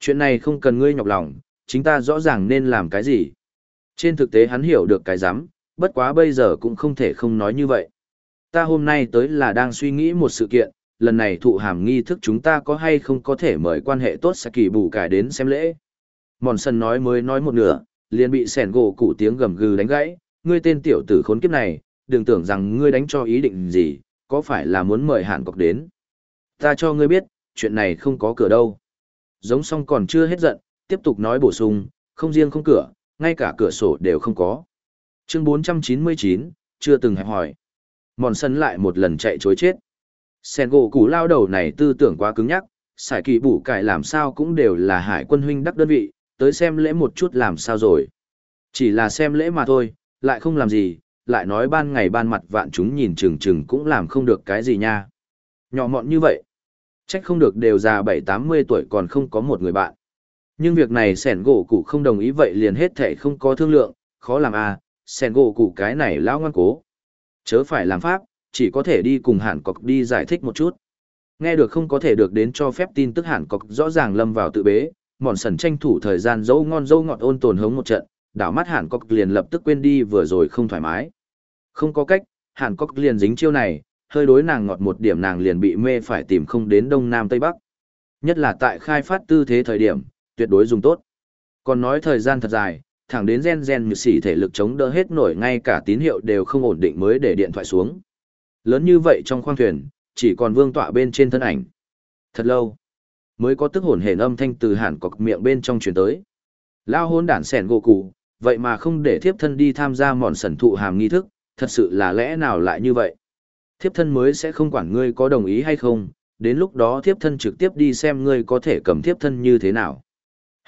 Chuyện này không cần ngươi nhọc lòng, chính ta rõ ràng nên làm cái gì. Trên thực tế hắn hiểu được cái rắm bất quá bây giờ cũng không thể không nói như vậy. Ta hôm nay tới là đang suy nghĩ một sự kiện, lần này thụ hàm nghi thức chúng ta có hay không có thể mời quan hệ tốt sẽ kỳ bù cải đến xem lễ. Mòn sân nói mới nói một nửa, liền bị sẻn gỗ cụ tiếng gầm gừ đánh gãy, ngươi tên tiểu tử khốn kiếp này, đừng tưởng rằng ngươi đánh cho ý định gì, có phải là muốn mời hạn cọc đến. Ta cho ngươi biết, chuyện này không có cửa đâu. Giống song còn chưa hết giận, tiếp tục nói bổ sung, không riêng không cửa, ngay cả cửa sổ đều không có. Chương 499, chưa từng hẹp hỏi. Mòn sân lại một lần chạy chối chết. Sen gỗ củ lao đầu này tư tưởng quá cứng nhắc, xài kỳ bủ cải làm sao cũng đều là hải quân huynh đắc đơn vị, tới xem lễ một chút làm sao rồi. Chỉ là xem lễ mà thôi, lại không làm gì, lại nói ban ngày ban mặt vạn chúng nhìn chừng chừng cũng làm không được cái gì nha. Nhỏ mọn như vậy. Trách không được đều già bảy tám mươi tuổi còn không có một người bạn. Nhưng việc này sẻn gỗ cụ không đồng ý vậy liền hết thể không có thương lượng, khó làm à, sẻn gỗ cụ cái này lão ngoan cố. Chớ phải làm pháp, chỉ có thể đi cùng hàn cọc đi giải thích một chút. Nghe được không có thể được đến cho phép tin tức hàn cọc rõ ràng lâm vào tự bế, mòn sần tranh thủ thời gian dấu ngon dấu ngọt ôn tồn hống một trận, đảo mắt hàn cọc liền lập tức quên đi vừa rồi không thoải mái. Không có cách, hàn cọc liền dính chiêu này, hơi đối nàng ngọt một điểm nàng liền bị mê phải tìm không đến đông nam tây bắc. Nhất là tại khai phát tư thế thời điểm, tuyệt đối dùng tốt. Còn nói thời gian thật dài, thẳng đến gen gen như xỉ thể lực chống đỡ hết nổi ngay cả tín hiệu đều không ổn định mới để điện thoại xuống. Lớn như vậy trong khoang thuyền, chỉ còn vương tọa bên trên thân ảnh. Thật lâu, mới có tức hồn hển âm thanh từ hẳn cọc miệng bên trong truyền tới. Lao hôn đản sẻn gỗ cụ, vậy mà không để thiếp thân đi tham gia mòn sẩn thụ hàm nghi thức, thật sự là lẽ nào lại như vậy? Thiếp thân mới sẽ không quản ngươi có đồng ý hay không, đến lúc đó thiếp thân trực tiếp đi xem ngươi có thể cầm thiếp thân như thế nào.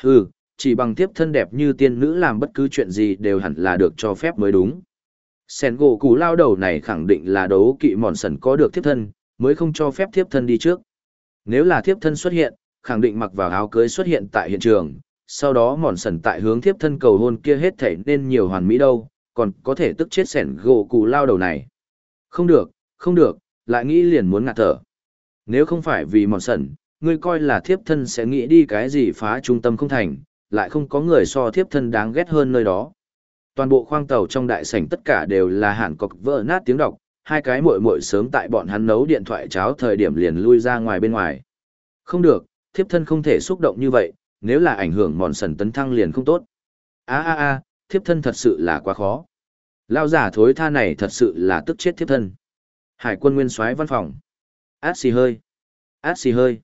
Hừ, chỉ bằng thiếp thân đẹp như tiên nữ làm bất cứ chuyện gì đều hẳn là được cho phép mới đúng. Sen gỗ cù lao đầu này khẳng định là đấu kỵ mòn sần có được thiếp thân, mới không cho phép thiếp thân đi trước. Nếu là thiếp thân xuất hiện, khẳng định mặc vào áo cưới xuất hiện tại hiện trường, sau đó mòn sần tại hướng thiếp thân cầu hôn kia hết thể nên nhiều hoàn mỹ đâu, còn có thể tức chết sẻn gỗ cù lao đầu này. Không được, không được, lại nghĩ liền muốn ngạt thở. Nếu không phải vì mòn sẩn, ngươi coi là thiếp thân sẽ nghĩ đi cái gì phá trung tâm không thành, lại không có người so thiếp thân đáng ghét hơn nơi đó. Toàn bộ khoang tàu trong đại sảnh tất cả đều là hàn cọc vỡ nát tiếng đọc, hai cái muội muội sớm tại bọn hắn nấu điện thoại cháo thời điểm liền lui ra ngoài bên ngoài. Không được, thiếp thân không thể xúc động như vậy, nếu là ảnh hưởng mòn sần tấn thăng liền không tốt. a a a thiếp thân thật sự là quá khó. Lao giả thối tha này thật sự là tức chết thiếp thân. Hải quân nguyên soái văn phòng. Át xì hơi. Át xì hơi.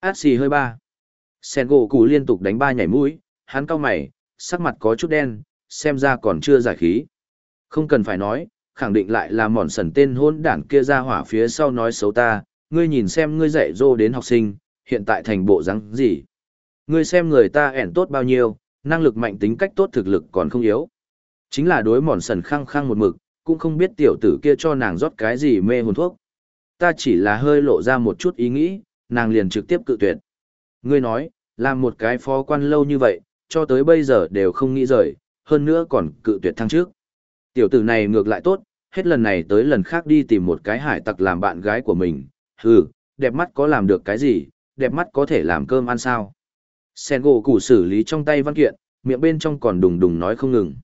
Át xì hơi ba. Sen gỗ cụ liên tục đánh ba nhảy mũi, hắn cau mày, sắc mặt có chút đen, xem ra còn chưa giải khí. Không cần phải nói, khẳng định lại là mòn sần tên hôn đản kia ra hỏa phía sau nói xấu ta, ngươi nhìn xem ngươi dạy dô đến học sinh, hiện tại thành bộ rắn gì. Ngươi xem người ta ẻn tốt bao nhiêu, năng lực mạnh tính cách tốt thực lực còn không yếu. Chính là đối mòn sần khăng khăng một mực, cũng không biết tiểu tử kia cho nàng rót cái gì mê hồn thuốc. Ta chỉ là hơi lộ ra một chút ý nghĩ, nàng liền trực tiếp cự tuyệt. Ngươi nói, làm một cái phó quan lâu như vậy, cho tới bây giờ đều không nghĩ rời, hơn nữa còn cự tuyệt thăng trước. Tiểu tử này ngược lại tốt, hết lần này tới lần khác đi tìm một cái hải tặc làm bạn gái của mình. Hừ, đẹp mắt có làm được cái gì, đẹp mắt có thể làm cơm ăn sao. Sen gỗ củ xử lý trong tay văn kiện, miệng bên trong còn đùng đùng nói không ngừng.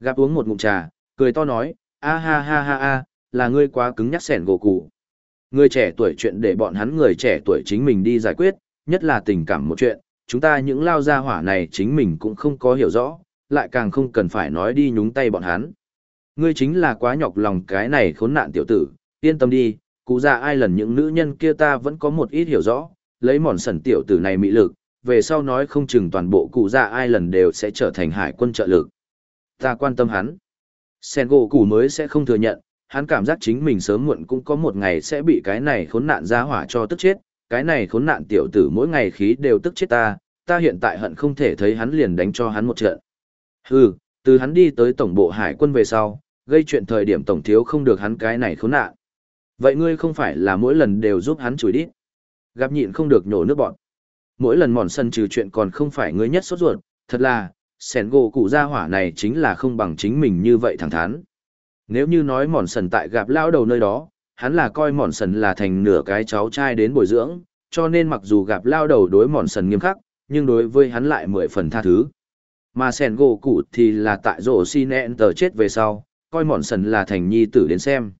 Gặp uống một ngụm trà, cười to nói, a ha ha ha ha, là ngươi quá cứng nhắc sẻn gỗ cụ. Người trẻ tuổi chuyện để bọn hắn người trẻ tuổi chính mình đi giải quyết, nhất là tình cảm một chuyện, chúng ta những lao gia hỏa này chính mình cũng không có hiểu rõ, lại càng không cần phải nói đi nhúng tay bọn hắn. Ngươi chính là quá nhọc lòng cái này khốn nạn tiểu tử, yên tâm đi, cụ già ai lần những nữ nhân kia ta vẫn có một ít hiểu rõ, lấy mòn sần tiểu tử này mị lực, về sau nói không chừng toàn bộ cụ già ai lần đều sẽ trở thành hải quân trợ lực. Ta quan tâm hắn. Sen gỗ cụ mới sẽ không thừa nhận, hắn cảm giác chính mình sớm muộn cũng có một ngày sẽ bị cái này khốn nạn ra hỏa cho tức chết, cái này khốn nạn tiểu tử mỗi ngày khí đều tức chết ta, ta hiện tại hận không thể thấy hắn liền đánh cho hắn một trận. Hừ, từ hắn đi tới tổng bộ hải quân về sau, gây chuyện thời điểm tổng thiếu không được hắn cái này khốn nạn. Vậy ngươi không phải là mỗi lần đều giúp hắn chửi đít. Gặp nhịn không được nhổ nước bọn. Mỗi lần mòn sân trừ chuyện còn không phải ngươi nhất sốt ruột, thật là, sẻn gỗ cụ gia hỏa này chính là không bằng chính mình như vậy thẳng thắn. Nếu như nói mòn sần tại gặp lao đầu nơi đó, hắn là coi mòn sần là thành nửa cái cháu trai đến bồi dưỡng, cho nên mặc dù gặp lao đầu đối mòn sần nghiêm khắc, nhưng đối với hắn lại mười phần tha thứ. Mà sẻn gỗ cụ thì là tại rổ xi nẹn tờ chết về sau, coi mòn sần là thành nhi tử đến xem.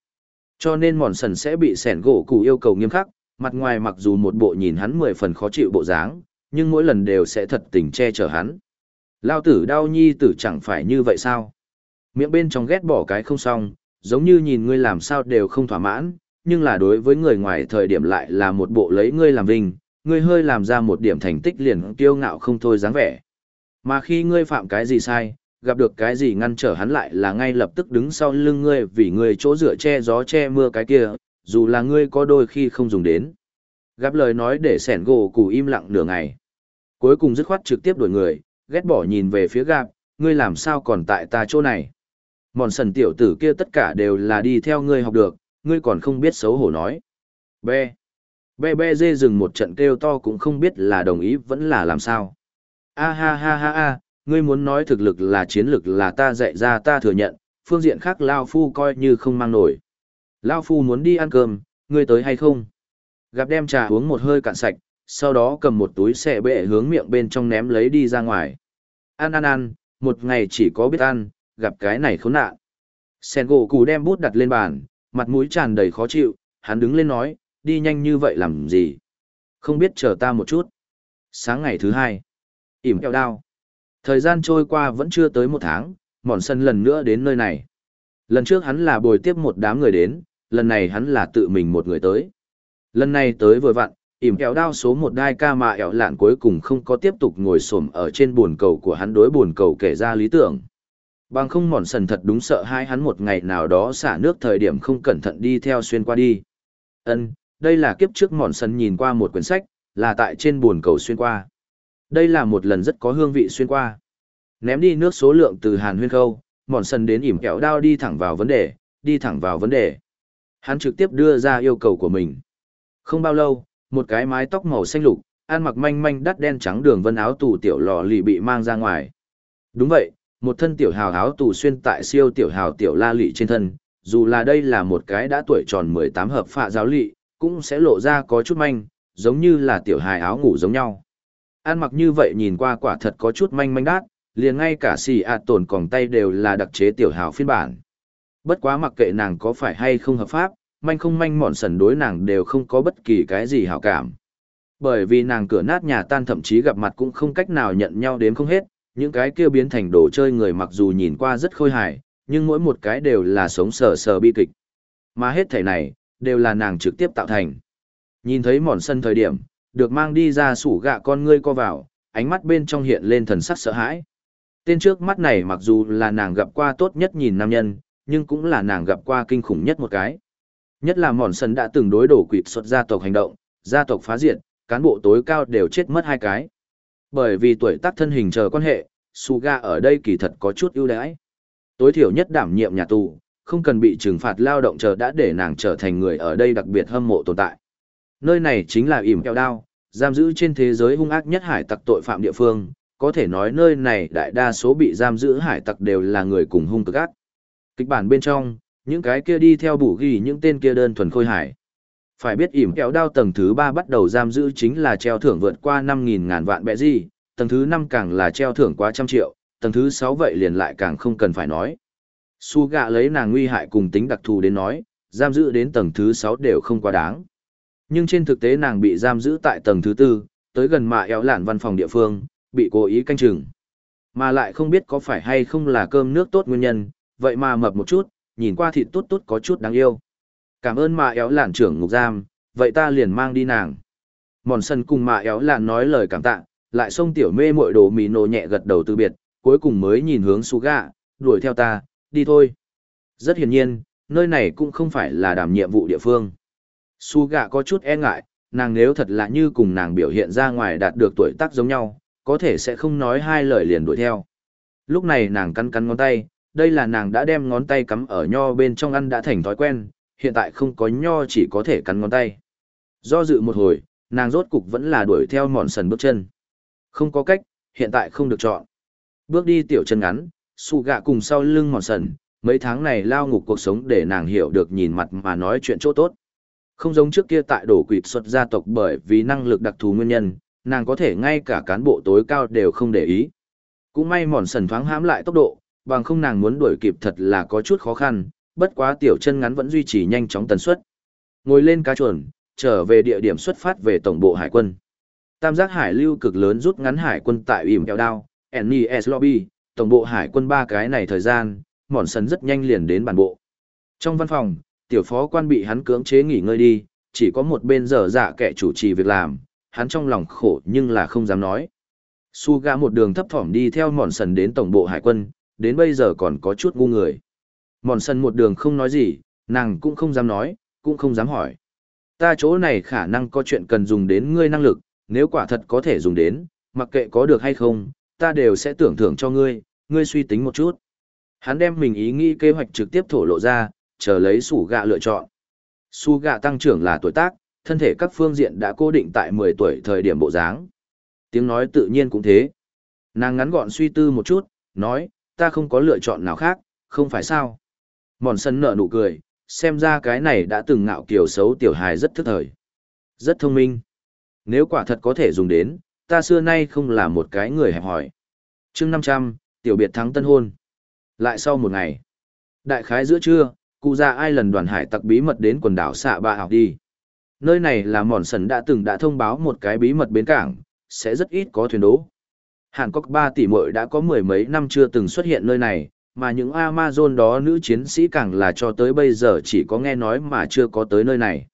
Cho nên mòn sần sẽ bị sẻn gỗ cụ yêu cầu nghiêm khắc, mặt ngoài mặc dù một bộ nhìn hắn mười phần khó chịu bộ dáng, nhưng mỗi lần đều sẽ thật tình che chở hắn. Lao tử đau nhi tử chẳng phải như vậy sao? Miệng bên trong ghét bỏ cái không xong, giống như nhìn ngươi làm sao đều không thỏa mãn, nhưng là đối với người ngoài thời điểm lại là một bộ lấy ngươi làm vinh, ngươi hơi làm ra một điểm thành tích liền kiêu ngạo không thôi dáng vẻ. Mà khi ngươi phạm cái gì sai, gặp được cái gì ngăn trở hắn lại là ngay lập tức đứng sau lưng ngươi vì ngươi chỗ dựa che gió che mưa cái kia, dù là ngươi có đôi khi không dùng đến. Gặp lời nói để sẻn gỗ củ im lặng nửa ngày. Cuối cùng dứt khoát trực tiếp đuổi người, ghét bỏ nhìn về phía gạp, ngươi làm sao còn tại ta chỗ này. Mòn sần tiểu tử kia tất cả đều là đi theo ngươi học được, ngươi còn không biết xấu hổ nói. B. B B dê dừng một trận kêu to cũng không biết là đồng ý vẫn là làm sao. A ha ha ha ha, ngươi muốn nói thực lực là chiến lực là ta dạy ra ta thừa nhận, phương diện khác Lao Phu coi như không mang nổi. Lao Phu muốn đi ăn cơm, ngươi tới hay không? Gặp đem trà uống một hơi cạn sạch, sau đó cầm một túi xẻ bệ hướng miệng bên trong ném lấy đi ra ngoài. Ăn ăn ăn, một ngày chỉ có biết ăn, gặp cái này khốn nạn. Sen gỗ cù đem bút đặt lên bàn, mặt mũi tràn đầy khó chịu, hắn đứng lên nói, đi nhanh như vậy làm gì? Không biết chờ ta một chút. Sáng ngày thứ hai, ỉm kẹo đao. Thời gian trôi qua vẫn chưa tới một tháng, mòn sân lần nữa đến nơi này. Lần trước hắn là bồi tiếp một đám người đến, lần này hắn là tự mình một người tới. Lần này tới vừa vặn, ỉm kẹo đao số một đai ca mà ẻo lạn cuối cùng không có tiếp tục ngồi xổm ở trên buồn cầu của hắn đối buồn cầu kể ra lý tưởng. Bằng không mòn sần thật đúng sợ hai hắn một ngày nào đó xả nước thời điểm không cẩn thận đi theo xuyên qua đi. Ân, đây là kiếp trước mòn sần nhìn qua một quyển sách, là tại trên buồn cầu xuyên qua. Đây là một lần rất có hương vị xuyên qua. Ném đi nước số lượng từ hàn huyên khâu, mòn sần đến ỉm kẹo đao đi thẳng vào vấn đề, đi thẳng vào vấn đề. Hắn trực tiếp đưa ra yêu cầu của mình. Không bao lâu, một cái mái tóc màu xanh lục, ăn mặc manh manh đắt đen trắng đường vân áo tù tiểu lò lì bị mang ra ngoài. Đúng vậy, một thân tiểu hào áo tù xuyên tại siêu tiểu hào tiểu la lị trên thân, dù là đây là một cái đã tuổi tròn 18 hợp phạ giáo lị, cũng sẽ lộ ra có chút manh, giống như là tiểu hài áo ngủ giống nhau. Ăn mặc như vậy nhìn qua quả thật có chút manh manh đát, liền ngay cả xì ạt tổn còng tay đều là đặc chế tiểu hào phiên bản. Bất quá mặc kệ nàng có phải hay không hợp pháp, manh không manh mọn sần đối nàng đều không có bất kỳ cái gì hảo cảm. Bởi vì nàng cửa nát nhà tan thậm chí gặp mặt cũng không cách nào nhận nhau đến không hết, những cái kia biến thành đồ chơi người mặc dù nhìn qua rất khôi hài, nhưng mỗi một cái đều là sống sờ sờ bi kịch. Mà hết thể này, đều là nàng trực tiếp tạo thành. Nhìn thấy mòn sân thời điểm, được mang đi ra sủ gạ con ngươi co vào, ánh mắt bên trong hiện lên thần sắc sợ hãi. Tên trước mắt này mặc dù là nàng gặp qua tốt nhất nhìn nam nhân, nhưng cũng là nàng gặp qua kinh khủng nhất một cái. Nhất là mòn sân đã từng đối đổ quỵt xuất gia tộc hành động, gia tộc phá diệt, cán bộ tối cao đều chết mất hai cái. Bởi vì tuổi tác thân hình chờ quan hệ, Suga ở đây kỳ thật có chút ưu đãi. Tối thiểu nhất đảm nhiệm nhà tù, không cần bị trừng phạt lao động chờ đã để nàng trở thành người ở đây đặc biệt hâm mộ tồn tại. Nơi này chính là ỉm kẹo đao, giam giữ trên thế giới hung ác nhất hải tặc tội phạm địa phương, có thể nói nơi này đại đa số bị giam giữ hải tặc đều là người cùng hung cực ác. Kịch bản bên trong, những cái kia đi theo bù ghi những tên kia đơn thuần khôi hải. Phải biết ỉm kéo đao tầng thứ 3 bắt đầu giam giữ chính là treo thưởng vượt qua 5.000 ngàn vạn bẹ gì, tầng thứ 5 càng là treo thưởng quá trăm triệu, tầng thứ 6 vậy liền lại càng không cần phải nói. Su gạ lấy nàng nguy hại cùng tính đặc thù đến nói, giam giữ đến tầng thứ 6 đều không quá đáng. Nhưng trên thực tế nàng bị giam giữ tại tầng thứ 4, tới gần mạ éo lạn văn phòng địa phương, bị cố ý canh chừng. Mà lại không biết có phải hay không là cơm nước tốt nguyên nhân, vậy mà mập một chút, nhìn qua thịt tốt tốt có chút đáng yêu. Cảm ơn mạ éo lạn trưởng ngục giam, vậy ta liền mang đi nàng. Mòn sân cùng mạ éo lạn nói lời cảm tạ, lại xông tiểu mê mội đồ mì nổ nhẹ gật đầu từ biệt, cuối cùng mới nhìn hướng su gạ, đuổi theo ta, đi thôi. Rất hiển nhiên, nơi này cũng không phải là đảm nhiệm vụ địa phương. Su gạ có chút e ngại, nàng nếu thật là như cùng nàng biểu hiện ra ngoài đạt được tuổi tác giống nhau, có thể sẽ không nói hai lời liền đuổi theo. Lúc này nàng cắn cắn ngón tay, đây là nàng đã đem ngón tay cắm ở nho bên trong ăn đã thành thói quen, hiện tại không có nho chỉ có thể cắn ngón tay. Do dự một hồi, nàng rốt cục vẫn là đuổi theo mòn sần bước chân. Không có cách, hiện tại không được chọn. Bước đi tiểu chân ngắn, su gạ cùng sau lưng mòn sần, mấy tháng này lao ngục cuộc sống để nàng hiểu được nhìn mặt mà nói chuyện chỗ tốt. Không giống trước kia tại đổ quỵt xuất gia tộc bởi vì năng lực đặc thù nguyên nhân, nàng có thể ngay cả cán bộ tối cao đều không để ý. Cũng may mòn sần thoáng hãm lại tốc độ, bằng không nàng muốn đuổi kịp thật là có chút khó khăn, bất quá tiểu chân ngắn vẫn duy trì nhanh chóng tần suất. Ngồi lên cá chuồn, trở về địa điểm xuất phát về tổng bộ hải quân. Tam giác hải lưu cực lớn rút ngắn hải quân tại ỉm kẹo đao, NES Lobby, tổng bộ hải quân ba cái này thời gian, mòn sần rất nhanh liền đến bản bộ. Trong văn phòng, tiểu phó quan bị hắn cưỡng chế nghỉ ngơi đi, chỉ có một bên dở dạ kẻ chủ trì việc làm, hắn trong lòng khổ nhưng là không dám nói. Suga gã một đường thấp thỏm đi theo mòn sần đến tổng bộ hải quân, đến bây giờ còn có chút ngu người. Mòn sân một đường không nói gì, nàng cũng không dám nói, cũng không dám hỏi. Ta chỗ này khả năng có chuyện cần dùng đến ngươi năng lực, nếu quả thật có thể dùng đến, mặc kệ có được hay không, ta đều sẽ tưởng thưởng cho ngươi, ngươi suy tính một chút. Hắn đem mình ý nghĩ kế hoạch trực tiếp thổ lộ ra, chờ lấy sủ gạ lựa chọn. Su gạ tăng trưởng là tuổi tác, thân thể các phương diện đã cố định tại 10 tuổi thời điểm bộ dáng. Tiếng nói tự nhiên cũng thế. Nàng ngắn gọn suy tư một chút, nói, ta không có lựa chọn nào khác, không phải sao. Mòn sân nở nụ cười, xem ra cái này đã từng ngạo kiều xấu tiểu hài rất thức thời. Rất thông minh. Nếu quả thật có thể dùng đến, ta xưa nay không là một cái người hẹp hỏi. chương 500, tiểu biệt thắng tân hôn. Lại sau một ngày, đại khái giữa trưa, cụ già ai lần đoàn hải tặc bí mật đến quần đảo xạ ba học đi. Nơi này là mòn sần đã từng đã thông báo một cái bí mật bến cảng, sẽ rất ít có thuyền đố. Hàn Quốc ba tỷ muội đã có mười mấy năm chưa từng xuất hiện nơi này, mà những Amazon đó nữ chiến sĩ càng là cho tới bây giờ chỉ có nghe nói mà chưa có tới nơi này.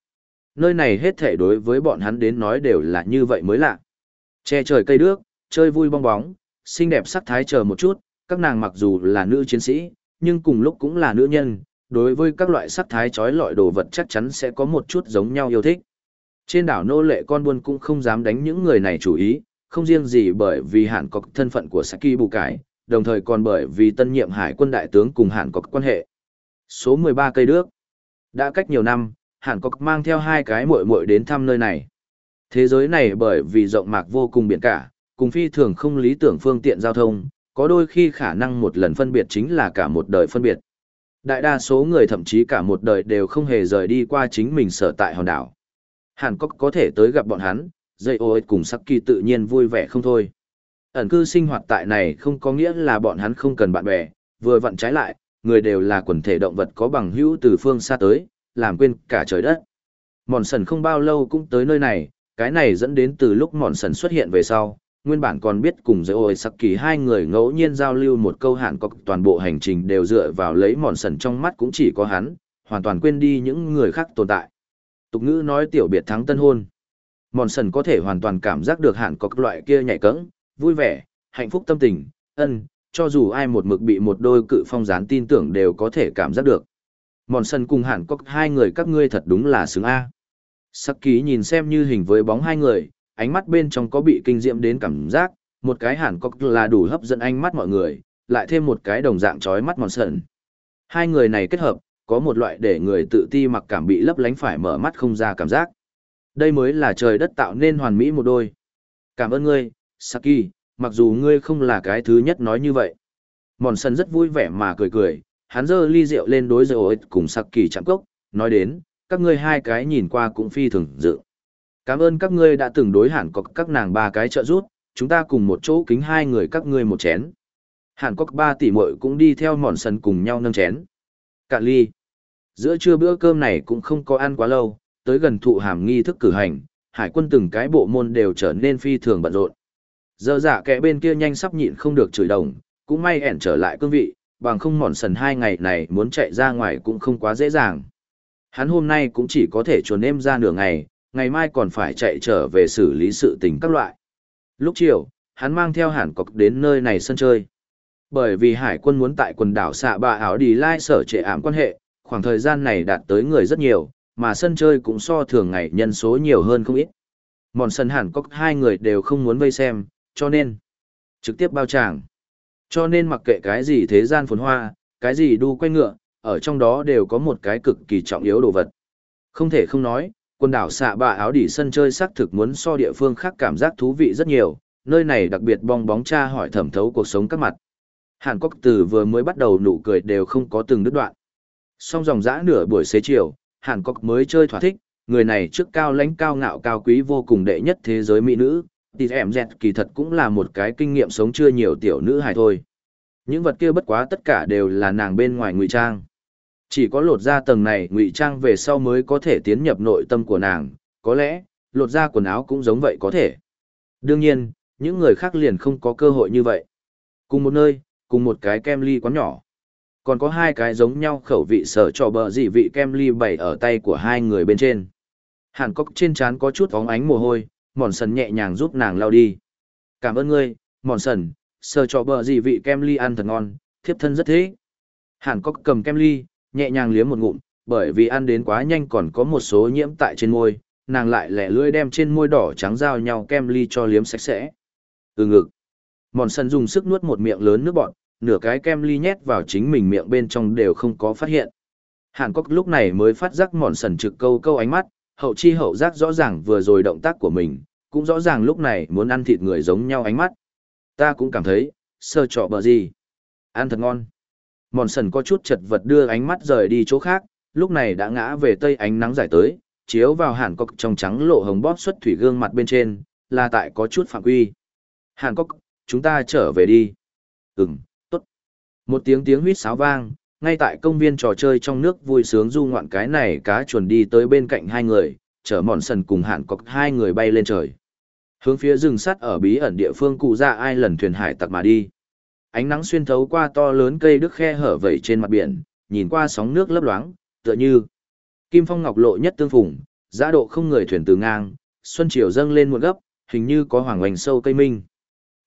Nơi này hết thể đối với bọn hắn đến nói đều là như vậy mới lạ. Che trời cây đước, chơi vui bong bóng, xinh đẹp sắc thái chờ một chút, các nàng mặc dù là nữ chiến sĩ, nhưng cùng lúc cũng là nữ nhân, đối với các loại sắc thái trói lọi đồ vật chắc chắn sẽ có một chút giống nhau yêu thích. Trên đảo nô lệ con buôn cũng không dám đánh những người này chủ ý, không riêng gì bởi vì hạn có thân phận của Saki bù cải, đồng thời còn bởi vì tân nhiệm hải quân đại tướng cùng hạn có quan hệ. Số 13 cây đước. Đã cách nhiều năm, hạn có mang theo hai cái muội muội đến thăm nơi này. Thế giới này bởi vì rộng mạc vô cùng biển cả, cùng phi thường không lý tưởng phương tiện giao thông, có đôi khi khả năng một lần phân biệt chính là cả một đời phân biệt. Đại đa số người thậm chí cả một đời đều không hề rời đi qua chính mình sở tại hòn đảo. Hàn Cốc có thể tới gặp bọn hắn, dây ô cùng sắc kỳ tự nhiên vui vẻ không thôi. Ẩn cư sinh hoạt tại này không có nghĩa là bọn hắn không cần bạn bè, vừa vặn trái lại, người đều là quần thể động vật có bằng hữu từ phương xa tới, làm quên cả trời đất. Mòn sần không bao lâu cũng tới nơi này, cái này dẫn đến từ lúc mòn sần xuất hiện về sau, nguyên bản còn biết cùng dây ôi sắc kỳ hai người ngẫu nhiên giao lưu một câu hạn có toàn bộ hành trình đều dựa vào lấy mòn sần trong mắt cũng chỉ có hắn, hoàn toàn quên đi những người khác tồn tại. Tục ngữ nói tiểu biệt thắng tân hôn. Mòn sần có thể hoàn toàn cảm giác được hạn có các loại kia nhạy cẫng, vui vẻ, hạnh phúc tâm tình, ân, cho dù ai một mực bị một đôi cự phong gián tin tưởng đều có thể cảm giác được. Mòn sần cùng hạn có hai người các ngươi thật đúng là xứng A. Sắc ký nhìn xem như hình với bóng hai người, ánh mắt bên trong có bị kinh diệm đến cảm giác, một cái hẳn có là đủ hấp dẫn ánh mắt mọi người, lại thêm một cái đồng dạng chói mắt mòn sần. Hai người này kết hợp, có một loại để người tự ti mặc cảm bị lấp lánh phải mở mắt không ra cảm giác. Đây mới là trời đất tạo nên hoàn mỹ một đôi. Cảm ơn ngươi, Saki, mặc dù ngươi không là cái thứ nhất nói như vậy. Mòn sân rất vui vẻ mà cười cười, hắn giơ ly rượu lên đối rượu cùng Saki chạm cốc, nói đến, các ngươi hai cái nhìn qua cũng phi thường dự. Cảm ơn các ngươi đã từng đối hẳn có các nàng ba cái trợ giúp, chúng ta cùng một chỗ kính hai người các ngươi một chén. Hàn Quốc ba tỷ muội cũng đi theo mòn sân cùng nhau nâng chén. Cạn ly. Giữa trưa bữa cơm này cũng không có ăn quá lâu, tới gần thụ hàm nghi thức cử hành, hải quân từng cái bộ môn đều trở nên phi thường bận rộn. Giờ giả kẻ bên kia nhanh sắp nhịn không được chửi đồng, cũng may ẻn trở lại cương vị, bằng không mòn sần hai ngày này muốn chạy ra ngoài cũng không quá dễ dàng. Hắn hôm nay cũng chỉ có thể chuồn em ra nửa ngày, ngày mai còn phải chạy trở về xử lý sự tình các loại. Lúc chiều, hắn mang theo hàn cọc đến nơi này sân chơi. Bởi vì hải quân muốn tại quần đảo xạ bạ áo đi lai sở trệ ảm quan hệ, khoảng thời gian này đạt tới người rất nhiều, mà sân chơi cũng so thường ngày nhân số nhiều hơn không ít. Mòn sân hàn có hai người đều không muốn vây xem, cho nên trực tiếp bao tràng. Cho nên mặc kệ cái gì thế gian phồn hoa, cái gì đu quay ngựa, ở trong đó đều có một cái cực kỳ trọng yếu đồ vật. Không thể không nói, quần đảo xạ bạ áo đỉ sân chơi xác thực muốn so địa phương khác cảm giác thú vị rất nhiều, nơi này đặc biệt bong bóng cha hỏi thẩm thấu cuộc sống các mặt. Hàn Quốc từ vừa mới bắt đầu nụ cười đều không có từng đứt đoạn. Xong dòng dã nửa buổi xế chiều, Hàn Cốc mới chơi thỏa thích, người này trước cao lãnh cao ngạo cao quý vô cùng đệ nhất thế giới mỹ nữ, thì em dẹt kỳ thật cũng là một cái kinh nghiệm sống chưa nhiều tiểu nữ hài thôi. Những vật kia bất quá tất cả đều là nàng bên ngoài ngụy trang. Chỉ có lột ra tầng này ngụy trang về sau mới có thể tiến nhập nội tâm của nàng, có lẽ, lột ra quần áo cũng giống vậy có thể. Đương nhiên, những người khác liền không có cơ hội như vậy. Cùng một nơi, cùng một cái kem ly quán nhỏ. Còn có hai cái giống nhau khẩu vị sở trò bờ dị vị kem ly bày ở tay của hai người bên trên. Hàn cốc trên trán có chút óng ánh mồ hôi, mòn sần nhẹ nhàng giúp nàng lao đi. Cảm ơn ngươi, mòn sần, sở trò bờ dị vị kem ly ăn thật ngon, thiếp thân rất thế. Hàn cốc cầm kem ly, nhẹ nhàng liếm một ngụm, bởi vì ăn đến quá nhanh còn có một số nhiễm tại trên môi, nàng lại lẻ lưỡi đem trên môi đỏ trắng giao nhau kem ly cho liếm sạch sẽ. Ừ ngực. Mòn sần dùng sức nuốt một miệng lớn nước bọt, nửa cái kem ly nhét vào chính mình miệng bên trong đều không có phát hiện. Hàn Cốc lúc này mới phát giác mòn sần trực câu câu ánh mắt, hậu chi hậu giác rõ ràng vừa rồi động tác của mình, cũng rõ ràng lúc này muốn ăn thịt người giống nhau ánh mắt. Ta cũng cảm thấy, sơ trọ bờ gì. Ăn thật ngon. Mòn sần có chút chật vật đưa ánh mắt rời đi chỗ khác, lúc này đã ngã về tây ánh nắng giải tới, chiếu vào hàn cốc trong trắng lộ hồng bóp xuất thủy gương mặt bên trên, là tại có chút phạm quy. Hàn cốc, chúng ta trở về đi. Ừm. Một tiếng tiếng huýt sáo vang, ngay tại công viên trò chơi trong nước vui sướng du ngoạn cái này cá chuồn đi tới bên cạnh hai người, chở mòn sần cùng hạn cọc hai người bay lên trời. Hướng phía rừng sắt ở bí ẩn địa phương cụ ra ai lần thuyền hải tặc mà đi. Ánh nắng xuyên thấu qua to lớn cây đức khe hở vẩy trên mặt biển, nhìn qua sóng nước lấp loáng, tựa như kim phong ngọc lộ nhất tương phùng, giã độ không người thuyền từ ngang, xuân chiều dâng lên một gấp, hình như có hoàng hoành sâu cây minh.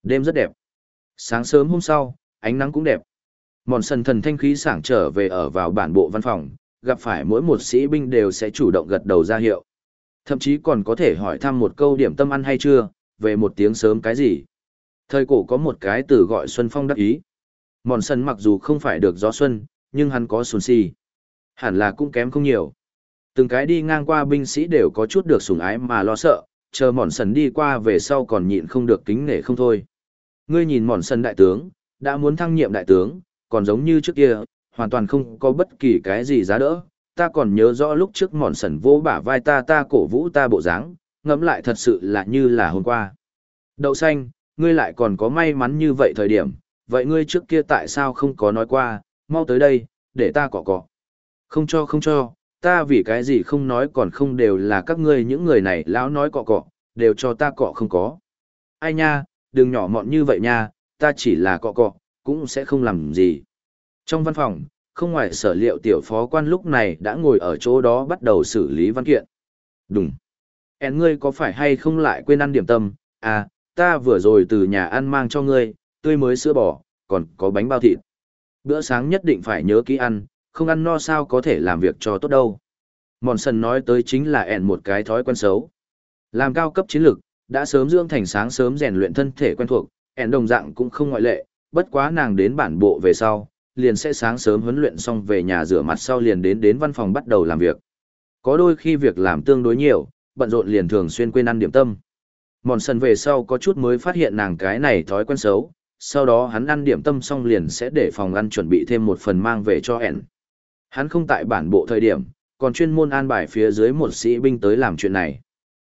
Đêm rất đẹp. Sáng sớm hôm sau, ánh nắng cũng đẹp. Mòn sần thần thanh khí sảng trở về ở vào bản bộ văn phòng, gặp phải mỗi một sĩ binh đều sẽ chủ động gật đầu ra hiệu. Thậm chí còn có thể hỏi thăm một câu điểm tâm ăn hay chưa, về một tiếng sớm cái gì. Thời cổ có một cái từ gọi Xuân Phong đắc ý. Mòn sần mặc dù không phải được gió xuân, nhưng hắn có xuân si. Hẳn là cũng kém không nhiều. Từng cái đi ngang qua binh sĩ đều có chút được sủng ái mà lo sợ, chờ mòn sần đi qua về sau còn nhịn không được kính nể không thôi. Ngươi nhìn mòn sần đại tướng, đã muốn thăng nhiệm đại tướng, còn giống như trước kia, hoàn toàn không có bất kỳ cái gì giá đỡ. Ta còn nhớ rõ lúc trước mòn sần vô bả vai ta ta cổ vũ ta bộ dáng, ngẫm lại thật sự là như là hôm qua. Đậu xanh, ngươi lại còn có may mắn như vậy thời điểm, vậy ngươi trước kia tại sao không có nói qua, mau tới đây, để ta cọ cọ. Không cho không cho, ta vì cái gì không nói còn không đều là các ngươi những người này lão nói cọ cọ, đều cho ta cọ không có. Ai nha, đừng nhỏ mọn như vậy nha, ta chỉ là cọ cọ, cũng sẽ không làm gì. Trong văn phòng, không ngoài sở liệu tiểu phó quan lúc này đã ngồi ở chỗ đó bắt đầu xử lý văn kiện. Đúng. En ngươi có phải hay không lại quên ăn điểm tâm, à, ta vừa rồi từ nhà ăn mang cho ngươi, tươi mới sữa bò, còn có bánh bao thịt. Bữa sáng nhất định phải nhớ kỹ ăn, không ăn no sao có thể làm việc cho tốt đâu. Mòn sần nói tới chính là ẻn một cái thói quen xấu. Làm cao cấp chiến lược, đã sớm dưỡng thành sáng sớm rèn luyện thân thể quen thuộc, ẻn đồng dạng cũng không ngoại lệ, bất quá nàng đến bản bộ về sau, liền sẽ sáng sớm huấn luyện xong về nhà rửa mặt sau liền đến đến văn phòng bắt đầu làm việc. Có đôi khi việc làm tương đối nhiều, bận rộn liền thường xuyên quên ăn điểm tâm. Mòn sần về sau có chút mới phát hiện nàng cái này thói quen xấu, sau đó hắn ăn điểm tâm xong liền sẽ để phòng ăn chuẩn bị thêm một phần mang về cho ẻn. Hắn không tại bản bộ thời điểm, còn chuyên môn an bài phía dưới một sĩ binh tới làm chuyện này.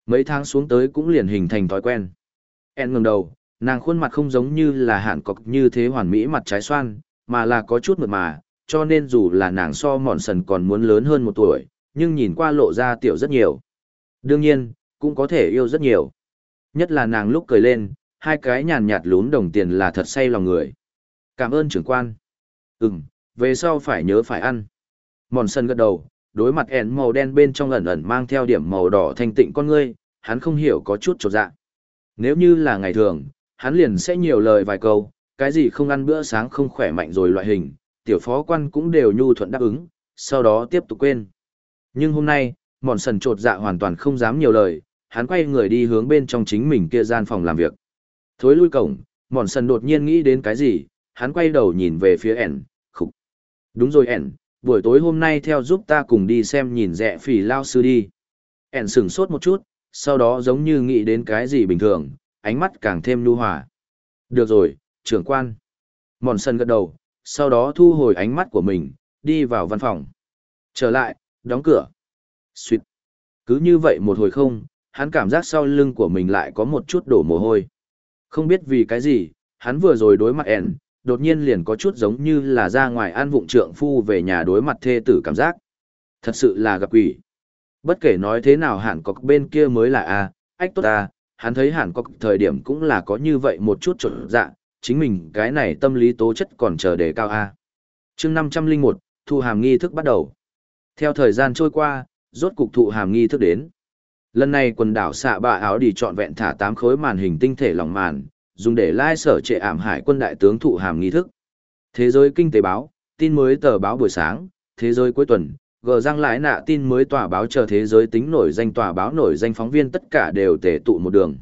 Mấy tháng xuống tới cũng liền hình thành thói quen. En ngẩng đầu, nàng khuôn mặt không giống như là hạn cọc như thế hoàn mỹ mặt trái xoan, mà là có chút mượt mà, cho nên dù là nàng so mòn sần còn muốn lớn hơn một tuổi, nhưng nhìn qua lộ ra tiểu rất nhiều. Đương nhiên, cũng có thể yêu rất nhiều. Nhất là nàng lúc cười lên, hai cái nhàn nhạt lún đồng tiền là thật say lòng người. Cảm ơn trưởng quan. Ừm, về sau phải nhớ phải ăn. Mòn sân gật đầu, đối mặt ẻn màu đen bên trong ẩn ẩn mang theo điểm màu đỏ thanh tịnh con ngươi, hắn không hiểu có chút trột dạ. Nếu như là ngày thường, hắn liền sẽ nhiều lời vài câu, cái gì không ăn bữa sáng không khỏe mạnh rồi loại hình, tiểu phó quan cũng đều nhu thuận đáp ứng, sau đó tiếp tục quên. Nhưng hôm nay, mòn sần trột dạ hoàn toàn không dám nhiều lời, hắn quay người đi hướng bên trong chính mình kia gian phòng làm việc. Thối lui cổng, mòn sần đột nhiên nghĩ đến cái gì, hắn quay đầu nhìn về phía ẻn, khục. Đúng rồi ẻn, buổi tối hôm nay theo giúp ta cùng đi xem nhìn rẻ phỉ lao sư đi. ẻn sửng sốt một chút, sau đó giống như nghĩ đến cái gì bình thường, ánh mắt càng thêm nhu hòa. Được rồi, trưởng quan. Mòn sân gật đầu, sau đó thu hồi ánh mắt của mình, đi vào văn phòng. Trở lại, đóng cửa. Xuyệt. Cứ như vậy một hồi không, hắn cảm giác sau lưng của mình lại có một chút đổ mồ hôi. Không biết vì cái gì, hắn vừa rồi đối mặt ẻn, đột nhiên liền có chút giống như là ra ngoài an vụng trượng phu về nhà đối mặt thê tử cảm giác. Thật sự là gặp quỷ. Bất kể nói thế nào hẳn có bên kia mới là A, ách tốt A, hắn thấy hẳn có thời điểm cũng là có như vậy một chút trộn dạ, chính mình cái này tâm lý tố chất còn chờ đề cao A. chương 501, thu hàm nghi thức bắt đầu. Theo thời gian trôi qua, rốt cục thụ hàm nghi thức đến. Lần này quần đảo xạ bạ áo đi trọn vẹn thả tám khối màn hình tinh thể lỏng màn, dùng để lai sở trệ ảm hải quân đại tướng thụ hàm nghi thức. Thế giới kinh tế báo, tin mới tờ báo buổi sáng, thế giới cuối tuần, gờ răng lại nạ tin mới tòa báo chờ thế giới tính nổi danh tòa báo nổi danh phóng viên tất cả đều tề tụ một đường.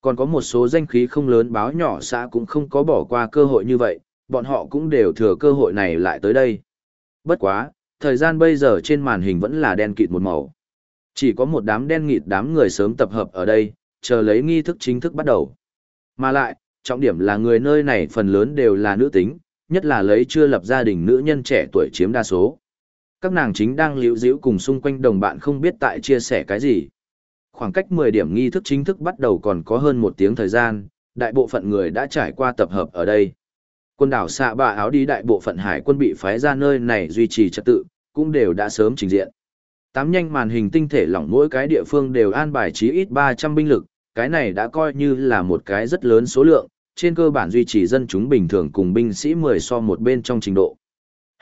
Còn có một số danh khí không lớn báo nhỏ xã cũng không có bỏ qua cơ hội như vậy, bọn họ cũng đều thừa cơ hội này lại tới đây. Bất quá, thời gian bây giờ trên màn hình vẫn là đen kịt một màu. Chỉ có một đám đen nghịt đám người sớm tập hợp ở đây, chờ lấy nghi thức chính thức bắt đầu. Mà lại, trọng điểm là người nơi này phần lớn đều là nữ tính, nhất là lấy chưa lập gia đình nữ nhân trẻ tuổi chiếm đa số. Các nàng chính đang liễu díu cùng xung quanh đồng bạn không biết tại chia sẻ cái gì. Khoảng cách 10 điểm nghi thức chính thức bắt đầu còn có hơn một tiếng thời gian, đại bộ phận người đã trải qua tập hợp ở đây. Quân đảo xạ bạ áo đi đại bộ phận hải quân bị phái ra nơi này duy trì trật tự, cũng đều đã sớm trình diện. Tám nhanh màn hình tinh thể lỏng mỗi cái địa phương đều an bài chí ít 300 binh lực, cái này đã coi như là một cái rất lớn số lượng, trên cơ bản duy trì dân chúng bình thường cùng binh sĩ 10 so một bên trong trình độ.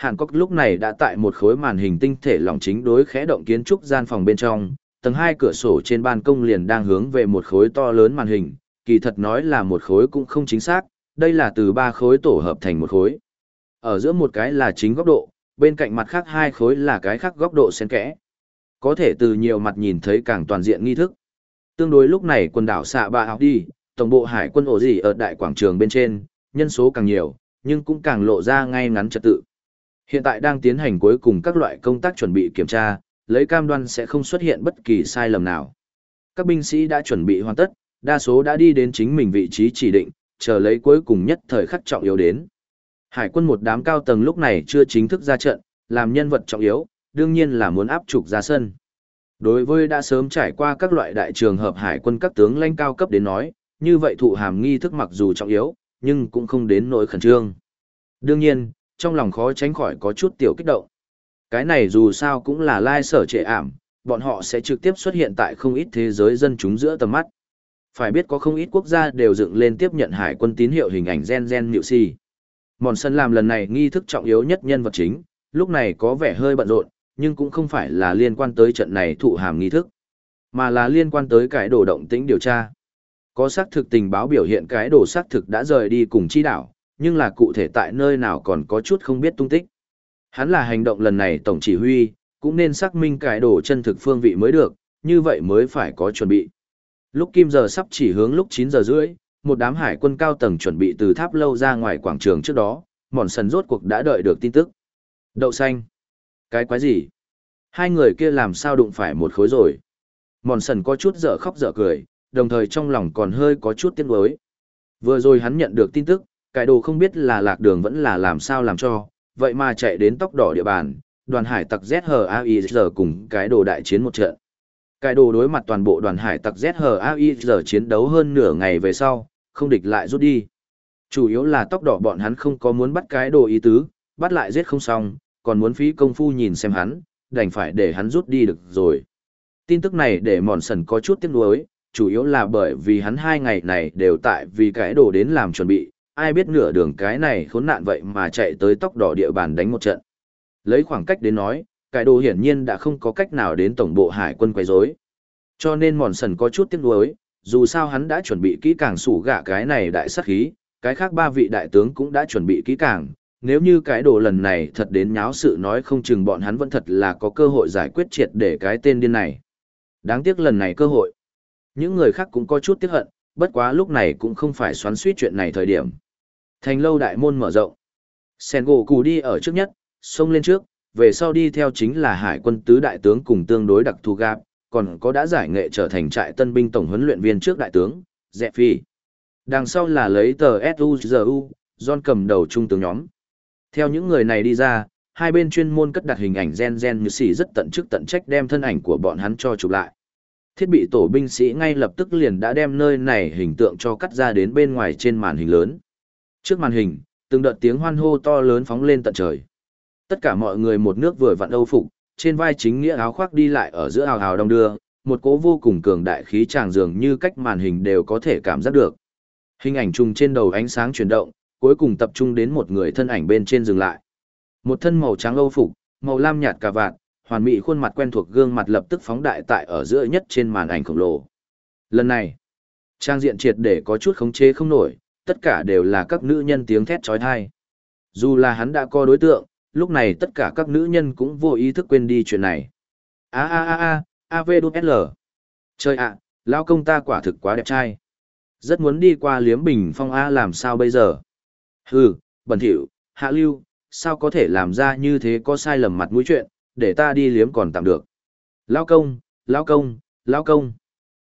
Hàn Quốc lúc này đã tại một khối màn hình tinh thể lỏng chính đối khẽ động kiến trúc gian phòng bên trong, tầng hai cửa sổ trên ban công liền đang hướng về một khối to lớn màn hình, kỳ thật nói là một khối cũng không chính xác, đây là từ ba khối tổ hợp thành một khối. Ở giữa một cái là chính góc độ, bên cạnh mặt khác hai khối là cái khác góc độ xen kẽ. Có thể từ nhiều mặt nhìn thấy càng toàn diện nghi thức. Tương đối lúc này quần đảo xạ ba học đi, tổng bộ hải quân ổ gì ở đại quảng trường bên trên, nhân số càng nhiều, nhưng cũng càng lộ ra ngay ngắn trật tự. Hiện tại đang tiến hành cuối cùng các loại công tác chuẩn bị kiểm tra, lấy cam đoan sẽ không xuất hiện bất kỳ sai lầm nào. Các binh sĩ đã chuẩn bị hoàn tất, đa số đã đi đến chính mình vị trí chỉ định, chờ lấy cuối cùng nhất thời khắc trọng yếu đến. Hải quân một đám cao tầng lúc này chưa chính thức ra trận, làm nhân vật trọng yếu, đương nhiên là muốn áp trục ra sân. Đối với đã sớm trải qua các loại đại trường hợp hải quân các tướng lãnh cao cấp đến nói, như vậy thụ hàm nghi thức mặc dù trọng yếu, nhưng cũng không đến nỗi khẩn trương. Đương nhiên, trong lòng khó tránh khỏi có chút tiểu kích động. Cái này dù sao cũng là lai sở trệ ảm, bọn họ sẽ trực tiếp xuất hiện tại không ít thế giới dân chúng giữa tầm mắt. Phải biết có không ít quốc gia đều dựng lên tiếp nhận hải quân tín hiệu hình ảnh gen gen nhự si. Mòn sân làm lần này nghi thức trọng yếu nhất nhân vật chính, lúc này có vẻ hơi bận rộn, nhưng cũng không phải là liên quan tới trận này thụ hàm nghi thức, mà là liên quan tới cái đồ động tĩnh điều tra. Có xác thực tình báo biểu hiện cái đồ xác thực đã rời đi cùng chi đảo, nhưng là cụ thể tại nơi nào còn có chút không biết tung tích. Hắn là hành động lần này tổng chỉ huy, cũng nên xác minh cái đồ chân thực phương vị mới được, như vậy mới phải có chuẩn bị. Lúc kim giờ sắp chỉ hướng lúc 9 giờ rưỡi, một đám hải quân cao tầng chuẩn bị từ tháp lâu ra ngoài quảng trường trước đó, mòn sần rốt cuộc đã đợi được tin tức. Đậu xanh. Cái quái gì? Hai người kia làm sao đụng phải một khối rồi? Mòn sần có chút dở khóc dở cười, đồng thời trong lòng còn hơi có chút tiếc nuối. Vừa rồi hắn nhận được tin tức, cái đồ không biết là lạc đường vẫn là làm sao làm cho, vậy mà chạy đến tóc đỏ địa bàn, đoàn hải tặc ZHAIZ cùng cái đồ đại chiến một trận. Cái đồ đối mặt toàn bộ đoàn hải tặc ZHAIZ chiến đấu hơn nửa ngày về sau, không địch lại rút đi. Chủ yếu là tóc đỏ bọn hắn không có muốn bắt cái đồ ý tứ, bắt lại giết không xong, còn muốn phí công phu nhìn xem hắn, đành phải để hắn rút đi được rồi. Tin tức này để mòn sần có chút tiếc nuối, chủ yếu là bởi vì hắn hai ngày này đều tại vì cái đồ đến làm chuẩn bị, ai biết nửa đường cái này khốn nạn vậy mà chạy tới tóc đỏ địa bàn đánh một trận. Lấy khoảng cách đến nói, cái đồ hiển nhiên đã không có cách nào đến tổng bộ hải quân quấy rối. Cho nên mòn sần có chút tiếc nuối, dù sao hắn đã chuẩn bị kỹ càng sủ gạ cái này đại sát khí, cái khác ba vị đại tướng cũng đã chuẩn bị kỹ càng, nếu như cái đồ lần này thật đến nháo sự nói không chừng bọn hắn vẫn thật là có cơ hội giải quyết triệt để cái tên điên này. Đáng tiếc lần này cơ hội. Những người khác cũng có chút tiếc hận, bất quá lúc này cũng không phải xoắn suýt chuyện này thời điểm. Thành lâu đại môn mở rộng. Sen gỗ cù đi ở trước nhất, xông lên trước, về sau đi theo chính là hải quân tứ đại tướng cùng tương đối đặc thù gạp, còn có đã giải nghệ trở thành trại tân binh tổng huấn luyện viên trước đại tướng, dẹp Phi. Đằng sau là lấy tờ SUZU, John cầm đầu trung tướng nhóm. Theo những người này đi ra, hai bên chuyên môn cất đặt hình ảnh gen gen như xì rất tận chức tận trách đem thân ảnh của bọn hắn cho chụp lại. thiết bị tổ binh sĩ ngay lập tức liền đã đem nơi này hình tượng cho cắt ra đến bên ngoài trên màn hình lớn. Trước màn hình, từng đợt tiếng hoan hô to lớn phóng lên tận trời. Tất cả mọi người một nước vừa vặn âu phục, trên vai chính nghĩa áo khoác đi lại ở giữa hào hào đông đưa, một cỗ vô cùng cường đại khí tràng dường như cách màn hình đều có thể cảm giác được. Hình ảnh trùng trên đầu ánh sáng chuyển động, cuối cùng tập trung đến một người thân ảnh bên trên dừng lại. Một thân màu trắng âu phục, màu lam nhạt cà vạt, hoàn mỹ khuôn mặt quen thuộc gương mặt lập tức phóng đại tại ở giữa nhất trên màn ảnh khổng lồ. Lần này, trang diện triệt để có chút khống chế không nổi, tất cả đều là các nữ nhân tiếng thét trói thai. Dù là hắn đã có đối tượng, lúc này tất cả các nữ nhân cũng vô ý thức quên đi chuyện này. A a a a, a v. Trời ạ, lao công ta quả thực quá đẹp trai. Rất muốn đi qua liếm bình phong A làm sao bây giờ? Hừ, bẩn thỉu, hạ lưu, sao có thể làm ra như thế có sai lầm mặt mũi chuyện, để ta đi liếm còn tạm được. Lao công, lao công, lao công.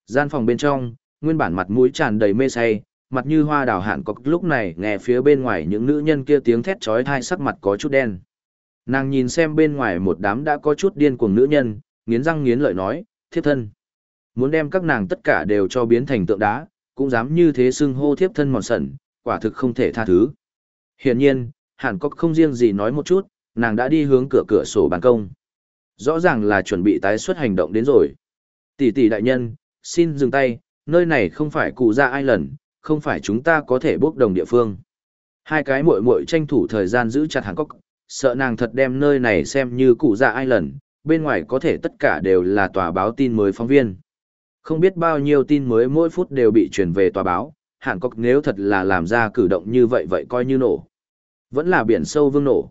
Gian phòng bên trong, nguyên bản mặt mũi tràn đầy mê say, mặt như hoa đào hạn có lúc này nghe phía bên ngoài những nữ nhân kia tiếng thét trói thai sắc mặt có chút đen. Nàng nhìn xem bên ngoài một đám đã có chút điên cuồng nữ nhân, nghiến răng nghiến lợi nói, thiếp thân. Muốn đem các nàng tất cả đều cho biến thành tượng đá, cũng dám như thế xưng hô thiếp thân mòn sẩn, quả thực không thể tha thứ. Hiển nhiên, hẳn có không riêng gì nói một chút, nàng đã đi hướng cửa cửa sổ ban công. Rõ ràng là chuẩn bị tái xuất hành động đến rồi. Tỷ tỷ đại nhân, xin dừng tay, nơi này không phải cụ ra ai lần, không phải chúng ta có thể bốc đồng địa phương. Hai cái muội muội tranh thủ thời gian giữ chặt Hàn Cốc, sợ nàng thật đem nơi này xem như cụ dạ ai lần, bên ngoài có thể tất cả đều là tòa báo tin mới phóng viên. Không biết bao nhiêu tin mới mỗi phút đều bị truyền về tòa báo, Hàn Cốc nếu thật là làm ra cử động như vậy vậy coi như nổ. Vẫn là biển sâu vương nổ.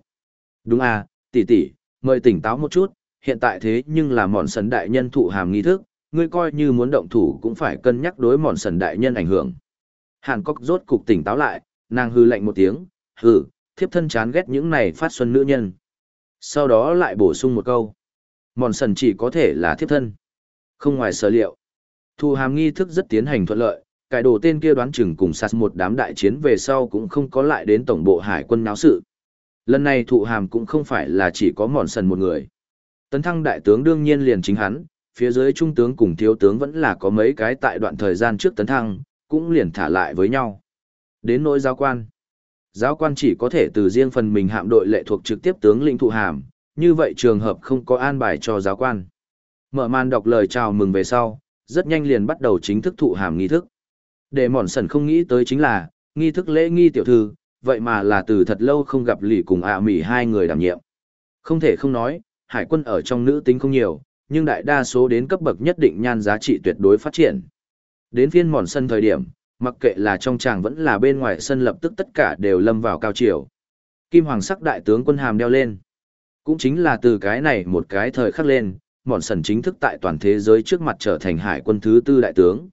Đúng à, tỷ tỷ, mời tỉnh táo một chút, hiện tại thế nhưng là mòn sần đại nhân thụ hàm nghi thức, ngươi coi như muốn động thủ cũng phải cân nhắc đối mòn sần đại nhân ảnh hưởng. Hàn Cốc rốt cục tỉnh táo lại, nàng hư lạnh một tiếng, hừ, thiếp thân chán ghét những này phát xuân nữ nhân. Sau đó lại bổ sung một câu. Mòn sần chỉ có thể là thiếp thân. Không ngoài sở liệu. Thu hàm nghi thức rất tiến hành thuận lợi, cải đồ tên kia đoán chừng cùng sát một đám đại chiến về sau cũng không có lại đến tổng bộ hải quân náo sự. Lần này thụ hàm cũng không phải là chỉ có mòn sần một người. Tấn thăng đại tướng đương nhiên liền chính hắn, phía dưới trung tướng cùng thiếu tướng vẫn là có mấy cái tại đoạn thời gian trước tấn thăng, cũng liền thả lại với nhau. Đến nỗi giáo quan. Giáo quan chỉ có thể từ riêng phần mình hạm đội lệ thuộc trực tiếp tướng lĩnh thụ hàm, như vậy trường hợp không có an bài cho giáo quan. Mở màn đọc lời chào mừng về sau, rất nhanh liền bắt đầu chính thức thụ hàm nghi thức. Để mòn sần không nghĩ tới chính là, nghi thức lễ nghi tiểu thư, vậy mà là từ thật lâu không gặp lì cùng ạ à mỉ hai người đảm nhiệm. Không thể không nói, hải quân ở trong nữ tính không nhiều, nhưng đại đa số đến cấp bậc nhất định nhan giá trị tuyệt đối phát triển. Đến phiên mòn sân thời điểm, mặc kệ là trong tràng vẫn là bên ngoài sân lập tức tất cả đều lâm vào cao chiều. Kim hoàng sắc đại tướng quân hàm đeo lên. Cũng chính là từ cái này một cái thời khắc lên, mòn sần chính thức tại toàn thế giới trước mặt trở thành hải quân thứ tư đại tướng.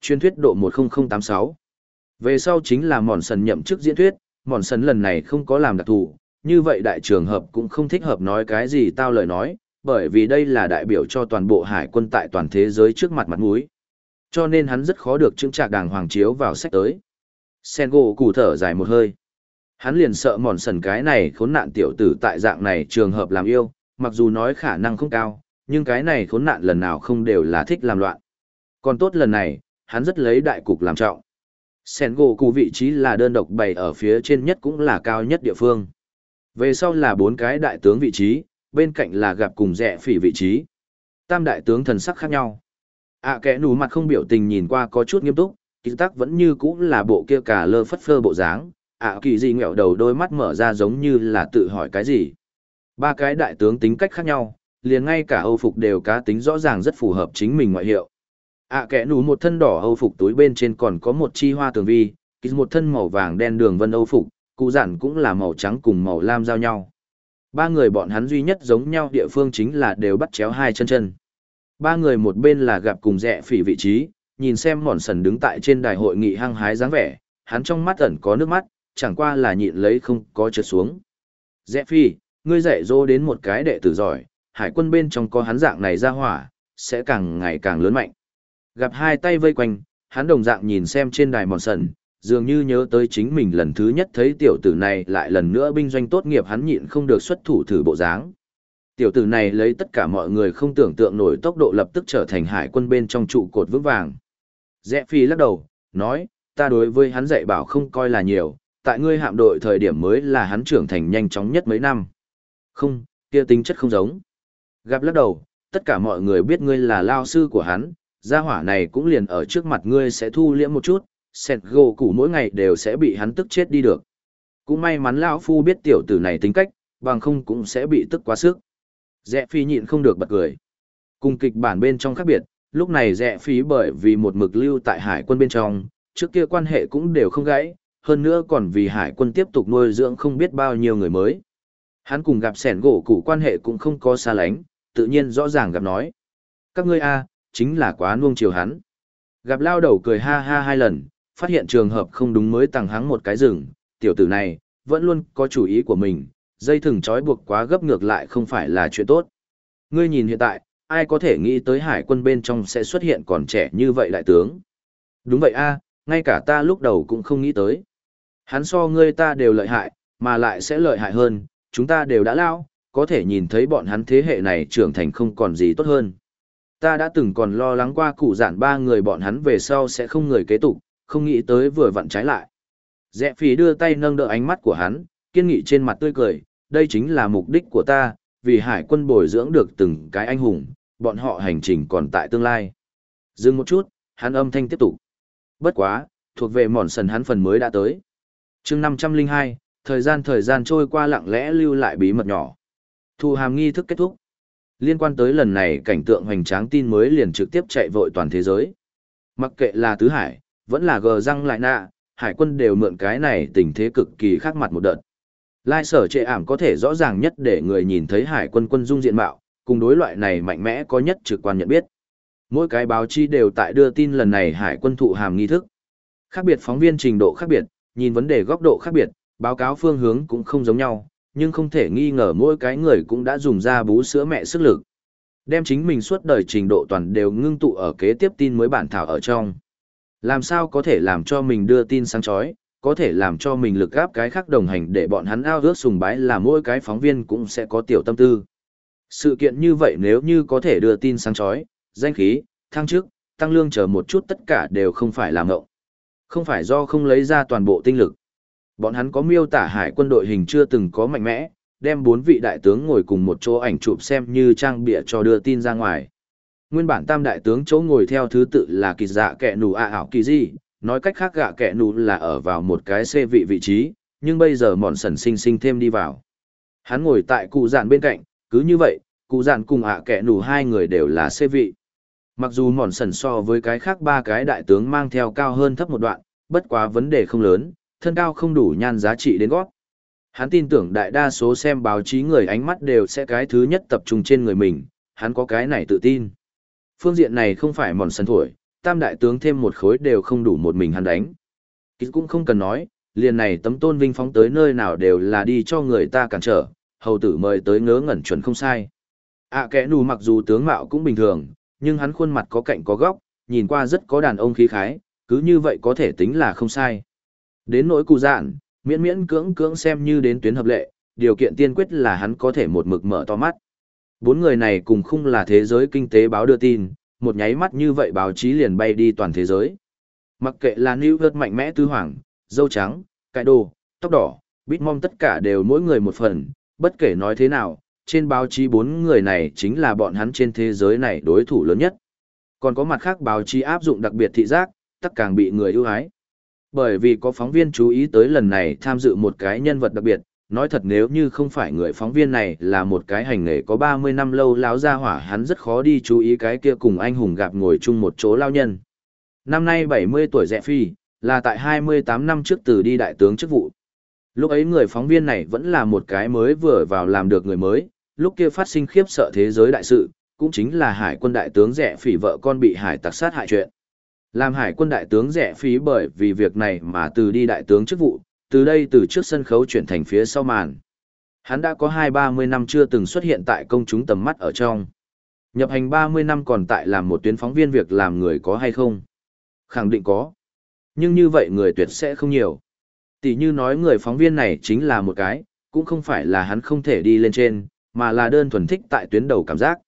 Chuyên thuyết độ 10086. Về sau chính là mòn sần nhậm chức diễn thuyết, mòn sần lần này không có làm đặc thù, như vậy đại trường hợp cũng không thích hợp nói cái gì tao lời nói, bởi vì đây là đại biểu cho toàn bộ hải quân tại toàn thế giới trước mặt mặt mũi. Cho nên hắn rất khó được chứng trạc đàng hoàng chiếu vào sách tới. Sen gỗ củ thở dài một hơi. Hắn liền sợ mòn sần cái này khốn nạn tiểu tử tại dạng này trường hợp làm yêu, mặc dù nói khả năng không cao, nhưng cái này khốn nạn lần nào không đều là thích làm loạn. Còn tốt lần này, hắn rất lấy đại cục làm trọng. Sen gỗ cù vị trí là đơn độc bày ở phía trên nhất cũng là cao nhất địa phương. Về sau là bốn cái đại tướng vị trí, bên cạnh là gặp cùng rẽ phỉ vị trí. Tam đại tướng thần sắc khác nhau ạ à, kẻ nù mặt không biểu tình nhìn qua có chút nghiêm túc, kỳ tắc vẫn như cũ là bộ kia cả lơ phất phơ bộ dáng. ạ kỳ gì ngẹo đầu đôi mắt mở ra giống như là tự hỏi cái gì. Ba cái đại tướng tính cách khác nhau, liền ngay cả âu phục đều cá tính rõ ràng rất phù hợp chính mình ngoại hiệu. ạ à, kẻ nù một thân đỏ âu phục túi bên trên còn có một chi hoa tường vi, kỳ một thân màu vàng đen đường vân âu phục, cụ giản cũng là màu trắng cùng màu lam giao nhau. Ba người bọn hắn duy nhất giống nhau địa phương chính là đều bắt chéo hai chân chân. Ba người một bên là gặp cùng rẻ phỉ vị trí, nhìn xem mòn sần đứng tại trên đài hội nghị hăng hái dáng vẻ, hắn trong mắt ẩn có nước mắt, chẳng qua là nhịn lấy không có trượt xuống. Rẽ phi, ngươi dạy dỗ đến một cái đệ tử giỏi, hải quân bên trong có hắn dạng này ra hỏa, sẽ càng ngày càng lớn mạnh. Gặp hai tay vây quanh, hắn đồng dạng nhìn xem trên đài mòn sần, dường như nhớ tới chính mình lần thứ nhất thấy tiểu tử này lại lần nữa binh doanh tốt nghiệp hắn nhịn không được xuất thủ thử bộ dáng. Tiểu tử này lấy tất cả mọi người không tưởng tượng nổi tốc độ lập tức trở thành hải quân bên trong trụ cột vững vàng. Rẽ phi lắc đầu, nói, ta đối với hắn dạy bảo không coi là nhiều, tại ngươi hạm đội thời điểm mới là hắn trưởng thành nhanh chóng nhất mấy năm. Không, kia tính chất không giống. Gặp lắc đầu, tất cả mọi người biết ngươi là lao sư của hắn, gia hỏa này cũng liền ở trước mặt ngươi sẽ thu liễm một chút, sẹt gỗ củ mỗi ngày đều sẽ bị hắn tức chết đi được. Cũng may mắn lão phu biết tiểu tử này tính cách, bằng không cũng sẽ bị tức quá sức. Rẽ phi nhịn không được bật cười. Cùng kịch bản bên trong khác biệt, lúc này rẽ Phi bởi vì một mực lưu tại hải quân bên trong, trước kia quan hệ cũng đều không gãy, hơn nữa còn vì hải quân tiếp tục nuôi dưỡng không biết bao nhiêu người mới. Hắn cùng gặp sẻn gỗ củ quan hệ cũng không có xa lánh, tự nhiên rõ ràng gặp nói. Các ngươi a chính là quá nuông chiều hắn. Gặp lao đầu cười ha ha hai lần, phát hiện trường hợp không đúng mới tặng hắng một cái rừng, tiểu tử này, vẫn luôn có chủ ý của mình, dây thừng trói buộc quá gấp ngược lại không phải là chuyện tốt. Ngươi nhìn hiện tại, ai có thể nghĩ tới hải quân bên trong sẽ xuất hiện còn trẻ như vậy đại tướng. Đúng vậy a ngay cả ta lúc đầu cũng không nghĩ tới. Hắn so ngươi ta đều lợi hại, mà lại sẽ lợi hại hơn, chúng ta đều đã lao, có thể nhìn thấy bọn hắn thế hệ này trưởng thành không còn gì tốt hơn. Ta đã từng còn lo lắng qua cụ giản ba người bọn hắn về sau sẽ không người kế tục, không nghĩ tới vừa vặn trái lại. Dẹ phí đưa tay nâng đỡ ánh mắt của hắn, kiên nghị trên mặt tươi cười, đây chính là mục đích của ta, vì hải quân bồi dưỡng được từng cái anh hùng, bọn họ hành trình còn tại tương lai. Dừng một chút, hắn âm thanh tiếp tục. Bất quá, thuộc về mòn sần hắn phần mới đã tới. chương 502, thời gian thời gian trôi qua lặng lẽ lưu lại bí mật nhỏ. Thu hàm nghi thức kết thúc. Liên quan tới lần này cảnh tượng hoành tráng tin mới liền trực tiếp chạy vội toàn thế giới. Mặc kệ là Tứ Hải, vẫn là gờ răng lại nạ, hải quân đều mượn cái này tình thế cực kỳ khác mặt một đợt. Lai sở trệ ảm có thể rõ ràng nhất để người nhìn thấy hải quân quân dung diện mạo, cùng đối loại này mạnh mẽ có nhất trực quan nhận biết. Mỗi cái báo chí đều tại đưa tin lần này hải quân thụ hàm nghi thức. Khác biệt phóng viên trình độ khác biệt, nhìn vấn đề góc độ khác biệt, báo cáo phương hướng cũng không giống nhau, nhưng không thể nghi ngờ mỗi cái người cũng đã dùng ra bú sữa mẹ sức lực. Đem chính mình suốt đời trình độ toàn đều ngưng tụ ở kế tiếp tin mới bản thảo ở trong. Làm sao có thể làm cho mình đưa tin sáng chói, có thể làm cho mình lực gáp cái khác đồng hành để bọn hắn ao ước sùng bái là mỗi cái phóng viên cũng sẽ có tiểu tâm tư. Sự kiện như vậy nếu như có thể đưa tin sáng chói, danh khí, thăng chức, tăng lương chờ một chút tất cả đều không phải làm ngộng. Không phải do không lấy ra toàn bộ tinh lực. Bọn hắn có miêu tả hải quân đội hình chưa từng có mạnh mẽ, đem bốn vị đại tướng ngồi cùng một chỗ ảnh chụp xem như trang bịa cho đưa tin ra ngoài. Nguyên bản tam đại tướng chỗ ngồi theo thứ tự là kỳ dạ kẹ nù a ảo kỳ gì, nói cách khác gạ kẻ nụ là ở vào một cái xê vị vị trí, nhưng bây giờ mòn sần sinh sinh thêm đi vào. Hắn ngồi tại cụ dạn bên cạnh, cứ như vậy, cụ dạn cùng ạ kẻ nụ hai người đều là xê vị. Mặc dù mòn sần so với cái khác ba cái đại tướng mang theo cao hơn thấp một đoạn, bất quá vấn đề không lớn, thân cao không đủ nhan giá trị đến gót. Hắn tin tưởng đại đa số xem báo chí người ánh mắt đều sẽ cái thứ nhất tập trung trên người mình, hắn có cái này tự tin. Phương diện này không phải mòn sần thổi, tam đại tướng thêm một khối đều không đủ một mình hắn đánh. Kít cũng không cần nói, liền này tấm tôn vinh phóng tới nơi nào đều là đi cho người ta cản trở, hầu tử mời tới ngớ ngẩn chuẩn không sai. À kẻ nù mặc dù tướng mạo cũng bình thường, nhưng hắn khuôn mặt có cạnh có góc, nhìn qua rất có đàn ông khí khái, cứ như vậy có thể tính là không sai. Đến nỗi cụ dạn, miễn miễn cưỡng cưỡng xem như đến tuyến hợp lệ, điều kiện tiên quyết là hắn có thể một mực mở to mắt. Bốn người này cùng khung là thế giới kinh tế báo đưa tin, một nháy mắt như vậy báo chí liền bay đi toàn thế giới. Mặc kệ là New York mạnh mẽ tứ hoàng, dâu trắng, cải đồ, tóc đỏ, bít mong tất cả đều mỗi người một phần, bất kể nói thế nào, trên báo chí bốn người này chính là bọn hắn trên thế giới này đối thủ lớn nhất. Còn có mặt khác báo chí áp dụng đặc biệt thị giác, tất càng bị người ưu ái. Bởi vì có phóng viên chú ý tới lần này tham dự một cái nhân vật đặc biệt, nói thật nếu như không phải người phóng viên này là một cái hành nghề có 30 năm lâu láo ra hỏa hắn rất khó đi chú ý cái kia cùng anh hùng gặp ngồi chung một chỗ lao nhân. Năm nay 70 tuổi rẻ phi, là tại 28 năm trước từ đi đại tướng chức vụ. Lúc ấy người phóng viên này vẫn là một cái mới vừa vào làm được người mới, lúc kia phát sinh khiếp sợ thế giới đại sự, cũng chính là hải quân đại tướng rẻ phỉ vợ con bị hải tặc sát hại chuyện. Làm hải quân đại tướng rẻ phí bởi vì việc này mà từ đi đại tướng chức vụ, từ đây từ trước sân khấu chuyển thành phía sau màn. Hắn đã có hai ba mươi năm chưa từng xuất hiện tại công chúng tầm mắt ở trong. Nhập hành ba mươi năm còn tại làm một tuyến phóng viên việc làm người có hay không? Khẳng định có. Nhưng như vậy người tuyệt sẽ không nhiều. Tỷ như nói người phóng viên này chính là một cái, cũng không phải là hắn không thể đi lên trên, mà là đơn thuần thích tại tuyến đầu cảm giác.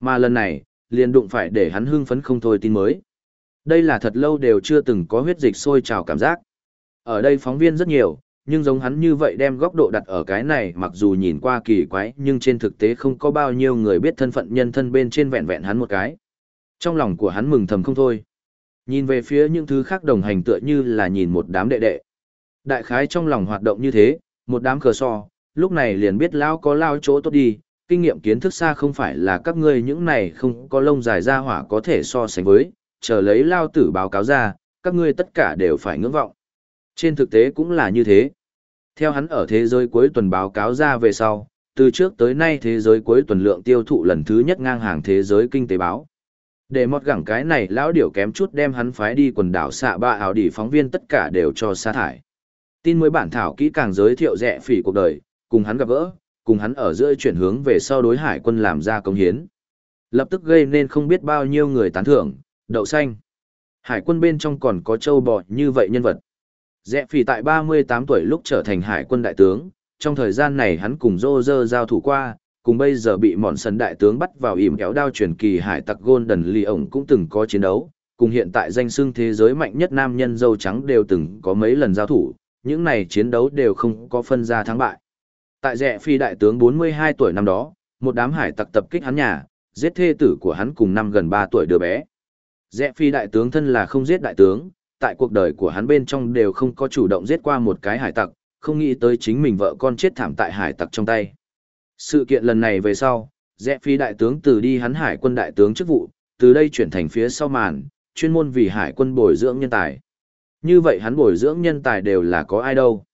Mà lần này, liền đụng phải để hắn hưng phấn không thôi tin mới. Đây là thật lâu đều chưa từng có huyết dịch sôi trào cảm giác. Ở đây phóng viên rất nhiều, nhưng giống hắn như vậy đem góc độ đặt ở cái này mặc dù nhìn qua kỳ quái nhưng trên thực tế không có bao nhiêu người biết thân phận nhân thân bên trên vẹn vẹn hắn một cái. Trong lòng của hắn mừng thầm không thôi. Nhìn về phía những thứ khác đồng hành tựa như là nhìn một đám đệ đệ. Đại khái trong lòng hoạt động như thế, một đám cờ so, lúc này liền biết lao có lao chỗ tốt đi, kinh nghiệm kiến thức xa không phải là các ngươi những này không có lông dài ra hỏa có thể so sánh với, chờ lấy lao tử báo cáo ra, các ngươi tất cả đều phải ngưỡng vọng. Trên thực tế cũng là như thế. Theo hắn ở thế giới cuối tuần báo cáo ra về sau, từ trước tới nay thế giới cuối tuần lượng tiêu thụ lần thứ nhất ngang hàng thế giới kinh tế báo. Để một gẳng cái này lão điểu kém chút đem hắn phái đi quần đảo xạ ba ảo đỉ phóng viên tất cả đều cho sa thải. Tin mới bản thảo kỹ càng giới thiệu rẻ phỉ cuộc đời, cùng hắn gặp gỡ, cùng hắn ở giữa chuyển hướng về sau đối hải quân làm ra công hiến. Lập tức gây nên không biết bao nhiêu người tán thưởng, đậu xanh. Hải quân bên trong còn có châu bò như vậy nhân vật. Rẽ phỉ tại 38 tuổi lúc trở thành hải quân đại tướng, trong thời gian này hắn cùng Dô Dơ giao thủ qua, cùng bây giờ bị mòn sân đại tướng bắt vào ỉm kéo đao truyền kỳ hải tặc Golden Lee ổng cũng từng có chiến đấu, cùng hiện tại danh xưng thế giới mạnh nhất nam nhân dâu trắng đều từng có mấy lần giao thủ, những này chiến đấu đều không có phân ra thắng bại. Tại rẽ phi đại tướng 42 tuổi năm đó, một đám hải tặc tập kích hắn nhà, giết thê tử của hắn cùng năm gần 3 tuổi đứa bé. Rẽ phi đại tướng thân là không giết đại tướng, tại cuộc đời của hắn bên trong đều không có chủ động giết qua một cái hải tặc, không nghĩ tới chính mình vợ con chết thảm tại hải tặc trong tay. Sự kiện lần này về sau, rẽ phi đại tướng từ đi hắn hải quân đại tướng chức vụ, từ đây chuyển thành phía sau màn, chuyên môn vì hải quân bồi dưỡng nhân tài. Như vậy hắn bồi dưỡng nhân tài đều là có ai đâu.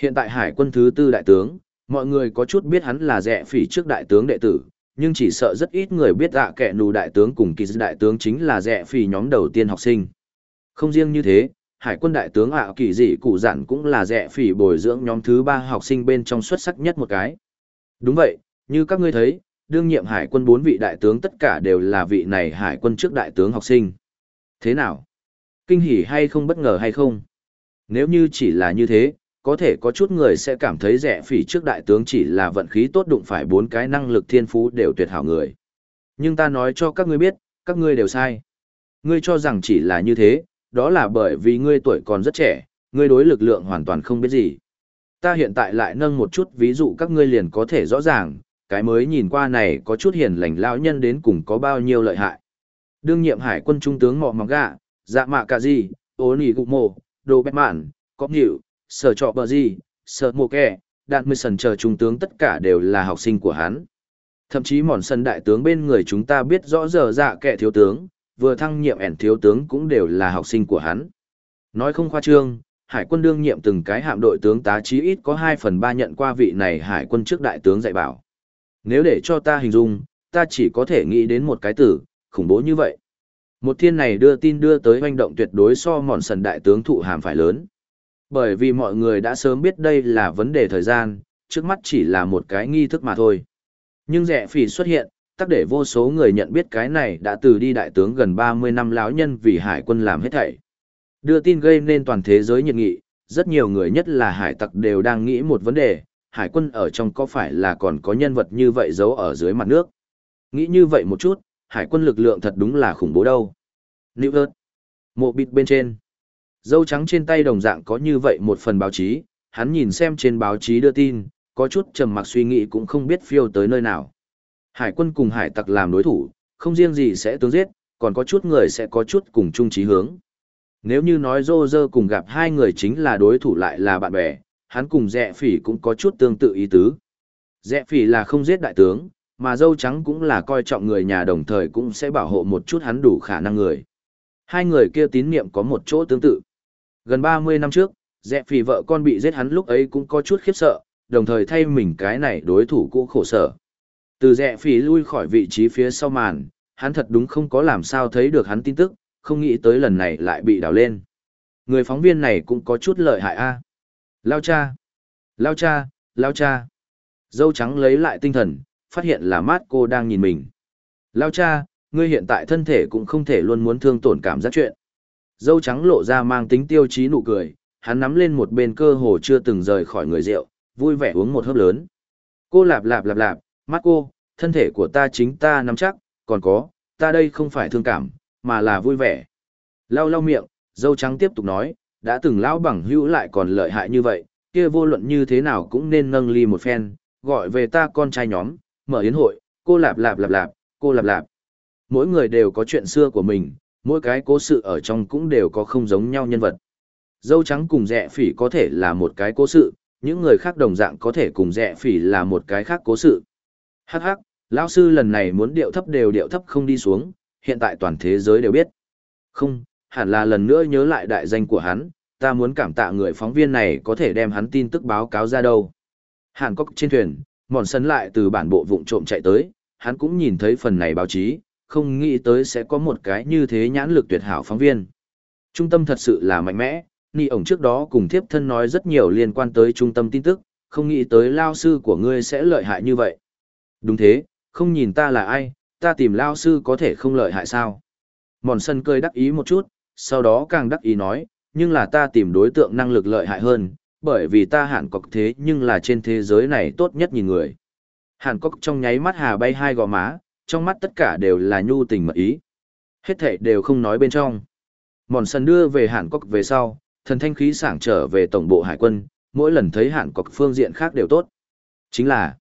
Hiện tại hải quân thứ tư đại tướng, mọi người có chút biết hắn là rẽ phỉ trước đại tướng đệ tử, nhưng chỉ sợ rất ít người biết dạ kẻ nù đại tướng cùng kỳ đại tướng chính là rẽ phỉ nhóm đầu tiên học sinh. Không riêng như thế, hải quân đại tướng ạ kỳ dị cụ giản cũng là rẻ phỉ bồi dưỡng nhóm thứ ba học sinh bên trong xuất sắc nhất một cái. Đúng vậy, như các ngươi thấy, đương nhiệm hải quân bốn vị đại tướng tất cả đều là vị này hải quân trước đại tướng học sinh. Thế nào? Kinh hỉ hay không bất ngờ hay không? Nếu như chỉ là như thế, có thể có chút người sẽ cảm thấy rẻ phỉ trước đại tướng chỉ là vận khí tốt đụng phải bốn cái năng lực thiên phú đều tuyệt hảo người. Nhưng ta nói cho các ngươi biết, các ngươi đều sai. Ngươi cho rằng chỉ là như thế, đó là bởi vì ngươi tuổi còn rất trẻ, ngươi đối lực lượng hoàn toàn không biết gì. Ta hiện tại lại nâng một chút ví dụ các ngươi liền có thể rõ ràng, cái mới nhìn qua này có chút hiền lành lão nhân đến cùng có bao nhiêu lợi hại. Đương nhiệm hải quân trung tướng mọ mọc gạ, dạ mạ cả gì, ố nỉ gục mồ, đồ bét mạn, có nhịu, sở trọ bờ gì, sở mồ kẹ, đạn mười sần chờ trung tướng tất cả đều là học sinh của hắn. Thậm chí mòn sân đại tướng bên người chúng ta biết rõ giờ dạ kẻ thiếu tướng, vừa thăng nhiệm ẻn thiếu tướng cũng đều là học sinh của hắn. Nói không khoa trương, hải quân đương nhiệm từng cái hạm đội tướng tá chí ít có 2 phần 3 nhận qua vị này hải quân trước đại tướng dạy bảo. Nếu để cho ta hình dung, ta chỉ có thể nghĩ đến một cái từ, khủng bố như vậy. Một thiên này đưa tin đưa tới hoành động tuyệt đối so mòn sần đại tướng thụ hàm phải lớn. Bởi vì mọi người đã sớm biết đây là vấn đề thời gian, trước mắt chỉ là một cái nghi thức mà thôi. Nhưng rẻ phỉ xuất hiện, tắc để vô số người nhận biết cái này đã từ đi đại tướng gần 30 năm lão nhân vì hải quân làm hết thảy. Đưa tin gây nên toàn thế giới nhiệt nghị, rất nhiều người nhất là hải tặc đều đang nghĩ một vấn đề, hải quân ở trong có phải là còn có nhân vật như vậy giấu ở dưới mặt nước. Nghĩ như vậy một chút, hải quân lực lượng thật đúng là khủng bố đâu. Nữ ớt, Mộ bịt bên trên. Dâu trắng trên tay đồng dạng có như vậy một phần báo chí, hắn nhìn xem trên báo chí đưa tin, có chút trầm mặc suy nghĩ cũng không biết phiêu tới nơi nào. Hải quân cùng hải tặc làm đối thủ, không riêng gì sẽ tướng giết, còn có chút người sẽ có chút cùng chung chí hướng. Nếu như nói Rô Rơ cùng gặp hai người chính là đối thủ lại là bạn bè, hắn cùng Dẹ Phỉ cũng có chút tương tự ý tứ. Dẹ Phỉ là không giết đại tướng, mà dâu trắng cũng là coi trọng người nhà đồng thời cũng sẽ bảo hộ một chút hắn đủ khả năng người. Hai người kia tín niệm có một chỗ tương tự. Gần 30 năm trước, Dẹ Phỉ vợ con bị giết hắn lúc ấy cũng có chút khiếp sợ, đồng thời thay mình cái này đối thủ cũ khổ sở. Từ rẽ Phỉ lui khỏi vị trí phía sau màn, hắn thật đúng không có làm sao thấy được hắn tin tức, không nghĩ tới lần này lại bị đào lên. Người phóng viên này cũng có chút lợi hại a. Lao cha! Lao cha! Lao cha! Dâu trắng lấy lại tinh thần, phát hiện là mát cô đang nhìn mình. Lao cha, ngươi hiện tại thân thể cũng không thể luôn muốn thương tổn cảm giác chuyện. Dâu trắng lộ ra mang tính tiêu chí nụ cười, hắn nắm lên một bên cơ hồ chưa từng rời khỏi người rượu, vui vẻ uống một hớp lớn. Cô lạp lạp lạp lạp, Marco, thân thể của ta chính ta nắm chắc, còn có, ta đây không phải thương cảm, mà là vui vẻ. Lau lau miệng, dâu trắng tiếp tục nói, đã từng lão bằng hữu lại còn lợi hại như vậy, kia vô luận như thế nào cũng nên nâng ly một phen, gọi về ta con trai nhóm, mở yến hội, cô lạp lạp lạp lạp, cô lạp lạp. Mỗi người đều có chuyện xưa của mình, mỗi cái cố sự ở trong cũng đều có không giống nhau nhân vật. Dâu trắng cùng rẽ phỉ có thể là một cái cố sự, những người khác đồng dạng có thể cùng rẽ phỉ là một cái khác cố sự. Hắc hắc, lão sư lần này muốn điệu thấp đều điệu thấp không đi xuống, hiện tại toàn thế giới đều biết. Không, hẳn là lần nữa nhớ lại đại danh của hắn, ta muốn cảm tạ người phóng viên này có thể đem hắn tin tức báo cáo ra đâu. Hàn Cốc trên thuyền, mòn sân lại từ bản bộ vụng trộm chạy tới, hắn cũng nhìn thấy phần này báo chí, không nghĩ tới sẽ có một cái như thế nhãn lực tuyệt hảo phóng viên. Trung tâm thật sự là mạnh mẽ, Nhi ổng trước đó cùng thiếp thân nói rất nhiều liên quan tới trung tâm tin tức, không nghĩ tới lao sư của ngươi sẽ lợi hại như vậy. Đúng thế, không nhìn ta là ai, ta tìm lao sư có thể không lợi hại sao. Mòn sân cười đắc ý một chút, sau đó càng đắc ý nói, nhưng là ta tìm đối tượng năng lực lợi hại hơn, bởi vì ta hẳn cọc thế nhưng là trên thế giới này tốt nhất nhìn người. Hàn Cốc trong nháy mắt hà bay hai gò má, trong mắt tất cả đều là nhu tình mật ý. Hết thảy đều không nói bên trong. Mòn sân đưa về Hàn Cốc về sau, thần thanh khí sảng trở về tổng bộ hải quân, mỗi lần thấy Hàn Cốc phương diện khác đều tốt. Chính là,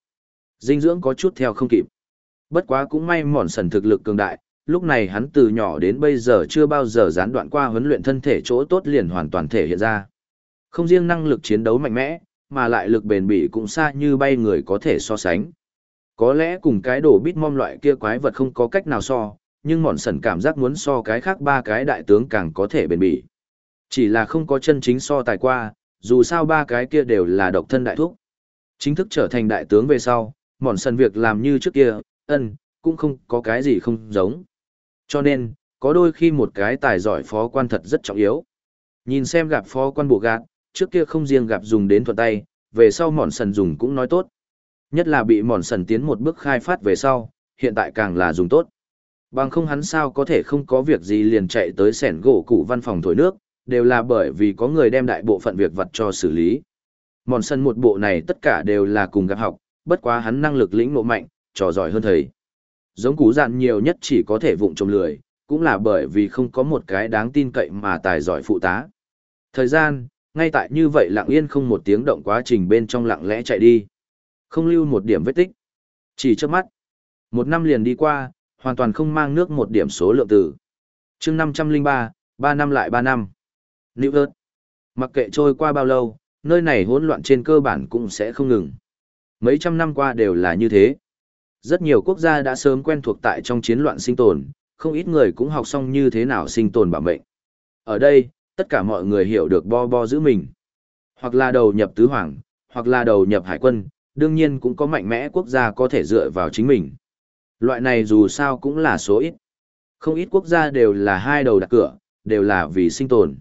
dinh dưỡng có chút theo không kịp. Bất quá cũng may mòn sần thực lực cường đại, lúc này hắn từ nhỏ đến bây giờ chưa bao giờ gián đoạn qua huấn luyện thân thể chỗ tốt liền hoàn toàn thể hiện ra. Không riêng năng lực chiến đấu mạnh mẽ, mà lại lực bền bỉ cũng xa như bay người có thể so sánh. Có lẽ cùng cái đồ bít mom loại kia quái vật không có cách nào so, nhưng mòn sần cảm giác muốn so cái khác ba cái đại tướng càng có thể bền bỉ. Chỉ là không có chân chính so tài qua, dù sao ba cái kia đều là độc thân đại thúc. Chính thức trở thành đại tướng về sau, mòn sần việc làm như trước kia, ân, cũng không có cái gì không giống. Cho nên, có đôi khi một cái tài giỏi phó quan thật rất trọng yếu. Nhìn xem gặp phó quan bộ gạt, trước kia không riêng gặp dùng đến thuận tay, về sau mòn sần dùng cũng nói tốt. Nhất là bị mòn sần tiến một bước khai phát về sau, hiện tại càng là dùng tốt. Bằng không hắn sao có thể không có việc gì liền chạy tới sẻn gỗ cụ văn phòng thổi nước, đều là bởi vì có người đem đại bộ phận việc vật cho xử lý. Mòn sân một bộ này tất cả đều là cùng gặp học, bất quá hắn năng lực lĩnh ngộ mạnh, trò giỏi hơn thầy. Giống cú dạn nhiều nhất chỉ có thể vụng trộm lười, cũng là bởi vì không có một cái đáng tin cậy mà tài giỏi phụ tá. Thời gian, ngay tại như vậy lặng yên không một tiếng động quá trình bên trong lặng lẽ chạy đi. Không lưu một điểm vết tích. Chỉ trước mắt. Một năm liền đi qua, hoàn toàn không mang nước một điểm số lượng tử. chương 503, 3 năm lại 3 năm. Nữ ớt. Mặc kệ trôi qua bao lâu, nơi này hỗn loạn trên cơ bản cũng sẽ không ngừng. Mấy trăm năm qua đều là như thế. Rất nhiều quốc gia đã sớm quen thuộc tại trong chiến loạn sinh tồn, không ít người cũng học xong như thế nào sinh tồn bảo mệnh. Ở đây, tất cả mọi người hiểu được bo bo giữ mình. Hoặc là đầu nhập tứ hoàng, hoặc là đầu nhập hải quân, đương nhiên cũng có mạnh mẽ quốc gia có thể dựa vào chính mình. Loại này dù sao cũng là số ít. Không ít quốc gia đều là hai đầu đặt cửa, đều là vì sinh tồn.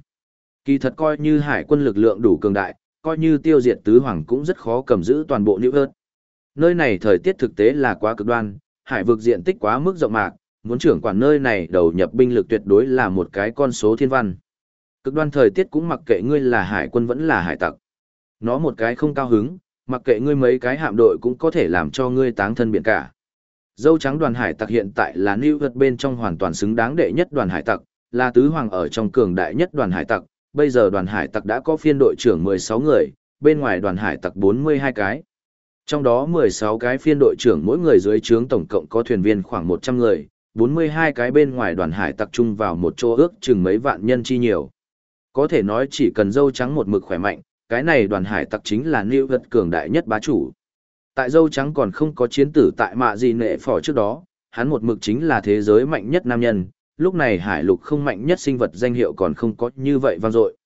Kỳ thật coi như hải quân lực lượng đủ cường đại, coi như tiêu diệt tứ hoàng cũng rất khó cầm giữ toàn bộ nữ ớt. Nơi này thời tiết thực tế là quá cực đoan, hải vực diện tích quá mức rộng mạc, muốn trưởng quản nơi này đầu nhập binh lực tuyệt đối là một cái con số thiên văn. Cực đoan thời tiết cũng mặc kệ ngươi là hải quân vẫn là hải tặc. Nó một cái không cao hứng, mặc kệ ngươi mấy cái hạm đội cũng có thể làm cho ngươi táng thân biển cả. Dâu trắng đoàn hải tặc hiện tại là New York bên trong hoàn toàn xứng đáng đệ nhất đoàn hải tặc, là tứ hoàng ở trong cường đại nhất đoàn hải tặc, bây giờ đoàn hải tặc đã có phiên đội trưởng 16 người, bên ngoài đoàn hải tặc 42 cái. Trong đó 16 cái phiên đội trưởng mỗi người dưới trướng tổng cộng có thuyền viên khoảng 100 người, 42 cái bên ngoài đoàn hải tặc chung vào một chỗ ước chừng mấy vạn nhân chi nhiều. Có thể nói chỉ cần dâu trắng một mực khỏe mạnh, cái này đoàn hải tặc chính là New vật cường đại nhất bá chủ. Tại dâu trắng còn không có chiến tử tại mạ gì nệ phỏ trước đó, hắn một mực chính là thế giới mạnh nhất nam nhân, lúc này hải lục không mạnh nhất sinh vật danh hiệu còn không có như vậy vang dội.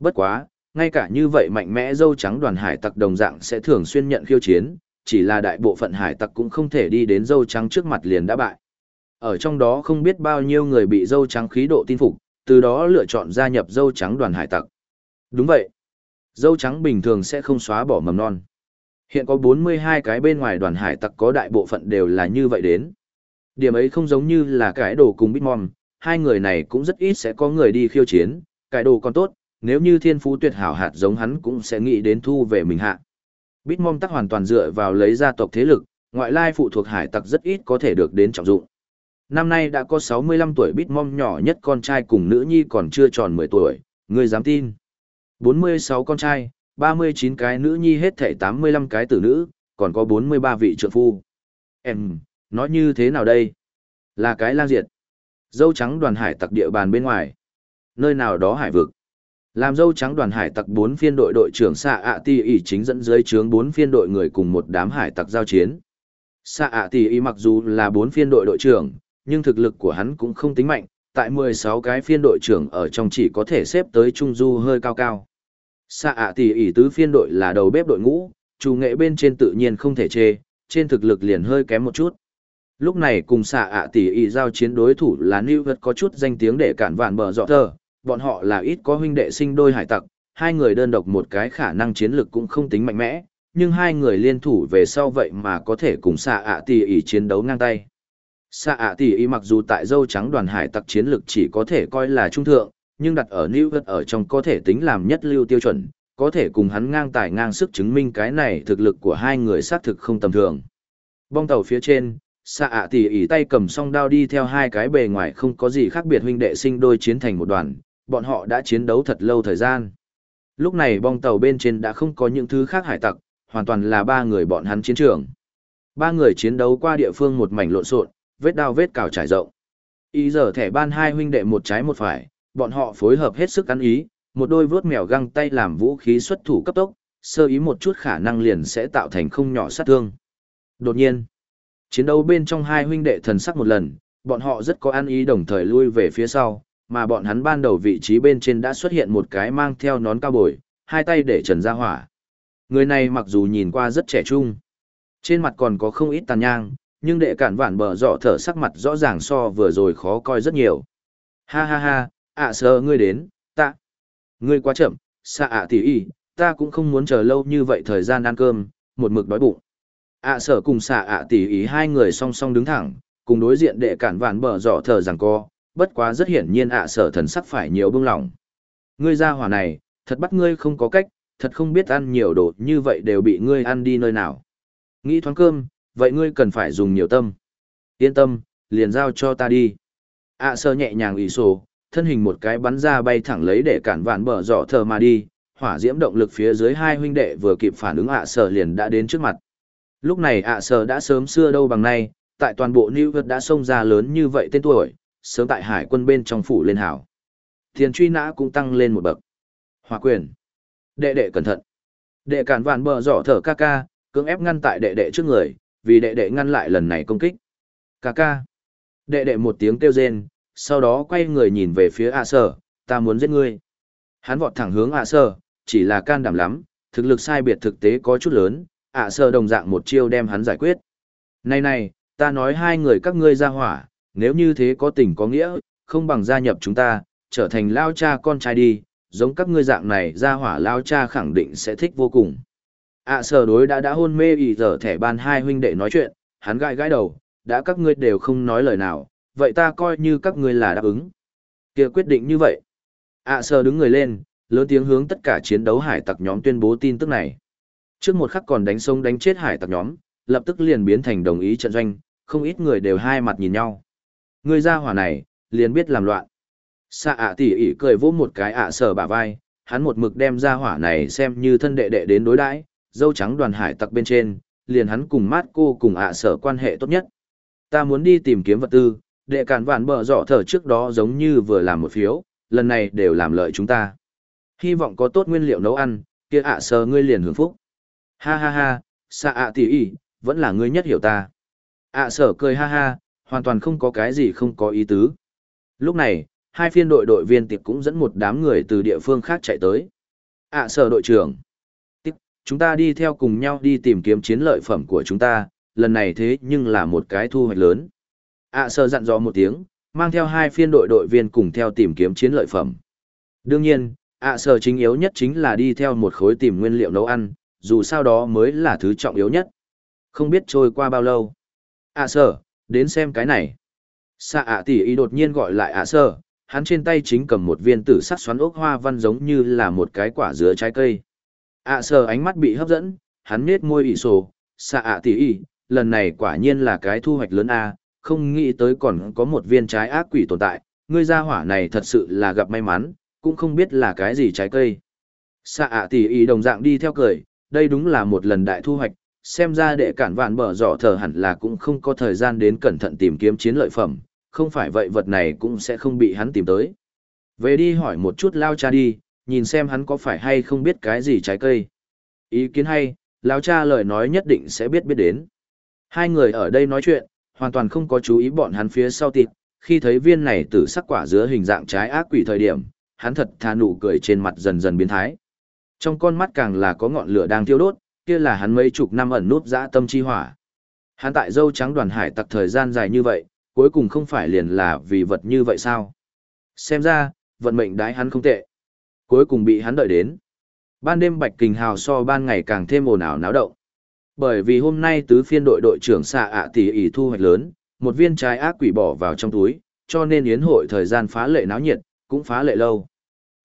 Bất quá, ngay cả như vậy mạnh mẽ dâu trắng đoàn hải tặc đồng dạng sẽ thường xuyên nhận khiêu chiến, chỉ là đại bộ phận hải tặc cũng không thể đi đến dâu trắng trước mặt liền đã bại. Ở trong đó không biết bao nhiêu người bị dâu trắng khí độ tin phục, từ đó lựa chọn gia nhập dâu trắng đoàn hải tặc. Đúng vậy. Dâu trắng bình thường sẽ không xóa bỏ mầm non. Hiện có 42 cái bên ngoài đoàn hải tặc có đại bộ phận đều là như vậy đến. Điểm ấy không giống như là cái đồ cùng Bitmom, hai người này cũng rất ít sẽ có người đi khiêu chiến, cái đồ còn tốt, nếu như thiên phú tuyệt hảo hạt giống hắn cũng sẽ nghĩ đến thu về mình hạ. Bitmom tắc hoàn toàn dựa vào lấy gia tộc thế lực, Ngoại lai phụ thuộc hải tặc rất ít có thể được đến trọng dụng. Năm nay đã có 65 tuổi bít nhỏ nhất con trai cùng nữ nhi còn chưa tròn 10 tuổi, người dám tin. 46 con trai, 39 cái nữ nhi hết thảy 85 cái tử nữ, còn có 43 vị trượng phu. Em, nói như thế nào đây? Là cái lang diệt. Dâu trắng đoàn hải tặc địa bàn bên ngoài. Nơi nào đó hải vực. Làm dâu trắng đoàn hải tặc bốn phiên đội đội trưởng xạ ạ ti ỉ chính dẫn dưới trướng bốn phiên đội người cùng một đám hải tặc giao chiến. Xạ ạ ti ỉ mặc dù là bốn phiên đội đội trưởng, nhưng thực lực của hắn cũng không tính mạnh, tại 16 cái phiên đội trưởng ở trong chỉ có thể xếp tới trung du hơi cao cao. Xạ ạ tỷ ỉ tứ phiên đội là đầu bếp đội ngũ, chủ nghệ bên trên tự nhiên không thể chê, trên thực lực liền hơi kém một chút. Lúc này cùng xạ ạ tỷ y giao chiến đối thủ là New Vật có chút danh tiếng để cản vạn bờ dọ thờ, bọn họ là ít có huynh đệ sinh đôi hải tặc, hai người đơn độc một cái khả năng chiến lực cũng không tính mạnh mẽ, nhưng hai người liên thủ về sau vậy mà có thể cùng xạ ạ tỷ y chiến đấu ngang tay. Xạ ạ tỷ y mặc dù tại dâu trắng đoàn hải tặc chiến lực chỉ có thể coi là trung thượng, nhưng đặt ở New York ở trong có thể tính làm nhất lưu tiêu chuẩn, có thể cùng hắn ngang tài ngang sức chứng minh cái này thực lực của hai người xác thực không tầm thường. Bong tàu phía trên, xạ ạ tỉ ỉ tay cầm song đao đi theo hai cái bề ngoài không có gì khác biệt huynh đệ sinh đôi chiến thành một đoàn, bọn họ đã chiến đấu thật lâu thời gian. Lúc này bong tàu bên trên đã không có những thứ khác hải tặc, hoàn toàn là ba người bọn hắn chiến trường. Ba người chiến đấu qua địa phương một mảnh lộn xộn, vết đao vết cào trải rộng. Ý giờ thẻ ban hai huynh đệ một trái một phải, bọn họ phối hợp hết sức ăn ý, một đôi vớt mèo găng tay làm vũ khí xuất thủ cấp tốc, sơ ý một chút khả năng liền sẽ tạo thành không nhỏ sát thương. Đột nhiên, chiến đấu bên trong hai huynh đệ thần sắc một lần, bọn họ rất có ăn ý đồng thời lui về phía sau, mà bọn hắn ban đầu vị trí bên trên đã xuất hiện một cái mang theo nón cao bồi, hai tay để trần ra hỏa. Người này mặc dù nhìn qua rất trẻ trung, trên mặt còn có không ít tàn nhang, nhưng đệ cản vạn bờ dọ thở sắc mặt rõ ràng so vừa rồi khó coi rất nhiều. Ha ha ha, ạ à, sơ ngươi đến, ta. Ngươi quá chậm, xa ạ tỷ y, ta cũng không muốn chờ lâu như vậy thời gian ăn cơm, một mực đói bụng ạ sở cùng xạ ạ tỷ ý hai người song song đứng thẳng, cùng đối diện đệ cản vạn bờ dọ thờ rằng co, bất quá rất hiển nhiên ạ sở thần sắc phải nhiều bưng lỏng. Ngươi ra hỏa này, thật bắt ngươi không có cách, thật không biết ăn nhiều đồ như vậy đều bị ngươi ăn đi nơi nào. Nghĩ thoáng cơm, vậy ngươi cần phải dùng nhiều tâm. Yên tâm, liền giao cho ta đi. ạ sở nhẹ nhàng ủy sổ, thân hình một cái bắn ra bay thẳng lấy để cản vạn bờ dọ thờ mà đi, hỏa diễm động lực phía dưới hai huynh đệ vừa kịp phản ứng ạ sở liền đã đến trước mặt. Lúc này ạ sở đã sớm xưa đâu bằng nay, tại toàn bộ New York đã xông ra lớn như vậy tên tuổi, sớm tại hải quân bên trong phủ lên hảo. Tiền truy nã cũng tăng lên một bậc. Hòa quyền. Đệ đệ cẩn thận. Đệ cản vạn bờ dọ thở ca ca, cưỡng ép ngăn tại đệ đệ trước người, vì đệ đệ ngăn lại lần này công kích. Ca ca. Đệ đệ một tiếng kêu rên, sau đó quay người nhìn về phía ạ sở, ta muốn giết ngươi. Hắn vọt thẳng hướng ạ sở, chỉ là can đảm lắm, thực lực sai biệt thực tế có chút lớn, ạ sơ đồng dạng một chiêu đem hắn giải quyết. Này này, ta nói hai người các ngươi ra hỏa, nếu như thế có tình có nghĩa, không bằng gia nhập chúng ta, trở thành lao cha con trai đi, giống các ngươi dạng này ra hỏa lao cha khẳng định sẽ thích vô cùng. ạ sơ đối đã đã hôn mê ý giờ thẻ ban hai huynh đệ nói chuyện, hắn gãi gãi đầu, đã các ngươi đều không nói lời nào, vậy ta coi như các ngươi là đáp ứng. kia quyết định như vậy. ạ à, đứng người lên, lớn tiếng hướng tất cả chiến đấu hải tặc nhóm tuyên bố tin tức này. Trước một khắc còn đánh sông đánh chết hải tặc nhóm, lập tức liền biến thành đồng ý trận doanh, không ít người đều hai mặt nhìn nhau. Người ra hỏa này, liền biết làm loạn. Xạ ạ tỉ ỉ cười vỗ một cái ạ à sờ bả vai, hắn một mực đem ra hỏa này xem như thân đệ đệ đến đối đãi, dâu trắng đoàn hải tặc bên trên, liền hắn cùng mát cô cùng ạ sở quan hệ tốt nhất. Ta muốn đi tìm kiếm vật tư, đệ cản vạn bờ dọ thở trước đó giống như vừa làm một phiếu, lần này đều làm lợi chúng ta. Hy vọng có tốt nguyên liệu nấu ăn, kia ạ sờ ngươi liền hưởng phúc. Ha ha ha, xa ạ tỷ ý, vẫn là ngươi nhất hiểu ta. ạ sở cười ha ha, hoàn toàn không có cái gì không có ý tứ. Lúc này, hai phiên đội đội viên tiệp cũng dẫn một đám người từ địa phương khác chạy tới. ạ sở đội trưởng. Tiếp, chúng ta đi theo cùng nhau đi tìm kiếm chiến lợi phẩm của chúng ta, lần này thế nhưng là một cái thu hoạch lớn ạ à dặn dò một tiếng mang theo hai phiên đội đội viên cùng theo tìm kiếm chiến lợi phẩm đương nhiên ạ sở chính yếu nhất chính là đi theo một khối tìm nguyên liệu nấu ăn dù sao đó mới là thứ trọng yếu nhất. Không biết trôi qua bao lâu. À sở, đến xem cái này. Xạ ạ tỷ y đột nhiên gọi lại à sở, hắn trên tay chính cầm một viên tử sắc xoắn ốc hoa văn giống như là một cái quả dứa trái cây. À sở ánh mắt bị hấp dẫn hắn nết môi ỷ sổ. Xạ ạ tỷ y lần này quả nhiên là cái thu hoạch lớn a, không nghĩ tới còn có một viên trái ác quỷ tồn tại, ngươi gia hỏa này thật sự là gặp may mắn, cũng không biết là cái gì trái cây. Xạ ạ tỷ y đồng dạng đi theo cười, đây đúng là một lần đại thu hoạch, xem ra để cản vạn bờ giỏ thờ hẳn là cũng không có thời gian đến cẩn thận tìm kiếm chiến lợi phẩm, không phải vậy vật này cũng sẽ không bị hắn tìm tới. Về đi hỏi một chút lao cha đi, nhìn xem hắn có phải hay không biết cái gì trái cây. Ý kiến hay, lao cha lời nói nhất định sẽ biết biết đến. Hai người ở đây nói chuyện, hoàn toàn không có chú ý bọn hắn phía sau tịt, khi thấy viên này tử sắc quả giữa hình dạng trái ác quỷ thời điểm, hắn thật thà nụ cười trên mặt dần dần biến thái. Trong con mắt càng là có ngọn lửa đang thiêu đốt, kia là hắn mấy chục năm ẩn nút dã tâm chi hỏa. Hắn tại dâu trắng đoàn hải tặc thời gian dài như vậy, cuối cùng không phải liền là vì vật như vậy sao? Xem ra, vận mệnh đái hắn không tệ. Cuối cùng bị hắn đợi đến. Ban đêm Bạch Kình Hào so ban ngày càng thêm ồn ào náo động. Bởi vì hôm nay tứ phiên đội đội trưởng xạ ạ tỷ ỷ thu hoạch lớn, một viên trái ác quỷ bỏ vào trong túi, cho nên yến hội thời gian phá lệ náo nhiệt, cũng phá lệ lâu.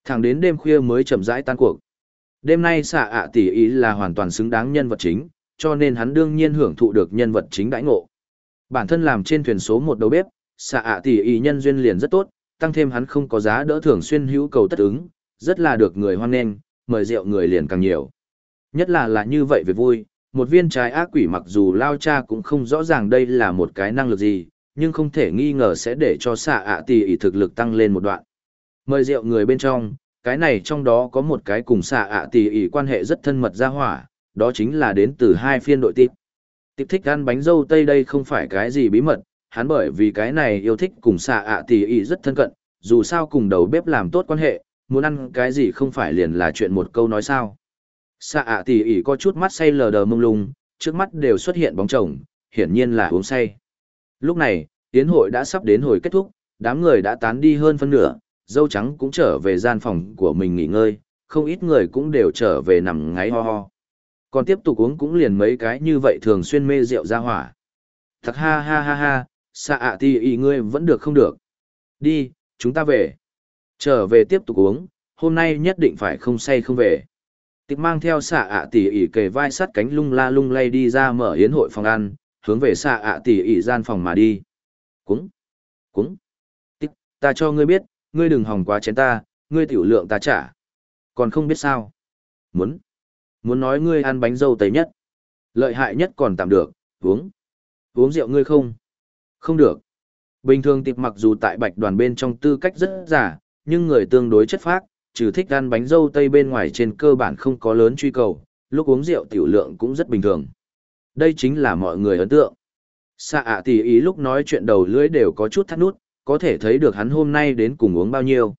Thẳng đến đêm khuya mới chậm rãi tan cuộc. Đêm nay xạ ạ tỷ ý là hoàn toàn xứng đáng nhân vật chính, cho nên hắn đương nhiên hưởng thụ được nhân vật chính đãi ngộ. Bản thân làm trên thuyền số một đầu bếp, xạ ạ tỷ ý nhân duyên liền rất tốt, tăng thêm hắn không có giá đỡ thường xuyên hữu cầu tất ứng, rất là được người hoan nghênh, mời rượu người liền càng nhiều. Nhất là là như vậy về vui, một viên trái ác quỷ mặc dù lao cha cũng không rõ ràng đây là một cái năng lực gì, nhưng không thể nghi ngờ sẽ để cho xạ ạ tỷ ý thực lực tăng lên một đoạn. Mời rượu người bên trong, cái này trong đó có một cái cùng xạ ạ tỉ ỉ quan hệ rất thân mật ra hỏa, đó chính là đến từ hai phiên đội tịp. Tịp thích ăn bánh dâu tây đây không phải cái gì bí mật, hắn bởi vì cái này yêu thích cùng xạ ạ tỉ ỉ rất thân cận, dù sao cùng đầu bếp làm tốt quan hệ, muốn ăn cái gì không phải liền là chuyện một câu nói sao. Xạ ạ tỉ ỉ có chút mắt say lờ đờ mông lung, trước mắt đều xuất hiện bóng chồng, hiển nhiên là uống say. Lúc này, tiến hội đã sắp đến hồi kết thúc, đám người đã tán đi hơn phân nửa, dâu trắng cũng trở về gian phòng của mình nghỉ ngơi, không ít người cũng đều trở về nằm ngáy ho ho. Còn tiếp tục uống cũng liền mấy cái như vậy thường xuyên mê rượu ra hỏa. Thật ha ha ha ha, xạ ạ thì ý ngươi vẫn được không được. Đi, chúng ta về. Trở về tiếp tục uống, hôm nay nhất định phải không say không về. Tịch mang theo xạ ạ tỷ ỉ kề vai sắt cánh lung la lung lay đi ra mở yến hội phòng ăn, hướng về xạ ạ tỷ ỉ gian phòng mà đi. Cúng, cúng. Tịch, ta cho ngươi biết, ngươi đừng hòng quá chén ta, ngươi tiểu lượng ta trả. Còn không biết sao. Muốn. Muốn nói ngươi ăn bánh dâu tây nhất. Lợi hại nhất còn tạm được, uống. Uống rượu ngươi không? Không được. Bình thường tiệp mặc dù tại bạch đoàn bên trong tư cách rất giả, nhưng người tương đối chất phác, trừ thích ăn bánh dâu tây bên ngoài trên cơ bản không có lớn truy cầu, lúc uống rượu tiểu lượng cũng rất bình thường. Đây chính là mọi người ấn tượng. Xạ ạ tỷ ý lúc nói chuyện đầu lưỡi đều có chút thắt nút, có thể thấy được hắn hôm nay đến cùng uống bao nhiêu.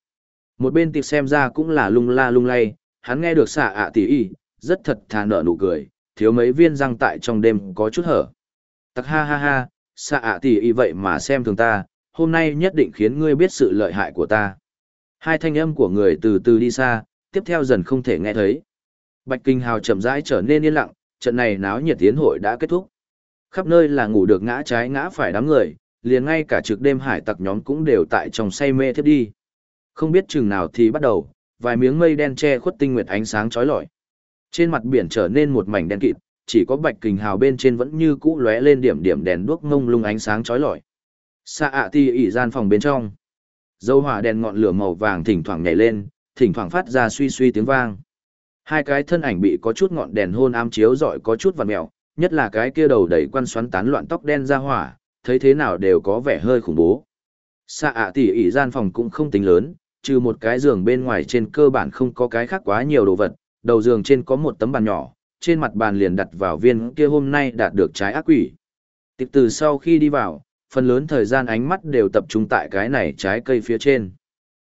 Một bên tiệp xem ra cũng là lung la lung lay, hắn nghe được xạ ạ tỷ y, rất thật thà nở nụ cười, thiếu mấy viên răng tại trong đêm có chút hở. Tặc ha ha ha, xạ ạ tỷ y vậy mà xem thường ta, hôm nay nhất định khiến ngươi biết sự lợi hại của ta. Hai thanh âm của người từ từ đi xa, tiếp theo dần không thể nghe thấy. Bạch Kinh Hào chậm rãi trở nên yên lặng, trận này náo nhiệt tiến hội đã kết thúc. Khắp nơi là ngủ được ngã trái ngã phải đám người, liền ngay cả trực đêm hải tặc nhóm cũng đều tại trong say mê thiếp đi. Không biết chừng nào thì bắt đầu, vài miếng mây đen che khuất tinh nguyệt ánh sáng chói lọi. Trên mặt biển trở nên một mảnh đen kịt, chỉ có bạch kình hào bên trên vẫn như cũ lóe lên điểm điểm đèn đuốc ngông lung ánh sáng chói lọi. Xa ạ ti ỉ gian phòng bên trong. Dâu hỏa đèn ngọn lửa màu vàng thỉnh thoảng nhảy lên, thỉnh thoảng phát ra suy suy tiếng vang. Hai cái thân ảnh bị có chút ngọn đèn hôn ám chiếu rọi có chút vằn mèo, nhất là cái kia đầu đầy quan xoắn tán loạn tóc đen ra hỏa, thấy thế nào đều có vẻ hơi khủng bố. Xạ ạ tỉ ỉ gian phòng cũng không tính lớn, trừ một cái giường bên ngoài trên cơ bản không có cái khác quá nhiều đồ vật, đầu giường trên có một tấm bàn nhỏ, trên mặt bàn liền đặt vào viên kia hôm nay đạt được trái ác quỷ. Tiếp từ sau khi đi vào, phần lớn thời gian ánh mắt đều tập trung tại cái này trái cây phía trên.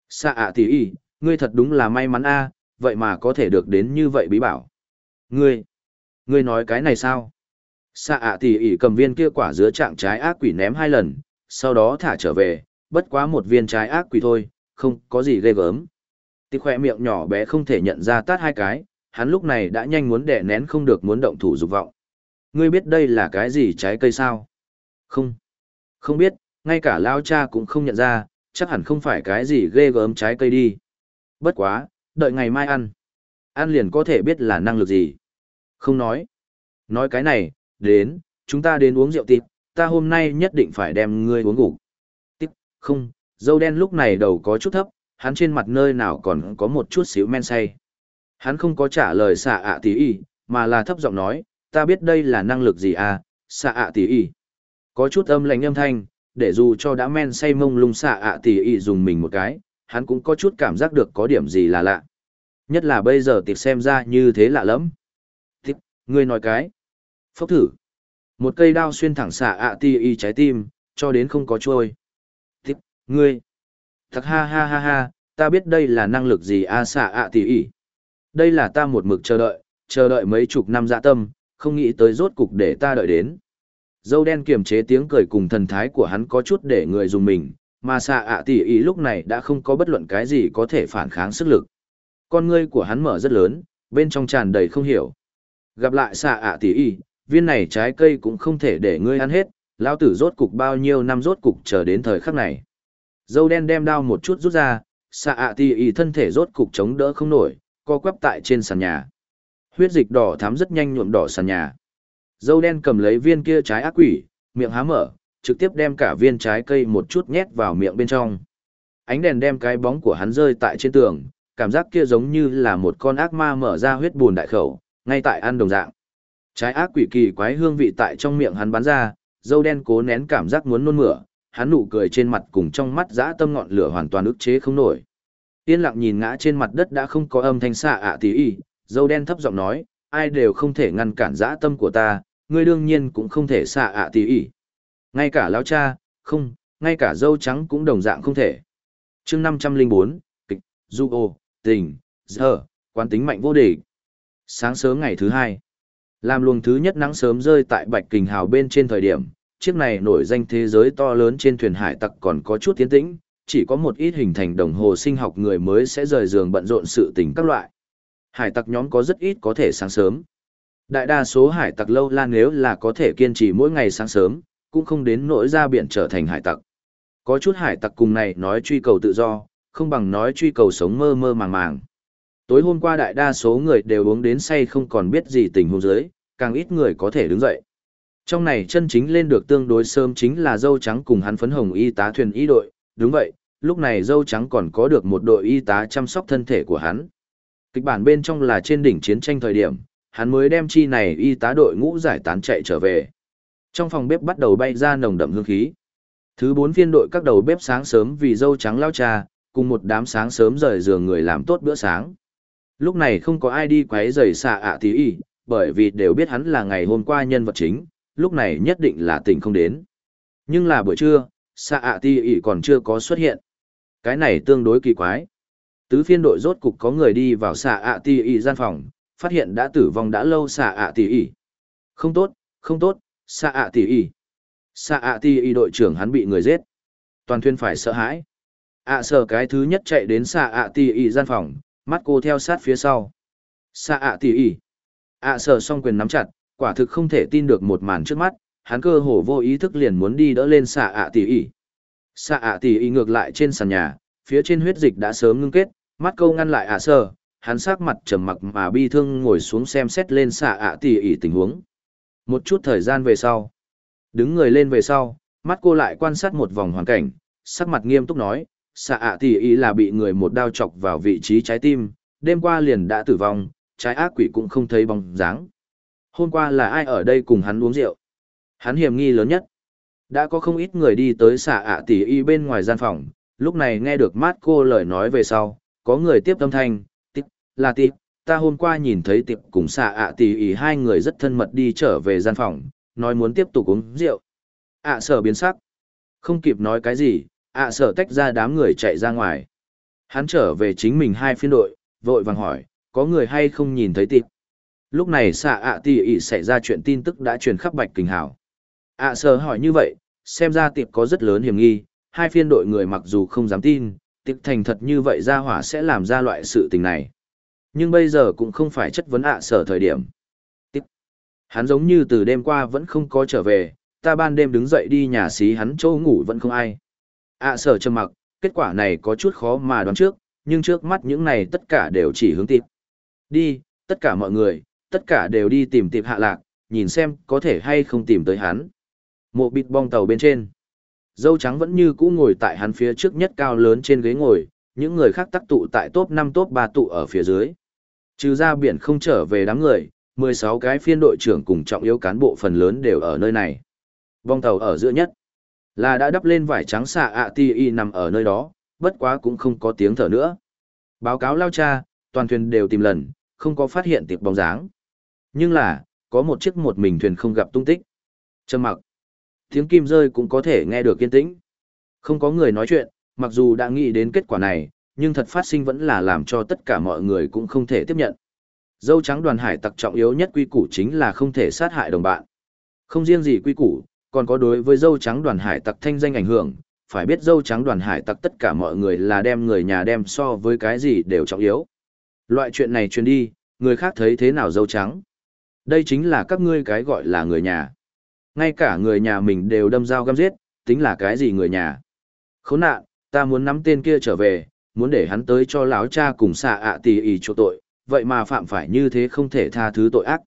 Xạ ạ tỉ ỉ, ngươi thật đúng là may mắn a, vậy mà có thể được đến như vậy bí bảo. Ngươi, ngươi nói cái này sao? Xạ ạ thì ỉ cầm viên kia quả dứa trạng trái ác quỷ ném hai lần, sau đó thả trở về, bất quá một viên trái ác quỷ thôi, không có gì ghê gớm. Tì khỏe miệng nhỏ bé không thể nhận ra tát hai cái, hắn lúc này đã nhanh muốn đẻ nén không được muốn động thủ dục vọng. Ngươi biết đây là cái gì trái cây sao? Không. Không biết, ngay cả lao cha cũng không nhận ra, chắc hẳn không phải cái gì ghê gớm trái cây đi. Bất quá, đợi ngày mai ăn. Ăn liền có thể biết là năng lực gì. Không nói. Nói cái này, đến, chúng ta đến uống rượu tịp, ta hôm nay nhất định phải đem ngươi uống ngủ. Tiếp, không, dâu đen lúc này đầu có chút thấp, hắn trên mặt nơi nào còn có một chút xíu men say. Hắn không có trả lời xạ ạ tỷ y, mà là thấp giọng nói, ta biết đây là năng lực gì à, xạ ạ tỷ y. Có chút âm lạnh âm thanh, để dù cho đã men say mông lung xạ ạ tỷ y dùng mình một cái, hắn cũng có chút cảm giác được có điểm gì là lạ. Nhất là bây giờ tiệc xem ra như thế lạ lắm. Tiếp, ngươi nói cái. Phốc thử. Một cây đao xuyên thẳng xạ ạ tỷ y trái tim, cho đến không có trôi. Tiếp, ngươi. Thật ha ha ha ha, ta biết đây là năng lực gì a xạ ạ tỷ y. Đây là ta một mực chờ đợi, chờ đợi mấy chục năm dạ tâm, không nghĩ tới rốt cục để ta đợi đến. Dâu đen kiềm chế tiếng cười cùng thần thái của hắn có chút để người dùng mình, mà xạ ạ tỷ ý lúc này đã không có bất luận cái gì có thể phản kháng sức lực. Con ngươi của hắn mở rất lớn, bên trong tràn đầy không hiểu. Gặp lại xạ ạ tỷ ý, viên này trái cây cũng không thể để ngươi ăn hết, lao tử rốt cục bao nhiêu năm rốt cục chờ đến thời khắc này. Dâu đen đem đao một chút rút ra, xạ ạ Tì ý thân thể rốt cục chống đỡ không nổi, co quắp tại trên sàn nhà. Huyết dịch đỏ thắm rất nhanh nhuộm đỏ sàn nhà. Dâu đen cầm lấy viên kia trái ác quỷ, miệng há mở, trực tiếp đem cả viên trái cây một chút nhét vào miệng bên trong. Ánh đèn đem cái bóng của hắn rơi tại trên tường, cảm giác kia giống như là một con ác ma mở ra huyết buồn đại khẩu, ngay tại ăn đồng dạng. Trái ác quỷ kỳ quái hương vị tại trong miệng hắn bắn ra, dâu đen cố nén cảm giác muốn nôn mửa, hắn nụ cười trên mặt cùng trong mắt dã tâm ngọn lửa hoàn toàn ức chế không nổi. Yên lặng nhìn ngã trên mặt đất đã không có âm thanh xạ ạ tí y, dâu đen thấp giọng nói, ai đều không thể ngăn cản dã tâm của ta, ngươi đương nhiên cũng không thể xạ ạ tí y. Ngay cả lão cha, không, ngay cả dâu trắng cũng đồng dạng không thể. chương 504, kịch, du ô, tình, giờ, quán tính mạnh vô địch. Sáng sớm ngày thứ hai, làm luồng thứ nhất nắng sớm rơi tại bạch kình hào bên trên thời điểm, chiếc này nổi danh thế giới to lớn trên thuyền hải tặc còn có chút tiến tĩnh, chỉ có một ít hình thành đồng hồ sinh học người mới sẽ rời giường bận rộn sự tình các loại. Hải tặc nhóm có rất ít có thể sáng sớm. Đại đa số hải tặc lâu lan nếu là có thể kiên trì mỗi ngày sáng sớm, cũng không đến nỗi ra biển trở thành hải tặc. Có chút hải tặc cùng này nói truy cầu tự do, không bằng nói truy cầu sống mơ mơ màng màng. Tối hôm qua đại đa số người đều uống đến say không còn biết gì tình huống dưới, càng ít người có thể đứng dậy. Trong này chân chính lên được tương đối sớm chính là dâu trắng cùng hắn phấn hồng y tá thuyền y đội, đúng vậy, lúc này dâu trắng còn có được một đội y tá chăm sóc thân thể của hắn. Kịch bản bên trong là trên đỉnh chiến tranh thời điểm, hắn mới đem chi này y tá đội ngũ giải tán chạy trở về. Trong phòng bếp bắt đầu bay ra nồng đậm hương khí. Thứ bốn phiên đội các đầu bếp sáng sớm vì dâu trắng lao trà, cùng một đám sáng sớm rời giường người làm tốt bữa sáng. Lúc này không có ai đi quấy rầy xạ ạ tí y, bởi vì đều biết hắn là ngày hôm qua nhân vật chính, lúc này nhất định là tỉnh không đến. Nhưng là buổi trưa, xạ ạ tí y còn chưa có xuất hiện. Cái này tương đối kỳ quái. Tứ phiên đội rốt cục có người đi vào xạ ạ tỷ Y gian phòng, phát hiện đã tử vong đã lâu xạ ạ tỷ Y. Không tốt, không tốt, xạ ạ tỷ Y, Xạ ạ tỷ Y đội trưởng hắn bị người giết. Toàn thuyền phải sợ hãi. ạ sợ cái thứ nhất chạy đến xạ ạ tỷ Y gian phòng, mắt cô theo sát phía sau. Xạ ạ tỷ ỉ. ạ sợ song quyền nắm chặt, quả thực không thể tin được một màn trước mắt, hắn cơ hồ vô ý thức liền muốn đi đỡ lên xạ ạ tỷ ỉ. Xạ ạ tỷ ỉ ngược lại trên sàn nhà, phía trên huyết dịch đã sớm ngưng kết, mắt câu ngăn lại ạ sơ hắn sát mặt trầm mặc mà bi thương ngồi xuống xem xét lên xạ ạ tỉ ỉ tình huống một chút thời gian về sau đứng người lên về sau mắt cô lại quan sát một vòng hoàn cảnh sắc mặt nghiêm túc nói xạ ạ tỉ ý là bị người một đao chọc vào vị trí trái tim đêm qua liền đã tử vong trái ác quỷ cũng không thấy bóng dáng hôm qua là ai ở đây cùng hắn uống rượu hắn hiểm nghi lớn nhất đã có không ít người đi tới xạ ạ tỉ y bên ngoài gian phòng lúc này nghe được mát cô lời nói về sau có người tiếp tâm thanh, tiếp, là tiếp, ta hôm qua nhìn thấy tiệp cùng xạ ạ tỷ ý hai người rất thân mật đi trở về gian phòng, nói muốn tiếp tục uống rượu. ạ sở biến sắc. Không kịp nói cái gì, ạ sở tách ra đám người chạy ra ngoài. Hắn trở về chính mình hai phiên đội, vội vàng hỏi, có người hay không nhìn thấy Tịp. Lúc này xạ ạ tỷ ỉ xảy ra chuyện tin tức đã truyền khắp bạch kình hảo. ạ sở hỏi như vậy, xem ra Tịp có rất lớn hiểm nghi, hai phiên đội người mặc dù không dám tin, Tịp thành thật như vậy ra hỏa sẽ làm ra loại sự tình này. Nhưng bây giờ cũng không phải chất vấn ạ sở thời điểm. Tiếp. Hắn giống như từ đêm qua vẫn không có trở về, ta ban đêm đứng dậy đi nhà xí hắn chỗ ngủ vẫn không ai ạ à, sở trầm mặc, kết quả này có chút khó mà đoán trước, nhưng trước mắt những này tất cả đều chỉ hướng tịp Đi, tất cả mọi người, tất cả đều đi tìm tịp hạ lạc, nhìn xem có thể hay không tìm tới hắn. Mộ bịt bong tàu bên trên. Dâu trắng vẫn như cũ ngồi tại hắn phía trước nhất cao lớn trên ghế ngồi, những người khác tắc tụ tại top năm top ba tụ ở phía dưới. Trừ ra biển không trở về đám người, 16 cái phiên đội trưởng cùng trọng yếu cán bộ phần lớn đều ở nơi này. bong tàu ở giữa nhất, là đã đắp lên vải trắng xạ ạ ti y nằm ở nơi đó, bất quá cũng không có tiếng thở nữa. Báo cáo lao cha, toàn thuyền đều tìm lần, không có phát hiện tiệp bóng dáng. Nhưng là, có một chiếc một mình thuyền không gặp tung tích. Trầm mặc. Tiếng kim rơi cũng có thể nghe được kiên tĩnh. Không có người nói chuyện, mặc dù đã nghĩ đến kết quả này, nhưng thật phát sinh vẫn là làm cho tất cả mọi người cũng không thể tiếp nhận. Dâu trắng đoàn hải tặc trọng yếu nhất quy củ chính là không thể sát hại đồng bạn. Không riêng gì quy củ, còn có đối với dâu trắng đoàn hải tặc thanh danh ảnh hưởng, phải biết dâu trắng đoàn hải tặc tất cả mọi người là đem người nhà đem so với cái gì đều trọng yếu. Loại chuyện này truyền đi, người khác thấy thế nào dâu trắng. Đây chính là các ngươi cái gọi là người nhà. Ngay cả người nhà mình đều đâm dao găm giết, tính là cái gì người nhà. Khốn nạn, ta muốn nắm tên kia trở về, muốn để hắn tới cho lão cha cùng xạ ạ tì ý chỗ tội, vậy mà phạm phải như thế không thể tha thứ tội ác.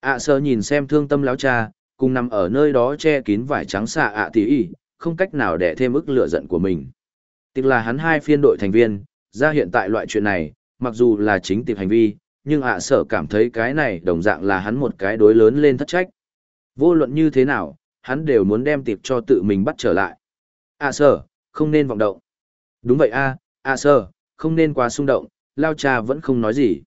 ạ sơ nhìn xem thương tâm lão cha, cùng nằm ở nơi đó che kín vải trắng xạ ạ tỷ y, không cách nào để thêm ức lửa giận của mình. Tức là hắn hai phiên đội thành viên, ra hiện tại loại chuyện này, mặc dù là chính tiệp hành vi, nhưng ạ sở cảm thấy cái này đồng dạng là hắn một cái đối lớn lên thất trách. Vô luận như thế nào, hắn đều muốn đem tiệp cho tự mình bắt trở lại. ạ sở, không nên vọng động. Đúng vậy a, ạ sở, không nên quá xung động, lao cha vẫn không nói gì.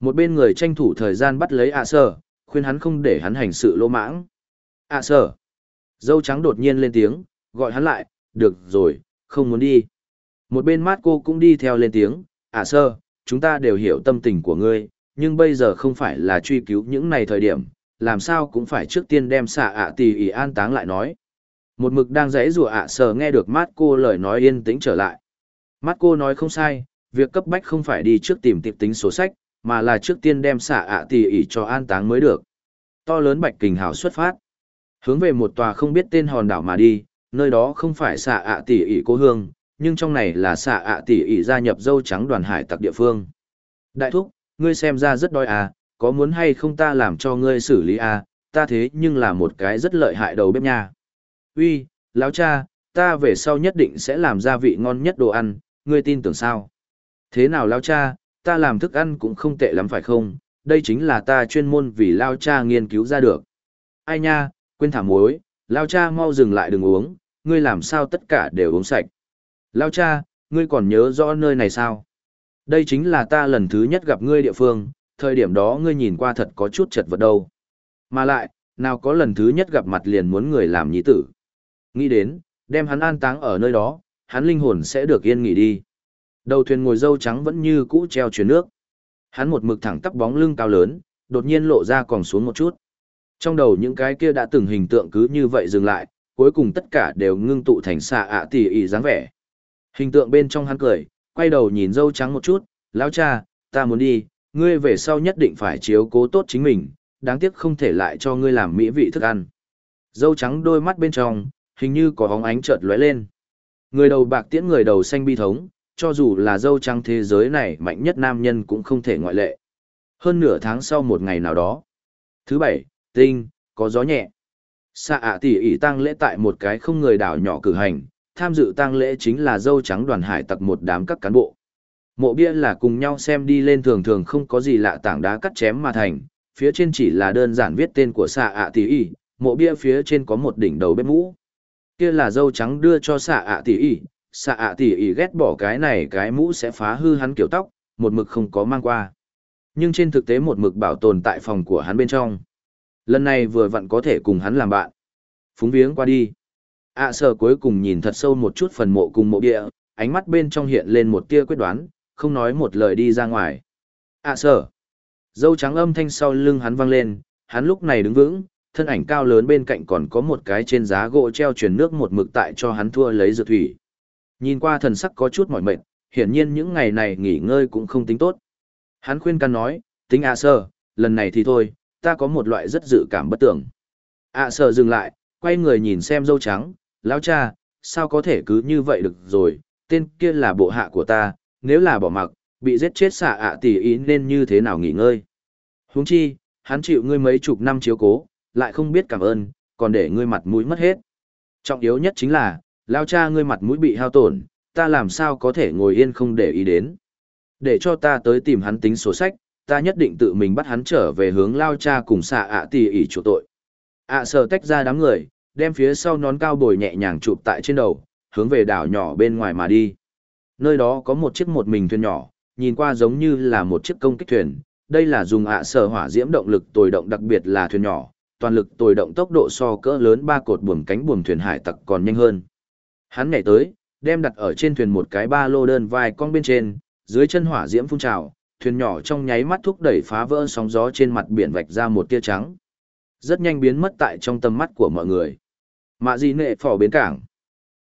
Một bên người tranh thủ thời gian bắt lấy ạ sở, khuyên hắn không để hắn hành sự lỗ mãng. À sở. Dâu trắng đột nhiên lên tiếng, gọi hắn lại, được rồi, không muốn đi. Một bên mát cô cũng đi theo lên tiếng, À sơ, chúng ta đều hiểu tâm tình của ngươi, nhưng bây giờ không phải là truy cứu những này thời điểm, làm sao cũng phải trước tiên đem xạ ạ à tỷ ỉ an táng lại nói. Một mực đang rẽ rùa ạ sơ nghe được mát cô lời nói yên tĩnh trở lại. Mát cô nói không sai, việc cấp bách không phải đi trước tìm tiệp tính sổ sách, mà là trước tiên đem xạ ạ à tỷ ỉ cho an táng mới được. To lớn bạch kình hào xuất phát. Hướng về một tòa không biết tên hòn đảo mà đi, nơi đó không phải xạ ạ tỷ ỉ cô hương, nhưng trong này là xạ ạ tỷ ỉ gia nhập dâu trắng đoàn hải tặc địa phương. Đại thúc, ngươi xem ra rất đói à, có muốn hay không ta làm cho ngươi xử lý à, ta thế nhưng là một cái rất lợi hại đầu bếp nha. Uy, lão cha, ta về sau nhất định sẽ làm gia vị ngon nhất đồ ăn, ngươi tin tưởng sao? Thế nào lão cha, ta làm thức ăn cũng không tệ lắm phải không? Đây chính là ta chuyên môn vì lao cha nghiên cứu ra được. Ai nha, quên thả muối, lao cha mau dừng lại đừng uống, ngươi làm sao tất cả đều uống sạch. Lao cha, ngươi còn nhớ rõ nơi này sao? Đây chính là ta lần thứ nhất gặp ngươi địa phương, thời điểm đó ngươi nhìn qua thật có chút chật vật đâu. Mà lại, nào có lần thứ nhất gặp mặt liền muốn người làm nhí tử. Nghĩ đến, đem hắn an táng ở nơi đó, hắn linh hồn sẽ được yên nghỉ đi. Đầu thuyền ngồi dâu trắng vẫn như cũ treo chuyển nước. Hắn một mực thẳng tắp bóng lưng cao lớn, đột nhiên lộ ra còn xuống một chút. Trong đầu những cái kia đã từng hình tượng cứ như vậy dừng lại, cuối cùng tất cả đều ngưng tụ thành xạ ạ tỉ ỉ dáng vẻ. Hình tượng bên trong hắn cười, quay đầu nhìn dâu trắng một chút, lão cha, ta muốn đi, ngươi về sau nhất định phải chiếu cố tốt chính mình, đáng tiếc không thể lại cho ngươi làm mỹ vị thức ăn. Dâu trắng đôi mắt bên trong, hình như có hóng ánh chợt lóe lên. Người đầu bạc tiễn người đầu xanh bi thống, cho dù là dâu trắng thế giới này mạnh nhất nam nhân cũng không thể ngoại lệ. Hơn nửa tháng sau một ngày nào đó. Thứ bảy, tinh, có gió nhẹ. Xạ ạ tỷ ỉ tăng lễ tại một cái không người đảo nhỏ cử hành, tham dự tăng lễ chính là dâu trắng đoàn hải tặc một đám các cán bộ. Mộ bia là cùng nhau xem đi lên thường thường không có gì lạ tảng đá cắt chém mà thành, phía trên chỉ là đơn giản viết tên của xạ ạ tỷ ỉ, mộ bia phía trên có một đỉnh đầu bếp mũ. Kia là dâu trắng đưa cho xạ ạ tỷ ỉ, xạ ạ tỷ ỉ ghét bỏ cái này cái mũ sẽ phá hư hắn kiểu tóc, một mực không có mang qua. Nhưng trên thực tế một mực bảo tồn tại phòng của hắn bên trong. Lần này vừa vặn có thể cùng hắn làm bạn. Phúng viếng qua đi. ạ à, sở cuối cùng nhìn thật sâu một chút phần mộ cùng mộ địa, ánh mắt bên trong hiện lên một tia quyết đoán, không nói một lời đi ra ngoài. ạ à, sở. Dâu trắng âm thanh sau lưng hắn vang lên, hắn lúc này đứng vững, thân ảnh cao lớn bên cạnh còn có một cái trên giá gỗ treo truyền nước một mực tại cho hắn thua lấy dược thủy. Nhìn qua thần sắc có chút mỏi mệt, hiển nhiên những ngày này nghỉ ngơi cũng không tính tốt. Hắn khuyên can nói, tính ạ à lần này thì thôi, ta có một loại rất dự cảm bất tưởng. ạ à, sợ dừng lại, quay người nhìn xem dâu trắng, lão cha, sao có thể cứ như vậy được rồi, tên kia là bộ hạ của ta, nếu là bỏ mặc, bị giết chết xạ ạ tỷ ý nên như thế nào nghỉ ngơi. Huống chi, hắn chịu ngươi mấy chục năm chiếu cố, lại không biết cảm ơn, còn để ngươi mặt mũi mất hết. Trọng yếu nhất chính là, lao cha ngươi mặt mũi bị hao tổn, ta làm sao có thể ngồi yên không để ý đến. Để cho ta tới tìm hắn tính sổ sách, ta nhất định tự mình bắt hắn trở về hướng lao cha cùng xạ ạ tỉ ỉ chủ tội. ạ à sờ tách ra đám người, đem phía sau nón cao bồi nhẹ nhàng chụp tại trên đầu, hướng về đảo nhỏ bên ngoài mà đi. Nơi đó có một chiếc một mình thuyền nhỏ, nhìn qua giống như là một chiếc công kích thuyền. Đây là dùng ạ à sở hỏa diễm động lực tồi động đặc biệt là thuyền nhỏ, toàn lực tồi động tốc độ so cỡ lớn ba cột buồm cánh buồm thuyền hải tặc còn nhanh hơn. Hắn nhảy tới, đem đặt ở trên thuyền một cái ba lô đơn vai con bên trên, dưới chân hỏa diễm phun trào, thuyền nhỏ trong nháy mắt thúc đẩy phá vỡ sóng gió trên mặt biển vạch ra một tia trắng. Rất nhanh biến mất tại trong tầm mắt của mọi người. Mạ gì nệ phỏ bến cảng.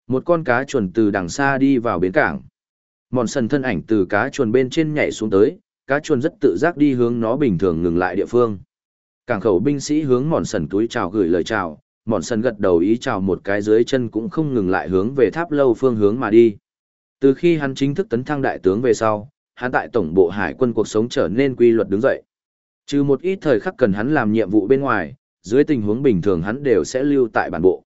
Một con cá chuồn từ đằng xa đi vào bến cảng. Mòn sần thân ảnh từ cá chuồn bên trên nhảy xuống tới, cá chuồn rất tự giác đi hướng nó bình thường ngừng lại địa phương. Cảng khẩu binh sĩ hướng mòn sần túi chào gửi lời chào, mòn sần gật đầu ý chào một cái dưới chân cũng không ngừng lại hướng về tháp lâu phương hướng mà đi. Từ khi hắn chính thức tấn thăng đại tướng về sau, hắn tại tổng bộ hải quân cuộc sống trở nên quy luật đứng dậy. Trừ một ít thời khắc cần hắn làm nhiệm vụ bên ngoài, dưới tình huống bình thường hắn đều sẽ lưu tại bản bộ.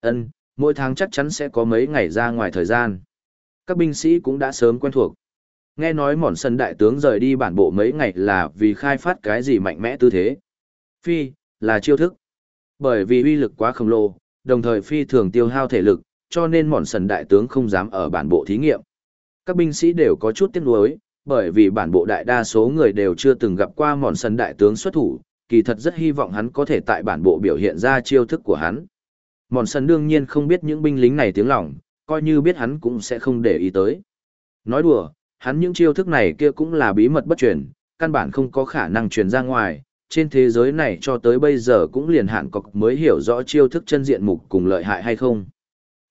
Ân, mỗi tháng chắc chắn sẽ có mấy ngày ra ngoài thời gian. Các binh sĩ cũng đã sớm quen thuộc. Nghe nói mòn sân đại tướng rời đi bản bộ mấy ngày là vì khai phát cái gì mạnh mẽ tư thế. Phi, là chiêu thức. Bởi vì uy lực quá khổng lồ, đồng thời phi thường tiêu hao thể lực, cho nên mòn sần đại tướng không dám ở bản bộ thí nghiệm. Các binh sĩ đều có chút tiếc nuối, bởi vì bản bộ đại đa số người đều chưa từng gặp qua mòn sân đại tướng xuất thủ, kỳ thật rất hy vọng hắn có thể tại bản bộ biểu hiện ra chiêu thức của hắn. Mòn sân đương nhiên không biết những binh lính này tiếng lòng, coi như biết hắn cũng sẽ không để ý tới. Nói đùa, hắn những chiêu thức này kia cũng là bí mật bất truyền, căn bản không có khả năng truyền ra ngoài, trên thế giới này cho tới bây giờ cũng liền hạn cọc mới hiểu rõ chiêu thức chân diện mục cùng lợi hại hay không.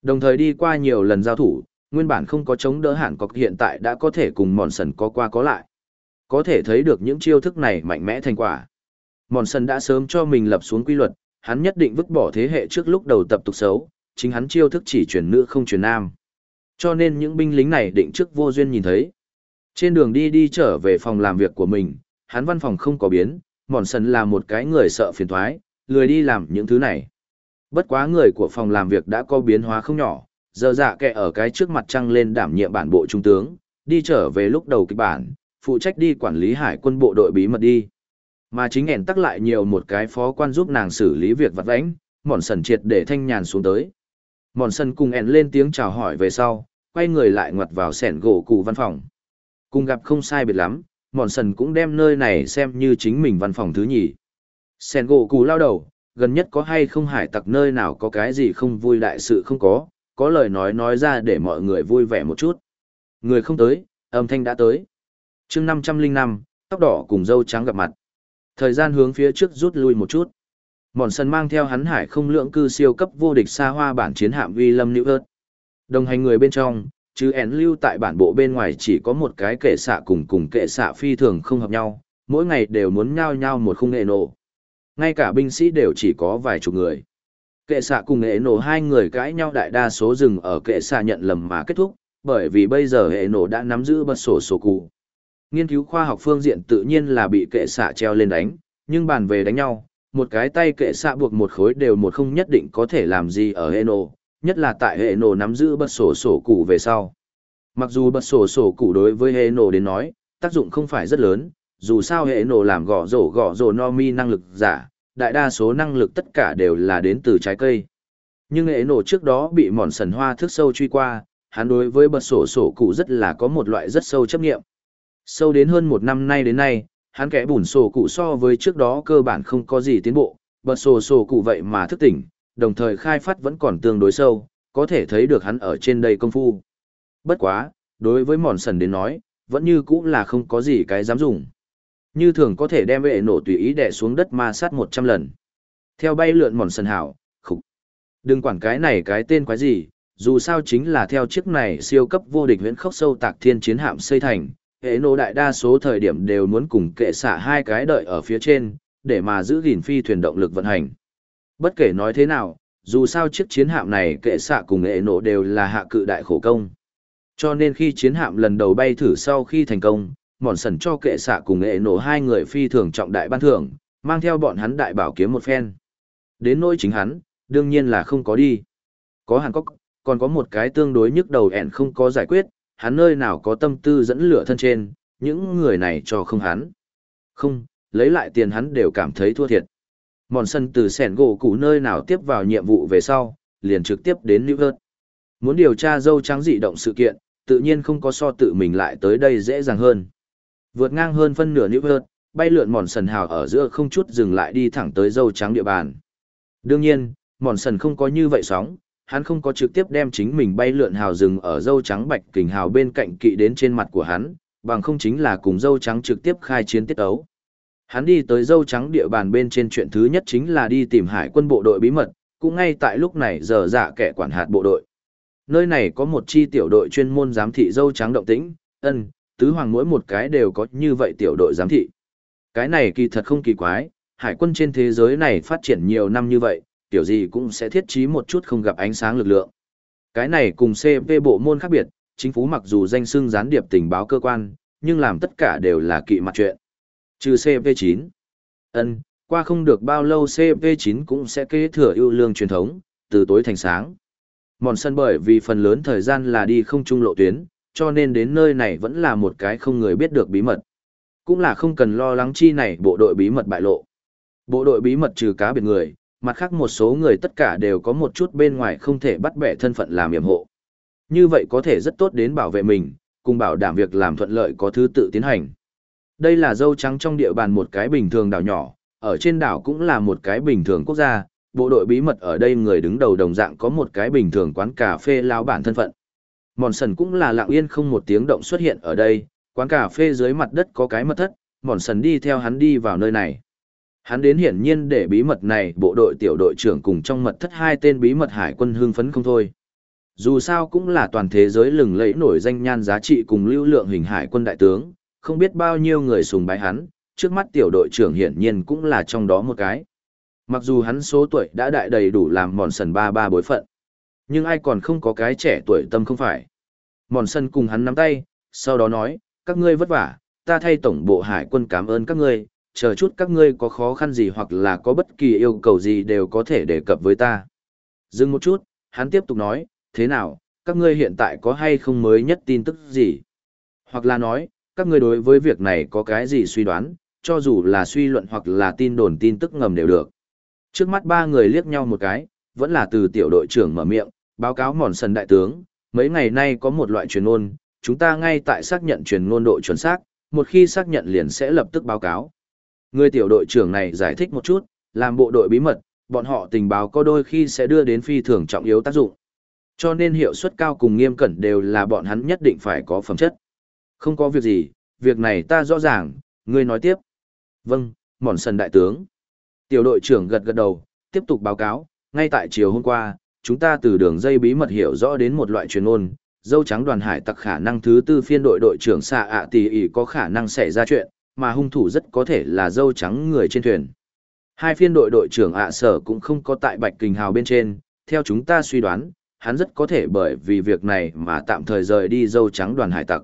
Đồng thời đi qua nhiều lần giao thủ, nguyên bản không có chống đỡ hạn cọc hiện tại đã có thể cùng mòn sần có qua có lại. Có thể thấy được những chiêu thức này mạnh mẽ thành quả. Mòn sần đã sớm cho mình lập xuống quy luật, hắn nhất định vứt bỏ thế hệ trước lúc đầu tập tục xấu, chính hắn chiêu thức chỉ truyền nữ không truyền nam. Cho nên những binh lính này định trước vô duyên nhìn thấy. Trên đường đi đi trở về phòng làm việc của mình, hắn văn phòng không có biến, mòn sần là một cái người sợ phiền thoái, lười đi làm những thứ này. Bất quá người của phòng làm việc đã có biến hóa không nhỏ, giờ dạ kệ ở cái trước mặt trăng lên đảm nhiệm bản bộ trung tướng, đi trở về lúc đầu kịch bản, phụ trách đi quản lý hải quân bộ đội bí mật đi. Mà chính ẻn tắc lại nhiều một cái phó quan giúp nàng xử lý việc vặt vãnh, mòn sần triệt để thanh nhàn xuống tới. Mòn sần cùng ẻn lên tiếng chào hỏi về sau, quay người lại ngoặt vào sẻn gỗ cụ văn phòng. Cùng gặp không sai biệt lắm, mòn sần cũng đem nơi này xem như chính mình văn phòng thứ nhì. Sẻn gỗ cụ lao đầu, gần nhất có hay không hải tặc nơi nào có cái gì không vui đại sự không có, có lời nói nói ra để mọi người vui vẻ một chút. Người không tới, âm thanh đã tới. chương năm trăm linh năm tóc đỏ cùng dâu trắng gặp mặt. Thời gian hướng phía trước rút lui một chút. Mòn sân mang theo hắn hải không lượng cư siêu cấp vô địch xa hoa bản chiến hạm vi lâm nữ ớt. Đồng hành người bên trong, chứ én lưu tại bản bộ bên ngoài chỉ có một cái kệ xạ cùng cùng kệ xạ phi thường không hợp nhau, mỗi ngày đều muốn nhao nhau một khung nghệ nổ. Ngay cả binh sĩ đều chỉ có vài chục người. Kệ xạ cùng hệ nổ hai người cãi nhau đại đa số rừng ở kệ xạ nhận lầm mà kết thúc, bởi vì bây giờ hệ nổ đã nắm giữ bật sổ sổ cụ. Nghiên cứu khoa học phương diện tự nhiên là bị kệ xạ treo lên đánh, nhưng bàn về đánh nhau, một cái tay kệ xạ buộc một khối đều một không nhất định có thể làm gì ở hệ nổ, nhất là tại hệ nổ nắm giữ bật sổ sổ cụ về sau. Mặc dù bật sổ sổ cụ đối với hệ nổ đến nói, tác dụng không phải rất lớn, dù sao hệ nổ làm gõ rổ gõ rổ no mi năng lực giả, đại đa số năng lực tất cả đều là đến từ trái cây. Nhưng hệ nổ trước đó bị mòn sần hoa thức sâu truy qua, hắn đối với bật sổ sổ cụ rất là có một loại rất sâu chấp nghiệm. Sâu đến hơn một năm nay đến nay, hắn kẽ bùn sổ cụ so với trước đó cơ bản không có gì tiến bộ, bật sổ sổ cụ vậy mà thức tỉnh, đồng thời khai phát vẫn còn tương đối sâu, có thể thấy được hắn ở trên đây công phu. Bất quá, đối với mòn sần đến nói, vẫn như cũng là không có gì cái dám dùng. Như thường có thể đem vệ nổ tùy ý đè xuống đất ma sát 100 lần. Theo bay lượn mòn sần hảo, khục. Đừng quản cái này cái tên quái gì, dù sao chính là theo chiếc này siêu cấp vô địch huyễn khốc sâu tạc thiên chiến hạm xây thành, hệ nổ đại đa số thời điểm đều muốn cùng kệ xả hai cái đợi ở phía trên, để mà giữ gìn phi thuyền động lực vận hành. Bất kể nói thế nào, dù sao chiếc chiến hạm này kệ xạ cùng hệ nổ đều là hạ cự đại khổ công. Cho nên khi chiến hạm lần đầu bay thử sau khi thành công, mòn sần cho kệ xạ cùng nghệ nổ hai người phi thường trọng đại ban thưởng, mang theo bọn hắn đại bảo kiếm một phen. Đến nỗi chính hắn, đương nhiên là không có đi. Có Hàn Cốc, còn có một cái tương đối nhức đầu ẹn không có giải quyết, hắn nơi nào có tâm tư dẫn lửa thân trên, những người này cho không hắn. Không, lấy lại tiền hắn đều cảm thấy thua thiệt. Mòn sân từ sẻn gỗ cũ nơi nào tiếp vào nhiệm vụ về sau, liền trực tiếp đến New York. Muốn điều tra dâu trắng dị động sự kiện, tự nhiên không có so tự mình lại tới đây dễ dàng hơn. Vượt ngang hơn phân nửa nữ York, bay lượn mòn sần hào ở giữa không chút dừng lại đi thẳng tới dâu trắng địa bàn. Đương nhiên, mòn sần không có như vậy sóng, hắn không có trực tiếp đem chính mình bay lượn hào rừng ở dâu trắng bạch kình hào bên cạnh kỵ đến trên mặt của hắn, bằng không chính là cùng dâu trắng trực tiếp khai chiến tiết ấu. Hắn đi tới dâu trắng địa bàn bên trên chuyện thứ nhất chính là đi tìm hải quân bộ đội bí mật, cũng ngay tại lúc này giờ dạ kẻ quản hạt bộ đội. Nơi này có một chi tiểu đội chuyên môn giám thị dâu trắng động tĩnh, ân, tứ hoàng mỗi một cái đều có như vậy tiểu đội giám thị. Cái này kỳ thật không kỳ quái, hải quân trên thế giới này phát triển nhiều năm như vậy, tiểu gì cũng sẽ thiết trí một chút không gặp ánh sáng lực lượng. Cái này cùng CP bộ môn khác biệt, chính phủ mặc dù danh xưng gián điệp tình báo cơ quan, nhưng làm tất cả đều là kỵ mặt chuyện. Trừ CP9. ân qua không được bao lâu CP9 cũng sẽ kế thừa ưu lương truyền thống, từ tối thành sáng. Mòn sân bởi vì phần lớn thời gian là đi không trung lộ tuyến, cho nên đến nơi này vẫn là một cái không người biết được bí mật. Cũng là không cần lo lắng chi này bộ đội bí mật bại lộ. Bộ đội bí mật trừ cá biệt người, mặt khác một số người tất cả đều có một chút bên ngoài không thể bắt bẻ thân phận làm yểm hộ. Như vậy có thể rất tốt đến bảo vệ mình, cùng bảo đảm việc làm thuận lợi có thứ tự tiến hành. Đây là dâu trắng trong địa bàn một cái bình thường đảo nhỏ, ở trên đảo cũng là một cái bình thường quốc gia, bộ đội bí mật ở đây người đứng đầu đồng dạng có một cái bình thường quán cà phê lao bản thân phận. Mòn sần cũng là lặng yên không một tiếng động xuất hiện ở đây, quán cà phê dưới mặt đất có cái mật thất, mòn sần đi theo hắn đi vào nơi này. Hắn đến hiển nhiên để bí mật này bộ đội tiểu đội trưởng cùng trong mật thất hai tên bí mật hải quân hương phấn không thôi. Dù sao cũng là toàn thế giới lừng lẫy nổi danh nhan giá trị cùng lưu lượng hình hải quân đại tướng, không biết bao nhiêu người sùng bái hắn, trước mắt tiểu đội trưởng hiển nhiên cũng là trong đó một cái. Mặc dù hắn số tuổi đã đại đầy đủ làm mòn sần ba ba bối phận, nhưng ai còn không có cái trẻ tuổi tâm không phải. Mòn sân cùng hắn nắm tay, sau đó nói, các ngươi vất vả, ta thay tổng bộ hải quân cảm ơn các ngươi, chờ chút các ngươi có khó khăn gì hoặc là có bất kỳ yêu cầu gì đều có thể đề cập với ta. Dừng một chút, hắn tiếp tục nói, thế nào, các ngươi hiện tại có hay không mới nhất tin tức gì? Hoặc là nói, các ngươi đối với việc này có cái gì suy đoán, cho dù là suy luận hoặc là tin đồn tin tức ngầm đều được. Trước mắt ba người liếc nhau một cái, vẫn là từ tiểu đội trưởng mở miệng, báo cáo mòn sần đại tướng, mấy ngày nay có một loại truyền ngôn, chúng ta ngay tại xác nhận truyền ngôn độ chuẩn xác, một khi xác nhận liền sẽ lập tức báo cáo. Người tiểu đội trưởng này giải thích một chút, làm bộ đội bí mật, bọn họ tình báo có đôi khi sẽ đưa đến phi thường trọng yếu tác dụng. Cho nên hiệu suất cao cùng nghiêm cẩn đều là bọn hắn nhất định phải có phẩm chất. Không có việc gì, việc này ta rõ ràng, ngươi nói tiếp. Vâng, mòn sần đại tướng. Tiểu đội trưởng gật gật đầu, tiếp tục báo cáo, ngay tại chiều hôm qua, chúng ta từ đường dây bí mật hiểu rõ đến một loại truyền ôn, dâu trắng đoàn hải tặc khả năng thứ tư phiên đội đội trưởng xạ ạ tỷ ỉ có khả năng xảy ra chuyện, mà hung thủ rất có thể là dâu trắng người trên thuyền. Hai phiên đội đội trưởng ạ sở cũng không có tại Bạch Kình Hào bên trên, theo chúng ta suy đoán, hắn rất có thể bởi vì việc này mà tạm thời rời đi dâu trắng đoàn hải tặc.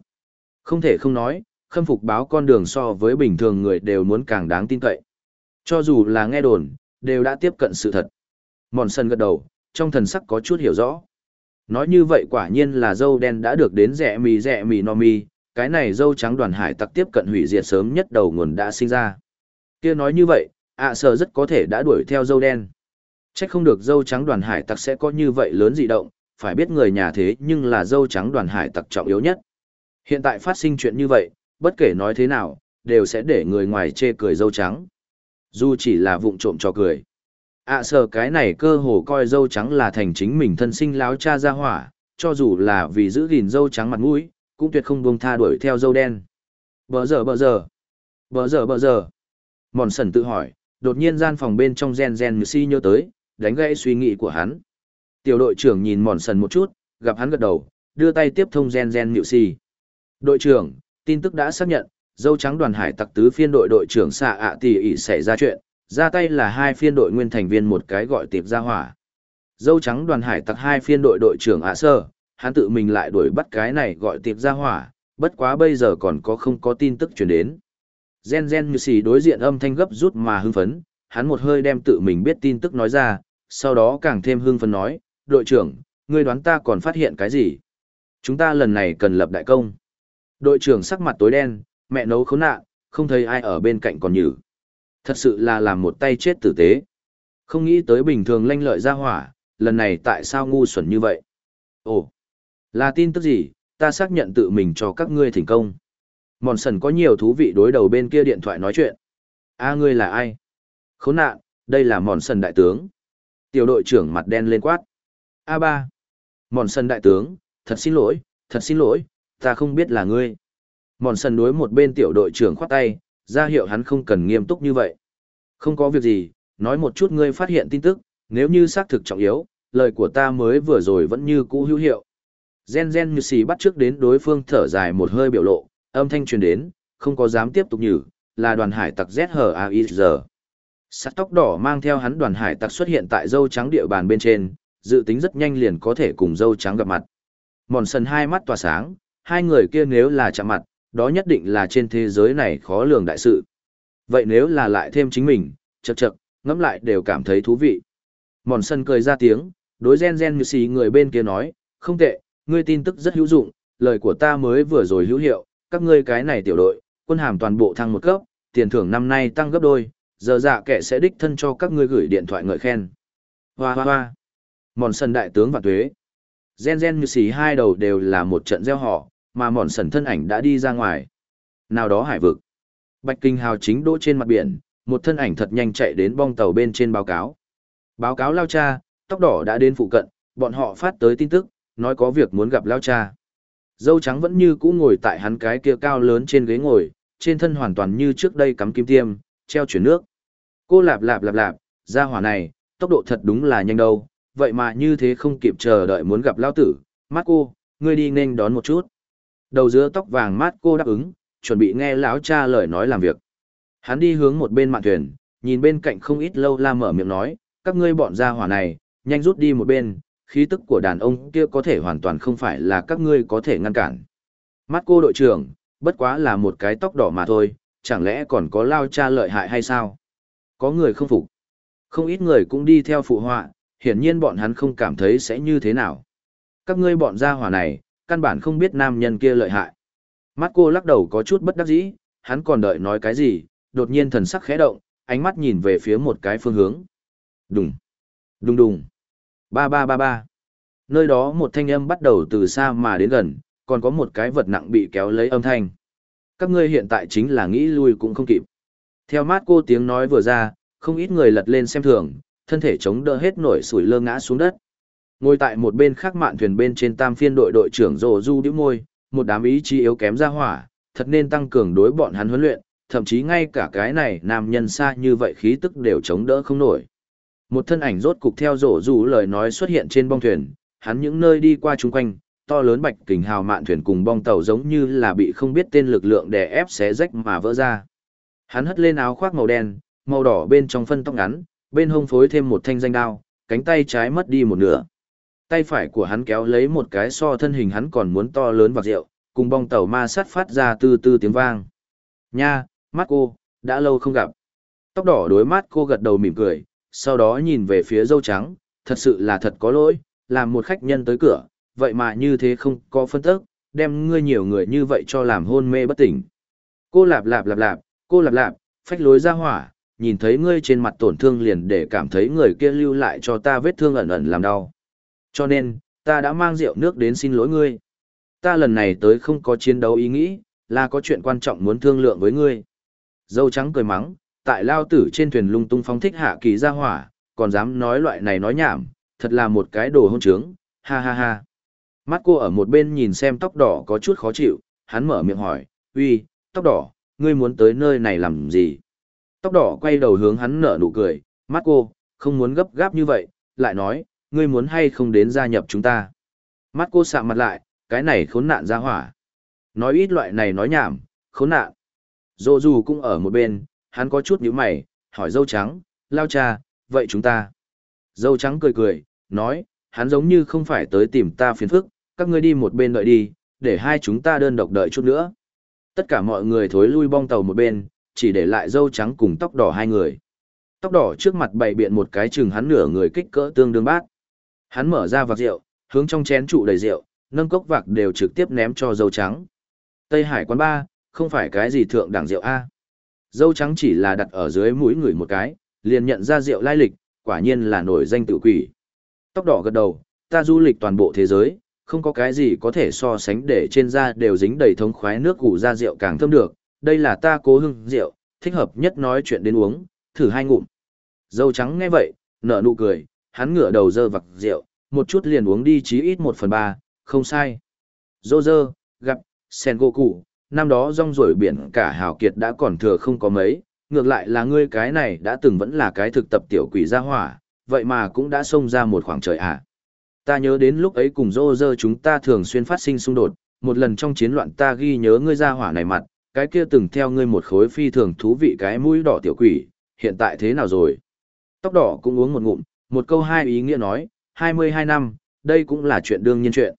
Không thể không nói, khâm phục báo con đường so với bình thường người đều muốn càng đáng tin cậy. Cho dù là nghe đồn, đều đã tiếp cận sự thật. Mòn sân gật đầu, trong thần sắc có chút hiểu rõ. Nói như vậy quả nhiên là dâu đen đã được đến rẻ mì rẻ mì no mi, cái này dâu trắng đoàn hải tặc tiếp cận hủy diệt sớm nhất đầu nguồn đã sinh ra. kia nói như vậy, ạ à sở rất có thể đã đuổi theo dâu đen. Chắc không được dâu trắng đoàn hải tặc sẽ có như vậy lớn dị động, phải biết người nhà thế nhưng là dâu trắng đoàn hải tặc trọng yếu nhất. Hiện tại phát sinh chuyện như vậy, bất kể nói thế nào, đều sẽ để người ngoài chê cười dâu trắng. Dù chỉ là vụng trộm cho cười ạ à, sở cái này cơ hồ coi dâu trắng là thành chính mình thân sinh láo cha ra hỏa, cho dù là vì giữ gìn dâu trắng mặt mũi, cũng tuyệt không buông tha đuổi theo dâu đen. Bờ giờ bờ giờ. Bờ giờ bờ giờ. Mòn sần tự hỏi, đột nhiên gian phòng bên trong gen gen như si nhớ tới, đánh gãy suy nghĩ của hắn. Tiểu đội trưởng nhìn mòn sần một chút, gặp hắn gật đầu, đưa tay tiếp thông gen gen nhự si. Đội trưởng, tin tức đã xác nhận, dâu trắng đoàn hải tặc tứ phiên đội đội trưởng xạ ạ tỷ ỉ xảy ra chuyện, ra tay là hai phiên đội nguyên thành viên một cái gọi tiệp ra hỏa. Dâu trắng đoàn hải tặc hai phiên đội đội trưởng ạ sơ, hắn tự mình lại đuổi bắt cái này gọi tiệp ra hỏa, bất quá bây giờ còn có không có tin tức truyền đến. Gen gen như xì đối diện âm thanh gấp rút mà hưng phấn, hắn một hơi đem tự mình biết tin tức nói ra, sau đó càng thêm hưng phấn nói, đội trưởng, ngươi đoán ta còn phát hiện cái gì? Chúng ta lần này cần lập đại công. Đội trưởng sắc mặt tối đen, mẹ nấu khốn nạn, không thấy ai ở bên cạnh còn nhử. Thật sự là làm một tay chết tử tế. Không nghĩ tới bình thường lanh lợi ra hỏa, lần này tại sao ngu xuẩn như vậy? Ồ, là tin tức gì, ta xác nhận tự mình cho các ngươi thành công. Mòn sần có nhiều thú vị đối đầu bên kia điện thoại nói chuyện. A ngươi là ai? Khốn nạn, đây là mòn sần đại tướng. Tiểu đội trưởng mặt đen lên quát. A ba, Mòn sần đại tướng, thật xin lỗi, thật xin lỗi, ta không biết là ngươi. Mòn sần đối một bên tiểu đội trưởng khoát tay, ra hiệu hắn không cần nghiêm túc như vậy. Không có việc gì, nói một chút ngươi phát hiện tin tức, nếu như xác thực trọng yếu, lời của ta mới vừa rồi vẫn như cũ hữu hiệu. Gen gen như xì bắt trước đến đối phương thở dài một hơi biểu lộ, âm thanh truyền đến, không có dám tiếp tục nhử, là đoàn hải tặc ZHAIZ. Sắt tóc đỏ mang theo hắn đoàn hải tặc xuất hiện tại dâu trắng địa bàn bên trên, dự tính rất nhanh liền có thể cùng dâu trắng gặp mặt. Mòn sần hai mắt tỏa sáng, hai người kia nếu là chạm mặt, đó nhất định là trên thế giới này khó lường đại sự. Vậy nếu là lại thêm chính mình, chật chật, ngẫm lại đều cảm thấy thú vị. Mòn sân cười ra tiếng, đối gen gen như xì người bên kia nói, không tệ, ngươi tin tức rất hữu dụng, lời của ta mới vừa rồi hữu hiệu, các ngươi cái này tiểu đội, quân hàm toàn bộ thăng một cấp, tiền thưởng năm nay tăng gấp đôi, giờ dạ kẻ sẽ đích thân cho các ngươi gửi điện thoại ngợi khen. Hoa hoa hoa. Mòn sân đại tướng và tuế. Gen gen như xì hai đầu đều là một trận gieo họ, mà mòn sần thân ảnh đã đi ra ngoài. Nào đó hải vực. Bạch Kinh Hào chính đỗ trên mặt biển, một thân ảnh thật nhanh chạy đến bong tàu bên trên báo cáo. Báo cáo Lao Cha, tóc đỏ đã đến phụ cận, bọn họ phát tới tin tức, nói có việc muốn gặp Lao Cha. Dâu trắng vẫn như cũ ngồi tại hắn cái kia cao lớn trên ghế ngồi, trên thân hoàn toàn như trước đây cắm kim tiêm, treo chuyển nước. Cô lạp lạp lạp lạp, ra hỏa này, tốc độ thật đúng là nhanh đâu, vậy mà như thế không kịp chờ đợi muốn gặp Lao Tử. Mắt cô, ngươi đi nên đón một chút. Đầu giữa tóc vàng mát cô đáp ứng, chuẩn bị nghe lão cha lời nói làm việc. Hắn đi hướng một bên mạn thuyền, nhìn bên cạnh không ít lâu la mở miệng nói, các ngươi bọn gia hỏa này, nhanh rút đi một bên, khí tức của đàn ông kia có thể hoàn toàn không phải là các ngươi có thể ngăn cản. Mắt cô đội trưởng, bất quá là một cái tóc đỏ mà thôi, chẳng lẽ còn có lao cha lợi hại hay sao? Có người không phục. Không ít người cũng đi theo phụ họa, hiển nhiên bọn hắn không cảm thấy sẽ như thế nào. Các ngươi bọn gia hỏa này, căn bản không biết nam nhân kia lợi hại. Mắt cô lắc đầu có chút bất đắc dĩ, hắn còn đợi nói cái gì, đột nhiên thần sắc khẽ động, ánh mắt nhìn về phía một cái phương hướng. Đùng, đùng đùng, ba ba ba ba. Nơi đó một thanh âm bắt đầu từ xa mà đến gần, còn có một cái vật nặng bị kéo lấy âm thanh. Các ngươi hiện tại chính là nghĩ lui cũng không kịp. Theo mắt cô tiếng nói vừa ra, không ít người lật lên xem thường, thân thể chống đỡ hết nổi sủi lơ ngã xuống đất. Ngồi tại một bên khác mạn thuyền bên trên tam phiên đội đội trưởng rồ du điếu môi, một đám ý chí yếu kém ra hỏa, thật nên tăng cường đối bọn hắn huấn luyện, thậm chí ngay cả cái này nam nhân xa như vậy khí tức đều chống đỡ không nổi. Một thân ảnh rốt cục theo rổ du lời nói xuất hiện trên bong thuyền, hắn những nơi đi qua chung quanh, to lớn bạch kình hào mạn thuyền cùng bong tàu giống như là bị không biết tên lực lượng đè ép xé rách mà vỡ ra. Hắn hất lên áo khoác màu đen, màu đỏ bên trong phân tóc ngắn, bên hông phối thêm một thanh danh đao, cánh tay trái mất đi một nửa tay phải của hắn kéo lấy một cái so thân hình hắn còn muốn to lớn vạc rượu, cùng bong tàu ma sát phát ra từ từ tiếng vang. Nha, mắt cô, đã lâu không gặp. Tóc đỏ đối mắt cô gật đầu mỉm cười, sau đó nhìn về phía dâu trắng, thật sự là thật có lỗi, làm một khách nhân tới cửa, vậy mà như thế không có phân tức, đem ngươi nhiều người như vậy cho làm hôn mê bất tỉnh. Cô lạp lạp lạp lạp, cô lạp lạp, phách lối ra hỏa, nhìn thấy ngươi trên mặt tổn thương liền để cảm thấy người kia lưu lại cho ta vết thương ẩn ẩn làm đau. Cho nên, ta đã mang rượu nước đến xin lỗi ngươi. Ta lần này tới không có chiến đấu ý nghĩ, là có chuyện quan trọng muốn thương lượng với ngươi. Dâu trắng cười mắng, tại lao tử trên thuyền lung tung phóng thích hạ kỳ ra hỏa, còn dám nói loại này nói nhảm, thật là một cái đồ hôn trướng, ha ha ha. Mắt cô ở một bên nhìn xem tóc đỏ có chút khó chịu, hắn mở miệng hỏi, uy, tóc đỏ, ngươi muốn tới nơi này làm gì? Tóc đỏ quay đầu hướng hắn nở nụ cười, mắt cô, không muốn gấp gáp như vậy, lại nói, ngươi muốn hay không đến gia nhập chúng ta. Mắt cô sạm mặt lại, cái này khốn nạn ra hỏa. Nói ít loại này nói nhảm, khốn nạn. Dô dù cũng ở một bên, hắn có chút nhíu mày, hỏi dâu trắng, lao cha, vậy chúng ta. Dâu trắng cười cười, nói, hắn giống như không phải tới tìm ta phiền phức, các ngươi đi một bên đợi đi, để hai chúng ta đơn độc đợi chút nữa. Tất cả mọi người thối lui bong tàu một bên, chỉ để lại dâu trắng cùng tóc đỏ hai người. Tóc đỏ trước mặt bày biện một cái chừng hắn nửa người kích cỡ tương đương bát. Hắn mở ra vạc rượu, hướng trong chén trụ đầy rượu, nâng cốc vạc đều trực tiếp ném cho dâu trắng. Tây Hải quán ba, không phải cái gì thượng đẳng rượu A. Dâu trắng chỉ là đặt ở dưới mũi người một cái, liền nhận ra rượu lai lịch, quả nhiên là nổi danh tự quỷ. Tóc đỏ gật đầu, ta du lịch toàn bộ thế giới, không có cái gì có thể so sánh để trên da đều dính đầy thống khoái nước củ ra rượu càng thơm được. Đây là ta cố hưng rượu, thích hợp nhất nói chuyện đến uống, thử hai ngụm. Dâu trắng nghe vậy, nở nụ cười, hắn ngửa đầu dơ vặc rượu, một chút liền uống đi chí ít một phần ba, không sai. Dô dơ, gặp, sen gỗ cụ, năm đó rong rổi biển cả hào kiệt đã còn thừa không có mấy, ngược lại là ngươi cái này đã từng vẫn là cái thực tập tiểu quỷ gia hỏa, vậy mà cũng đã xông ra một khoảng trời ạ. À. Ta nhớ đến lúc ấy cùng dô dơ chúng ta thường xuyên phát sinh xung đột, một lần trong chiến loạn ta ghi nhớ ngươi gia hỏa này mặt, cái kia từng theo ngươi một khối phi thường thú vị cái mũi đỏ tiểu quỷ, hiện tại thế nào rồi? Tóc đỏ cũng uống một ngụm, một câu hai ý nghĩa nói, 22 năm, đây cũng là chuyện đương nhiên chuyện.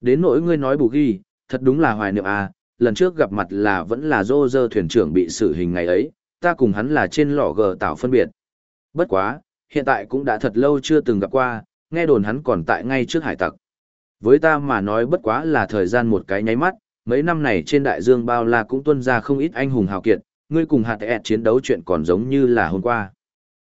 Đến nỗi ngươi nói bù ghi, thật đúng là hoài niệm à, lần trước gặp mặt là vẫn là dô dơ thuyền trưởng bị xử hình ngày ấy, ta cùng hắn là trên lò gờ tạo phân biệt. Bất quá, hiện tại cũng đã thật lâu chưa từng gặp qua, nghe đồn hắn còn tại ngay trước hải tặc. Với ta mà nói bất quá là thời gian một cái nháy mắt, mấy năm này trên đại dương bao la cũng tuân ra không ít anh hùng hào kiệt, ngươi cùng hạt ẹt chiến đấu chuyện còn giống như là hôm qua.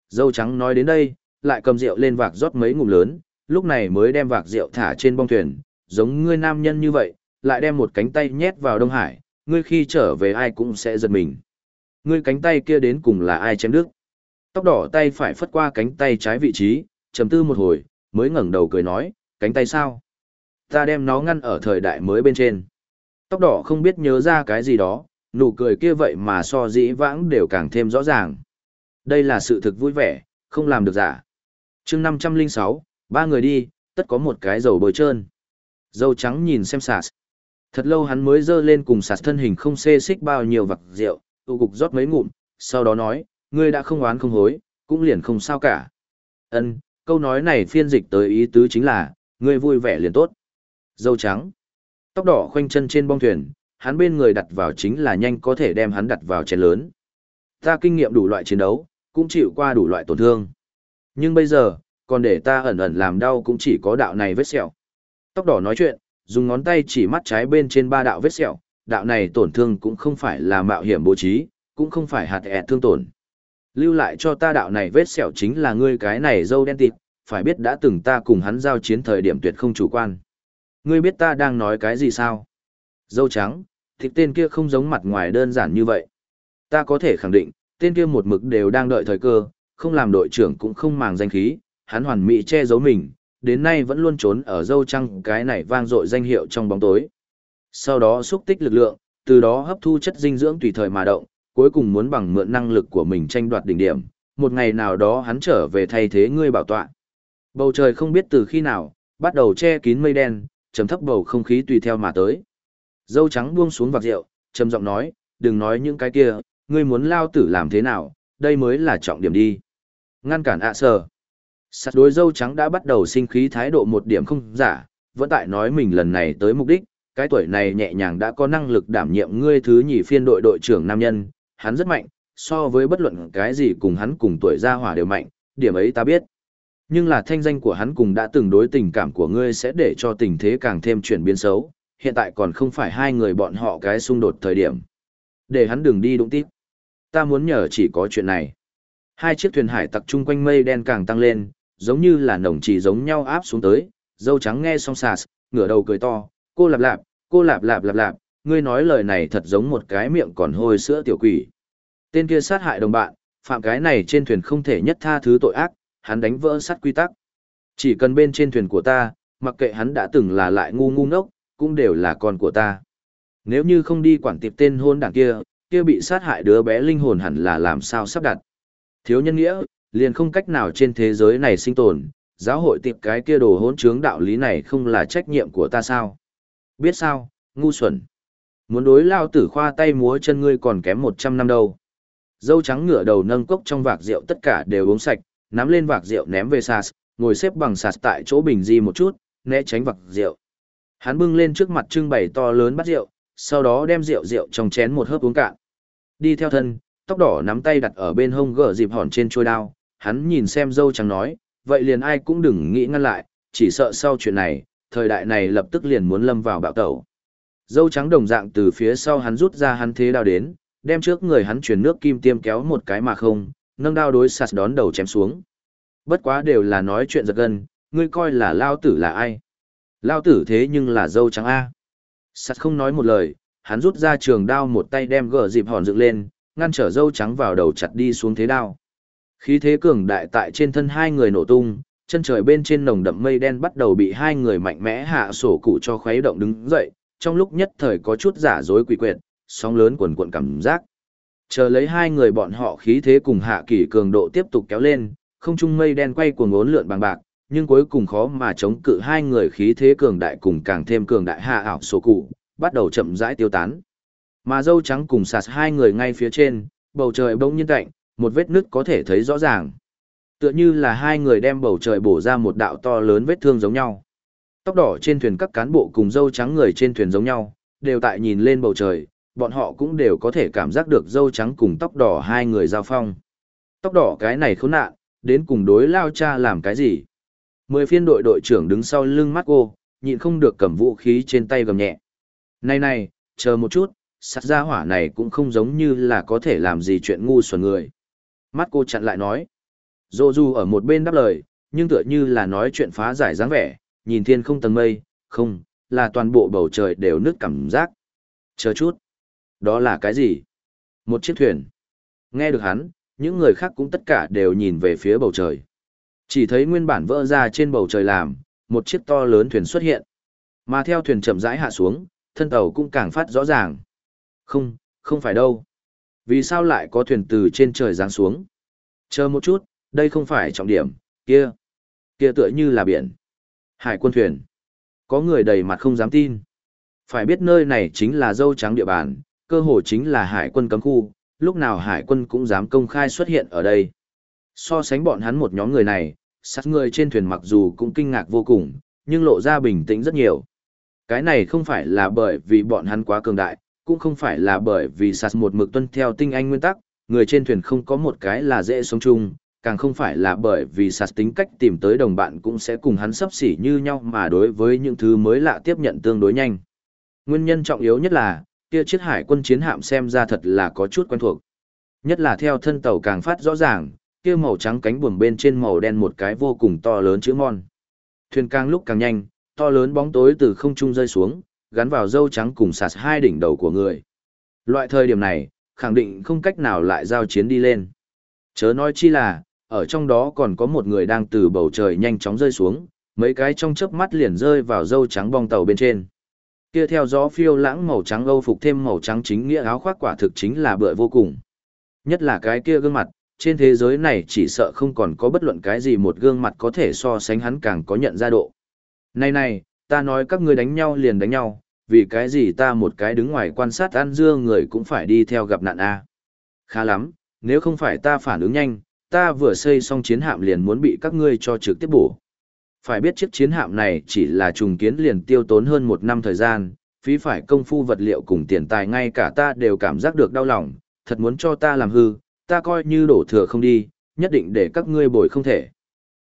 Dâu trắng nói đến đây, lại cầm rượu lên vạc rót mấy ngụm lớn, lúc này mới đem vạc rượu thả trên bong thuyền, giống ngươi nam nhân như vậy, lại đem một cánh tay nhét vào Đông Hải, ngươi khi trở về ai cũng sẽ giật mình. Ngươi cánh tay kia đến cùng là ai chém đứt? Tóc đỏ tay phải phất qua cánh tay trái vị trí, trầm tư một hồi, mới ngẩng đầu cười nói, cánh tay sao? Ta đem nó ngăn ở thời đại mới bên trên. Tóc đỏ không biết nhớ ra cái gì đó, nụ cười kia vậy mà so dĩ vãng đều càng thêm rõ ràng. Đây là sự thực vui vẻ, không làm được giả chương 506, ba người đi, tất có một cái dầu bồi trơn. Dâu trắng nhìn xem sạt. Thật lâu hắn mới dơ lên cùng sạt thân hình không xê xích bao nhiêu vặc rượu, tụ cục rót mấy ngụm, sau đó nói, ngươi đã không oán không hối, cũng liền không sao cả. Ân, câu nói này phiên dịch tới ý tứ chính là, ngươi vui vẻ liền tốt. Dâu trắng, tóc đỏ khoanh chân trên bong thuyền, hắn bên người đặt vào chính là nhanh có thể đem hắn đặt vào chén lớn. Ta kinh nghiệm đủ loại chiến đấu, cũng chịu qua đủ loại tổn thương. Nhưng bây giờ, còn để ta ẩn ẩn làm đau cũng chỉ có đạo này vết sẹo. Tóc đỏ nói chuyện, dùng ngón tay chỉ mắt trái bên trên ba đạo vết sẹo, đạo này tổn thương cũng không phải là mạo hiểm bố trí, cũng không phải hạt ẹ thương tổn. Lưu lại cho ta đạo này vết sẹo chính là ngươi cái này dâu đen tịt, phải biết đã từng ta cùng hắn giao chiến thời điểm tuyệt không chủ quan. Ngươi biết ta đang nói cái gì sao? Dâu trắng, thịt tên kia không giống mặt ngoài đơn giản như vậy. Ta có thể khẳng định, tên kia một mực đều đang đợi thời cơ, không làm đội trưởng cũng không màng danh khí, hắn hoàn mỹ che giấu mình, đến nay vẫn luôn trốn ở dâu trăng cái này vang dội danh hiệu trong bóng tối. Sau đó xúc tích lực lượng, từ đó hấp thu chất dinh dưỡng tùy thời mà động, cuối cùng muốn bằng mượn năng lực của mình tranh đoạt đỉnh điểm, một ngày nào đó hắn trở về thay thế ngươi bảo tọa. Bầu trời không biết từ khi nào, bắt đầu che kín mây đen, trầm thấp bầu không khí tùy theo mà tới. Dâu trắng buông xuống vạc rượu, trầm giọng nói, đừng nói những cái kia, ngươi muốn lao tử làm thế nào, đây mới là trọng điểm đi. Ngăn cản ạ à sờ. Sạt đối dâu trắng đã bắt đầu sinh khí thái độ một điểm không giả, vẫn tại nói mình lần này tới mục đích, cái tuổi này nhẹ nhàng đã có năng lực đảm nhiệm ngươi thứ nhì phiên đội đội trưởng nam nhân, hắn rất mạnh, so với bất luận cái gì cùng hắn cùng tuổi gia hỏa đều mạnh, điểm ấy ta biết. Nhưng là thanh danh của hắn cùng đã từng đối tình cảm của ngươi sẽ để cho tình thế càng thêm chuyển biến xấu, hiện tại còn không phải hai người bọn họ cái xung đột thời điểm. Để hắn đừng đi đụng tiếp. Ta muốn nhờ chỉ có chuyện này. Hai chiếc thuyền hải tặc chung quanh mây đen càng tăng lên, giống như là nồng trì giống nhau áp xuống tới, dâu trắng nghe xong sạt, ngửa đầu cười to, cô lạp lạp, cô lạp lạp lạp lạp, ngươi nói lời này thật giống một cái miệng còn hôi sữa tiểu quỷ. Tên kia sát hại đồng bạn, phạm cái này trên thuyền không thể nhất tha thứ tội ác, hắn đánh vỡ sát quy tắc. Chỉ cần bên trên thuyền của ta, mặc kệ hắn đã từng là lại ngu ngu ngốc, cũng đều là con của ta. Nếu như không đi quản tiệp tên hôn đảng kia, kia bị sát hại đứa bé linh hồn hẳn là làm sao sắp đặt. Thiếu nhân nghĩa, liền không cách nào trên thế giới này sinh tồn, giáo hội tiệp cái kia đồ hỗn trướng đạo lý này không là trách nhiệm của ta sao? Biết sao, ngu xuẩn. Muốn đối lao tử khoa tay múa chân ngươi còn kém 100 năm đâu. Dâu trắng ngửa đầu nâng cốc trong vạc rượu tất cả đều uống sạch, nắm lên vạc rượu ném về sas, ngồi xếp bằng sas tại chỗ bình di một chút, né tránh vạc rượu. Hắn bưng lên trước mặt trưng bày to lớn bát rượu, sau đó đem rượu rượu trong chén một hớp uống cạn. Đi theo thân, tóc đỏ nắm tay đặt ở bên hông gỡ dịp hòn trên trôi đao, hắn nhìn xem dâu trắng nói, vậy liền ai cũng đừng nghĩ ngăn lại, chỉ sợ sau chuyện này, thời đại này lập tức liền muốn lâm vào bạo tẩu. Dâu trắng đồng dạng từ phía sau hắn rút ra hắn thế đao đến, đem trước người hắn chuyển nước kim tiêm kéo một cái mà không, nâng đao đối sạt đón đầu chém xuống. Bất quá đều là nói chuyện giật gân, ngươi coi là lao tử là ai? Lao tử thế nhưng là dâu trắng A. Sạt không nói một lời, hắn rút ra trường đao một tay đem gỡ dịp hòn dựng lên, ngăn trở dâu trắng vào đầu chặt đi xuống thế đao. Khí thế cường đại tại trên thân hai người nổ tung, chân trời bên trên nồng đậm mây đen bắt đầu bị hai người mạnh mẽ hạ sổ cụ cho khuấy động đứng dậy, trong lúc nhất thời có chút giả dối quỷ quyệt, sóng lớn quần cuộn cảm giác. Chờ lấy hai người bọn họ khí thế cùng hạ kỳ cường độ tiếp tục kéo lên, không trung mây đen quay cuồng ốn lượn bằng bạc, nhưng cuối cùng khó mà chống cự hai người khí thế cường đại cùng càng thêm cường đại hạ ảo sổ cụ, bắt đầu chậm rãi tiêu tán. Mà dâu trắng cùng sạt hai người ngay phía trên, bầu trời bỗng nhiên cạnh, một vết nứt có thể thấy rõ ràng. Tựa như là hai người đem bầu trời bổ ra một đạo to lớn vết thương giống nhau. Tóc đỏ trên thuyền các cán bộ cùng dâu trắng người trên thuyền giống nhau, đều tại nhìn lên bầu trời, bọn họ cũng đều có thể cảm giác được dâu trắng cùng tóc đỏ hai người giao phong. Tóc đỏ cái này khốn nạn, đến cùng đối lao cha làm cái gì? Mười phiên đội đội trưởng đứng sau lưng mắt cô, nhịn không được cầm vũ khí trên tay gầm nhẹ. Này này, chờ một chút, Sát gia hỏa này cũng không giống như là có thể làm gì chuyện ngu xuẩn người. Mắt cô chặn lại nói. Dô du ở một bên đáp lời, nhưng tựa như là nói chuyện phá giải dáng vẻ, nhìn thiên không tầng mây, không, là toàn bộ bầu trời đều nứt cảm giác. Chờ chút. Đó là cái gì? Một chiếc thuyền. Nghe được hắn, những người khác cũng tất cả đều nhìn về phía bầu trời. Chỉ thấy nguyên bản vỡ ra trên bầu trời làm, một chiếc to lớn thuyền xuất hiện. Mà theo thuyền chậm rãi hạ xuống, thân tàu cũng càng phát rõ ràng. Không, không phải đâu. Vì sao lại có thuyền từ trên trời giáng xuống? Chờ một chút, đây không phải trọng điểm, kia. Kia tựa như là biển. Hải quân thuyền. Có người đầy mặt không dám tin. Phải biết nơi này chính là dâu trắng địa bàn, cơ hồ chính là hải quân cấm khu, lúc nào hải quân cũng dám công khai xuất hiện ở đây. So sánh bọn hắn một nhóm người này, sát người trên thuyền mặc dù cũng kinh ngạc vô cùng, nhưng lộ ra bình tĩnh rất nhiều. Cái này không phải là bởi vì bọn hắn quá cường đại, cũng không phải là bởi vì sạt một mực tuân theo tinh anh nguyên tắc, người trên thuyền không có một cái là dễ sống chung, càng không phải là bởi vì sạt tính cách tìm tới đồng bạn cũng sẽ cùng hắn sắp xỉ như nhau mà đối với những thứ mới lạ tiếp nhận tương đối nhanh. Nguyên nhân trọng yếu nhất là, kia chiếc hải quân chiến hạm xem ra thật là có chút quen thuộc. Nhất là theo thân tàu càng phát rõ ràng, kia màu trắng cánh buồm bên trên màu đen một cái vô cùng to lớn chữ mon. Thuyền càng lúc càng nhanh, to lớn bóng tối từ không trung rơi xuống, gắn vào dâu trắng cùng sạt hai đỉnh đầu của người. Loại thời điểm này, khẳng định không cách nào lại giao chiến đi lên. Chớ nói chi là, ở trong đó còn có một người đang từ bầu trời nhanh chóng rơi xuống, mấy cái trong chớp mắt liền rơi vào dâu trắng bong tàu bên trên. Kia theo gió phiêu lãng màu trắng âu phục thêm màu trắng chính nghĩa áo khoác quả thực chính là bựa vô cùng. Nhất là cái kia gương mặt, trên thế giới này chỉ sợ không còn có bất luận cái gì một gương mặt có thể so sánh hắn càng có nhận ra độ. Này này, ta nói các ngươi đánh nhau liền đánh nhau, vì cái gì ta một cái đứng ngoài quan sát ăn dưa người cũng phải đi theo gặp nạn a Khá lắm, nếu không phải ta phản ứng nhanh, ta vừa xây xong chiến hạm liền muốn bị các ngươi cho trực tiếp bổ. Phải biết chiếc chiến hạm này chỉ là trùng kiến liền tiêu tốn hơn một năm thời gian, phí phải công phu vật liệu cùng tiền tài ngay cả ta đều cảm giác được đau lòng, thật muốn cho ta làm hư, ta coi như đổ thừa không đi, nhất định để các ngươi bồi không thể.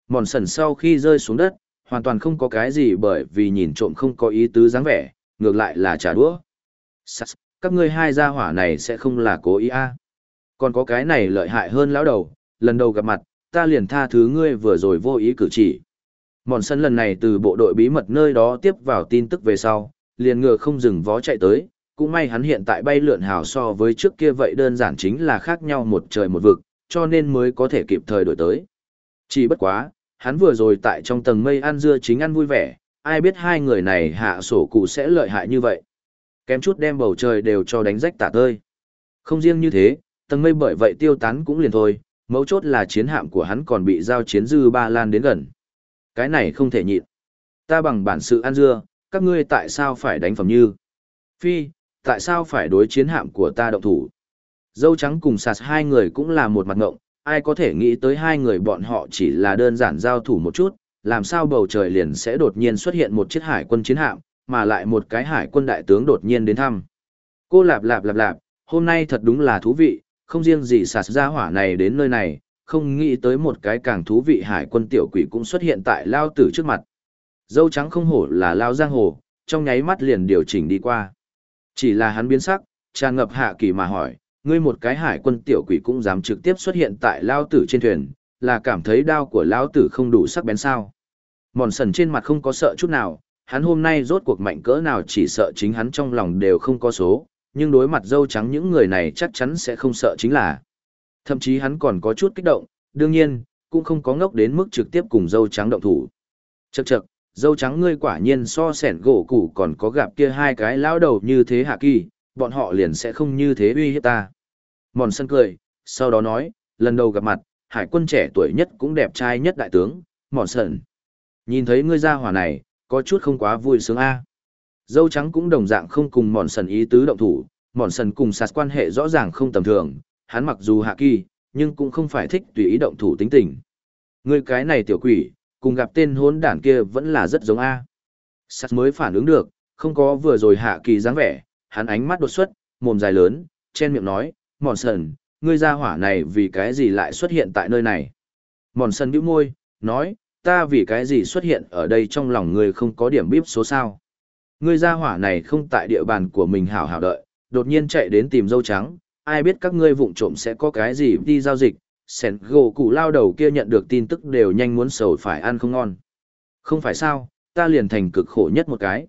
Mòn sần sau khi rơi xuống đất, hoàn toàn không có cái gì bởi vì nhìn trộm không có ý tứ dáng vẻ, ngược lại là trả đũa. Sas, các ngươi hai gia hỏa này sẽ không là cố ý a à. Còn có cái này lợi hại hơn lão đầu, lần đầu gặp mặt, ta liền tha thứ ngươi vừa rồi vô ý cử chỉ. Mòn sân lần này từ bộ đội bí mật nơi đó tiếp vào tin tức về sau, liền ngựa không dừng vó chạy tới, cũng may hắn hiện tại bay lượn hào so với trước kia vậy đơn giản chính là khác nhau một trời một vực, cho nên mới có thể kịp thời đổi tới. Chỉ bất quá, hắn vừa rồi tại trong tầng mây ăn dưa chính ăn vui vẻ, ai biết hai người này hạ sổ cụ sẽ lợi hại như vậy. Kém chút đem bầu trời đều cho đánh rách tả tơi. Không riêng như thế, tầng mây bởi vậy tiêu tán cũng liền thôi, mấu chốt là chiến hạm của hắn còn bị giao chiến dư ba lan đến gần. Cái này không thể nhịn. Ta bằng bản sự ăn dưa, các ngươi tại sao phải đánh phẩm như? Phi, tại sao phải đối chiến hạm của ta động thủ? Dâu trắng cùng sạt hai người cũng là một mặt ngộng, ai có thể nghĩ tới hai người bọn họ chỉ là đơn giản giao thủ một chút, làm sao bầu trời liền sẽ đột nhiên xuất hiện một chiếc hải quân chiến hạm, mà lại một cái hải quân đại tướng đột nhiên đến thăm. Cô lạp lạp lạp lạp, hôm nay thật đúng là thú vị, không riêng gì sạt ra hỏa này đến nơi này, không nghĩ tới một cái càng thú vị hải quân tiểu quỷ cũng xuất hiện tại lao tử trước mặt. Dâu trắng không hổ là lao giang hồ, trong nháy mắt liền điều chỉnh đi qua. Chỉ là hắn biến sắc, tràn ngập hạ kỳ mà hỏi, ngươi một cái hải quân tiểu quỷ cũng dám trực tiếp xuất hiện tại lao tử trên thuyền, là cảm thấy đao của lao tử không đủ sắc bén sao. Mòn sần trên mặt không có sợ chút nào, hắn hôm nay rốt cuộc mạnh cỡ nào chỉ sợ chính hắn trong lòng đều không có số, nhưng đối mặt dâu trắng những người này chắc chắn sẽ không sợ chính là. Thậm chí hắn còn có chút kích động, đương nhiên, cũng không có ngốc đến mức trực tiếp cùng dâu trắng động thủ. Chậc chậc, dâu trắng ngươi quả nhiên so sẻn gỗ củ còn có gặp kia hai cái lão đầu như thế hạ kỳ, bọn họ liền sẽ không như thế uy hiếp ta. Mòn sân cười, sau đó nói, lần đầu gặp mặt, hải quân trẻ tuổi nhất cũng đẹp trai nhất đại tướng, mòn sân. Nhìn thấy ngươi ra hỏa này, có chút không quá vui sướng a. Dâu trắng cũng đồng dạng không cùng mòn sần ý tứ động thủ, mòn sần cùng sạt quan hệ rõ ràng không tầm thường, hắn mặc dù hạ kỳ, nhưng cũng không phải thích tùy ý động thủ tính tình. Ngươi cái này tiểu quỷ, cùng gặp tên hốn đản kia vẫn là rất giống A. Sạt mới phản ứng được, không có vừa rồi hạ kỳ dáng vẻ, hắn ánh mắt đột xuất, mồm dài lớn, chen miệng nói, mòn sần, ngươi ra hỏa này vì cái gì lại xuất hiện tại nơi này. Mòn sần bĩu môi, nói, ta vì cái gì xuất hiện ở đây trong lòng ngươi không có điểm bíp số sao. Ngươi ra hỏa này không tại địa bàn của mình hảo hảo đợi, đột nhiên chạy đến tìm dâu trắng, ai biết các ngươi vụng trộm sẽ có cái gì đi giao dịch, sẻn gỗ cụ lao đầu kia nhận được tin tức đều nhanh muốn sầu phải ăn không ngon. Không phải sao, ta liền thành cực khổ nhất một cái.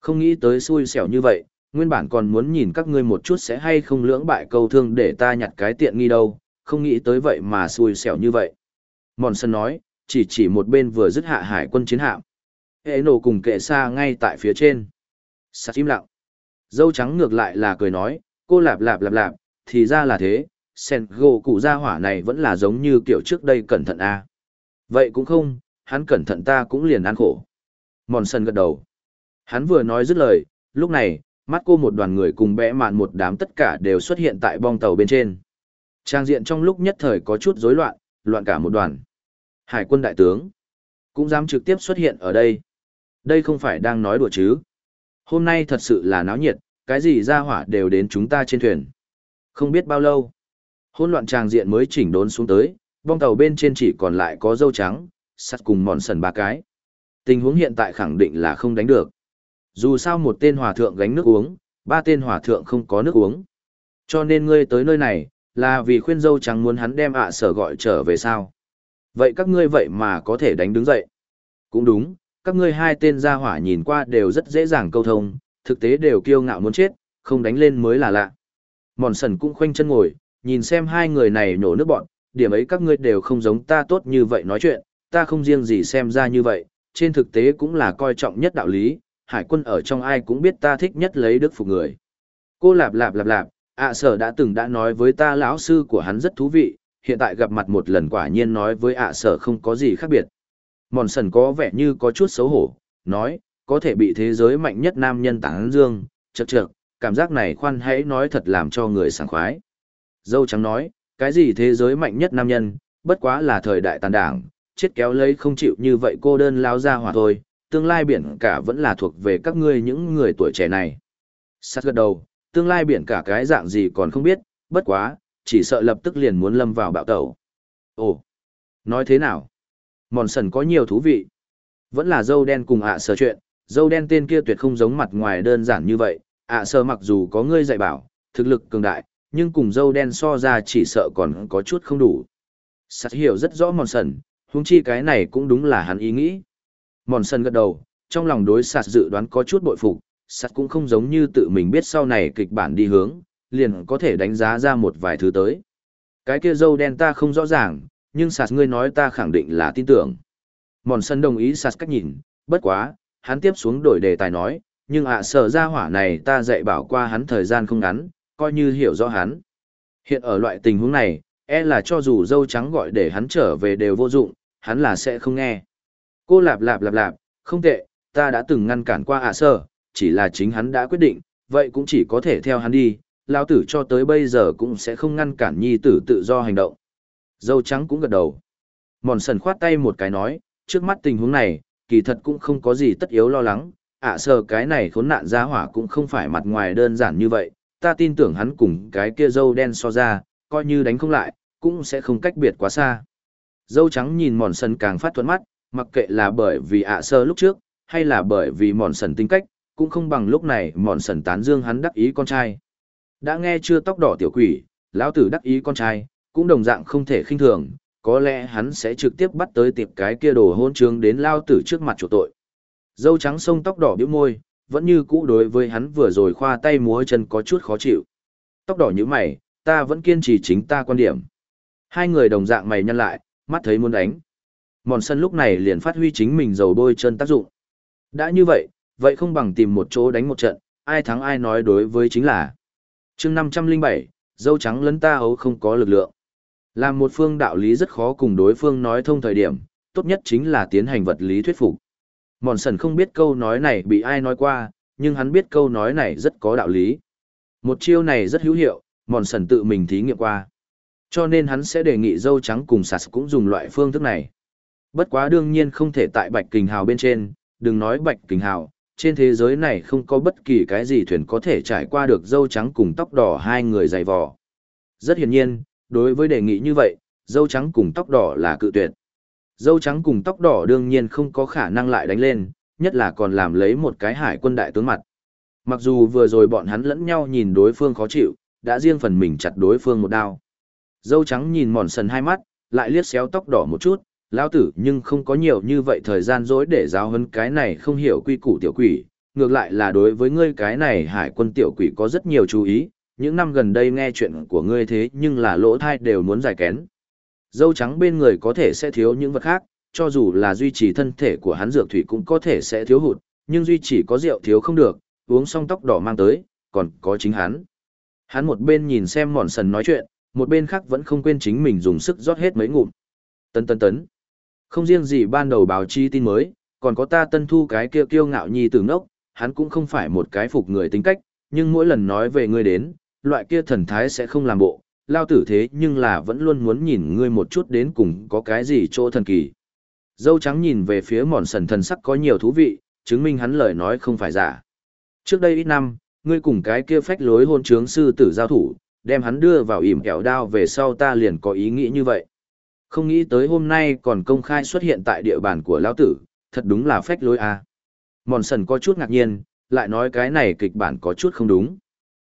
Không nghĩ tới xui xẻo như vậy, nguyên bản còn muốn nhìn các ngươi một chút sẽ hay không lưỡng bại câu thương để ta nhặt cái tiện nghi đâu, không nghĩ tới vậy mà xui xẻo như vậy. Mòn sân nói, chỉ chỉ một bên vừa dứt hạ hải quân chiến hạm. Hệ nổ cùng kệ xa ngay tại phía trên. Sạc im lặng. Dâu trắng ngược lại là cười nói, cô lạp lạp lạp lạp, thì ra là thế, sen gỗ cụ gia hỏa này vẫn là giống như kiểu trước đây cẩn thận a à. vậy cũng không hắn cẩn thận ta cũng liền ăn khổ mòn sân gật đầu hắn vừa nói dứt lời lúc này mắt cô một đoàn người cùng bẽ mạn một đám tất cả đều xuất hiện tại bong tàu bên trên. Trang diện trong lúc nhất thời có chút rối loạn loạn cả một đoàn. Hải quân đại tướng cũng dám trực tiếp xuất hiện ở đây. Đây không phải đang nói đùa chứ? Hôm nay thật sự là náo nhiệt cái gì ra hỏa đều đến chúng ta trên thuyền. Không biết bao lâu Hôn loạn tràng diện mới chỉnh đốn xuống tới, bong tàu bên trên chỉ còn lại có dâu trắng, sắt cùng mòn sần ba cái. Tình huống hiện tại khẳng định là không đánh được. Dù sao một tên hòa thượng gánh nước uống, ba tên hòa thượng không có nước uống. Cho nên ngươi tới nơi này, là vì khuyên dâu trắng muốn hắn đem ạ sở gọi trở về sao. Vậy các ngươi vậy mà có thể đánh đứng dậy. Cũng đúng, các ngươi hai tên gia hỏa nhìn qua đều rất dễ dàng câu thông, thực tế đều kiêu ngạo muốn chết, không đánh lên mới là lạ. Mòn sần cũng khoanh chân ngồi, nhìn xem hai người này nổ nước bọn, điểm ấy các ngươi đều không giống ta tốt như vậy nói chuyện, ta không riêng gì xem ra như vậy, trên thực tế cũng là coi trọng nhất đạo lý, hải quân ở trong ai cũng biết ta thích nhất lấy đức phục người. Cô lạp lạp lạp lạp, ạ sở đã từng đã nói với ta lão sư của hắn rất thú vị, hiện tại gặp mặt một lần quả nhiên nói với ạ sở không có gì khác biệt. Mòn sần có vẻ như có chút xấu hổ, nói, có thể bị thế giới mạnh nhất nam nhân tảng dương, chật chật, cảm giác này khoan hãy nói thật làm cho người sảng khoái. Dâu trắng nói, cái gì thế giới mạnh nhất nam nhân, bất quá là thời đại tàn đảng, chết kéo lấy không chịu như vậy cô đơn lao ra hỏa thôi, tương lai biển cả vẫn là thuộc về các ngươi những người tuổi trẻ này. Sát gật đầu, tương lai biển cả cái dạng gì còn không biết, bất quá, chỉ sợ lập tức liền muốn lâm vào bạo tẩu. Ồ, nói thế nào? Mòn sần có nhiều thú vị. Vẫn là dâu đen cùng ạ sở chuyện, dâu đen tên kia tuyệt không giống mặt ngoài đơn giản như vậy, ạ sở mặc dù có ngươi dạy bảo, thực lực cường đại, nhưng cùng dâu đen so ra chỉ sợ còn có chút không đủ. Sắt hiểu rất rõ mòn sần, huống chi cái này cũng đúng là hắn ý nghĩ. Mòn sân gật đầu, trong lòng đối sạt dự đoán có chút bội phục, sạt cũng không giống như tự mình biết sau này kịch bản đi hướng, liền có thể đánh giá ra một vài thứ tới. Cái kia dâu đen ta không rõ ràng, nhưng sạt ngươi nói ta khẳng định là tin tưởng. Mòn sân đồng ý sạt cách nhìn, bất quá, hắn tiếp xuống đổi đề tài nói, nhưng ạ sở ra hỏa này ta dạy bảo qua hắn thời gian không ngắn, coi như hiểu rõ hắn. Hiện ở loại tình huống này, e là cho dù dâu trắng gọi để hắn trở về đều vô dụng, hắn là sẽ không nghe. Cô lạp lạp lạp lạp, không tệ, ta đã từng ngăn cản qua ạ à sơ, chỉ là chính hắn đã quyết định, vậy cũng chỉ có thể theo hắn đi, lão tử cho tới bây giờ cũng sẽ không ngăn cản nhi tử tự do hành động. Dâu trắng cũng gật đầu. Mòn sần khoát tay một cái nói, trước mắt tình huống này, kỳ thật cũng không có gì tất yếu lo lắng, ạ à sơ cái này khốn nạn ra hỏa cũng không phải mặt ngoài đơn giản như vậy, ta tin tưởng hắn cùng cái kia dâu đen so ra, coi như đánh không lại, cũng sẽ không cách biệt quá xa. Dâu trắng nhìn mòn sần càng phát thuận mắt, mặc kệ là bởi vì ạ sơ lúc trước, hay là bởi vì mòn sần tính cách, cũng không bằng lúc này mòn sần tán dương hắn đắc ý con trai. Đã nghe chưa tóc đỏ tiểu quỷ, lão tử đắc ý con trai, cũng đồng dạng không thể khinh thường, có lẽ hắn sẽ trực tiếp bắt tới tiệp cái kia đồ hôn trường đến lao tử trước mặt chủ tội. Dâu trắng sông tóc đỏ bĩu môi, vẫn như cũ đối với hắn vừa rồi khoa tay múa chân có chút khó chịu. Tóc đỏ như mày, ta vẫn kiên trì chính ta quan điểm. Hai người đồng dạng mày nhăn lại, mắt thấy muốn đánh. Mòn sân lúc này liền phát huy chính mình dầu bôi chân tác dụng. Đã như vậy, vậy không bằng tìm một chỗ đánh một trận, ai thắng ai nói đối với chính là. chương 507, dâu trắng lấn ta hấu không có lực lượng. Làm một phương đạo lý rất khó cùng đối phương nói thông thời điểm, tốt nhất chính là tiến hành vật lý thuyết phục. Mòn sần không biết câu nói này bị ai nói qua, nhưng hắn biết câu nói này rất có đạo lý. Một chiêu này rất hữu hiệu, mòn sần tự mình thí nghiệm qua. Cho nên hắn sẽ đề nghị dâu trắng cùng sạt cũng dùng loại phương thức này. Bất quá đương nhiên không thể tại bạch kình hào bên trên, đừng nói bạch kình hào, trên thế giới này không có bất kỳ cái gì thuyền có thể trải qua được dâu trắng cùng tóc đỏ hai người dày vò. Rất hiển nhiên, đối với đề nghị như vậy, dâu trắng cùng tóc đỏ là cự tuyệt. Dâu trắng cùng tóc đỏ đương nhiên không có khả năng lại đánh lên, nhất là còn làm lấy một cái hải quân đại tướng mặt. Mặc dù vừa rồi bọn hắn lẫn nhau nhìn đối phương khó chịu, đã riêng phần mình chặt đối phương một đao. Dâu trắng nhìn mòn sần hai mắt, lại liếc xéo tóc đỏ một chút, lão tử nhưng không có nhiều như vậy thời gian dối để giáo huấn cái này không hiểu quy củ tiểu quỷ, ngược lại là đối với ngươi cái này hải quân tiểu quỷ có rất nhiều chú ý, những năm gần đây nghe chuyện của ngươi thế nhưng là lỗ thai đều muốn giải kén. Dâu trắng bên người có thể sẽ thiếu những vật khác, cho dù là duy trì thân thể của hắn dược thủy cũng có thể sẽ thiếu hụt, nhưng duy trì có rượu thiếu không được, uống xong tóc đỏ mang tới, còn có chính hắn. Hắn một bên nhìn xem mòn sần nói chuyện, một bên khác vẫn không quên chính mình dùng sức rót hết mấy ngụm. Tấn tấn tấn. Không riêng gì ban đầu báo chi tin mới, còn có ta tân thu cái kia kiêu ngạo nhi từ ngốc, hắn cũng không phải một cái phục người tính cách, nhưng mỗi lần nói về ngươi đến, loại kia thần thái sẽ không làm bộ, lao tử thế nhưng là vẫn luôn muốn nhìn ngươi một chút đến cùng có cái gì chỗ thần kỳ. Dâu trắng nhìn về phía mòn sần thần sắc có nhiều thú vị, chứng minh hắn lời nói không phải giả. Trước đây ít năm, ngươi cùng cái kia phách lối hôn trướng sư tử giao thủ, đem hắn đưa vào ỉm kẹo đao về sau ta liền có ý nghĩ như vậy. Không nghĩ tới hôm nay còn công khai xuất hiện tại địa bàn của lão tử, thật đúng là phách lối à. Mòn sần có chút ngạc nhiên, lại nói cái này kịch bản có chút không đúng.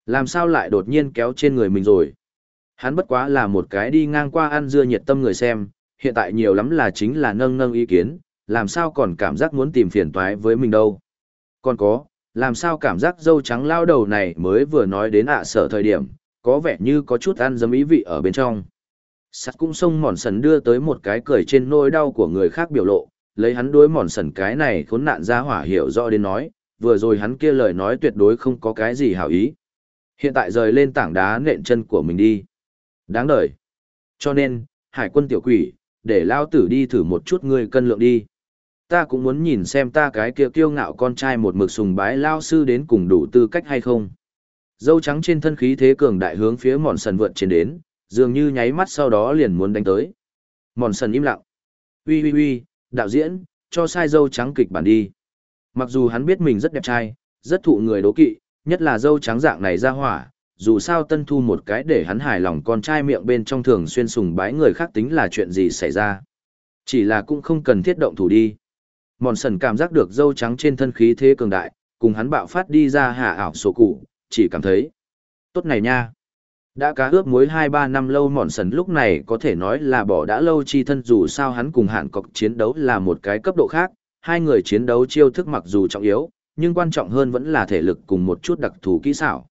Làm sao lại đột nhiên kéo trên người mình rồi? Hắn bất quá là một cái đi ngang qua ăn dưa nhiệt tâm người xem, hiện tại nhiều lắm là chính là nâng nâng ý kiến, làm sao còn cảm giác muốn tìm phiền toái với mình đâu. Còn có, làm sao cảm giác dâu trắng lao đầu này mới vừa nói đến ạ sở thời điểm, có vẻ như có chút ăn dấm ý vị ở bên trong. Sắt cũng xông mòn sần đưa tới một cái cười trên nỗi đau của người khác biểu lộ, lấy hắn đối mòn sần cái này khốn nạn ra hỏa hiểu rõ đến nói, vừa rồi hắn kia lời nói tuyệt đối không có cái gì hảo ý. Hiện tại rời lên tảng đá nện chân của mình đi. Đáng đời. Cho nên, hải quân tiểu quỷ, để lao tử đi thử một chút ngươi cân lượng đi. Ta cũng muốn nhìn xem ta cái kia kiêu ngạo con trai một mực sùng bái lao sư đến cùng đủ tư cách hay không. Dâu trắng trên thân khí thế cường đại hướng phía mòn sần vượt trên đến, dường như nháy mắt sau đó liền muốn đánh tới. Mòn sần im lặng. Ui ui ui, đạo diễn, cho sai dâu trắng kịch bản đi. Mặc dù hắn biết mình rất đẹp trai, rất thụ người đố kỵ, nhất là dâu trắng dạng này ra hỏa, dù sao tân thu một cái để hắn hài lòng con trai miệng bên trong thường xuyên sùng bái người khác tính là chuyện gì xảy ra. Chỉ là cũng không cần thiết động thủ đi. Mòn sần cảm giác được dâu trắng trên thân khí thế cường đại, cùng hắn bạo phát đi ra hạ ảo sổ cụ, chỉ cảm thấy. Tốt này nha. Đã cá ướp muối 2-3 năm lâu mòn sần lúc này có thể nói là bỏ đã lâu chi thân dù sao hắn cùng hạn cọc chiến đấu là một cái cấp độ khác, hai người chiến đấu chiêu thức mặc dù trọng yếu, nhưng quan trọng hơn vẫn là thể lực cùng một chút đặc thù kỹ xảo.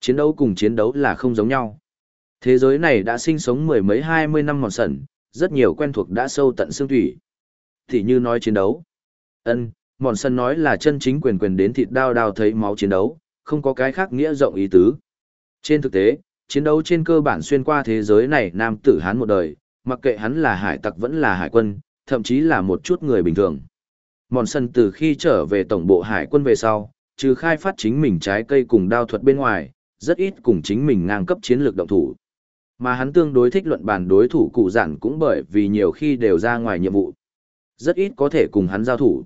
Chiến đấu cùng chiến đấu là không giống nhau. Thế giới này đã sinh sống mười mấy hai mươi năm mòn sần, rất nhiều quen thuộc đã sâu tận xương thủy. Thì như nói chiến đấu. ân mòn sần nói là chân chính quyền quyền đến thịt đao đao thấy máu chiến đấu, không có cái khác nghĩa rộng ý tứ. Trên thực tế, chiến đấu trên cơ bản xuyên qua thế giới này nam tử hán một đời, mặc kệ hắn là hải tặc vẫn là hải quân, thậm chí là một chút người bình thường. Mòn sân từ khi trở về tổng bộ hải quân về sau, trừ khai phát chính mình trái cây cùng đao thuật bên ngoài, rất ít cùng chính mình ngang cấp chiến lược động thủ. Mà hắn tương đối thích luận bàn đối thủ cụ giản cũng bởi vì nhiều khi đều ra ngoài nhiệm vụ. Rất ít có thể cùng hắn giao thủ.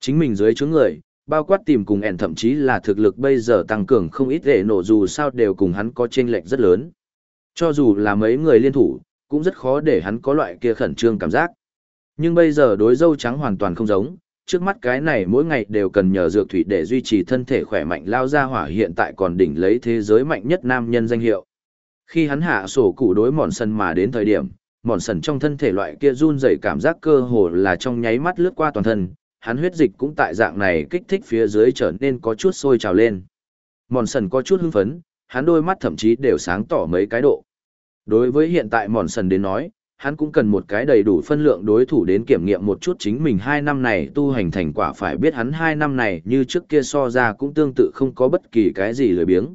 Chính mình dưới chướng người, bao quát tìm cùng ẻn thậm chí là thực lực bây giờ tăng cường không ít để nổ dù sao đều cùng hắn có chênh lệch rất lớn. Cho dù là mấy người liên thủ, cũng rất khó để hắn có loại kia khẩn trương cảm giác. Nhưng bây giờ đối dâu trắng hoàn toàn không giống, trước mắt cái này mỗi ngày đều cần nhờ dược thủy để duy trì thân thể khỏe mạnh lao ra hỏa hiện tại còn đỉnh lấy thế giới mạnh nhất nam nhân danh hiệu. Khi hắn hạ sổ cụ đối mòn sân mà đến thời điểm, mòn sần trong thân thể loại kia run rẩy cảm giác cơ hồ là trong nháy mắt lướt qua toàn thân, hắn huyết dịch cũng tại dạng này kích thích phía dưới trở nên có chút sôi trào lên. Mòn sần có chút hưng phấn, hắn đôi mắt thậm chí đều sáng tỏ mấy cái độ. Đối với hiện tại mòn sần đến nói, hắn cũng cần một cái đầy đủ phân lượng đối thủ đến kiểm nghiệm một chút chính mình hai năm này tu hành thành quả phải biết hắn hai năm này như trước kia so ra cũng tương tự không có bất kỳ cái gì lười biếng.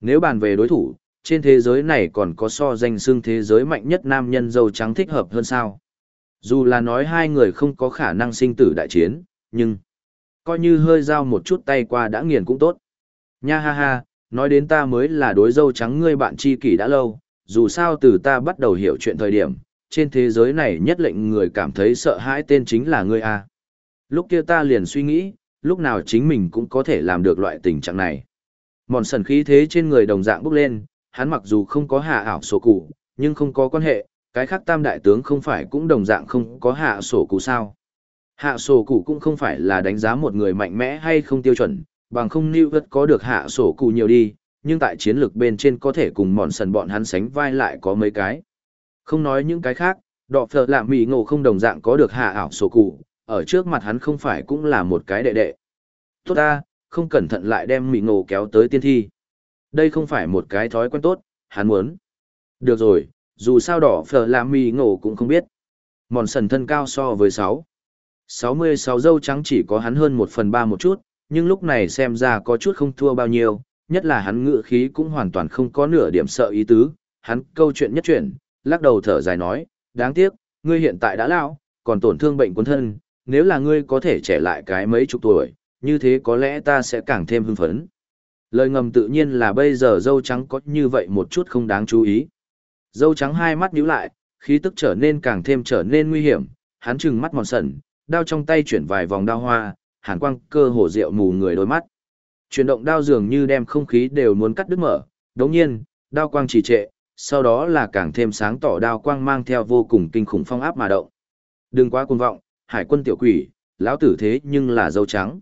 Nếu bàn về đối thủ, trên thế giới này còn có so danh xưng thế giới mạnh nhất nam nhân dâu trắng thích hợp hơn sao. Dù là nói hai người không có khả năng sinh tử đại chiến, nhưng coi như hơi giao một chút tay qua đã nghiền cũng tốt. Nha ha ha, nói đến ta mới là đối dâu trắng ngươi bạn tri kỷ đã lâu, dù sao từ ta bắt đầu hiểu chuyện thời điểm, trên thế giới này nhất lệnh người cảm thấy sợ hãi tên chính là ngươi a. Lúc kia ta liền suy nghĩ, lúc nào chính mình cũng có thể làm được loại tình trạng này. Mòn sần khí thế trên người đồng dạng bốc lên, hắn mặc dù không có hạ ảo sổ cụ, nhưng không có quan hệ, cái khác tam đại tướng không phải cũng đồng dạng không có hạ sổ cụ sao. Hạ sổ cụ cũng không phải là đánh giá một người mạnh mẽ hay không tiêu chuẩn, bằng không lưu vật có được hạ sổ cụ nhiều đi, nhưng tại chiến lược bên trên có thể cùng mòn sần bọn hắn sánh vai lại có mấy cái. Không nói những cái khác, đọ phở lạ mì ngộ không đồng dạng có được hạ ảo sổ cụ, ở trước mặt hắn không phải cũng là một cái đệ đệ. Tốt ta, không cẩn thận lại đem mì ngộ kéo tới tiên thi. Đây không phải một cái thói quen tốt, hắn muốn. Được rồi, dù sao đỏ phở lạ mì ngộ cũng không biết. Mòn sần thân cao so với 6. 66 dâu trắng chỉ có hắn hơn 1 phần 3 một chút, nhưng lúc này xem ra có chút không thua bao nhiêu, nhất là hắn ngự khí cũng hoàn toàn không có nửa điểm sợ ý tứ, hắn câu chuyện nhất chuyển, lắc đầu thở dài nói, đáng tiếc, ngươi hiện tại đã lão, còn tổn thương bệnh quân thân, nếu là ngươi có thể trẻ lại cái mấy chục tuổi, như thế có lẽ ta sẽ càng thêm hưng phấn. Lời ngầm tự nhiên là bây giờ dâu trắng có như vậy một chút không đáng chú ý. Dâu trắng hai mắt nhíu lại, khí tức trở nên càng thêm trở nên nguy hiểm, hắn trừng mắt mòn sần, đao trong tay chuyển vài vòng đao hoa, hàn quang cơ hồ rượu mù người đôi mắt. Chuyển động đao dường như đem không khí đều muốn cắt đứt mở, đồng nhiên, đao quang trì trệ, sau đó là càng thêm sáng tỏ đao quang mang theo vô cùng kinh khủng phong áp mà động. Đừng quá cuồng vọng, hải quân tiểu quỷ, lão tử thế nhưng là dâu trắng.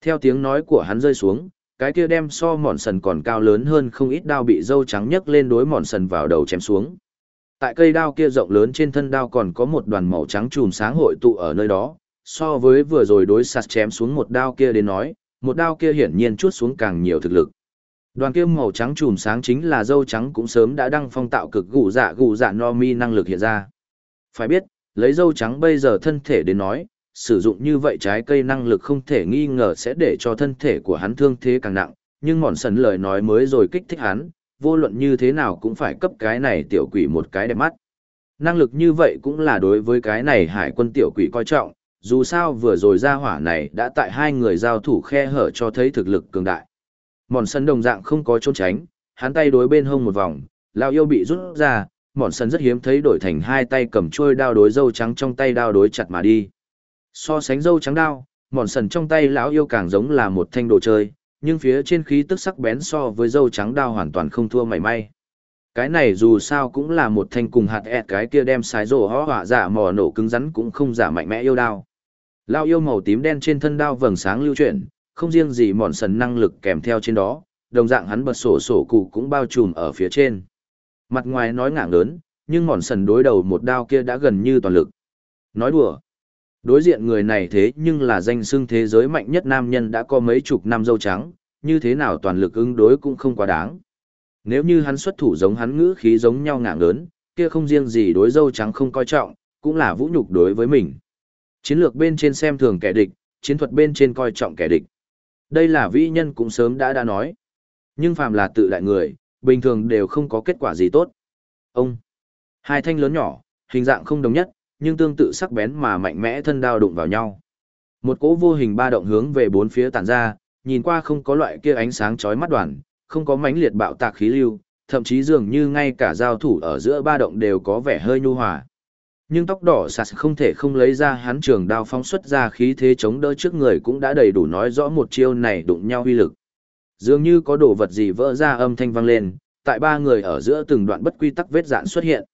Theo tiếng nói của hắn rơi xuống, cái kia đem so mòn sần còn cao lớn hơn không ít đao bị dâu trắng nhấc lên đối mòn sần vào đầu chém xuống. Tại cây đao kia rộng lớn trên thân đao còn có một đoàn màu trắng chùm sáng hội tụ ở nơi đó, so với vừa rồi đối sạt chém xuống một đao kia đến nói, một đao kia hiển nhiên chút xuống càng nhiều thực lực. Đoàn kia màu trắng chùm sáng chính là dâu trắng cũng sớm đã đăng phong tạo cực gù dạ gù dạ no mi năng lực hiện ra. Phải biết, lấy dâu trắng bây giờ thân thể đến nói, sử dụng như vậy trái cây năng lực không thể nghi ngờ sẽ để cho thân thể của hắn thương thế càng nặng, nhưng mòn sần lời nói mới rồi kích thích hắn, vô luận như thế nào cũng phải cấp cái này tiểu quỷ một cái đẹp mắt. Năng lực như vậy cũng là đối với cái này hải quân tiểu quỷ coi trọng, dù sao vừa rồi ra hỏa này đã tại hai người giao thủ khe hở cho thấy thực lực cường đại. Mòn sân đồng dạng không có trốn tránh, hắn tay đối bên hông một vòng, lao yêu bị rút ra, mòn sân rất hiếm thấy đổi thành hai tay cầm chuôi đao đối dâu trắng trong tay đao đối chặt mà đi. So sánh dâu trắng đao, mòn sần trong tay lão yêu càng giống là một thanh đồ chơi, nhưng phía trên khí tức sắc bén so với dâu trắng đao hoàn toàn không thua mảy may. Cái này dù sao cũng là một thanh cùng hạt ẹt cái kia đem sái rổ hó hỏa giả mò nổ cứng rắn cũng không giả mạnh mẽ yêu đao. Lao yêu màu tím đen trên thân đao vầng sáng lưu chuyển, không riêng gì mòn sần năng lực kèm theo trên đó, đồng dạng hắn bật sổ sổ cụ cũng bao trùm ở phía trên. Mặt ngoài nói ngạng lớn, nhưng mòn sần đối đầu một đao kia đã gần như toàn lực. Nói đùa. Đối diện người này thế nhưng là danh xưng thế giới mạnh nhất nam nhân đã có mấy chục năm dâu trắng, như thế nào toàn lực ứng đối cũng không quá đáng. Nếu như hắn xuất thủ giống hắn ngữ khí giống nhau ngạng lớn, kia không riêng gì đối dâu trắng không coi trọng, cũng là vũ nhục đối với mình. Chiến lược bên trên xem thường kẻ địch, chiến thuật bên trên coi trọng kẻ địch. Đây là vĩ nhân cũng sớm đã đã nói. Nhưng phàm là tự đại người, bình thường đều không có kết quả gì tốt. Ông, hai thanh lớn nhỏ, hình dạng không đồng nhất, nhưng tương tự sắc bén mà mạnh mẽ thân đao đụng vào nhau. Một cỗ vô hình ba động hướng về bốn phía tản ra, nhìn qua không có loại kia ánh sáng chói mắt đoàn, không có mãnh liệt bạo tạc khí lưu, thậm chí dường như ngay cả giao thủ ở giữa ba động đều có vẻ hơi nhu hòa. Nhưng tóc đỏ sạt không thể không lấy ra hắn trường đao phóng xuất ra khí thế chống đỡ trước người cũng đã đầy đủ nói rõ một chiêu này đụng nhau uy lực. Dường như có đồ vật gì vỡ ra âm thanh vang lên, tại ba người ở giữa từng đoạn bất quy tắc vết dạn xuất hiện.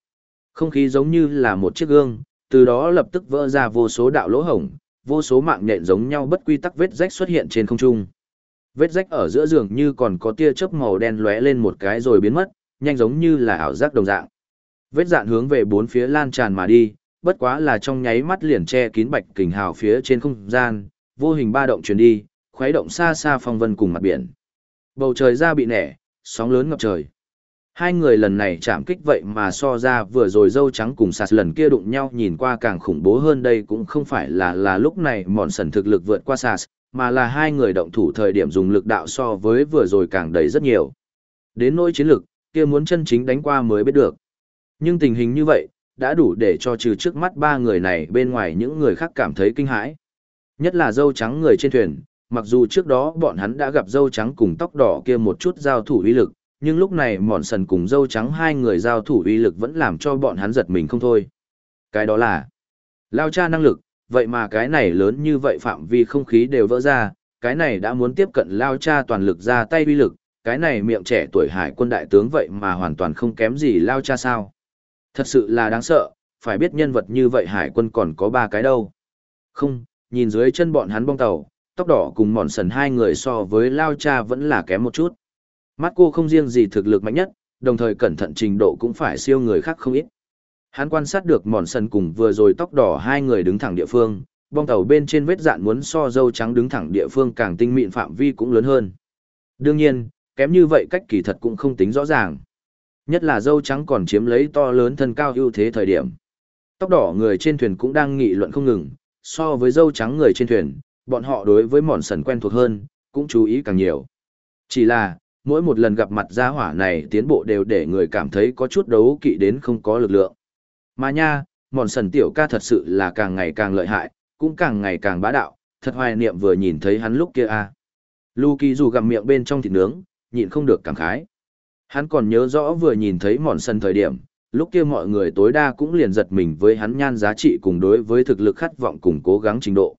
Không khí giống như là một chiếc gương, từ đó lập tức vỡ ra vô số đạo lỗ hổng, vô số mạng nhện giống nhau bất quy tắc vết rách xuất hiện trên không trung. Vết rách ở giữa giường như còn có tia chớp màu đen lóe lên một cái rồi biến mất, nhanh giống như là ảo giác đồng dạng. Vết dạn hướng về bốn phía lan tràn mà đi, bất quá là trong nháy mắt liền che kín bạch kình hào phía trên không gian, vô hình ba động truyền đi, khuấy động xa xa phong vân cùng mặt biển. Bầu trời ra bị nẻ, sóng lớn ngập trời. Hai người lần này chạm kích vậy mà so ra vừa rồi dâu trắng cùng sạt lần kia đụng nhau nhìn qua càng khủng bố hơn đây cũng không phải là là lúc này mòn sần thực lực vượt qua sạt, mà là hai người động thủ thời điểm dùng lực đạo so với vừa rồi càng đầy rất nhiều. Đến nỗi chiến lực, kia muốn chân chính đánh qua mới biết được. Nhưng tình hình như vậy, đã đủ để cho trừ trước mắt ba người này bên ngoài những người khác cảm thấy kinh hãi. Nhất là dâu trắng người trên thuyền, mặc dù trước đó bọn hắn đã gặp dâu trắng cùng tóc đỏ kia một chút giao thủ uy lực, nhưng lúc này mòn sần cùng dâu trắng hai người giao thủ uy lực vẫn làm cho bọn hắn giật mình không thôi. Cái đó là lao cha năng lực, vậy mà cái này lớn như vậy phạm vi không khí đều vỡ ra, cái này đã muốn tiếp cận lao cha toàn lực ra tay uy lực, cái này miệng trẻ tuổi hải quân đại tướng vậy mà hoàn toàn không kém gì lao cha sao. Thật sự là đáng sợ, phải biết nhân vật như vậy hải quân còn có ba cái đâu. Không, nhìn dưới chân bọn hắn bong tàu, tóc đỏ cùng mòn sần hai người so với lao cha vẫn là kém một chút. Mắt cô không riêng gì thực lực mạnh nhất, đồng thời cẩn thận trình độ cũng phải siêu người khác không ít. Hắn quan sát được mòn sần cùng vừa rồi tóc đỏ hai người đứng thẳng địa phương, bong tàu bên trên vết dạn muốn so dâu trắng đứng thẳng địa phương càng tinh mịn phạm vi cũng lớn hơn. Đương nhiên, kém như vậy cách kỳ thật cũng không tính rõ ràng. Nhất là dâu trắng còn chiếm lấy to lớn thân cao ưu thế thời điểm. Tóc đỏ người trên thuyền cũng đang nghị luận không ngừng, so với dâu trắng người trên thuyền, bọn họ đối với mòn sần quen thuộc hơn, cũng chú ý càng nhiều. Chỉ là, mỗi một lần gặp mặt gia hỏa này tiến bộ đều để người cảm thấy có chút đấu kỵ đến không có lực lượng. Mà nha, mòn sần tiểu ca thật sự là càng ngày càng lợi hại, cũng càng ngày càng bá đạo, thật hoài niệm vừa nhìn thấy hắn lúc kia a. À. Luki dù gặm miệng bên trong thịt nướng, nhịn không được cảm khái. Hắn còn nhớ rõ vừa nhìn thấy mòn sần thời điểm, lúc kia mọi người tối đa cũng liền giật mình với hắn nhan giá trị cùng đối với thực lực khát vọng cùng cố gắng trình độ.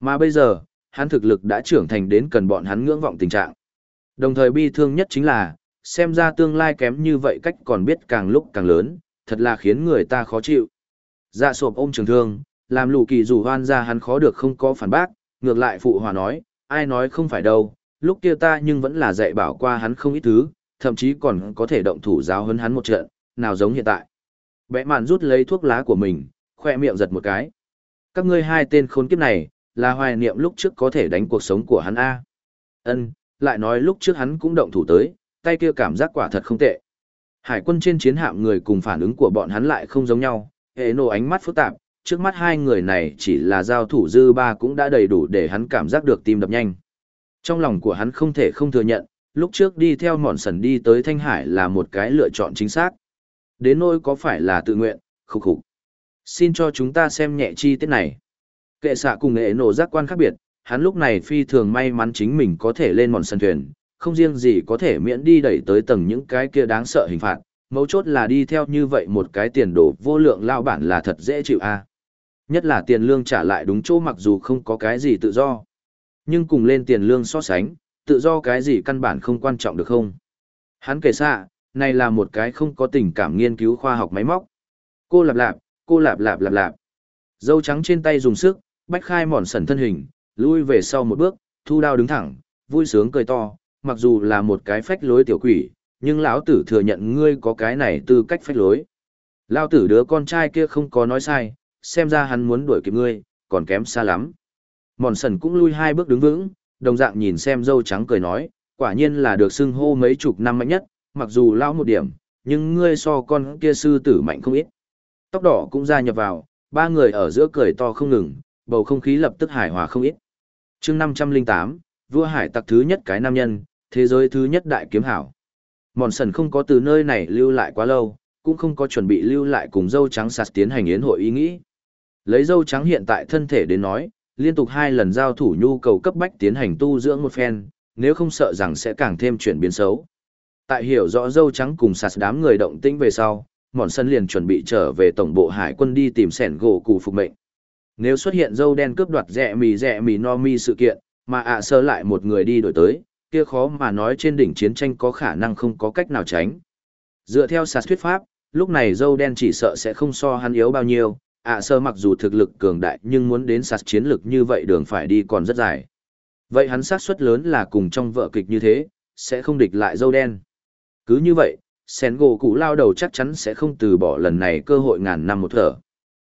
Mà bây giờ, hắn thực lực đã trưởng thành đến cần bọn hắn ngưỡng vọng tình trạng. Đồng thời bi thương nhất chính là, xem ra tương lai kém như vậy cách còn biết càng lúc càng lớn, thật là khiến người ta khó chịu. Dạ sộp ôm trường thương, làm lù kỳ dù hoan ra hắn khó được không có phản bác, ngược lại phụ hòa nói, ai nói không phải đâu, lúc kia ta nhưng vẫn là dạy bảo qua hắn không ít thứ, thậm chí còn có thể động thủ giáo hơn hắn một trận, nào giống hiện tại. Bẽ mạn rút lấy thuốc lá của mình, khoe miệng giật một cái. Các ngươi hai tên khốn kiếp này, là hoài niệm lúc trước có thể đánh cuộc sống của hắn A. Ân, lại nói lúc trước hắn cũng động thủ tới, tay kia cảm giác quả thật không tệ. Hải quân trên chiến hạm người cùng phản ứng của bọn hắn lại không giống nhau, hệ nổ ánh mắt phức tạp, trước mắt hai người này chỉ là giao thủ dư ba cũng đã đầy đủ để hắn cảm giác được tim đập nhanh. Trong lòng của hắn không thể không thừa nhận, lúc trước đi theo mòn sần đi tới Thanh Hải là một cái lựa chọn chính xác. Đến nỗi có phải là tự nguyện, khục khục. Xin cho chúng ta xem nhẹ chi tiết này. Kệ xạ cùng hệ nổ giác quan khác biệt, hắn lúc này phi thường may mắn chính mình có thể lên mòn sân thuyền, không riêng gì có thể miễn đi đẩy tới tầng những cái kia đáng sợ hình phạt, mấu chốt là đi theo như vậy một cái tiền đồ vô lượng lao bản là thật dễ chịu a. Nhất là tiền lương trả lại đúng chỗ mặc dù không có cái gì tự do. Nhưng cùng lên tiền lương so sánh, tự do cái gì căn bản không quan trọng được không? Hắn kể xạ, này là một cái không có tình cảm nghiên cứu khoa học máy móc. Cô lạp lạp, cô lạp lạp lạp lạp. Dâu trắng trên tay dùng sức, bách khai mòn sần thân hình, lui về sau một bước, thu đao đứng thẳng, vui sướng cười to, mặc dù là một cái phách lối tiểu quỷ, nhưng lão tử thừa nhận ngươi có cái này tư cách phách lối. Lão tử đứa con trai kia không có nói sai, xem ra hắn muốn đuổi kịp ngươi, còn kém xa lắm. Mòn sần cũng lui hai bước đứng vững, đồng dạng nhìn xem dâu trắng cười nói, quả nhiên là được xưng hô mấy chục năm mạnh nhất, mặc dù lão một điểm, nhưng ngươi so con kia sư tử mạnh không ít. Tóc đỏ cũng ra nhập vào, ba người ở giữa cười to không ngừng, bầu không khí lập tức hài hòa không ít chương năm trăm linh tám, vua hải tặc thứ nhất cái nam nhân, thế giới thứ nhất đại kiếm hảo. Mòn sần không có từ nơi này lưu lại quá lâu, cũng không có chuẩn bị lưu lại cùng dâu trắng sạt tiến hành yến hội ý nghĩ. Lấy dâu trắng hiện tại thân thể đến nói, liên tục hai lần giao thủ nhu cầu cấp bách tiến hành tu dưỡng một phen, nếu không sợ rằng sẽ càng thêm chuyển biến xấu. Tại hiểu rõ dâu trắng cùng sạt đám người động tĩnh về sau, mòn sân liền chuẩn bị trở về tổng bộ hải quân đi tìm sẻn gỗ cụ phục mệnh nếu xuất hiện dâu đen cướp đoạt rẻ mì rẻ mì no mi sự kiện, mà ạ sơ lại một người đi đổi tới, kia khó mà nói trên đỉnh chiến tranh có khả năng không có cách nào tránh. Dựa theo sạt thuyết pháp, lúc này dâu đen chỉ sợ sẽ không so hắn yếu bao nhiêu, ạ sơ mặc dù thực lực cường đại nhưng muốn đến sạt chiến lực như vậy đường phải đi còn rất dài. Vậy hắn xác suất lớn là cùng trong vợ kịch như thế, sẽ không địch lại dâu đen. Cứ như vậy, sen gỗ cụ lao đầu chắc chắn sẽ không từ bỏ lần này cơ hội ngàn năm một thở.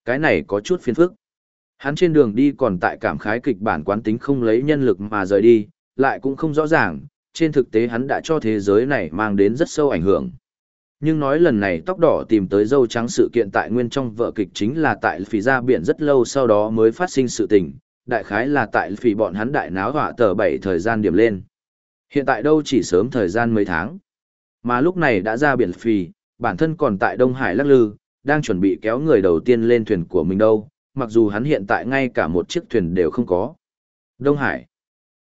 Cái này có chút phiền phức. Hắn trên đường đi còn tại cảm khái kịch bản quán tính không lấy nhân lực mà rời đi, lại cũng không rõ ràng, trên thực tế hắn đã cho thế giới này mang đến rất sâu ảnh hưởng. Nhưng nói lần này tóc đỏ tìm tới dâu trắng sự kiện tại nguyên trong vợ kịch chính là tại phỉ ra biển rất lâu sau đó mới phát sinh sự tình, đại khái là tại phỉ bọn hắn đại náo họa tờ bảy thời gian điểm lên. Hiện tại đâu chỉ sớm thời gian mấy tháng. Mà lúc này đã ra biển phỉ, bản thân còn tại Đông Hải lắc lư, đang chuẩn bị kéo người đầu tiên lên thuyền của mình đâu, mặc dù hắn hiện tại ngay cả một chiếc thuyền đều không có. Đông Hải.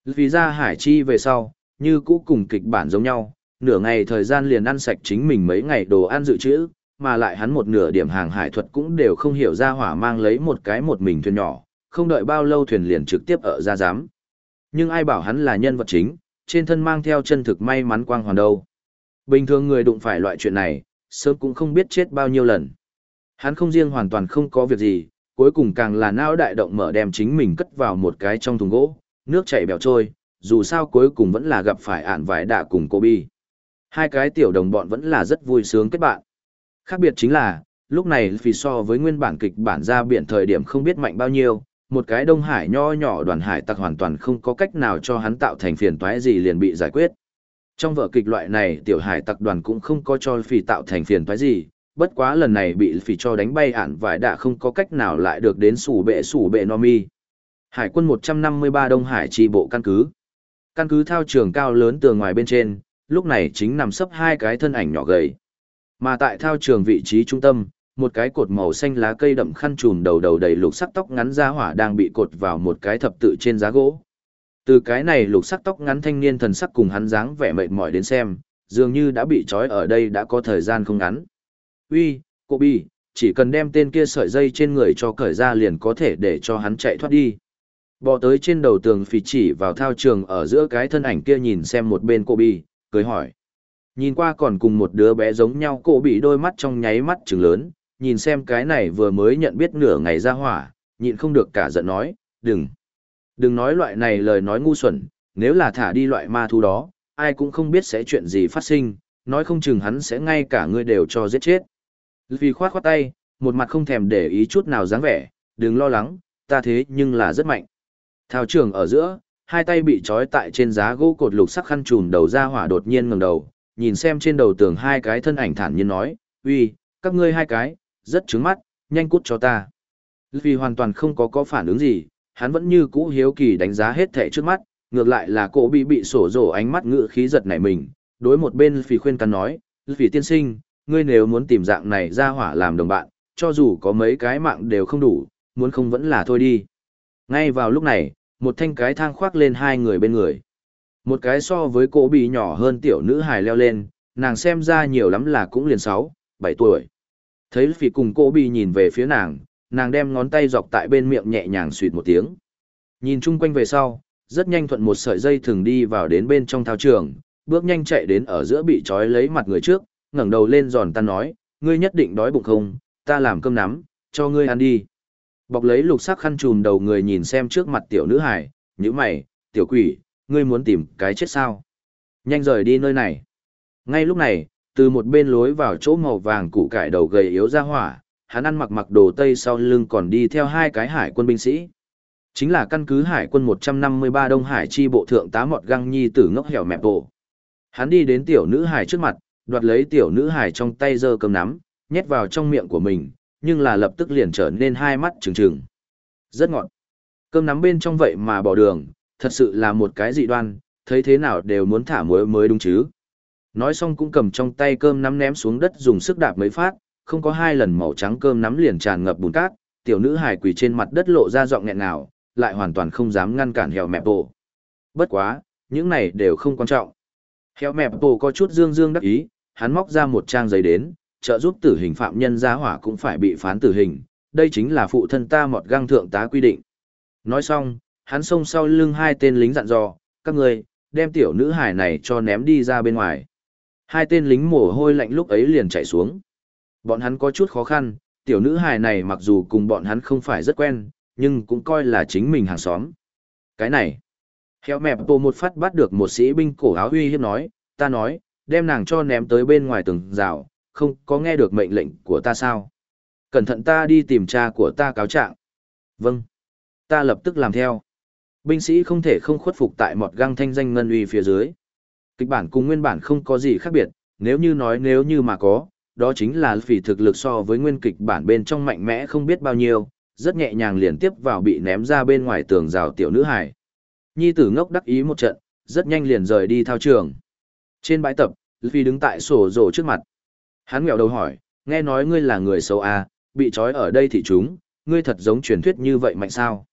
Vì ra Hải Chi về sau, như cũ cùng kịch bản giống nhau, nửa ngày thời gian liền ăn sạch chính mình mấy ngày đồ ăn dự trữ, mà lại hắn một nửa điểm hàng hải thuật cũng đều không hiểu ra hỏa mang lấy một cái một mình thuyền nhỏ, không đợi bao lâu thuyền liền trực tiếp ở ra giám. Nhưng ai bảo hắn là nhân vật chính, trên thân mang theo chân thực may mắn quang hoàn đâu. Bình thường người đụng phải loại chuyện này, sớm cũng không biết chết bao nhiêu lần. Hắn không riêng hoàn toàn không có việc gì, cuối cùng càng là não đại động mở đem chính mình cất vào một cái trong thùng gỗ, nước chảy bèo trôi, dù sao cuối cùng vẫn là gặp phải ản vải đạ cùng cô bi. Hai cái tiểu đồng bọn vẫn là rất vui sướng kết bạn. Khác biệt chính là, lúc này vì so với nguyên bản kịch bản ra biển thời điểm không biết mạnh bao nhiêu, một cái Đông Hải nho nhỏ đoàn hải tặc hoàn toàn không có cách nào cho hắn tạo thành phiền toái gì liền bị giải quyết. Trong vở kịch loại này tiểu hải tặc đoàn cũng không có cho phỉ tạo thành phiền toái gì, bất quá lần này bị phỉ cho đánh bay ản vải đã không có cách nào lại được đến sủ bệ sủ bệ no mi. Hải quân 153 Đông Hải tri bộ căn cứ. Căn cứ thao trường cao lớn tường ngoài bên trên, lúc này chính nằm sấp hai cái thân ảnh nhỏ gầy. Mà tại thao trường vị trí trung tâm, một cái cột màu xanh lá cây đậm khăn trùm đầu đầu đầy lục sắc tóc ngắn ra hỏa đang bị cột vào một cái thập tự trên giá gỗ. Từ cái này lục sắc tóc ngắn thanh niên thần sắc cùng hắn dáng vẻ mệt mỏi đến xem, dường như đã bị trói ở đây đã có thời gian không ngắn. Uy, cô Bi, chỉ cần đem tên kia sợi dây trên người cho cởi ra liền có thể để cho hắn chạy thoát đi. Bò tới trên đầu tường phì chỉ vào thao trường ở giữa cái thân ảnh kia nhìn xem một bên cô Bi, cười hỏi. Nhìn qua còn cùng một đứa bé giống nhau cô bị đôi mắt trong nháy mắt trừng lớn, nhìn xem cái này vừa mới nhận biết nửa ngày ra hỏa, nhịn không được cả giận nói, đừng. Đừng nói loại này lời nói ngu xuẩn, nếu là thả đi loại ma thu đó, ai cũng không biết sẽ chuyện gì phát sinh, nói không chừng hắn sẽ ngay cả ngươi đều cho giết chết. Luffy khoát khoát tay, một mặt không thèm để ý chút nào dáng vẻ, đừng lo lắng, ta thế nhưng là rất mạnh. Thao trường ở giữa, hai tay bị trói tại trên giá gỗ cột lục sắc khăn trùm đầu ra hỏa đột nhiên ngẩng đầu, nhìn xem trên đầu tường hai cái thân ảnh thản nhiên nói, uy, các ngươi hai cái, rất trứng mắt, nhanh cút cho ta. Luffy hoàn toàn không có có phản ứng gì, hắn vẫn như cũ hiếu kỳ đánh giá hết thẻ trước mắt, ngược lại là cổ bị bị sổ rổ ánh mắt ngựa khí giật nảy mình, đối một bên Luffy khuyên can nói, Luffy tiên sinh, ngươi nếu muốn tìm dạng này ra hỏa làm đồng bạn, cho dù có mấy cái mạng đều không đủ, muốn không vẫn là thôi đi. Ngay vào lúc này, một thanh cái thang khoác lên hai người bên người. Một cái so với cô bị nhỏ hơn tiểu nữ hài leo lên, nàng xem ra nhiều lắm là cũng liền 6, 7 tuổi. Thấy phì cùng cô bị nhìn về phía nàng, nàng đem ngón tay dọc tại bên miệng nhẹ nhàng suyệt một tiếng. Nhìn chung quanh về sau, rất nhanh thuận một sợi dây thường đi vào đến bên trong thao trường, bước nhanh chạy đến ở giữa bị trói lấy mặt người trước, ngẩng đầu lên giòn tan nói, ngươi nhất định đói bụng không, ta làm cơm nắm, cho ngươi ăn đi. Bọc lấy lục sắc khăn trùm đầu người nhìn xem trước mặt tiểu nữ hải, như mày, tiểu quỷ, ngươi muốn tìm cái chết sao? Nhanh rời đi nơi này. Ngay lúc này, từ một bên lối vào chỗ màu vàng củ cải đầu gầy yếu ra hỏa, hắn ăn mặc mặc đồ tây sau lưng còn đi theo hai cái hải quân binh sĩ. Chính là căn cứ hải quân 153 Đông Hải chi bộ thượng tá mọt găng nhi tử ngốc hẻo mẹp bộ. Hắn đi đến tiểu nữ hải trước mặt, đoạt lấy tiểu nữ hải trong tay giơ cơm nắm, nhét vào trong miệng của mình, nhưng là lập tức liền trở nên hai mắt trừng trừng. Rất ngọt. Cơm nắm bên trong vậy mà bỏ đường, thật sự là một cái dị đoan, thấy thế nào đều muốn thả muối mới đúng chứ. Nói xong cũng cầm trong tay cơm nắm ném xuống đất dùng sức đạp mấy phát, không có hai lần màu trắng cơm nắm liền tràn ngập bùn cát, tiểu nữ hài quỳ trên mặt đất lộ ra giọng nghẹn nào, lại hoàn toàn không dám ngăn cản hẻo mẹp bộ. Bất quá, những này đều không quan trọng. Heo mẹp bồ có chút dương dương đắc ý, hắn móc ra một trang giấy đến, trợ giúp tử hình phạm nhân ra hỏa cũng phải bị phán tử hình, đây chính là phụ thân ta một găng thượng tá quy định. Nói xong, hắn xông sau lưng hai tên lính dặn dò, các người, đem tiểu nữ hải này cho ném đi ra bên ngoài. Hai tên lính mồ hôi lạnh lúc ấy liền chạy xuống. Bọn hắn có chút khó khăn, tiểu nữ hài này mặc dù cùng bọn hắn không phải rất quen, nhưng cũng coi là chính mình hàng xóm. Cái này, héo mẹp bộ một phát bắt được một sĩ binh cổ áo uy hiếp nói, ta nói, đem nàng cho ném tới bên ngoài tường rào, không có nghe được mệnh lệnh của ta sao. Cẩn thận ta đi tìm cha của ta cáo trạng. Vâng. Ta lập tức làm theo. Binh sĩ không thể không khuất phục tại một găng thanh danh ngân uy phía dưới. Kịch bản cùng nguyên bản không có gì khác biệt, nếu như nói nếu như mà có, đó chính là vì thực lực so với nguyên kịch bản bên trong mạnh mẽ không biết bao nhiêu, rất nhẹ nhàng liền tiếp vào bị ném ra bên ngoài tường rào tiểu nữ hải. Nhi tử ngốc đắc ý một trận, rất nhanh liền rời đi thao trường. Trên bãi tập, Luffy đứng tại sổ rổ trước mặt. Hắn nghèo đầu hỏi, nghe nói ngươi là người xấu à, bị trói ở đây thì chúng, ngươi thật giống truyền thuyết như vậy mạnh sao?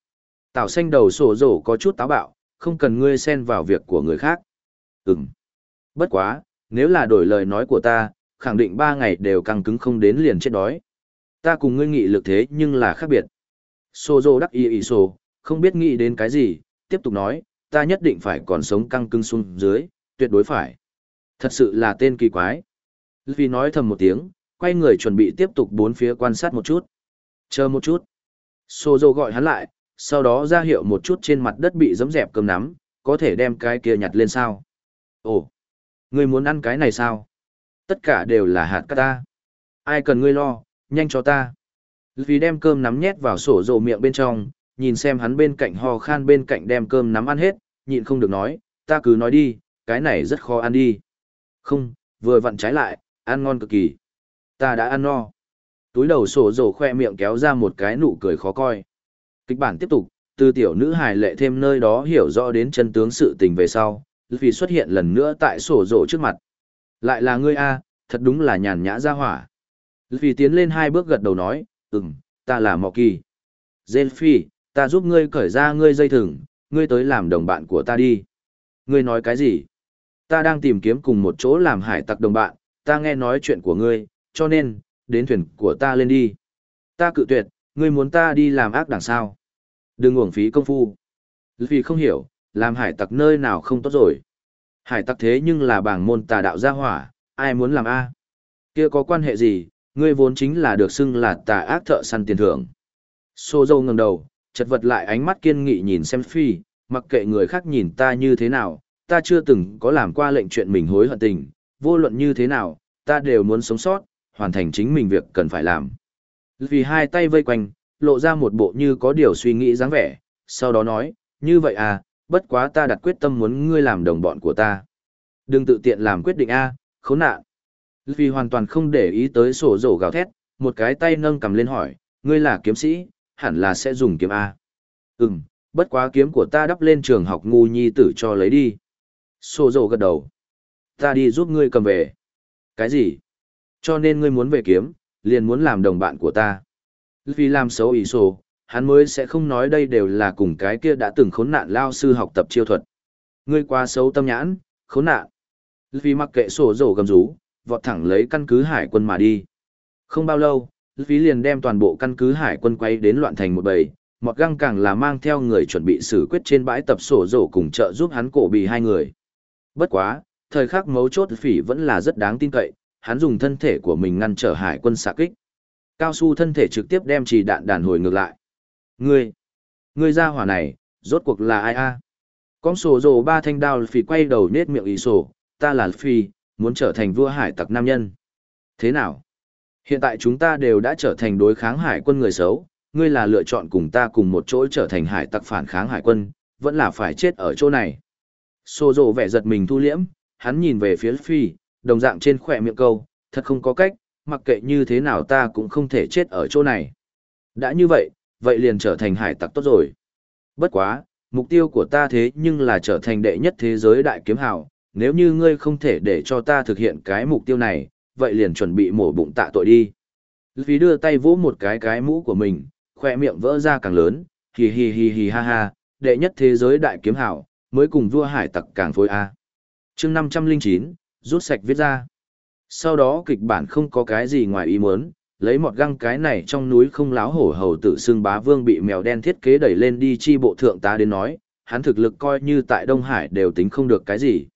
Tảo xanh đầu sổ rổ có chút táo bạo, không cần ngươi xen vào việc của người khác. Ừm. Bất quá, nếu là đổi lời nói của ta, khẳng định ba ngày đều căng cứng không đến liền chết đói. Ta cùng ngươi nghị lực thế nhưng là khác biệt. Sô dô đắc y y sô, không biết nghĩ đến cái gì, tiếp tục nói, ta nhất định phải còn sống căng cưng xuống dưới, tuyệt đối phải. Thật sự là tên kỳ quái. Vì nói thầm một tiếng, quay người chuẩn bị tiếp tục bốn phía quan sát một chút. Chờ một chút. Sozo gọi hắn lại, sau đó ra hiệu một chút trên mặt đất bị giấm dẹp cơm nắm, có thể đem cái kia nhặt lên sao. Ồ, ngươi muốn ăn cái này sao? Tất cả đều là hạt cát ta. Ai cần ngươi lo, nhanh cho ta. Vì đem cơm nắm nhét vào sổ rồ miệng bên trong, nhìn xem hắn bên cạnh ho khan bên cạnh đem cơm nắm ăn hết, nhịn không được nói, ta cứ nói đi, cái này rất khó ăn đi. Không, vừa vặn trái lại, ăn ngon cực kỳ. Ta đã ăn no. Túi đầu sổ rổ khoe miệng kéo ra một cái nụ cười khó coi. Kịch bản tiếp tục, từ tiểu nữ hài lệ thêm nơi đó hiểu rõ đến chân tướng sự tình về sau, vì xuất hiện lần nữa tại sổ rổ trước mặt. Lại là ngươi a, thật đúng là nhàn nhã ra hỏa. Vì tiến lên hai bước gật đầu nói, ừm, ta là Mọ Kỳ. Zelfie, ta giúp ngươi cởi ra ngươi dây thừng, ngươi tới làm đồng bạn của ta đi. Ngươi nói cái gì? Ta đang tìm kiếm cùng một chỗ làm hải tặc đồng bạn, ta nghe nói chuyện của ngươi, cho nên, đến thuyền của ta lên đi. Ta cự tuyệt, ngươi muốn ta đi làm ác đằng sao? Đừng uổng phí công phu. Vì không hiểu, làm hải tặc nơi nào không tốt rồi. Hải tặc thế nhưng là bảng môn tà đạo gia hỏa, ai muốn làm A? Kia có quan hệ gì, ngươi vốn chính là được xưng là tà ác thợ săn tiền thưởng. Xô dâu ngẩng đầu, chật vật lại ánh mắt kiên nghị nhìn xem phi, mặc kệ người khác nhìn ta như thế nào, ta chưa từng có làm qua lệnh chuyện mình hối hận tình, vô luận như thế nào, ta đều muốn sống sót, hoàn thành chính mình việc cần phải làm. Vì hai tay vây quanh, lộ ra một bộ như có điều suy nghĩ dáng vẻ, sau đó nói, như vậy à, bất quá ta đặt quyết tâm muốn ngươi làm đồng bọn của ta. Đừng tự tiện làm quyết định A, khốn nạn. Vì hoàn toàn không để ý tới sổ rổ gào thét, một cái tay nâng cầm lên hỏi, ngươi là kiếm sĩ, hẳn là sẽ dùng kiếm A. Ừm, bất quá kiếm của ta đắp lên trường học ngu nhi tử cho lấy đi. Sổ rổ gật đầu. Ta đi giúp ngươi cầm về. Cái gì? Cho nên ngươi muốn về kiếm, liền muốn làm đồng bạn của ta. Vì làm xấu ý sổ, hắn mới sẽ không nói đây đều là cùng cái kia đã từng khốn nạn lao sư học tập chiêu thuật. Ngươi quá xấu tâm nhãn, khốn nạn. Vì mặc kệ sổ rổ gầm rú, vọt thẳng lấy căn cứ hải quân mà đi. Không bao lâu, Phí liền đem toàn bộ căn cứ hải quân quay đến loạn thành một bầy, mọt găng càng là mang theo người chuẩn bị xử quyết trên bãi tập sổ rổ cùng trợ giúp hắn cổ bị hai người. Bất quá, thời khắc mấu chốt phỉ vẫn là rất đáng tin cậy, hắn dùng thân thể của mình ngăn trở hải quân xạ kích. Cao su thân thể trực tiếp đem trì đạn đàn hồi ngược lại. Ngươi, ngươi ra hỏa này, rốt cuộc là ai a? Con sổ rổ ba thanh đao phỉ quay đầu nết miệng ý sổ, ta là phi, muốn trở thành vua hải tặc nam nhân. Thế nào? Hiện tại chúng ta đều đã trở thành đối kháng hải quân người xấu, ngươi là lựa chọn cùng ta cùng một chỗ trở thành hải tặc phản kháng hải quân, vẫn là phải chết ở chỗ này. Sô rồ vẻ giật mình thu liễm, hắn nhìn về phía phi, đồng dạng trên khỏe miệng câu, thật không có cách, mặc kệ như thế nào ta cũng không thể chết ở chỗ này. Đã như vậy, vậy liền trở thành hải tặc tốt rồi. Bất quá, mục tiêu của ta thế nhưng là trở thành đệ nhất thế giới đại kiếm hào, nếu như ngươi không thể để cho ta thực hiện cái mục tiêu này, vậy liền chuẩn bị mổ bụng tạ tội đi. Vì đưa tay vỗ một cái cái mũ của mình, khoe miệng vỡ ra càng lớn, hì hì hì hì ha ha, đệ nhất thế giới đại kiếm hảo, mới cùng vua hải tặc càng phối A. chương 509, rút sạch viết ra. Sau đó kịch bản không có cái gì ngoài ý muốn, lấy một găng cái này trong núi không láo hổ hầu tự xưng bá vương bị mèo đen thiết kế đẩy lên đi chi bộ thượng tá đến nói, hắn thực lực coi như tại Đông Hải đều tính không được cái gì.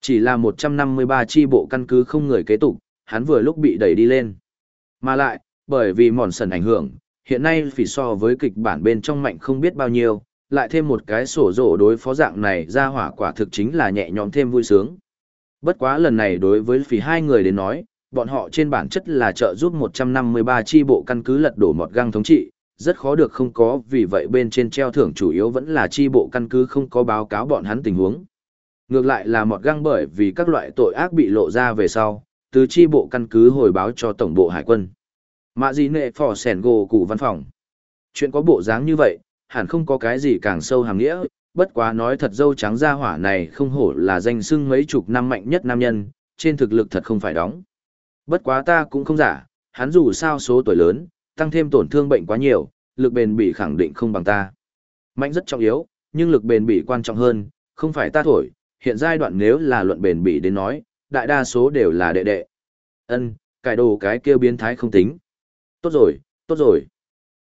Chỉ là 153 chi bộ căn cứ không người kế tục, hắn vừa lúc bị đẩy đi lên. Mà lại, bởi vì mòn sần ảnh hưởng, hiện nay phỉ so với kịch bản bên trong mạnh không biết bao nhiêu, lại thêm một cái sổ rổ đối phó dạng này ra hỏa quả thực chính là nhẹ nhõm thêm vui sướng. Bất quá lần này đối với phỉ hai người đến nói, bọn họ trên bản chất là trợ giúp 153 chi bộ căn cứ lật đổ một găng thống trị, rất khó được không có vì vậy bên trên treo thưởng chủ yếu vẫn là chi bộ căn cứ không có báo cáo bọn hắn tình huống. Ngược lại là một găng bởi vì các loại tội ác bị lộ ra về sau, từ chi bộ căn cứ hồi báo cho tổng bộ hải quân. Mạ gì nệ phò sẻn gồ cụ văn phòng. Chuyện có bộ dáng như vậy, hẳn không có cái gì càng sâu hàng nghĩa, bất quá nói thật dâu trắng ra hỏa này không hổ là danh sưng mấy chục năm mạnh nhất nam nhân, trên thực lực thật không phải đóng. Bất quá ta cũng không giả, hắn dù sao số tuổi lớn, tăng thêm tổn thương bệnh quá nhiều, lực bền bỉ khẳng định không bằng ta. Mạnh rất trọng yếu, nhưng lực bền bỉ quan trọng hơn, không phải ta thổi, hiện giai đoạn nếu là luận bền bỉ đến nói, đại đa số đều là đệ đệ. Ân, cải đồ cái kia biến thái không tính. Tốt rồi, tốt rồi.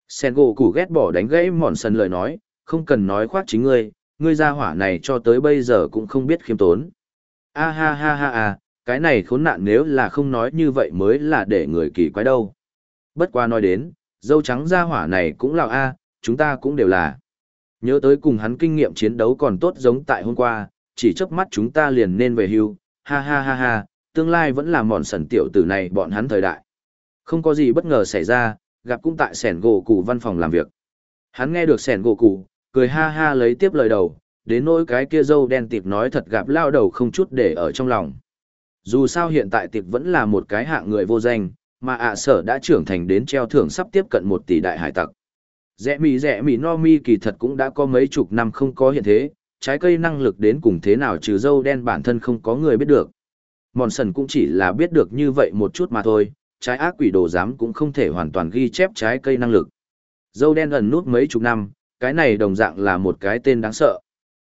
Sen gỗ củ ghét bỏ đánh gãy mòn sần lời nói, không cần nói khoác chính ngươi, ngươi ra hỏa này cho tới bây giờ cũng không biết khiêm tốn. A ha ha ha ha, cái này khốn nạn nếu là không nói như vậy mới là để người kỳ quái đâu. Bất qua nói đến, dâu trắng ra hỏa này cũng là A, chúng ta cũng đều là. Nhớ tới cùng hắn kinh nghiệm chiến đấu còn tốt giống tại hôm qua, chỉ chớp mắt chúng ta liền nên về hưu, ha ha ha ha, tương lai vẫn là mòn sần tiểu tử này bọn hắn thời đại. Không có gì bất ngờ xảy ra, gặp cũng tại sẻn gỗ cụ văn phòng làm việc. Hắn nghe được sẻn gỗ cụ, cười ha ha lấy tiếp lời đầu, đến nỗi cái kia dâu đen tiệp nói thật gặp lao đầu không chút để ở trong lòng. Dù sao hiện tại tiệp vẫn là một cái hạng người vô danh, mà ạ sở đã trưởng thành đến treo thưởng sắp tiếp cận một tỷ đại hải tặc. Rẽ mì rẽ mì no mi kỳ thật cũng đã có mấy chục năm không có hiện thế, trái cây năng lực đến cùng thế nào trừ dâu đen bản thân không có người biết được. Mòn sần cũng chỉ là biết được như vậy một chút mà thôi, trái ác quỷ đồ giám cũng không thể hoàn toàn ghi chép trái cây năng lực. Dâu đen ẩn nút mấy chục năm, cái này đồng dạng là một cái tên đáng sợ.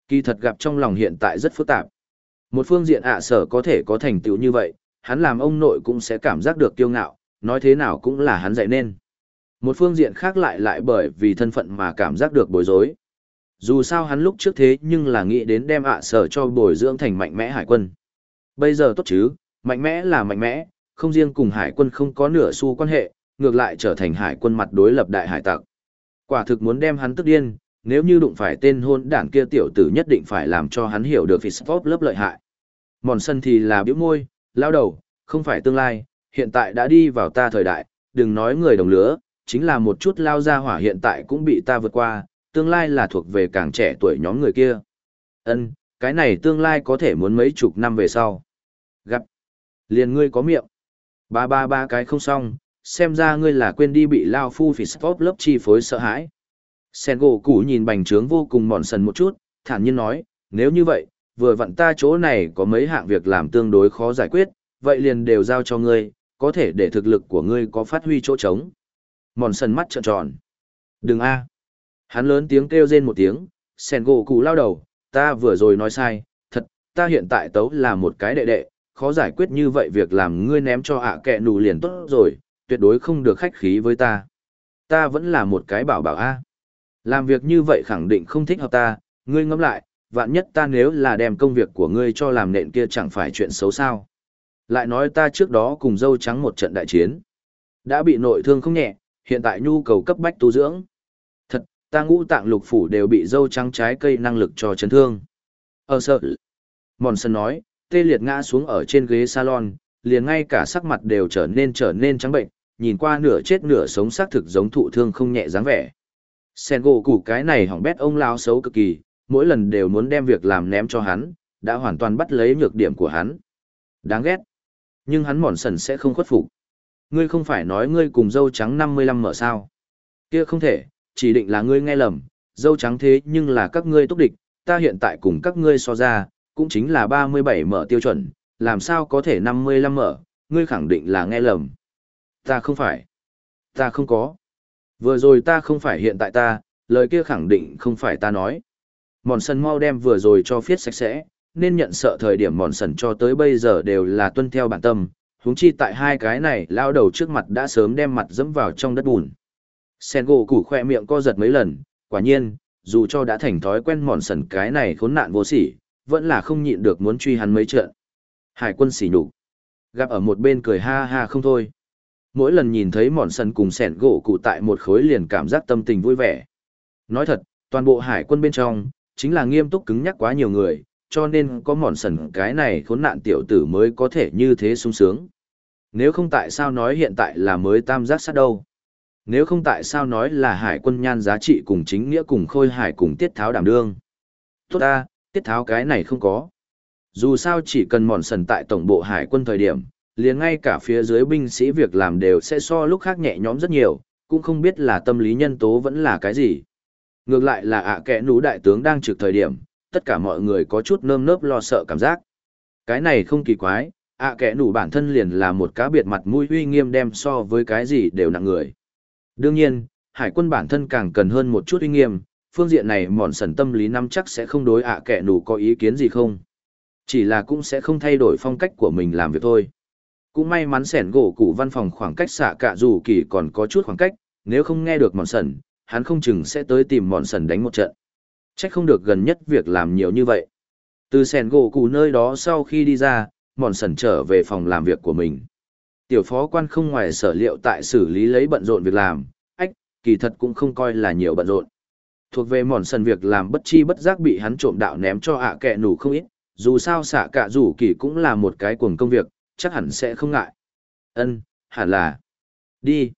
Kỳ thật gặp trong lòng hiện tại rất phức tạp. Một phương diện ạ sở có thể có thành tựu như vậy, hắn làm ông nội cũng sẽ cảm giác được kiêu ngạo, nói thế nào cũng là hắn dạy nên. Một phương diện khác lại lại bởi vì thân phận mà cảm giác được bối rối. Dù sao hắn lúc trước thế nhưng là nghĩ đến đem ạ sở cho bồi dưỡng thành mạnh mẽ hải quân. Bây giờ tốt chứ, mạnh mẽ là mạnh mẽ, không riêng cùng hải quân không có nửa xu quan hệ, ngược lại trở thành hải quân mặt đối lập đại hải tặc. Quả thực muốn đem hắn tức điên, nếu như đụng phải tên hôn đảng kia tiểu tử nhất định phải làm cho hắn hiểu được Fitzpop lớp lợi hại. Mòn sân thì là biểu môi, lao đầu, không phải tương lai, hiện tại đã đi vào ta thời đại, đừng nói người đồng lứa, chính là một chút lao ra hỏa hiện tại cũng bị ta vượt qua, tương lai là thuộc về càng trẻ tuổi nhóm người kia. Ân, cái này tương lai có thể muốn mấy chục năm về sau. Gặp. Liền ngươi có miệng. Ba ba ba cái không xong, xem ra ngươi là quên đi bị lao phu phỉ sport lớp chi phối sợ hãi. Sen gỗ cũ nhìn bành trướng vô cùng mòn sần một chút, thản nhiên nói, nếu như vậy, vừa vặn ta chỗ này có mấy hạng việc làm tương đối khó giải quyết, vậy liền đều giao cho ngươi, có thể để thực lực của ngươi có phát huy chỗ trống. Mòn sần mắt trợn tròn. Đừng a. Hắn lớn tiếng kêu rên một tiếng, sen gỗ cụ lao đầu, ta vừa rồi nói sai, thật, ta hiện tại tấu là một cái đệ đệ, khó giải quyết như vậy việc làm ngươi ném cho ạ à kẹ nù liền tốt rồi, tuyệt đối không được khách khí với ta. Ta vẫn là một cái bảo bảo a. Làm việc như vậy khẳng định không thích hợp ta, ngươi ngẫm lại, vạn nhất ta nếu là đem công việc của ngươi cho làm nện kia chẳng phải chuyện xấu sao. Lại nói ta trước đó cùng dâu trắng một trận đại chiến. Đã bị nội thương không nhẹ, hiện tại nhu cầu cấp bách tu dưỡng. Ta ngũ tạng lục phủ đều bị dâu trắng trái cây năng lực cho chấn thương. Ờ sợ. Mòn sân nói, tê liệt ngã xuống ở trên ghế salon, liền ngay cả sắc mặt đều trở nên trở nên trắng bệnh, nhìn qua nửa chết nửa sống xác thực giống thụ thương không nhẹ dáng vẻ. Sen gỗ củ cái này hỏng bét ông lao xấu cực kỳ, mỗi lần đều muốn đem việc làm ném cho hắn, đã hoàn toàn bắt lấy nhược điểm của hắn. Đáng ghét. Nhưng hắn mòn sần sẽ không khuất phục. Ngươi không phải nói ngươi cùng dâu trắng 55 mở sao. Kia không thể, chỉ định là ngươi nghe lầm, dâu trắng thế nhưng là các ngươi túc địch, ta hiện tại cùng các ngươi so ra, cũng chính là 37 mở tiêu chuẩn, làm sao có thể 55 mở, ngươi khẳng định là nghe lầm. Ta không phải. Ta không có. Vừa rồi ta không phải hiện tại ta, lời kia khẳng định không phải ta nói. Mòn sần mau đem vừa rồi cho phiết sạch sẽ, nên nhận sợ thời điểm mòn sần cho tới bây giờ đều là tuân theo bản tâm, huống chi tại hai cái này lao đầu trước mặt đã sớm đem mặt dẫm vào trong đất bùn. Sen gỗ củ khoe miệng co giật mấy lần, quả nhiên, dù cho đã thành thói quen mòn sần cái này khốn nạn vô sỉ, vẫn là không nhịn được muốn truy hắn mấy trận. Hải quân sỉ nhục Gặp ở một bên cười ha ha không thôi. Mỗi lần nhìn thấy mòn sần cùng sẻn gỗ cụ tại một khối liền cảm giác tâm tình vui vẻ. Nói thật, toàn bộ hải quân bên trong, chính là nghiêm túc cứng nhắc quá nhiều người, cho nên có mòn sần cái này khốn nạn tiểu tử mới có thể như thế sung sướng. Nếu không tại sao nói hiện tại là mới tam giác sát đâu. Nếu không tại sao nói là hải quân nhan giá trị cùng chính nghĩa cùng khôi hải cùng tiết tháo đảm đương. Tốt ta, tiết tháo cái này không có. Dù sao chỉ cần mòn sần tại tổng bộ hải quân thời điểm, liền ngay cả phía dưới binh sĩ việc làm đều sẽ so lúc khác nhẹ nhõm rất nhiều, cũng không biết là tâm lý nhân tố vẫn là cái gì. Ngược lại là ạ kẻ nú đại tướng đang trực thời điểm, tất cả mọi người có chút nơm nớp lo sợ cảm giác. Cái này không kỳ quái, ạ kẻ nú bản thân liền là một cá biệt mặt mũi uy nghiêm đem so với cái gì đều nặng người. Đương nhiên, hải quân bản thân càng cần hơn một chút uy nghiêm, phương diện này mòn sần tâm lý năm chắc sẽ không đối ạ kẻ nù có ý kiến gì không. Chỉ là cũng sẽ không thay đổi phong cách của mình làm việc thôi. Cũng may mắn sẻn gỗ cụ văn phòng khoảng cách xạ cả dù kỳ còn có chút khoảng cách, nếu không nghe được mòn sần, hắn không chừng sẽ tới tìm mòn sần đánh một trận. Trách không được gần nhất việc làm nhiều như vậy. Từ sẻn gỗ cụ nơi đó sau khi đi ra, mòn sần trở về phòng làm việc của mình. Tiểu phó quan không ngoài sở liệu tại xử lý lấy bận rộn việc làm, ách, kỳ thật cũng không coi là nhiều bận rộn. Thuộc về mòn sần việc làm bất chi bất giác bị hắn trộm đạo ném cho ạ kẹ nủ không ít, dù sao xạ cả rủ kỳ cũng là một cái cuồng công việc, chắc hẳn sẽ không ngại. Ân, hẳn là. Đi.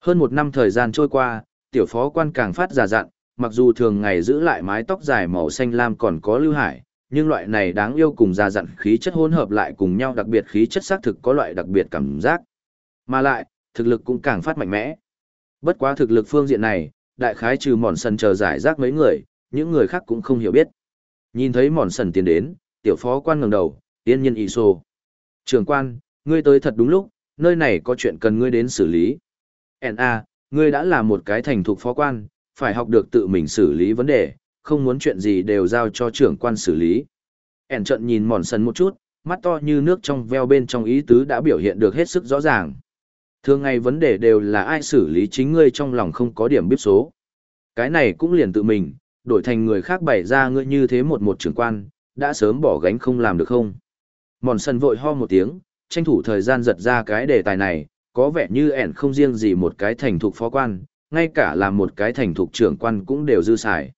Hơn một năm thời gian trôi qua, tiểu phó quan càng phát già dặn, mặc dù thường ngày giữ lại mái tóc dài màu xanh lam còn có lưu hải, nhưng loại này đáng yêu cùng già dặn khí chất hỗn hợp lại cùng nhau đặc biệt khí chất xác thực có loại đặc biệt cảm giác. Mà lại, thực lực cũng càng phát mạnh mẽ. Bất quá thực lực phương diện này, đại khái trừ mòn sần chờ giải rác mấy người, những người khác cũng không hiểu biết. Nhìn thấy mòn sần tiến đến, tiểu phó quan ngẩng đầu, tiên nhân y sô. Trường quan, ngươi tới thật đúng lúc, nơi này có chuyện cần ngươi đến xử lý. N.A., ngươi đã là một cái thành thục phó quan, phải học được tự mình xử lý vấn đề, không muốn chuyện gì đều giao cho trưởng quan xử lý. Ẻn trận nhìn mòn sần một chút, mắt to như nước trong veo bên trong ý tứ đã biểu hiện được hết sức rõ ràng. Thường ngày vấn đề đều là ai xử lý chính ngươi trong lòng không có điểm biết số. Cái này cũng liền tự mình, đổi thành người khác bày ra ngươi như thế một một trưởng quan, đã sớm bỏ gánh không làm được không. Mòn sần vội ho một tiếng, tranh thủ thời gian giật ra cái đề tài này, có vẻ như ẻn không riêng gì một cái thành thục phó quan, ngay cả là một cái thành thục trưởng quan cũng đều dư xài.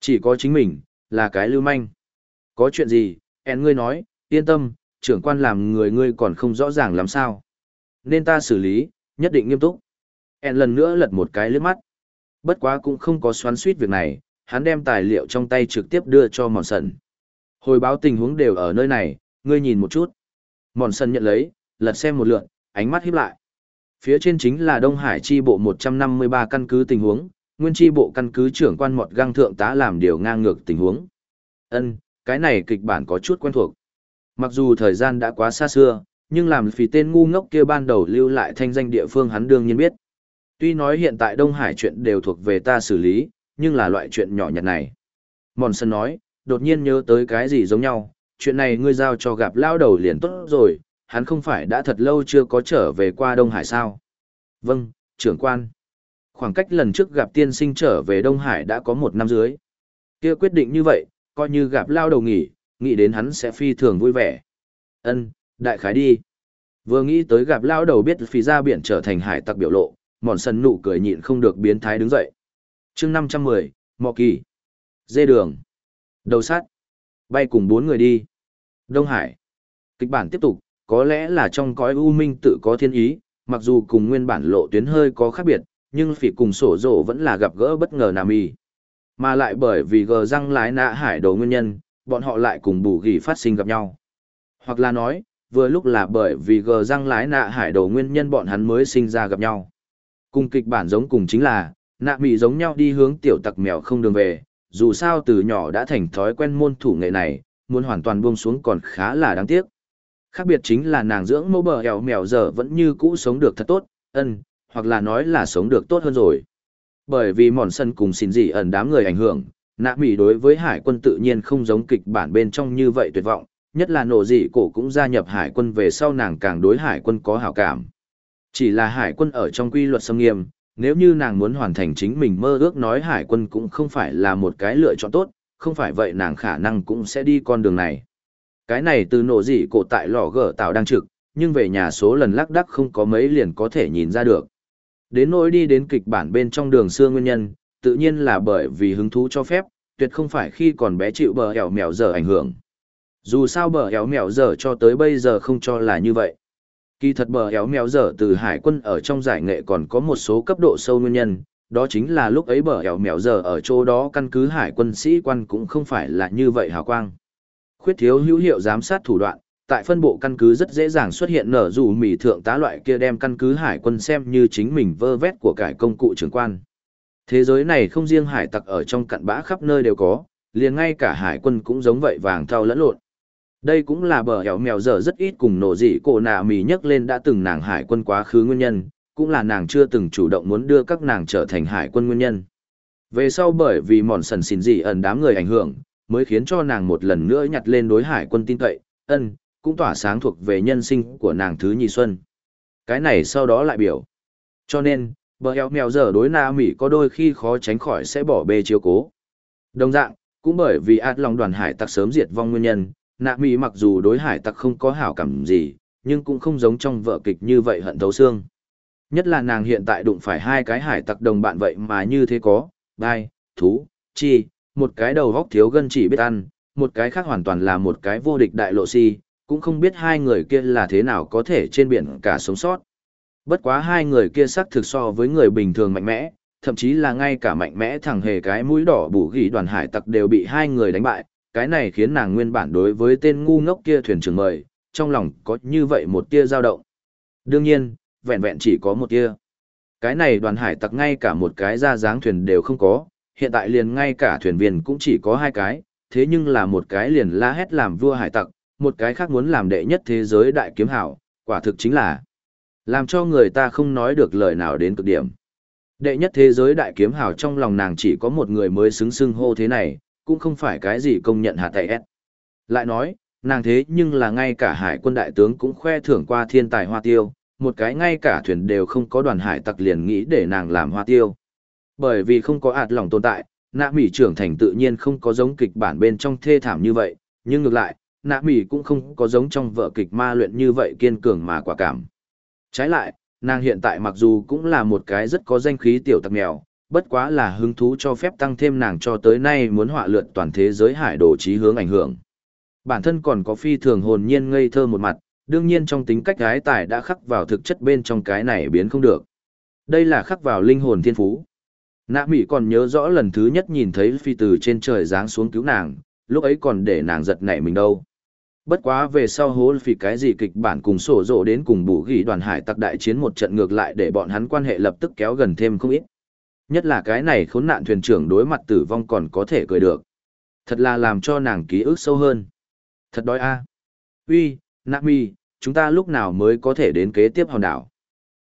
Chỉ có chính mình, là cái lưu manh. Có chuyện gì, ẻn ngươi nói, yên tâm, trưởng quan làm người ngươi còn không rõ ràng làm sao. Nên ta xử lý, nhất định nghiêm túc. ẻn lần nữa lật một cái lướt mắt. Bất quá cũng không có xoắn suýt việc này, hắn đem tài liệu trong tay trực tiếp đưa cho mòn sần. Hồi báo tình huống đều ở nơi này, ngươi nhìn một chút. Mòn sần nhận lấy, lật xem một lượt, ánh mắt híp lại. Phía trên chính là Đông Hải chi bộ 153 căn cứ tình huống, nguyên tri bộ căn cứ trưởng quan mọt găng thượng tá làm điều ngang ngược tình huống. Ân, cái này kịch bản có chút quen thuộc. Mặc dù thời gian đã quá xa xưa, nhưng làm phì tên ngu ngốc kia ban đầu lưu lại thanh danh địa phương hắn đương nhiên biết. Tuy nói hiện tại Đông Hải chuyện đều thuộc về ta xử lý, nhưng là loại chuyện nhỏ nhặt này. Mòn sân nói, đột nhiên nhớ tới cái gì giống nhau, chuyện này ngươi giao cho gặp lao đầu liền tốt rồi, hắn không phải đã thật lâu chưa có trở về qua Đông Hải sao? Vâng, trưởng quan. Khoảng cách lần trước gặp tiên sinh trở về Đông Hải đã có một năm dưới. kia quyết định như vậy, coi như gặp lao đầu nghỉ, nghĩ đến hắn sẽ phi thường vui vẻ. Ân, đại khái đi. Vừa nghĩ tới gặp lao đầu biết phi ra biển trở thành hải tặc biểu lộ, mòn sân nụ cười nhịn không được biến thái đứng dậy. chương 510, Mò Kỳ. Dê đường. Đầu sát. Bay cùng bốn người đi. Đông Hải. Kịch bản tiếp tục, có lẽ là trong cõi u minh tự có thiên ý, mặc dù cùng nguyên bản lộ tuyến hơi có khác biệt, nhưng phỉ cùng sổ rổ vẫn là gặp gỡ bất ngờ nam y. Mà lại bởi vì gờ răng lái nạ hải đồ nguyên nhân, bọn họ lại cùng bù ghi phát sinh gặp nhau. Hoặc là nói, vừa lúc là bởi vì gờ răng lái nạ hải đồ nguyên nhân bọn hắn mới sinh ra gặp nhau. Cùng kịch bản giống cùng chính là, nạ mị giống nhau đi hướng tiểu tặc mèo không đường về, dù sao từ nhỏ đã thành thói quen môn thủ nghệ này, muốn hoàn toàn buông xuống còn khá là đáng tiếc. Khác biệt chính là nàng dưỡng mẫu bờ hẻo mèo giờ vẫn như cũ sống được thật tốt, ân, hoặc là nói là sống được tốt hơn rồi. Bởi vì mòn sân cùng xin dị ẩn đám người ảnh hưởng, nạ mỹ đối với hải quân tự nhiên không giống kịch bản bên trong như vậy tuyệt vọng, nhất là nổ dị cổ cũng gia nhập hải quân về sau nàng càng đối hải quân có hảo cảm. Chỉ là hải quân ở trong quy luật xâm nghiêm, nếu như nàng muốn hoàn thành chính mình mơ ước nói hải quân cũng không phải là một cái lựa chọn tốt, không phải vậy nàng khả năng cũng sẽ đi con đường này. Cái này từ nổ dị cổ tại lò gở tạo đang trực, nhưng về nhà số lần lắc đắc không có mấy liền có thể nhìn ra được. Đến nỗi đi đến kịch bản bên trong đường xưa nguyên nhân, tự nhiên là bởi vì hứng thú cho phép, tuyệt không phải khi còn bé chịu bờ hẻo mèo giờ ảnh hưởng. Dù sao bờ hẻo mèo giờ cho tới bây giờ không cho là như vậy. Kỳ thật bờ hẻo mèo giờ từ hải quân ở trong giải nghệ còn có một số cấp độ sâu nguyên nhân, đó chính là lúc ấy bờ hẻo mèo giờ ở chỗ đó căn cứ hải quân sĩ quan cũng không phải là như vậy hào quang. Khuyết thiếu hữu hiệu giám sát thủ đoạn, tại phân bộ căn cứ rất dễ dàng xuất hiện nở dù mỉ thượng tá loại kia đem căn cứ hải quân xem như chính mình vơ vét của cải công cụ trưởng quan. Thế giới này không riêng hải tặc ở trong cặn bã khắp nơi đều có, liền ngay cả hải quân cũng giống vậy vàng thao lẫn lộn. Đây cũng là bờ hẻo mèo giờ rất ít cùng nổ dị cổ nạ mì nhắc lên đã từng nàng hải quân quá khứ nguyên nhân, cũng là nàng chưa từng chủ động muốn đưa các nàng trở thành hải quân nguyên nhân. Về sau bởi vì mòn sần xìn dị ẩn đám người ảnh hưởng, mới khiến cho nàng một lần nữa nhặt lên đối hải quân tin cậy, ân, cũng tỏa sáng thuộc về nhân sinh của nàng thứ nhì xuân. Cái này sau đó lại biểu. Cho nên, bờ eo mèo giờ đối na mỹ có đôi khi khó tránh khỏi sẽ bỏ bê chiếu cố. Đồng dạng, cũng bởi vì át lòng đoàn hải tặc sớm diệt vong nguyên nhân, nạ mỹ mặc dù đối hải tặc không có hảo cảm gì, nhưng cũng không giống trong vợ kịch như vậy hận thấu xương. Nhất là nàng hiện tại đụng phải hai cái hải tặc đồng bạn vậy mà như thế có, bai, thú, chi, một cái đầu góc thiếu gân chỉ biết ăn, một cái khác hoàn toàn là một cái vô địch đại lộ si, cũng không biết hai người kia là thế nào có thể trên biển cả sống sót. Bất quá hai người kia sắc thực so với người bình thường mạnh mẽ, thậm chí là ngay cả mạnh mẽ thằng hề cái mũi đỏ bù ghi đoàn hải tặc đều bị hai người đánh bại, cái này khiến nàng nguyên bản đối với tên ngu ngốc kia thuyền trưởng mời, trong lòng có như vậy một tia dao động. Đương nhiên, vẹn vẹn chỉ có một tia. Cái này đoàn hải tặc ngay cả một cái ra dáng thuyền đều không có, hiện tại liền ngay cả thuyền viên cũng chỉ có hai cái, thế nhưng là một cái liền la hét làm vua hải tặc, một cái khác muốn làm đệ nhất thế giới đại kiếm hảo, quả thực chính là làm cho người ta không nói được lời nào đến cực điểm. Đệ nhất thế giới đại kiếm hảo trong lòng nàng chỉ có một người mới xứng xưng hô thế này, cũng không phải cái gì công nhận hạt tại S. Lại nói, nàng thế nhưng là ngay cả hải quân đại tướng cũng khoe thưởng qua thiên tài hoa tiêu, một cái ngay cả thuyền đều không có đoàn hải tặc liền nghĩ để nàng làm hoa tiêu. Bởi vì không có ạt lòng tồn tại, nạ mỉ trưởng thành tự nhiên không có giống kịch bản bên trong thê thảm như vậy, nhưng ngược lại, nạ mỉ cũng không có giống trong vợ kịch ma luyện như vậy kiên cường mà quả cảm. Trái lại, nàng hiện tại mặc dù cũng là một cái rất có danh khí tiểu tặc mèo, bất quá là hứng thú cho phép tăng thêm nàng cho tới nay muốn họa lượn toàn thế giới hải đồ trí hướng ảnh hưởng. Bản thân còn có phi thường hồn nhiên ngây thơ một mặt, đương nhiên trong tính cách gái tài đã khắc vào thực chất bên trong cái này biến không được. Đây là khắc vào linh hồn thiên phú. Nạ Mỹ còn nhớ rõ lần thứ nhất nhìn thấy phi từ trên trời giáng xuống cứu nàng, lúc ấy còn để nàng giật nảy mình đâu. Bất quá về sau hố phỉ cái gì kịch bản cùng sổ rộ đến cùng bù ghi đoàn hải tặc đại chiến một trận ngược lại để bọn hắn quan hệ lập tức kéo gần thêm không ít. Nhất là cái này khốn nạn thuyền trưởng đối mặt tử vong còn có thể cười được. Thật là làm cho nàng ký ức sâu hơn. Thật đói a. À. Uy, Nami, chúng ta lúc nào mới có thể đến kế tiếp hòn đảo?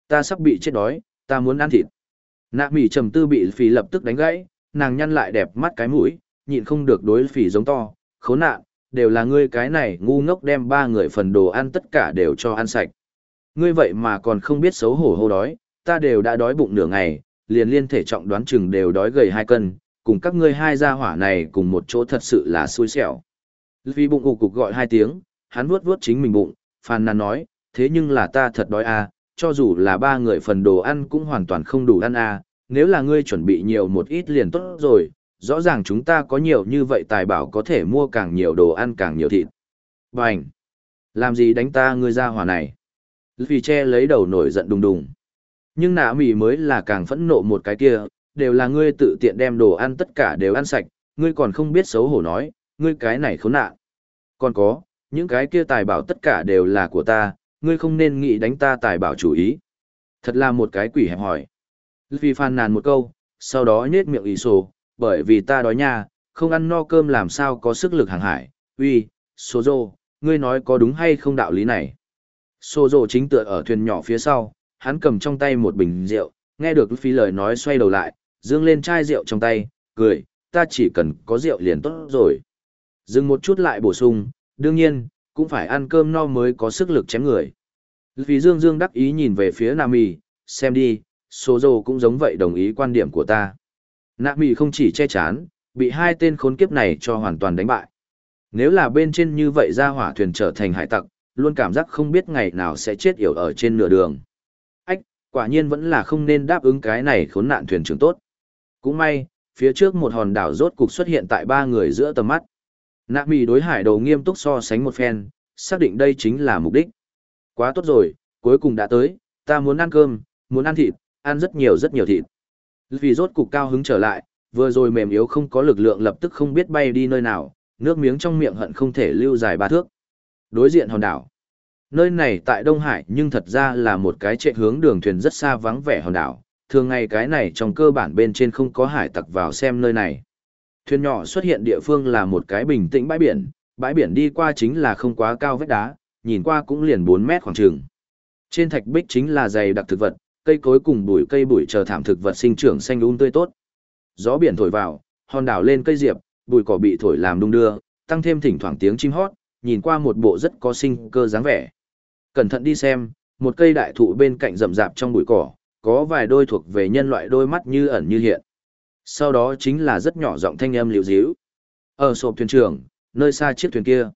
Ta sắp bị chết đói, ta muốn ăn thịt. Nami trầm tư bị phỉ lập tức đánh gãy, nàng nhăn lại đẹp mắt cái mũi, nhịn không được đối phỉ giống to, khốn nạn, đều là ngươi cái này ngu ngốc đem ba người phần đồ ăn tất cả đều cho ăn sạch. Ngươi vậy mà còn không biết xấu hổ hô đói, ta đều đã đói bụng nửa ngày, liền liên thể trọng đoán chừng đều đói gầy hai cân, cùng các ngươi hai gia hỏa này cùng một chỗ thật sự là xui xẻo. Vì bụng cục cục gọi hai tiếng, hắn vuốt vuốt chính mình bụng, phàn nàn nói, thế nhưng là ta thật đói à, cho dù là ba người phần đồ ăn cũng hoàn toàn không đủ ăn à, nếu là ngươi chuẩn bị nhiều một ít liền tốt rồi, rõ ràng chúng ta có nhiều như vậy tài bảo có thể mua càng nhiều đồ ăn càng nhiều thịt. Bành! Làm gì đánh ta ngươi ra hỏa này? Vì che lấy đầu nổi giận đùng đùng. Nhưng nạ mỉ mới là càng phẫn nộ một cái kia, đều là ngươi tự tiện đem đồ ăn tất cả đều ăn sạch, ngươi còn không biết xấu hổ nói, ngươi cái này khốn nạn. Còn có, những cái kia tài bảo tất cả đều là của ta, ngươi không nên nghĩ đánh ta tài bảo chủ ý. Thật là một cái quỷ hẹp hỏi. Vì phàn nàn một câu, sau đó nhết miệng ý sổ, bởi vì ta đói nha, không ăn no cơm làm sao có sức lực hàng hải. Uy, Sozo, ngươi nói có đúng hay không đạo lý này? Sozo chính tựa ở thuyền nhỏ phía sau, hắn cầm trong tay một bình rượu, nghe được phi lời nói xoay đầu lại, dương lên chai rượu trong tay, cười, ta chỉ cần có rượu liền tốt rồi. Dừng một chút lại bổ sung, đương nhiên, cũng phải ăn cơm no mới có sức lực chém người. Vì Dương Dương đắc ý nhìn về phía Nam Mì, xem đi, Sô dô cũng giống vậy đồng ý quan điểm của ta. Nạ mì không chỉ che chán, bị hai tên khốn kiếp này cho hoàn toàn đánh bại. Nếu là bên trên như vậy ra hỏa thuyền trở thành hải tặc, luôn cảm giác không biết ngày nào sẽ chết yểu ở trên nửa đường. Ách, quả nhiên vẫn là không nên đáp ứng cái này khốn nạn thuyền trưởng tốt. Cũng may, phía trước một hòn đảo rốt cục xuất hiện tại ba người giữa tầm mắt. Nạ mì đối hải đầu nghiêm túc so sánh một phen, xác định đây chính là mục đích. Quá tốt rồi, cuối cùng đã tới, ta muốn ăn cơm, muốn ăn thịt, ăn rất nhiều rất nhiều thịt. Vì rốt cục cao hứng trở lại, vừa rồi mềm yếu không có lực lượng lập tức không biết bay đi nơi nào, nước miếng trong miệng hận không thể lưu dài ba thước. Đối diện hòn đảo. Nơi này tại Đông Hải nhưng thật ra là một cái trệ hướng đường thuyền rất xa vắng vẻ hòn đảo, thường ngày cái này trong cơ bản bên trên không có hải tặc vào xem nơi này. Thuyền nhỏ xuất hiện địa phương là một cái bình tĩnh bãi biển, bãi biển đi qua chính là không quá cao vách đá, nhìn qua cũng liền 4 mét khoảng trường. Trên thạch bích chính là dày đặc thực vật, cây cối cùng bụi cây bụi chờ thảm thực vật sinh trưởng xanh um tươi tốt. Gió biển thổi vào, hòn đảo lên cây diệp, bụi cỏ bị thổi làm đung đưa, tăng thêm thỉnh thoảng tiếng chim hót, nhìn qua một bộ rất có sinh cơ dáng vẻ. Cẩn thận đi xem, một cây đại thụ bên cạnh rậm rạp trong bụi cỏ, có vài đôi thuộc về nhân loại đôi mắt như ẩn như hiện. Sau đó chính là rất nhỏ giọng thanh âm liều díu. Ở sộp thuyền trưởng, nơi xa chiếc thuyền kia.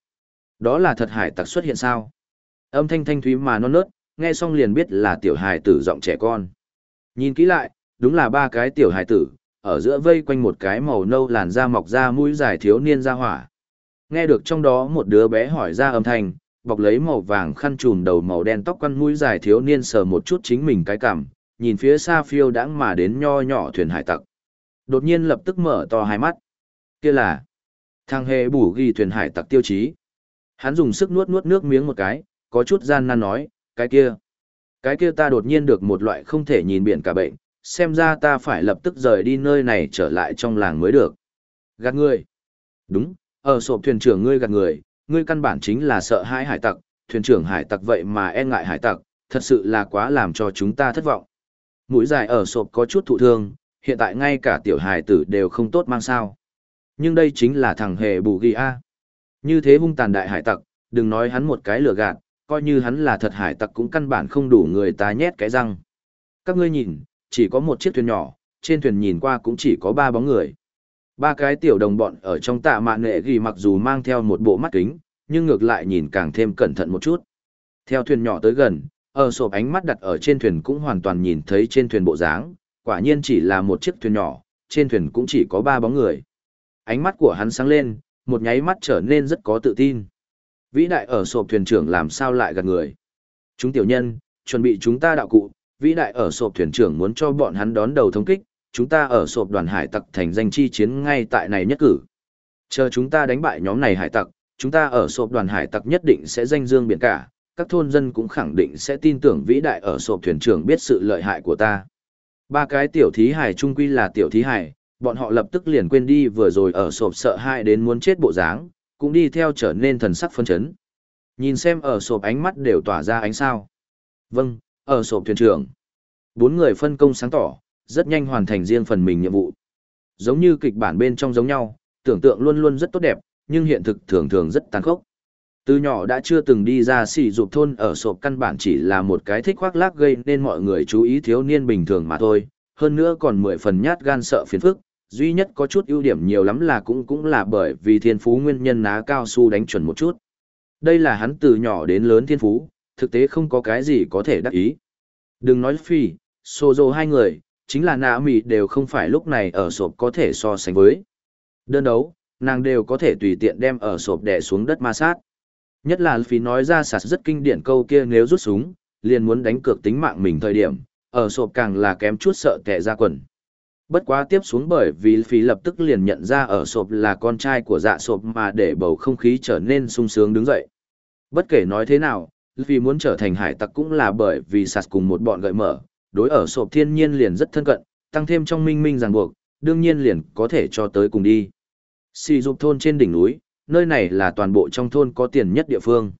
Đó là thật hải tặc xuất hiện sao? Âm thanh thanh thúy mà non nớt, nghe xong liền biết là tiểu hài tử giọng trẻ con. Nhìn kỹ lại, đúng là ba cái tiểu hài tử, ở giữa vây quanh một cái màu nâu làn da mọc ra mũi dài thiếu niên ra hỏa. Nghe được trong đó một đứa bé hỏi ra âm thanh, bọc lấy màu vàng khăn trùm đầu màu đen tóc quăn mũi dài thiếu niên sờ một chút chính mình cái cằm, nhìn phía xa phiêu đãng mà đến nho nhỏ thuyền hải tặc. Đột nhiên lập tức mở to hai mắt. Kia là thằng hề bù ghi thuyền hải tặc tiêu chí. Hắn dùng sức nuốt nuốt nước miếng một cái, có chút gian nan nói, cái kia. Cái kia ta đột nhiên được một loại không thể nhìn biển cả bệnh, xem ra ta phải lập tức rời đi nơi này trở lại trong làng mới được. Gạt ngươi. Đúng, ở sộp thuyền trưởng ngươi gạt người, ngươi căn bản chính là sợ hãi hải tặc, thuyền trưởng hải tặc vậy mà e ngại hải tặc, thật sự là quá làm cho chúng ta thất vọng. Mũi dài ở sộp có chút thụ thương, hiện tại ngay cả tiểu hải tử đều không tốt mang sao. Nhưng đây chính là thằng hề bù ghi a. Như thế hung tàn đại hải tặc, đừng nói hắn một cái lừa gạt, coi như hắn là thật hải tặc cũng căn bản không đủ người ta nhét cái răng. Các ngươi nhìn, chỉ có một chiếc thuyền nhỏ, trên thuyền nhìn qua cũng chỉ có ba bóng người. Ba cái tiểu đồng bọn ở trong tạ mạn nghệ ghi mặc dù mang theo một bộ mắt kính, nhưng ngược lại nhìn càng thêm cẩn thận một chút. Theo thuyền nhỏ tới gần, ở sộp ánh mắt đặt ở trên thuyền cũng hoàn toàn nhìn thấy trên thuyền bộ dáng, quả nhiên chỉ là một chiếc thuyền nhỏ, trên thuyền cũng chỉ có ba bóng người. Ánh mắt của hắn sáng lên, một nháy mắt trở nên rất có tự tin. Vĩ đại ở sộp thuyền trưởng làm sao lại gạt người. Chúng tiểu nhân, chuẩn bị chúng ta đạo cụ, vĩ đại ở sộp thuyền trưởng muốn cho bọn hắn đón đầu thống kích, chúng ta ở sộp đoàn hải tặc thành danh chi chiến ngay tại này nhất cử. Chờ chúng ta đánh bại nhóm này hải tặc, chúng ta ở sộp đoàn hải tặc nhất định sẽ danh dương biển cả, các thôn dân cũng khẳng định sẽ tin tưởng vĩ đại ở sộp thuyền trưởng biết sự lợi hại của ta. Ba cái tiểu thí hải trung quy là tiểu thí hải, bọn họ lập tức liền quên đi vừa rồi ở sộp sợ hãi đến muốn chết bộ dáng, cũng đi theo trở nên thần sắc phân chấn. Nhìn xem ở sộp ánh mắt đều tỏa ra ánh sao. Vâng, ở sộp thuyền trưởng. Bốn người phân công sáng tỏ, rất nhanh hoàn thành riêng phần mình nhiệm vụ. Giống như kịch bản bên trong giống nhau, tưởng tượng luôn luôn rất tốt đẹp, nhưng hiện thực thường thường rất tàn khốc. Từ nhỏ đã chưa từng đi ra xỉ dục thôn ở sộp căn bản chỉ là một cái thích khoác lác gây nên mọi người chú ý thiếu niên bình thường mà thôi, hơn nữa còn mười phần nhát gan sợ phiền phức, duy nhất có chút ưu điểm nhiều lắm là cũng cũng là bởi vì thiên phú nguyên nhân ná cao su đánh chuẩn một chút. Đây là hắn từ nhỏ đến lớn thiên phú, thực tế không có cái gì có thể đắc ý. Đừng nói phi, xô dô hai người, chính là nạ mị đều không phải lúc này ở sộp có thể so sánh với. Đơn đấu, nàng đều có thể tùy tiện đem ở sộp đè xuống đất ma sát. Nhất là phí nói ra sạt rất kinh điển câu kia nếu rút súng, liền muốn đánh cược tính mạng mình thời điểm, ở sộp càng là kém chút sợ kẻ ra quần. Bất quá tiếp xuống bởi vì phí lập tức liền nhận ra ở sộp là con trai của dạ sộp mà để bầu không khí trở nên sung sướng đứng dậy. Bất kể nói thế nào, vì muốn trở thành hải tặc cũng là bởi vì sạt cùng một bọn gợi mở, đối ở sộp thiên nhiên liền rất thân cận, tăng thêm trong minh minh ràng buộc, đương nhiên liền có thể cho tới cùng đi. Xì dục thôn trên đỉnh núi, nơi này là toàn bộ trong thôn có tiền nhất địa phương.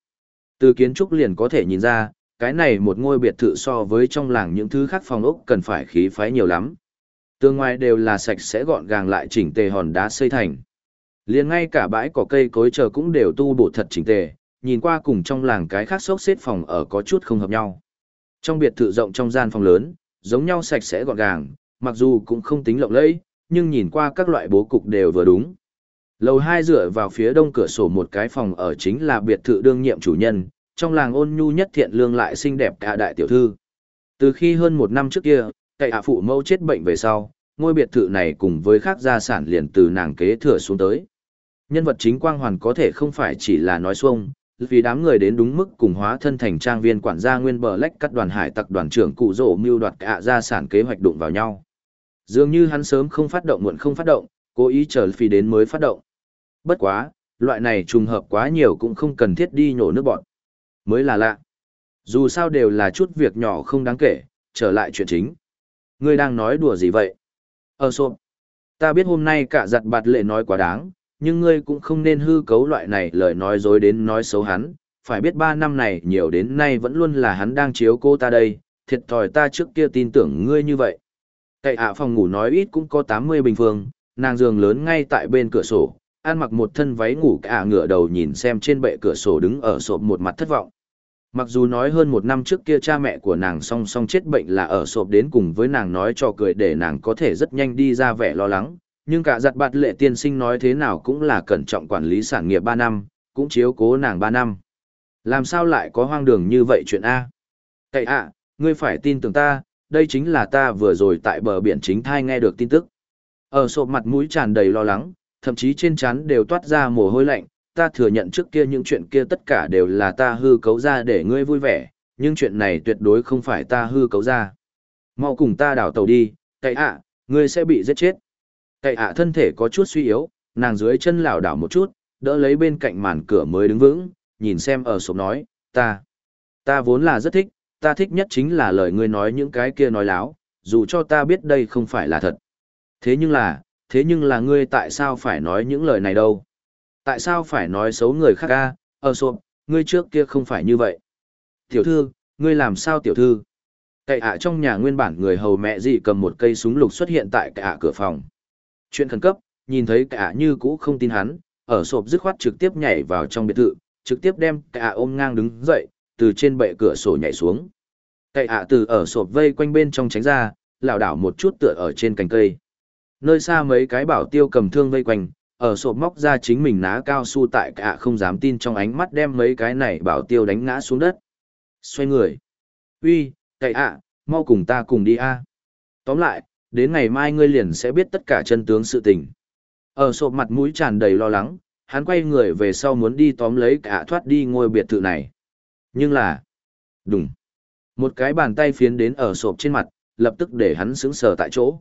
Từ kiến trúc liền có thể nhìn ra, cái này một ngôi biệt thự so với trong làng những thứ khác phòng ốc cần phải khí phái nhiều lắm. Tương ngoài đều là sạch sẽ gọn gàng lại chỉnh tề hòn đá xây thành. liền ngay cả bãi cỏ cây cối chờ cũng đều tu bổ thật chỉnh tề, nhìn qua cùng trong làng cái khác xốc xếp phòng ở có chút không hợp nhau. Trong biệt thự rộng trong gian phòng lớn, giống nhau sạch sẽ gọn gàng, mặc dù cũng không tính lộng lẫy, nhưng nhìn qua các loại bố cục đều vừa đúng. Lầu hai dựa vào phía đông cửa sổ một cái phòng ở chính là biệt thự đương nhiệm chủ nhân, trong làng ôn nhu nhất thiện lương lại xinh đẹp cả đại tiểu thư. Từ khi hơn một năm trước kia, Tại hạ phụ mẫu chết bệnh về sau, ngôi biệt thự này cùng với khác gia sản liền từ nàng kế thừa xuống tới. Nhân vật chính quang hoàn có thể không phải chỉ là nói xuông, vì đám người đến đúng mức cùng hóa thân thành trang viên quản gia nguyên bờ lách cắt đoàn hải tặc đoàn trưởng cụ rổ mưu đoạt cả gia sản kế hoạch đụng vào nhau. Dường như hắn sớm không phát động muộn không phát động, cố ý chờ phi đến mới phát động. Bất quá, loại này trùng hợp quá nhiều cũng không cần thiết đi nhổ nước bọn. Mới là lạ. Dù sao đều là chút việc nhỏ không đáng kể, trở lại chuyện chính. Ngươi đang nói đùa gì vậy? Ờ xộp. Ta biết hôm nay cả giặt bạt lệ nói quá đáng, nhưng ngươi cũng không nên hư cấu loại này lời nói dối đến nói xấu hắn. Phải biết ba năm này nhiều đến nay vẫn luôn là hắn đang chiếu cô ta đây, thiệt thòi ta trước kia tin tưởng ngươi như vậy. Cậy ạ phòng ngủ nói ít cũng có 80 bình phương, nàng giường lớn ngay tại bên cửa sổ, ăn mặc một thân váy ngủ cả ngửa đầu nhìn xem trên bệ cửa sổ đứng ở sộp một mặt thất vọng. Mặc dù nói hơn một năm trước kia cha mẹ của nàng song song chết bệnh là ở sộp đến cùng với nàng nói cho cười để nàng có thể rất nhanh đi ra vẻ lo lắng, nhưng cả giặt bạt lệ tiên sinh nói thế nào cũng là cẩn trọng quản lý sản nghiệp 3 năm, cũng chiếu cố nàng 3 năm. Làm sao lại có hoang đường như vậy chuyện A? Cậy ạ, ngươi phải tin tưởng ta, đây chính là ta vừa rồi tại bờ biển chính thai nghe được tin tức. Ở sộp mặt mũi tràn đầy lo lắng, thậm chí trên trán đều toát ra mồ hôi lạnh, ta thừa nhận trước kia những chuyện kia tất cả đều là ta hư cấu ra để ngươi vui vẻ, nhưng chuyện này tuyệt đối không phải ta hư cấu ra. Mau cùng ta đảo tàu đi, cậy ạ, ngươi sẽ bị giết chết. Cậy ạ thân thể có chút suy yếu, nàng dưới chân lảo đảo một chút, đỡ lấy bên cạnh màn cửa mới đứng vững, nhìn xem ở sộp nói, ta, ta vốn là rất thích, ta thích nhất chính là lời ngươi nói những cái kia nói láo, dù cho ta biết đây không phải là thật. Thế nhưng là, thế nhưng là ngươi tại sao phải nói những lời này đâu? Tại sao phải nói xấu người khác ca, ở sộp, ngươi trước kia không phải như vậy. Tiểu thư, ngươi làm sao tiểu thư? Cậy ạ trong nhà nguyên bản người hầu mẹ gì cầm một cây súng lục xuất hiện tại cậy ạ cửa phòng. Chuyện khẩn cấp, nhìn thấy cậy ạ như cũ không tin hắn, ở sộp dứt khoát trực tiếp nhảy vào trong biệt thự, trực tiếp đem cậy ạ ôm ngang đứng dậy, từ trên bệ cửa sổ nhảy xuống. Cậy ạ từ ở sộp vây quanh bên trong tránh ra, lảo đảo một chút tựa ở trên cành cây. Nơi xa mấy cái bảo tiêu cầm thương vây quanh, ở sộp móc ra chính mình ná cao su tại cả không dám tin trong ánh mắt đem mấy cái này bảo tiêu đánh ngã xuống đất. Xoay người. uy, cậy ạ, mau cùng ta cùng đi a. Tóm lại, đến ngày mai ngươi liền sẽ biết tất cả chân tướng sự tình. Ở sộp mặt mũi tràn đầy lo lắng, hắn quay người về sau muốn đi tóm lấy cả thoát đi ngôi biệt thự này. Nhưng là... Đúng. Một cái bàn tay phiến đến ở sộp trên mặt, lập tức để hắn sững sờ tại chỗ.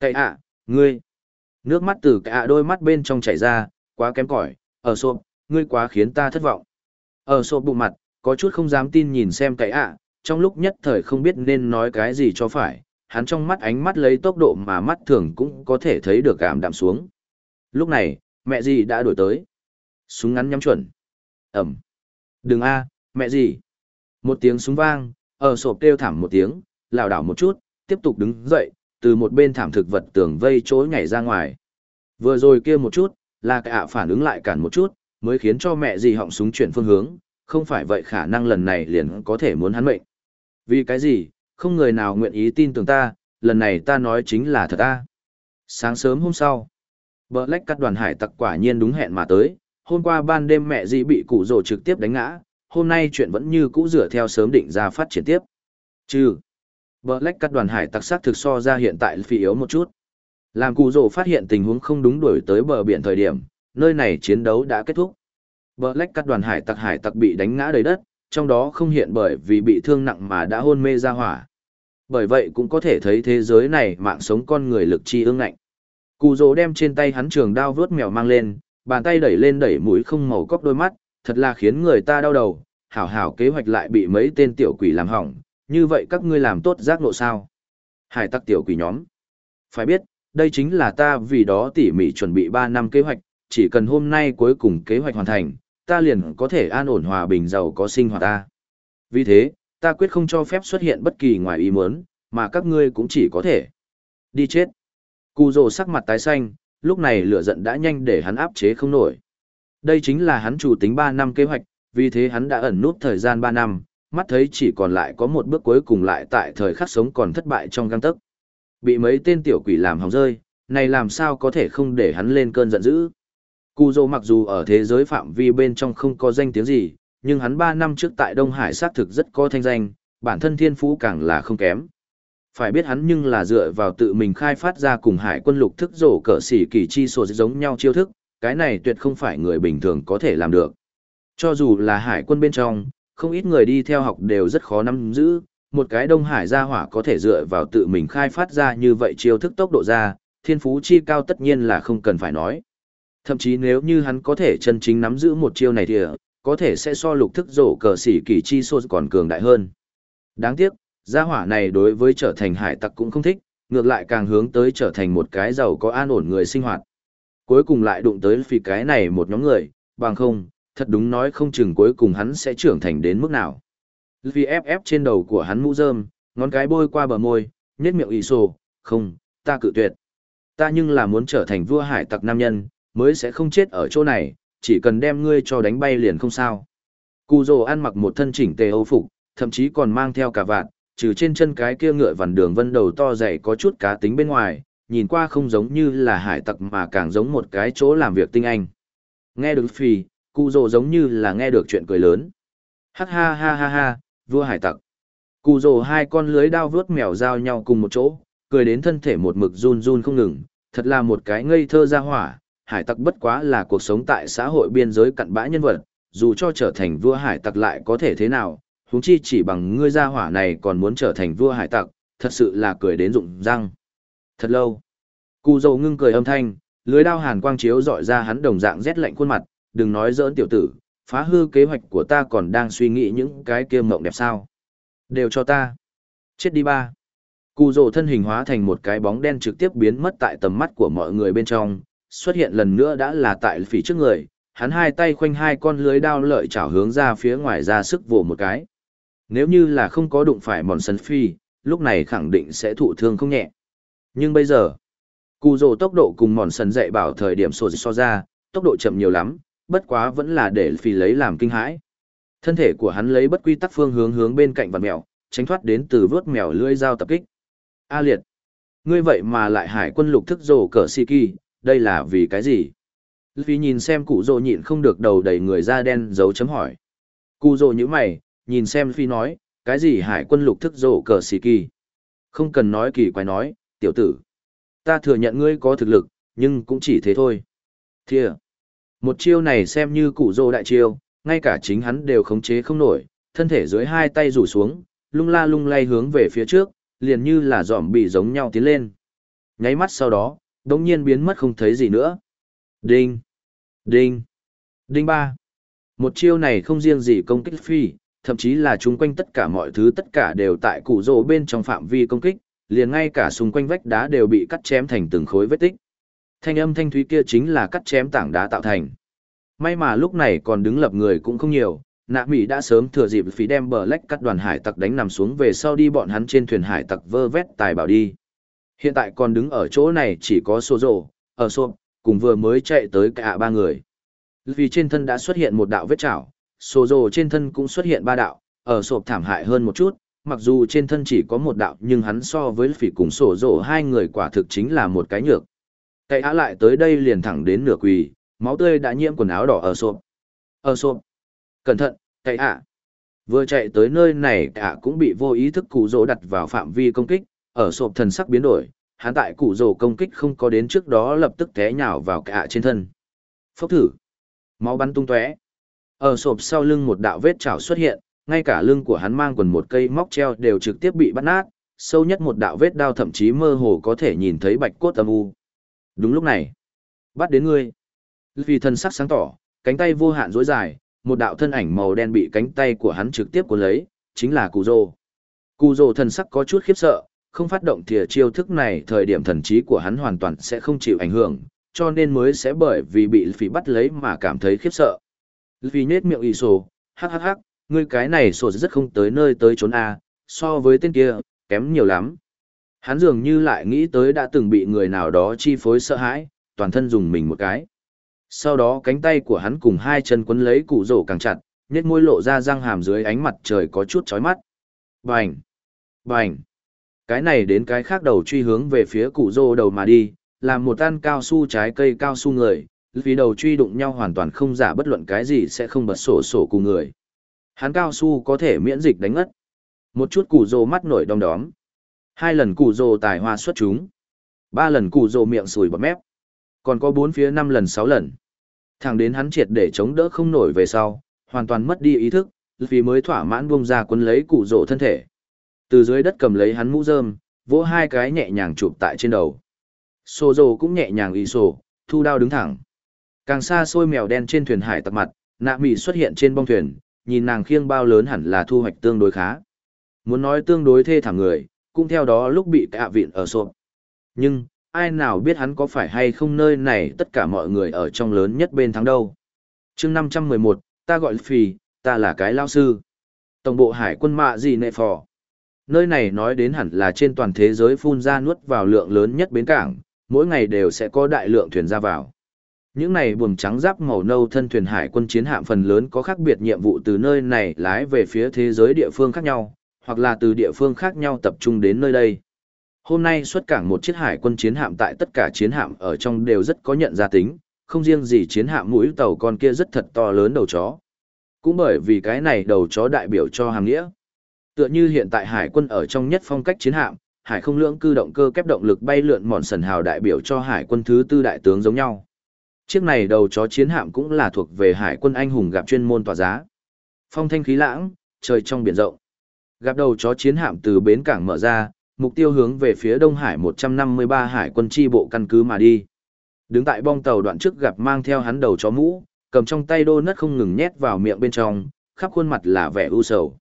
Cậy ạ, ngươi. Nước mắt từ cả đôi mắt bên trong chảy ra, quá kém cỏi, ở sộp, ngươi quá khiến ta thất vọng. Ở sộp bụng mặt, có chút không dám tin nhìn xem cậy ạ, trong lúc nhất thời không biết nên nói cái gì cho phải, hắn trong mắt ánh mắt lấy tốc độ mà mắt thường cũng có thể thấy được cảm đạm xuống. Lúc này, mẹ gì đã đổi tới. Súng ngắn nhắm chuẩn. Ẩm. Đừng a, mẹ gì. Một tiếng súng vang, ở sộp kêu thảm một tiếng, lảo đảo một chút, tiếp tục đứng dậy, từ một bên thảm thực vật tường vây chối nhảy ra ngoài. Vừa rồi kia một chút, là cái ạ phản ứng lại cản một chút, mới khiến cho mẹ gì họng súng chuyển phương hướng, không phải vậy khả năng lần này liền có thể muốn hắn mệnh. Vì cái gì, không người nào nguyện ý tin tưởng ta, lần này ta nói chính là thật ta. Sáng sớm hôm sau, bờ lách cắt đoàn hải tặc quả nhiên đúng hẹn mà tới, hôm qua ban đêm mẹ gì bị cụ rồ trực tiếp đánh ngã, hôm nay chuyện vẫn như cũ rửa theo sớm định ra phát triển tiếp. Trừ, Black cắt đoàn hải tặc sát thực so ra hiện tại phi yếu một chút. Làm cụ rồ phát hiện tình huống không đúng đuổi tới bờ biển thời điểm, nơi này chiến đấu đã kết thúc. Black cắt đoàn hải tặc hải tặc bị đánh ngã đầy đất, trong đó không hiện bởi vì bị thương nặng mà đã hôn mê ra hỏa. Bởi vậy cũng có thể thấy thế giới này mạng sống con người lực chi ương ngạnh. Cụ rồ đem trên tay hắn trường đao vướt mèo mang lên, bàn tay đẩy lên đẩy mũi không màu cóc đôi mắt, thật là khiến người ta đau đầu, hảo hảo kế hoạch lại bị mấy tên tiểu quỷ làm hỏng, như vậy các ngươi làm tốt giác ngộ sao? Hải tặc tiểu quỷ nhóm. Phải biết, đây chính là ta vì đó tỉ mỉ chuẩn bị 3 năm kế hoạch, chỉ cần hôm nay cuối cùng kế hoạch hoàn thành, ta liền có thể an ổn hòa bình giàu có sinh hoạt ta. Vì thế, ta quyết không cho phép xuất hiện bất kỳ ngoài ý muốn, mà các ngươi cũng chỉ có thể đi chết. Cù rồ sắc mặt tái xanh, lúc này lửa giận đã nhanh để hắn áp chế không nổi. Đây chính là hắn chủ tính 3 năm kế hoạch, vì thế hắn đã ẩn nút thời gian 3 năm, mắt thấy chỉ còn lại có một bước cuối cùng lại tại thời khắc sống còn thất bại trong găng tấc. Bị mấy tên tiểu quỷ làm hỏng rơi, này làm sao có thể không để hắn lên cơn giận dữ. Cù Dô mặc dù ở thế giới phạm vi bên trong không có danh tiếng gì, nhưng hắn 3 năm trước tại Đông Hải xác thực rất có thanh danh, bản thân thiên phú càng là không kém. Phải biết hắn nhưng là dựa vào tự mình khai phát ra cùng hải quân lục thức rổ cỡ xỉ kỳ chi sổ giống nhau chiêu thức, cái này tuyệt không phải người bình thường có thể làm được. Cho dù là hải quân bên trong, không ít người đi theo học đều rất khó nắm giữ, một cái Đông Hải gia hỏa có thể dựa vào tự mình khai phát ra như vậy chiêu thức tốc độ ra, thiên phú chi cao tất nhiên là không cần phải nói. Thậm chí nếu như hắn có thể chân chính nắm giữ một chiêu này thì có thể sẽ so lục thức rổ cờ sĩ kỳ chi sô còn cường đại hơn. Đáng tiếc, gia hỏa này đối với trở thành hải tặc cũng không thích, ngược lại càng hướng tới trở thành một cái giàu có an ổn người sinh hoạt. Cuối cùng lại đụng tới vì cái này một nhóm người, bằng không, thật đúng nói không chừng cuối cùng hắn sẽ trưởng thành đến mức nào. Vì ép ép trên đầu của hắn mũ rơm, ngón cái bôi qua bờ môi, nhét miệng ý sổ, không, ta cự tuyệt. Ta nhưng là muốn trở thành vua hải tặc nam nhân, mới sẽ không chết ở chỗ này, chỉ cần đem ngươi cho đánh bay liền không sao. Cù rồ ăn mặc một thân chỉnh tề âu phục, thậm chí còn mang theo cả vạn, trừ trên chân cái kia ngựa vằn đường vân đầu to dày có chút cá tính bên ngoài, nhìn qua không giống như là hải tặc mà càng giống một cái chỗ làm việc tinh anh. Nghe được phì, cụ rồ giống như là nghe được chuyện cười lớn. Hắc ha ha ha ha, vua hải tặc. Cụ rồ hai con lưới đao vớt mèo giao nhau cùng một chỗ, cười đến thân thể một mực run run không ngừng, thật là một cái ngây thơ ra hỏa, hải tặc bất quá là cuộc sống tại xã hội biên giới cặn bã nhân vật, dù cho trở thành vua hải tặc lại có thể thế nào, huống chi chỉ bằng ngươi ra hỏa này còn muốn trở thành vua hải tặc, thật sự là cười đến rụng răng. Thật lâu. Cụ dầu ngưng cười âm thanh, lưới đao hàn quang chiếu dọi ra hắn đồng dạng rét lạnh khuôn mặt, đừng nói dỡn tiểu tử, phá hư kế hoạch của ta còn đang suy nghĩ những cái kia mộng đẹp sao. Đều cho ta. Chết đi ba. Cụ rồ thân hình hóa thành một cái bóng đen trực tiếp biến mất tại tầm mắt của mọi người bên trong, xuất hiện lần nữa đã là tại phỉ trước người, hắn hai tay khoanh hai con lưới đao lợi chảo hướng ra phía ngoài ra sức vồ một cái. Nếu như là không có đụng phải mòn sân phi, lúc này khẳng định sẽ thụ thương không nhẹ. Nhưng bây giờ, cụ rồ tốc độ cùng mòn sân dạy bảo thời điểm sổ so ra, tốc độ chậm nhiều lắm, bất quá vẫn là để phi lấy làm kinh hãi. Thân thể của hắn lấy bất quy tắc phương hướng hướng bên cạnh vằn mèo, tránh thoát đến từ vớt mèo lưỡi dao tập kích. A liệt, ngươi vậy mà lại hải quân lục thức rổ cờ si kỳ, đây là vì cái gì? Vì nhìn xem cụ rồ nhịn không được đầu đầy người da đen dấu chấm hỏi. Cụ rồ như mày, nhìn xem phi nói, cái gì hải quân lục thức rổ cờ si kỳ? Không cần nói kỳ quái nói, tiểu tử. Ta thừa nhận ngươi có thực lực, nhưng cũng chỉ thế thôi. Thìa. Một chiêu này xem như cụ rô đại chiêu, ngay cả chính hắn đều khống chế không nổi, thân thể dưới hai tay rủ xuống, lung la lung lay hướng về phía trước, liền như là dòm bị giống nhau tiến lên. Nháy mắt sau đó, đống nhiên biến mất không thấy gì nữa. Đinh! Đinh! Đinh ba! Một chiêu này không riêng gì công kích phi, thậm chí là chung quanh tất cả mọi thứ tất cả đều tại cụ rô bên trong phạm vi công kích, liền ngay cả xung quanh vách đá đều bị cắt chém thành từng khối vết tích. Thanh âm thanh thúy kia chính là cắt chém tảng đá tạo thành. May mà lúc này còn đứng lập người cũng không nhiều, nạ mỹ đã sớm thừa dịp phí đem bờ lách cắt đoàn hải tặc đánh nằm xuống về sau đi bọn hắn trên thuyền hải tặc vơ vét tài bảo đi. Hiện tại còn đứng ở chỗ này chỉ có Sô rộ, ở Sô, cùng vừa mới chạy tới cả ba người. Vì trên thân đã xuất hiện một đạo vết chảo, Sô rộ trên thân cũng xuất hiện ba đạo, ở Sô thảm hại hơn một chút, mặc dù trên thân chỉ có một đạo nhưng hắn so với phỉ cùng Sô Rồ hai người quả thực chính là một cái nhược. Cậy á lại tới đây liền thẳng đến nửa quỳ, máu tươi đã nhiễm quần áo đỏ ở Sô. Ở Sô, cẩn thận, cậy ạ. Vừa chạy tới nơi này cả cũng bị vô ý thức cụ rỗ đặt vào phạm vi công kích, ở sộp thần sắc biến đổi, hắn tại cụ rỗ công kích không có đến trước đó lập tức té nhào vào cả trên thân. Phốc thử. Máu bắn tung tóe. Ở sộp sau lưng một đạo vết chảo xuất hiện, ngay cả lưng của hắn mang quần một cây móc treo đều trực tiếp bị bắt nát, sâu nhất một đạo vết đao thậm chí mơ hồ có thể nhìn thấy bạch cốt âm u. Đúng lúc này, bắt đến ngươi. Vì thân sắc sáng tỏ, cánh tay vô hạn dối dài, một đạo thân ảnh màu đen bị cánh tay của hắn trực tiếp cuốn lấy, chính là Cù Dô. Cù Dô thần sắc có chút khiếp sợ, không phát động thìa chiêu thức này thời điểm thần trí của hắn hoàn toàn sẽ không chịu ảnh hưởng, cho nên mới sẽ bởi vì bị phỉ bắt lấy mà cảm thấy khiếp sợ. Vì nhết miệng y sổ, hắc hắc hắc, ngươi cái này sổ rất không tới nơi tới trốn A, so với tên kia, kém nhiều lắm. Hắn dường như lại nghĩ tới đã từng bị người nào đó chi phối sợ hãi, toàn thân dùng mình một cái. Sau đó cánh tay của hắn cùng hai chân quấn lấy cụ rổ càng chặt, nhét môi lộ ra răng hàm dưới ánh mặt trời có chút chói mắt. Bành! Bành! Cái này đến cái khác đầu truy hướng về phía cụ rô đầu mà đi, làm một tan cao su trái cây cao su người, vì đầu truy đụng nhau hoàn toàn không giả bất luận cái gì sẽ không bật sổ sổ cùng người. Hắn cao su có thể miễn dịch đánh ngất. Một chút cụ rô mắt nổi đom đóm. Hai lần cụ rô tài hoa xuất chúng. Ba lần cụ rô miệng sùi bọt mép. Còn có bốn phía năm lần sáu lần. Thẳng đến hắn triệt để chống đỡ không nổi về sau, hoàn toàn mất đi ý thức, vì mới thỏa mãn buông ra quân lấy cụ rô thân thể. Từ dưới đất cầm lấy hắn mũ rơm, vỗ hai cái nhẹ nhàng chụp tại trên đầu. Sô rồ cũng nhẹ nhàng y sổ, thu đao đứng thẳng. Càng xa xôi mèo đen trên thuyền hải tặc mặt, nạ mị xuất hiện trên bong thuyền, nhìn nàng khiêng bao lớn hẳn là thu hoạch tương đối khá. Muốn nói tương đối thê thảm người, cũng theo đó lúc bị cạ vịn ở sộp. Nhưng, ai nào biết hắn có phải hay không nơi này tất cả mọi người ở trong lớn nhất bên thắng đâu. chương 511, ta gọi phì, ta là cái lao sư. Tổng bộ hải quân mạ gì nệ phò. Nơi này nói đến hẳn là trên toàn thế giới phun ra nuốt vào lượng lớn nhất bến cảng, mỗi ngày đều sẽ có đại lượng thuyền ra vào. Những này buồm trắng giáp màu nâu thân thuyền hải quân chiến hạm phần lớn có khác biệt nhiệm vụ từ nơi này lái về phía thế giới địa phương khác nhau, hoặc là từ địa phương khác nhau tập trung đến nơi đây. Hôm nay xuất cảng một chiếc hải quân chiến hạm tại tất cả chiến hạm ở trong đều rất có nhận ra tính, không riêng gì chiến hạm mũi tàu con kia rất thật to lớn đầu chó. Cũng bởi vì cái này đầu chó đại biểu cho hàng nghĩa. Tựa như hiện tại hải quân ở trong nhất phong cách chiến hạm, hải không lưỡng cư động cơ kép động lực bay lượn mòn sần hào đại biểu cho hải quân thứ tư đại tướng giống nhau. Chiếc này đầu chó chiến hạm cũng là thuộc về hải quân anh hùng gặp chuyên môn tòa giá. Phong thanh khí lãng, trời trong biển rộng. Gặp đầu chó chiến hạm từ bến cảng mở ra, mục tiêu hướng về phía Đông Hải 153 hải quân chi bộ căn cứ mà đi. Đứng tại bong tàu đoạn trước gặp mang theo hắn đầu chó mũ, cầm trong tay đô nất không ngừng nhét vào miệng bên trong, khắp khuôn mặt là vẻ u sầu.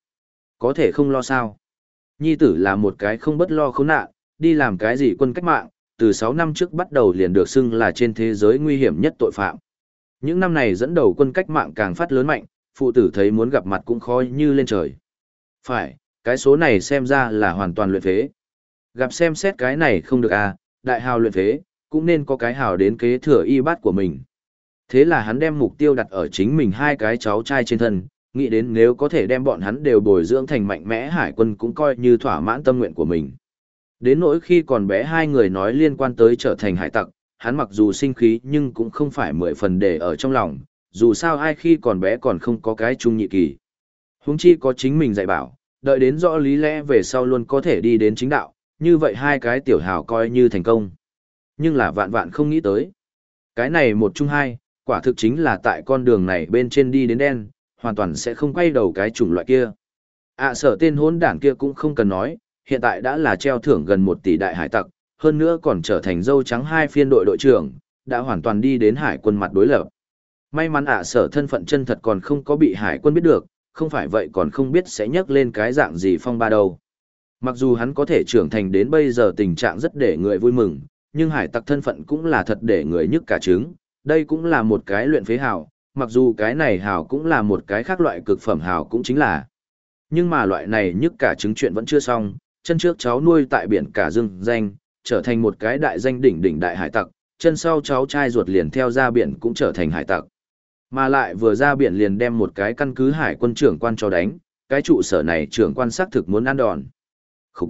Có thể không lo sao. Nhi tử là một cái không bất lo khốn nạn, đi làm cái gì quân cách mạng, từ 6 năm trước bắt đầu liền được xưng là trên thế giới nguy hiểm nhất tội phạm. Những năm này dẫn đầu quân cách mạng càng phát lớn mạnh, phụ tử thấy muốn gặp mặt cũng khó như lên trời. Phải, cái số này xem ra là hoàn toàn luyện phế. Gặp xem xét cái này không được à, đại hào luyện phế, cũng nên có cái hào đến kế thừa y bát của mình. Thế là hắn đem mục tiêu đặt ở chính mình hai cái cháu trai trên thân, nghĩ đến nếu có thể đem bọn hắn đều bồi dưỡng thành mạnh mẽ hải quân cũng coi như thỏa mãn tâm nguyện của mình. Đến nỗi khi còn bé hai người nói liên quan tới trở thành hải tặc, hắn mặc dù sinh khí nhưng cũng không phải mười phần để ở trong lòng, dù sao ai khi còn bé còn không có cái chung nhị kỳ. Huống chi có chính mình dạy bảo, đợi đến rõ lý lẽ về sau luôn có thể đi đến chính đạo, như vậy hai cái tiểu hào coi như thành công. Nhưng là vạn vạn không nghĩ tới. Cái này một chung hai, quả thực chính là tại con đường này bên trên đi đến đen, hoàn toàn sẽ không quay đầu cái chủng loại kia. À sở tên hốn đảng kia cũng không cần nói, hiện tại đã là treo thưởng gần một tỷ đại hải tặc, hơn nữa còn trở thành dâu trắng hai phiên đội đội trưởng, đã hoàn toàn đi đến hải quân mặt đối lập. May mắn ạ sở thân phận chân thật còn không có bị hải quân biết được, không phải vậy còn không biết sẽ nhắc lên cái dạng gì phong ba đâu. Mặc dù hắn có thể trưởng thành đến bây giờ tình trạng rất để người vui mừng, nhưng hải tặc thân phận cũng là thật để người nhức cả trứng, đây cũng là một cái luyện phế hào, mặc dù cái này hào cũng là một cái khác loại cực phẩm hào cũng chính là. Nhưng mà loại này nhức cả trứng chuyện vẫn chưa xong, chân trước cháu nuôi tại biển cả dương danh, trở thành một cái đại danh đỉnh đỉnh đại hải tặc, chân sau cháu trai ruột liền theo ra biển cũng trở thành hải tặc. Mà lại vừa ra biển liền đem một cái căn cứ hải quân trưởng quan cho đánh, cái trụ sở này trưởng quan xác thực muốn ăn đòn. Khúc.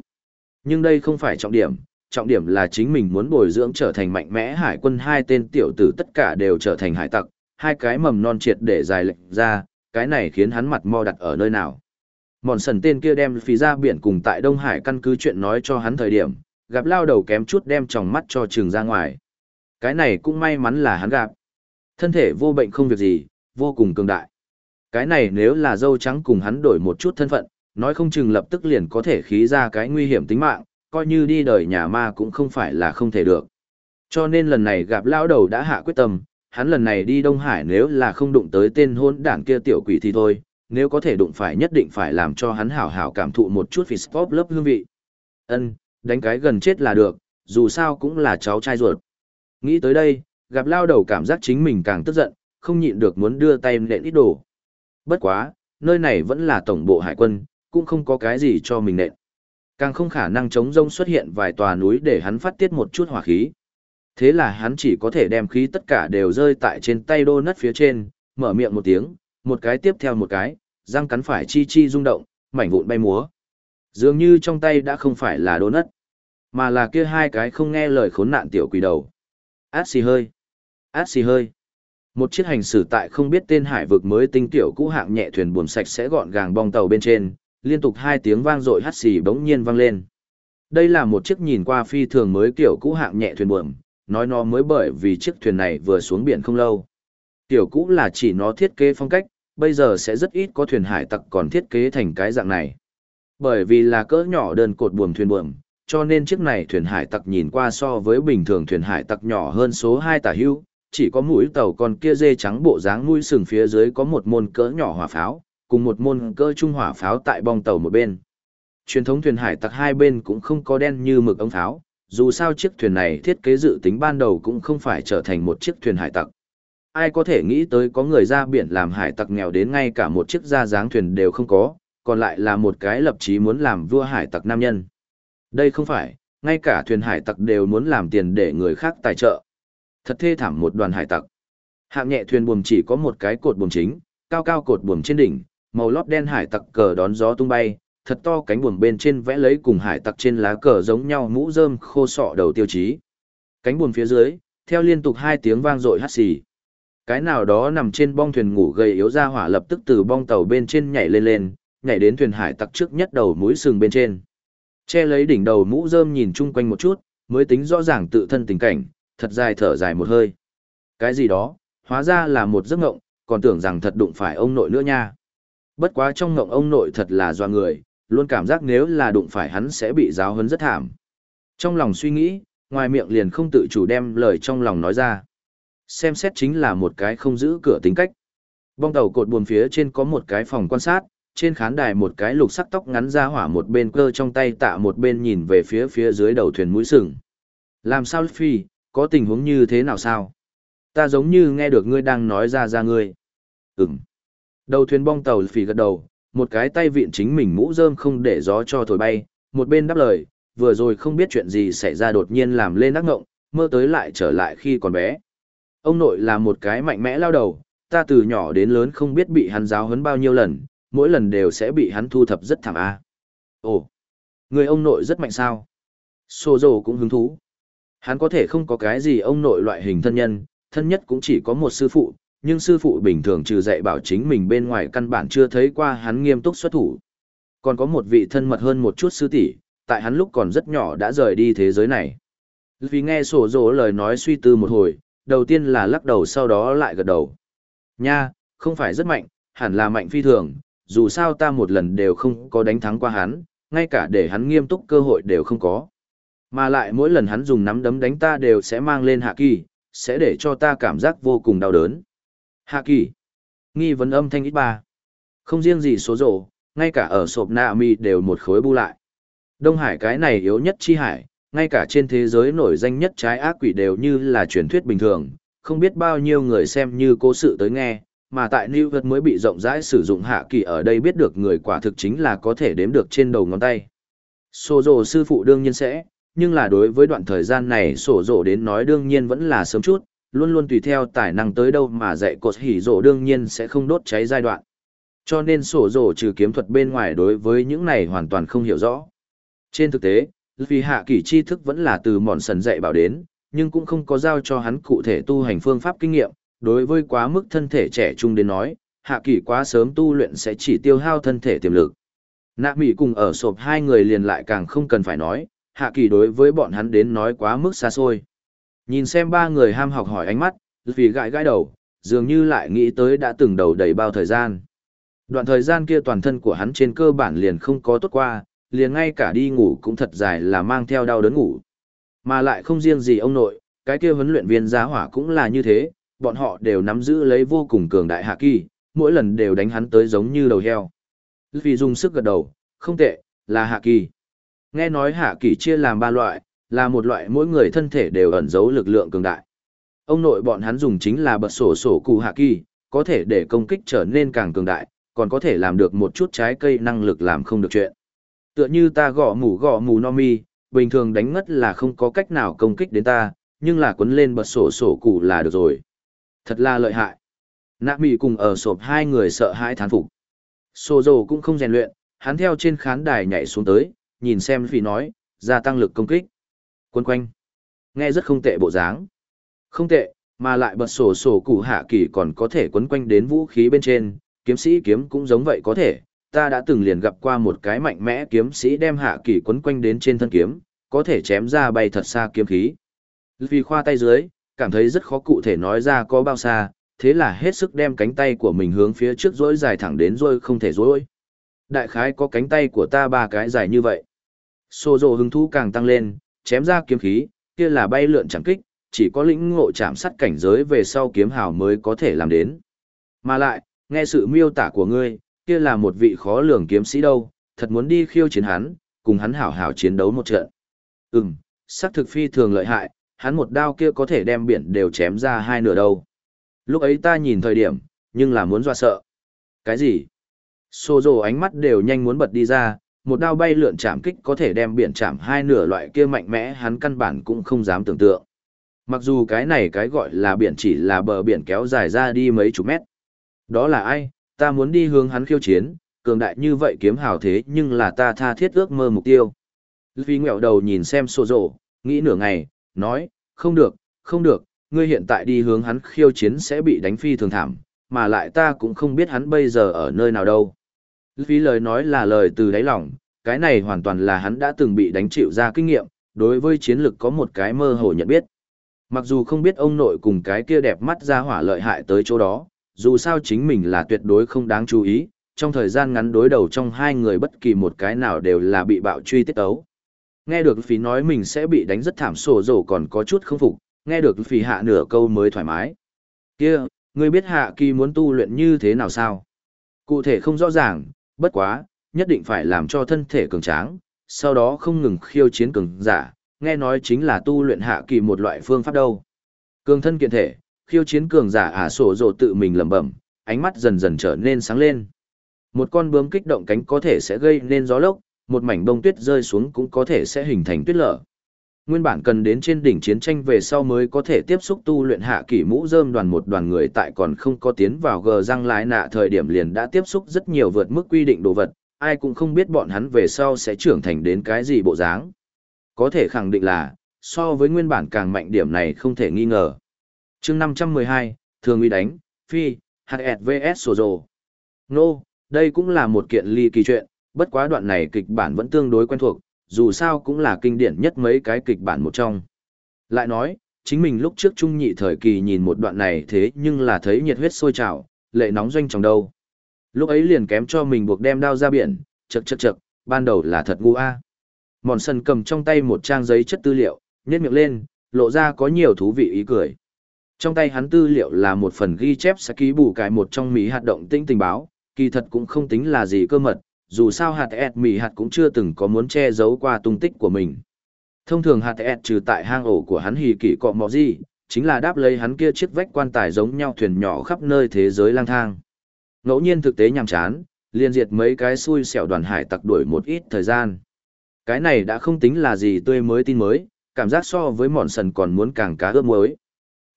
Nhưng đây không phải trọng điểm, trọng điểm là chính mình muốn bồi dưỡng trở thành mạnh mẽ hải quân hai tên tiểu tử tất cả đều trở thành hải tặc, hai cái mầm non triệt để dài lệnh ra, cái này khiến hắn mặt mo đặt ở nơi nào. Mòn sần tên kia đem phí ra biển cùng tại Đông Hải căn cứ chuyện nói cho hắn thời điểm, gặp lao đầu kém chút đem tròng mắt cho trường ra ngoài. Cái này cũng may mắn là hắn gặp. Thân thể vô bệnh không việc gì, vô cùng cường đại. Cái này nếu là dâu trắng cùng hắn đổi một chút thân phận, nói không chừng lập tức liền có thể khí ra cái nguy hiểm tính mạng, coi như đi đời nhà ma cũng không phải là không thể được. Cho nên lần này gặp lão đầu đã hạ quyết tâm, hắn lần này đi Đông Hải nếu là không đụng tới tên hôn đảng kia tiểu quỷ thì thôi, nếu có thể đụng phải nhất định phải làm cho hắn hảo hảo cảm thụ một chút phì pop lớp hương vị. Ân, đánh cái gần chết là được, dù sao cũng là cháu trai ruột. Nghĩ tới đây, gặp lao đầu cảm giác chính mình càng tức giận, không nhịn được muốn đưa tay nện ít đồ. Bất quá, nơi này vẫn là tổng bộ hải quân, cũng không có cái gì cho mình nện. Càng không khả năng chống rông xuất hiện vài tòa núi để hắn phát tiết một chút hỏa khí. Thế là hắn chỉ có thể đem khí tất cả đều rơi tại trên tay đô nất phía trên, mở miệng một tiếng, một cái tiếp theo một cái, răng cắn phải chi chi rung động, mảnh vụn bay múa. Dường như trong tay đã không phải là đô nất, mà là kia hai cái không nghe lời khốn nạn tiểu quỷ đầu. Át xì hơi, át xì hơi. Một chiếc hành xử tại không biết tên hải vực mới tinh tiểu cũ hạng nhẹ thuyền buồm sạch sẽ gọn gàng bong tàu bên trên, liên tục hai tiếng vang dội hắt xì bỗng nhiên vang lên. Đây là một chiếc nhìn qua phi thường mới kiểu cũ hạng nhẹ thuyền buồm, nói nó mới bởi vì chiếc thuyền này vừa xuống biển không lâu. Tiểu cũ là chỉ nó thiết kế phong cách, bây giờ sẽ rất ít có thuyền hải tặc còn thiết kế thành cái dạng này. Bởi vì là cỡ nhỏ đơn cột buồm thuyền buồm, cho nên chiếc này thuyền hải tặc nhìn qua so với bình thường thuyền hải tặc nhỏ hơn số hai tả hưu, chỉ có mũi tàu còn kia dê trắng bộ dáng mũi sừng phía dưới có một môn cỡ nhỏ hỏa pháo, cùng một môn cỡ trung hỏa pháo tại bong tàu một bên. Truyền thống thuyền hải tặc hai bên cũng không có đen như mực ống pháo, dù sao chiếc thuyền này thiết kế dự tính ban đầu cũng không phải trở thành một chiếc thuyền hải tặc. Ai có thể nghĩ tới có người ra biển làm hải tặc nghèo đến ngay cả một chiếc da dáng thuyền đều không có, còn lại là một cái lập chí muốn làm vua hải tặc nam nhân. Đây không phải, ngay cả thuyền hải tặc đều muốn làm tiền để người khác tài trợ. Thật thê thảm một đoàn hải tặc. Hạng nhẹ thuyền buồm chỉ có một cái cột buồm chính, cao cao cột buồm trên đỉnh, màu lót đen hải tặc cờ đón gió tung bay, thật to cánh buồm bên trên vẽ lấy cùng hải tặc trên lá cờ giống nhau mũ rơm khô sọ đầu tiêu chí. Cánh buồm phía dưới, theo liên tục hai tiếng vang dội hắt xì. Cái nào đó nằm trên bong thuyền ngủ gầy yếu ra hỏa lập tức từ bong tàu bên trên nhảy lên lên, nhảy đến thuyền hải tặc trước nhất đầu mũi sừng bên trên. Che lấy đỉnh đầu mũ rơm nhìn chung quanh một chút, mới tính rõ ràng tự thân tình cảnh, thật dài thở dài một hơi. Cái gì đó, hóa ra là một giấc ngộng, còn tưởng rằng thật đụng phải ông nội nữa nha. Bất quá trong ngộng ông nội thật là doa người, luôn cảm giác nếu là đụng phải hắn sẽ bị giáo huấn rất thảm. Trong lòng suy nghĩ, ngoài miệng liền không tự chủ đem lời trong lòng nói ra. Xem xét chính là một cái không giữ cửa tính cách. Bong tàu cột buồn phía trên có một cái phòng quan sát, trên khán đài một cái lục sắc tóc ngắn ra hỏa một bên cơ trong tay tạ một bên nhìn về phía phía dưới đầu thuyền mũi sừng. Làm sao Phi, có tình huống như thế nào sao? Ta giống như nghe được ngươi đang nói ra ra ngươi. Ừm. Đầu thuyền bong tàu phì gật đầu, một cái tay viện chính mình mũ rơm không để gió cho thổi bay, một bên đáp lời, vừa rồi không biết chuyện gì xảy ra đột nhiên làm lên ác ngộng, mơ tới lại trở lại khi còn bé. Ông nội là một cái mạnh mẽ lao đầu, ta từ nhỏ đến lớn không biết bị hắn giáo huấn bao nhiêu lần, mỗi lần đều sẽ bị hắn thu thập rất thảm a. Ồ, người ông nội rất mạnh sao? Sô dồ cũng hứng thú. Hắn có thể không có cái gì ông nội loại hình thân nhân, thân nhất cũng chỉ có một sư phụ, nhưng sư phụ bình thường trừ dạy bảo chính mình bên ngoài căn bản chưa thấy qua hắn nghiêm túc xuất thủ. Còn có một vị thân mật hơn một chút sư tỷ, tại hắn lúc còn rất nhỏ đã rời đi thế giới này. Vì nghe sổ rỗ lời nói suy tư một hồi, đầu tiên là lắc đầu sau đó lại gật đầu. Nha, không phải rất mạnh, hẳn là mạnh phi thường, dù sao ta một lần đều không có đánh thắng qua hắn, ngay cả để hắn nghiêm túc cơ hội đều không có. Mà lại mỗi lần hắn dùng nắm đấm đánh ta đều sẽ mang lên hạ kỳ, sẽ để cho ta cảm giác vô cùng đau đớn. Hạ kỳ. Nghi vấn âm thanh ít ba. Không riêng gì số rổ, ngay cả ở sộp nạ mi đều một khối bu lại. Đông Hải cái này yếu nhất chi hải, ngay cả trên thế giới nổi danh nhất trái ác quỷ đều như là truyền thuyết bình thường, không biết bao nhiêu người xem như cố sự tới nghe, mà tại New York mới bị rộng rãi sử dụng hạ kỳ ở đây biết được người quả thực chính là có thể đếm được trên đầu ngón tay. số dồ sư phụ đương nhiên sẽ, nhưng là đối với đoạn thời gian này sổ rổ đến nói đương nhiên vẫn là sớm chút, luôn luôn tùy theo tài năng tới đâu mà dạy cột hỉ rổ đương nhiên sẽ không đốt cháy giai đoạn. Cho nên sổ rổ trừ kiếm thuật bên ngoài đối với những này hoàn toàn không hiểu rõ. Trên thực tế, vì hạ kỷ tri thức vẫn là từ mòn sần dạy bảo đến, nhưng cũng không có giao cho hắn cụ thể tu hành phương pháp kinh nghiệm, đối với quá mức thân thể trẻ trung đến nói, hạ kỷ quá sớm tu luyện sẽ chỉ tiêu hao thân thể tiềm lực. Nạ Mỹ cùng ở sộp hai người liền lại càng không cần phải nói, hạ kỳ đối với bọn hắn đến nói quá mức xa xôi. Nhìn xem ba người ham học hỏi ánh mắt, vì gãi gãi đầu, dường như lại nghĩ tới đã từng đầu đầy bao thời gian. Đoạn thời gian kia toàn thân của hắn trên cơ bản liền không có tốt qua, liền ngay cả đi ngủ cũng thật dài là mang theo đau đớn ngủ. Mà lại không riêng gì ông nội, cái kia huấn luyện viên giá hỏa cũng là như thế, bọn họ đều nắm giữ lấy vô cùng cường đại hạ kỳ, mỗi lần đều đánh hắn tới giống như đầu heo. Vì dùng sức gật đầu, không tệ, là hạ kỳ. Nghe nói hạ kỳ chia làm ba loại, là một loại mỗi người thân thể đều ẩn giấu lực lượng cường đại. Ông nội bọn hắn dùng chính là bật sổ sổ cụ hạ kỳ, có thể để công kích trở nên càng cường đại, còn có thể làm được một chút trái cây năng lực làm không được chuyện. Tựa như ta gõ mù gõ mù no mi, bình thường đánh ngất là không có cách nào công kích đến ta, nhưng là quấn lên bật sổ sổ cụ là được rồi. Thật là lợi hại. Nạ mì cùng ở sộp hai người sợ hãi thán phục. Sô dồ cũng không rèn luyện, hắn theo trên khán đài nhảy xuống tới, nhìn xem phỉ nói, gia tăng lực công kích. Quân quanh. Nghe rất không tệ bộ dáng. Không tệ, mà lại bật sổ sổ cụ hạ kỳ còn có thể quấn quanh đến vũ khí bên trên, kiếm sĩ kiếm cũng giống vậy có thể. Ta đã từng liền gặp qua một cái mạnh mẽ kiếm sĩ đem hạ kỳ quấn quanh đến trên thân kiếm, có thể chém ra bay thật xa kiếm khí. Vì khoa tay dưới, cảm thấy rất khó cụ thể nói ra có bao xa, thế là hết sức đem cánh tay của mình hướng phía trước rỗi dài thẳng đến rồi không thể rỗi. Đại khái có cánh tay của ta ba cái dài như vậy. Sô dồ hứng thú càng tăng lên, chém ra kiếm khí, kia là bay lượn chẳng kích, chỉ có lĩnh ngộ chạm sắt cảnh giới về sau kiếm hào mới có thể làm đến. Mà lại, nghe sự miêu tả của ngươi, kia là một vị khó lường kiếm sĩ đâu, thật muốn đi khiêu chiến hắn, cùng hắn hảo hảo chiến đấu một trận. Ừm, sắc thực phi thường lợi hại, hắn một đao kia có thể đem biển đều chém ra hai nửa đâu. Lúc ấy ta nhìn thời điểm, nhưng là muốn dọa sợ. Cái gì? Sô dồ ánh mắt đều nhanh muốn bật đi ra, một đao bay lượn chạm kích có thể đem biển chạm hai nửa loại kia mạnh mẽ hắn căn bản cũng không dám tưởng tượng. Mặc dù cái này cái gọi là biển chỉ là bờ biển kéo dài ra đi mấy chục mét. Đó là ai? Ta muốn đi hướng hắn khiêu chiến, cường đại như vậy kiếm hào thế nhưng là ta tha thiết ước mơ mục tiêu. Vì ngẹo đầu nhìn xem xô rổ, nghĩ nửa ngày, nói, không được, không được, ngươi hiện tại đi hướng hắn khiêu chiến sẽ bị đánh phi thường thảm, mà lại ta cũng không biết hắn bây giờ ở nơi nào đâu. Vì lời nói là lời từ đáy lòng, cái này hoàn toàn là hắn đã từng bị đánh chịu ra kinh nghiệm, đối với chiến lực có một cái mơ hồ nhận biết. Mặc dù không biết ông nội cùng cái kia đẹp mắt ra hỏa lợi hại tới chỗ đó, dù sao chính mình là tuyệt đối không đáng chú ý, trong thời gian ngắn đối đầu trong hai người bất kỳ một cái nào đều là bị bạo truy tiết ấu. Nghe được phí nói mình sẽ bị đánh rất thảm sổ rổ còn có chút không phục, nghe được phí hạ nửa câu mới thoải mái. kia ngươi biết hạ kỳ muốn tu luyện như thế nào sao? Cụ thể không rõ ràng, bất quá, nhất định phải làm cho thân thể cường tráng, sau đó không ngừng khiêu chiến cường giả, nghe nói chính là tu luyện hạ kỳ một loại phương pháp đâu. Cường thân kiện thể, khiêu chiến cường giả ả sổ rồ tự mình lẩm bẩm, ánh mắt dần dần trở nên sáng lên. Một con bướm kích động cánh có thể sẽ gây nên gió lốc, một mảnh bông tuyết rơi xuống cũng có thể sẽ hình thành tuyết lở. Nguyên bản cần đến trên đỉnh chiến tranh về sau mới có thể tiếp xúc tu luyện hạ kỷ mũ rơm đoàn một đoàn người tại còn không có tiến vào gờ răng lái nạ thời điểm liền đã tiếp xúc rất nhiều vượt mức quy định đồ vật, ai cũng không biết bọn hắn về sau sẽ trưởng thành đến cái gì bộ dáng. Có thể khẳng định là, so với nguyên bản càng mạnh điểm này không thể nghi ngờ. chương 512, Thường uy đánh, Phi, HSVS Sổ Rồ. Nô, đây cũng là một kiện ly kỳ chuyện, bất quá đoạn này kịch bản vẫn tương đối quen thuộc, dù sao cũng là kinh điển nhất mấy cái kịch bản một trong. Lại nói, chính mình lúc trước trung nhị thời kỳ nhìn một đoạn này thế nhưng là thấy nhiệt huyết sôi trào, lệ nóng doanh trong đâu. Lúc ấy liền kém cho mình buộc đem đao ra biển, chật chật chật, ban đầu là thật ngu a. À. Mòn sân cầm trong tay một trang giấy chất tư liệu, nhét miệng lên, lộ ra có nhiều thú vị ý cười. Trong tay hắn tư liệu là một phần ghi chép sẽ ký bù cải một trong mỹ hạt động tinh tình báo, kỳ thật cũng không tính là gì cơ mật, dù sao hạt ẹt mì hạt cũng chưa từng có muốn che giấu qua tung tích của mình. Thông thường hạt ẹt trừ tại hang ổ của hắn hì kỷ cọ mọ gì, chính là đáp lấy hắn kia chiếc vách quan tài giống nhau thuyền nhỏ khắp nơi thế giới lang thang. Ngẫu nhiên thực tế nhàm chán, liên diệt mấy cái xui xẻo đoàn hải tặc đuổi một ít thời gian. Cái này đã không tính là gì tươi mới tin mới, cảm giác so với mòn sần còn muốn càng cá ướp mới.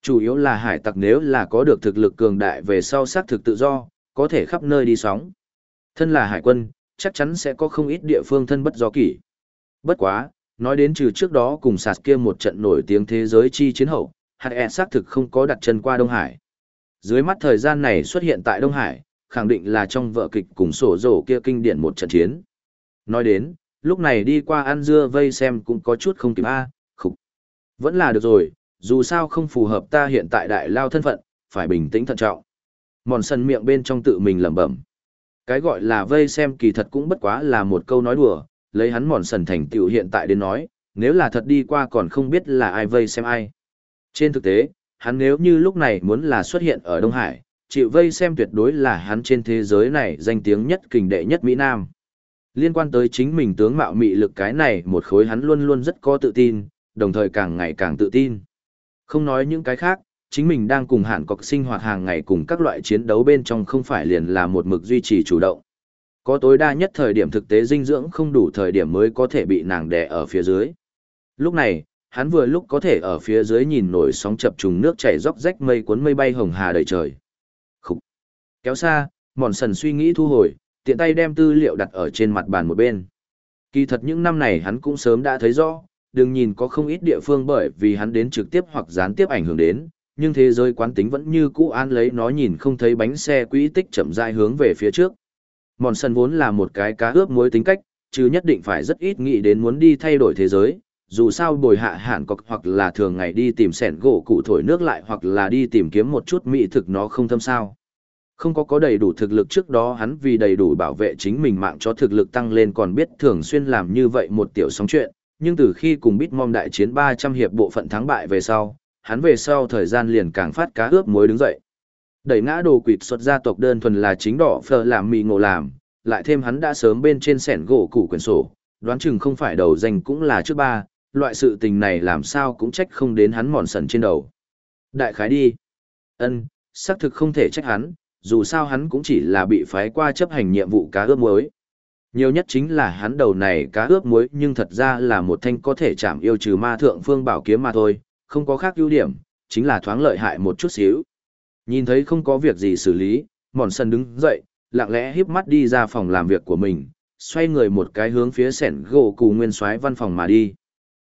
Chủ yếu là hải tặc nếu là có được thực lực cường đại về sau xác thực tự do, có thể khắp nơi đi sóng. Thân là hải quân, chắc chắn sẽ có không ít địa phương thân bất do kỷ. Bất quá, nói đến trừ trước đó cùng sạt kia một trận nổi tiếng thế giới chi chiến hậu, hạt e xác thực không có đặt chân qua Đông Hải. Dưới mắt thời gian này xuất hiện tại Đông Hải, khẳng định là trong vợ kịch cùng sổ rổ kia kinh điển một trận chiến. Nói đến, lúc này đi qua ăn dưa vây xem cũng có chút không kịp a, à, khục. Vẫn là được rồi, dù sao không phù hợp ta hiện tại đại lao thân phận, phải bình tĩnh thận trọng. Mòn sân miệng bên trong tự mình lẩm bẩm. Cái gọi là vây xem kỳ thật cũng bất quá là một câu nói đùa, lấy hắn mòn sần thành tựu hiện tại đến nói, nếu là thật đi qua còn không biết là ai vây xem ai. Trên thực tế, hắn nếu như lúc này muốn là xuất hiện ở Đông Hải, chịu vây xem tuyệt đối là hắn trên thế giới này danh tiếng nhất kình đệ nhất Mỹ Nam. Liên quan tới chính mình tướng mạo mị lực cái này một khối hắn luôn luôn rất có tự tin, đồng thời càng ngày càng tự tin. Không nói những cái khác, chính mình đang cùng hạn cọc sinh hoạt hàng ngày cùng các loại chiến đấu bên trong không phải liền là một mực duy trì chủ động. Có tối đa nhất thời điểm thực tế dinh dưỡng không đủ thời điểm mới có thể bị nàng đè ở phía dưới. Lúc này, hắn vừa lúc có thể ở phía dưới nhìn nổi sóng chập trùng nước chảy róc rách mây cuốn mây bay hồng hà đầy trời. Khúc! Kéo xa, mòn sần suy nghĩ thu hồi, tiện tay đem tư liệu đặt ở trên mặt bàn một bên. Kỳ thật những năm này hắn cũng sớm đã thấy rõ, đừng nhìn có không ít địa phương bởi vì hắn đến trực tiếp hoặc gián tiếp ảnh hưởng đến, nhưng thế giới quán tính vẫn như cũ an lấy nó nhìn không thấy bánh xe quỹ tích chậm rãi hướng về phía trước. Mòn sân vốn là một cái cá ướp mối tính cách, chứ nhất định phải rất ít nghĩ đến muốn đi thay đổi thế giới, dù sao bồi hạ hạn cọc hoặc là thường ngày đi tìm sẻn gỗ cụ thổi nước lại hoặc là đi tìm kiếm một chút mỹ thực nó không thâm sao. Không có có đầy đủ thực lực trước đó hắn vì đầy đủ bảo vệ chính mình mạng cho thực lực tăng lên còn biết thường xuyên làm như vậy một tiểu sóng chuyện, nhưng từ khi cùng Bitmom đại chiến 300 hiệp bộ phận thắng bại về sau, hắn về sau thời gian liền càng phát cá ướp muối đứng dậy. Đẩy ngã đồ quỵt xuất gia tộc đơn thuần là chính đỏ phờ làm mì ngộ làm, lại thêm hắn đã sớm bên trên sẻn gỗ củ quyển sổ, đoán chừng không phải đầu danh cũng là trước ba, loại sự tình này làm sao cũng trách không đến hắn mòn sần trên đầu. Đại khái đi. ân xác thực không thể trách hắn, dù sao hắn cũng chỉ là bị phái qua chấp hành nhiệm vụ cá ướp muối. Nhiều nhất chính là hắn đầu này cá ướp muối nhưng thật ra là một thanh có thể chạm yêu trừ ma thượng phương bảo kiếm mà thôi, không có khác ưu điểm, chính là thoáng lợi hại một chút xíu. Nhìn thấy không có việc gì xử lý, mòn sân đứng dậy, lặng lẽ híp mắt đi ra phòng làm việc của mình, xoay người một cái hướng phía sẻn gỗ cù nguyên soái văn phòng mà đi.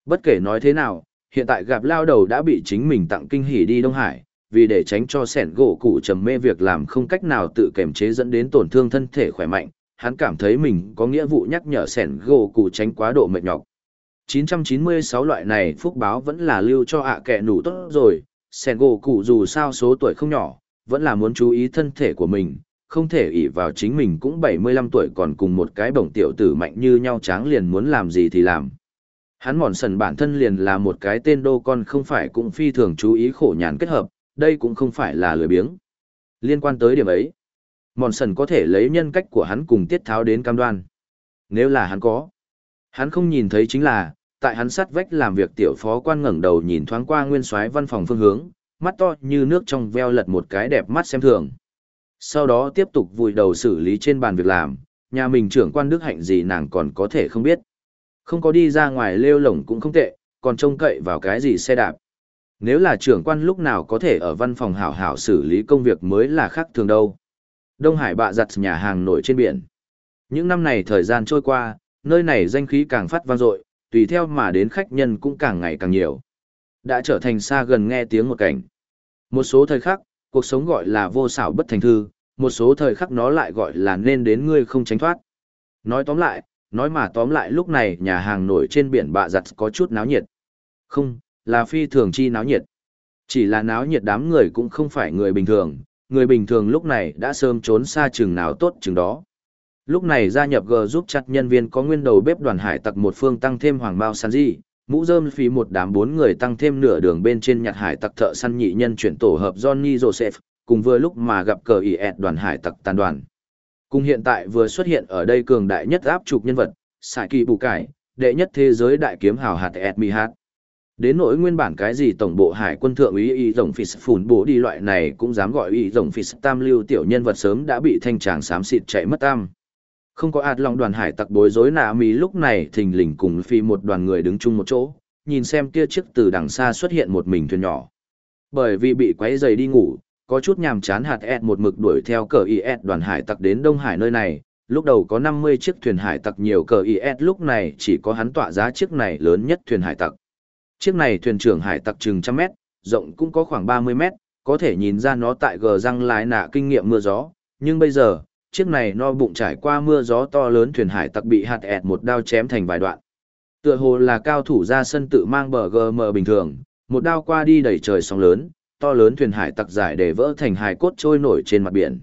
Bất kể nói thế nào, hiện tại gặp lao đầu đã bị chính mình tặng kinh hỉ đi Đông Hải, vì để tránh cho sẻn gỗ cụ trầm mê việc làm không cách nào tự kiềm chế dẫn đến tổn thương thân thể khỏe mạnh, hắn cảm thấy mình có nghĩa vụ nhắc nhở sẻn gỗ cụ tránh quá độ mệt nhọc. 996 loại này phúc báo vẫn là lưu cho ạ à kẻ nủ tốt rồi, sẻn gỗ cụ dù sao số tuổi không nhỏ, vẫn là muốn chú ý thân thể của mình, không thể ỷ vào chính mình cũng 75 tuổi còn cùng một cái bổng tiểu tử mạnh như nhau tráng liền muốn làm gì thì làm. Hắn mòn sần bản thân liền là một cái tên đô con không phải cũng phi thường chú ý khổ nhàn kết hợp, đây cũng không phải là lười biếng. Liên quan tới điểm ấy, mòn sần có thể lấy nhân cách của hắn cùng tiết tháo đến cam đoan. Nếu là hắn có, hắn không nhìn thấy chính là, tại hắn sát vách làm việc tiểu phó quan ngẩng đầu nhìn thoáng qua nguyên soái văn phòng phương hướng, mắt to như nước trong veo lật một cái đẹp mắt xem thường. Sau đó tiếp tục vùi đầu xử lý trên bàn việc làm, nhà mình trưởng quan đức hạnh gì nàng còn có thể không biết. Không có đi ra ngoài lêu lổng cũng không tệ, còn trông cậy vào cái gì xe đạp. Nếu là trưởng quan lúc nào có thể ở văn phòng hảo hảo xử lý công việc mới là khác thường đâu. Đông Hải bạ giặt nhà hàng nổi trên biển. Những năm này thời gian trôi qua, nơi này danh khí càng phát vang dội, tùy theo mà đến khách nhân cũng càng ngày càng nhiều. Đã trở thành xa gần nghe tiếng một cảnh. Một số thời khắc, cuộc sống gọi là vô xảo bất thành thư, một số thời khắc nó lại gọi là nên đến ngươi không tránh thoát. Nói tóm lại, nói mà tóm lại lúc này nhà hàng nổi trên biển bạ giặt có chút náo nhiệt. Không, là phi thường chi náo nhiệt. Chỉ là náo nhiệt đám người cũng không phải người bình thường, người bình thường lúc này đã sớm trốn xa chừng nào tốt chừng đó. Lúc này gia nhập G giúp chặt nhân viên có nguyên đầu bếp đoàn hải tặc một phương tăng thêm hoàng bao săn di, mũ rơm phí một đám bốn người tăng thêm nửa đường bên trên nhặt hải tặc thợ săn nhị nhân chuyển tổ hợp Johnny Joseph, cùng vừa lúc mà gặp cờ ỉ ẹt đoàn hải tặc tàn đoàn. Cùng hiện tại vừa xuất hiện ở đây cường đại nhất áp trục nhân vật, Sải Kỳ Bù Cải, đệ nhất thế giới đại kiếm hào hạt ẹt mi hạt. Đến nỗi nguyên bản cái gì tổng bộ hải quân thượng úy y rồng phí phủn bố đi loại này cũng dám gọi y rồng phí tam lưu tiểu nhân vật sớm đã bị thanh tràng xám xịt chạy mất tam. Không có ạt lòng đoàn hải tặc bối rối nạ mí lúc này thình lình cùng phi một đoàn người đứng chung một chỗ, nhìn xem kia chiếc từ đằng xa xuất hiện một mình thuyền nhỏ. Bởi vì bị quấy dày đi ngủ, có chút nhàm chán hạt ẹt một mực đuổi theo cờ IS đoàn hải tặc đến Đông Hải nơi này, lúc đầu có 50 chiếc thuyền hải tặc nhiều cờ IS lúc này chỉ có hắn tọa giá chiếc này lớn nhất thuyền hải tặc. Chiếc này thuyền trưởng hải tặc chừng trăm mét, rộng cũng có khoảng 30 mét, có thể nhìn ra nó tại gờ răng lái nạ kinh nghiệm mưa gió, nhưng bây giờ, chiếc này no bụng trải qua mưa gió to lớn thuyền hải tặc bị hạt ẹt một đao chém thành vài đoạn. Tựa hồ là cao thủ ra sân tự mang bờ GM bình thường, một đao qua đi đẩy trời sóng lớn, to lớn thuyền hải tặc giải để vỡ thành hải cốt trôi nổi trên mặt biển.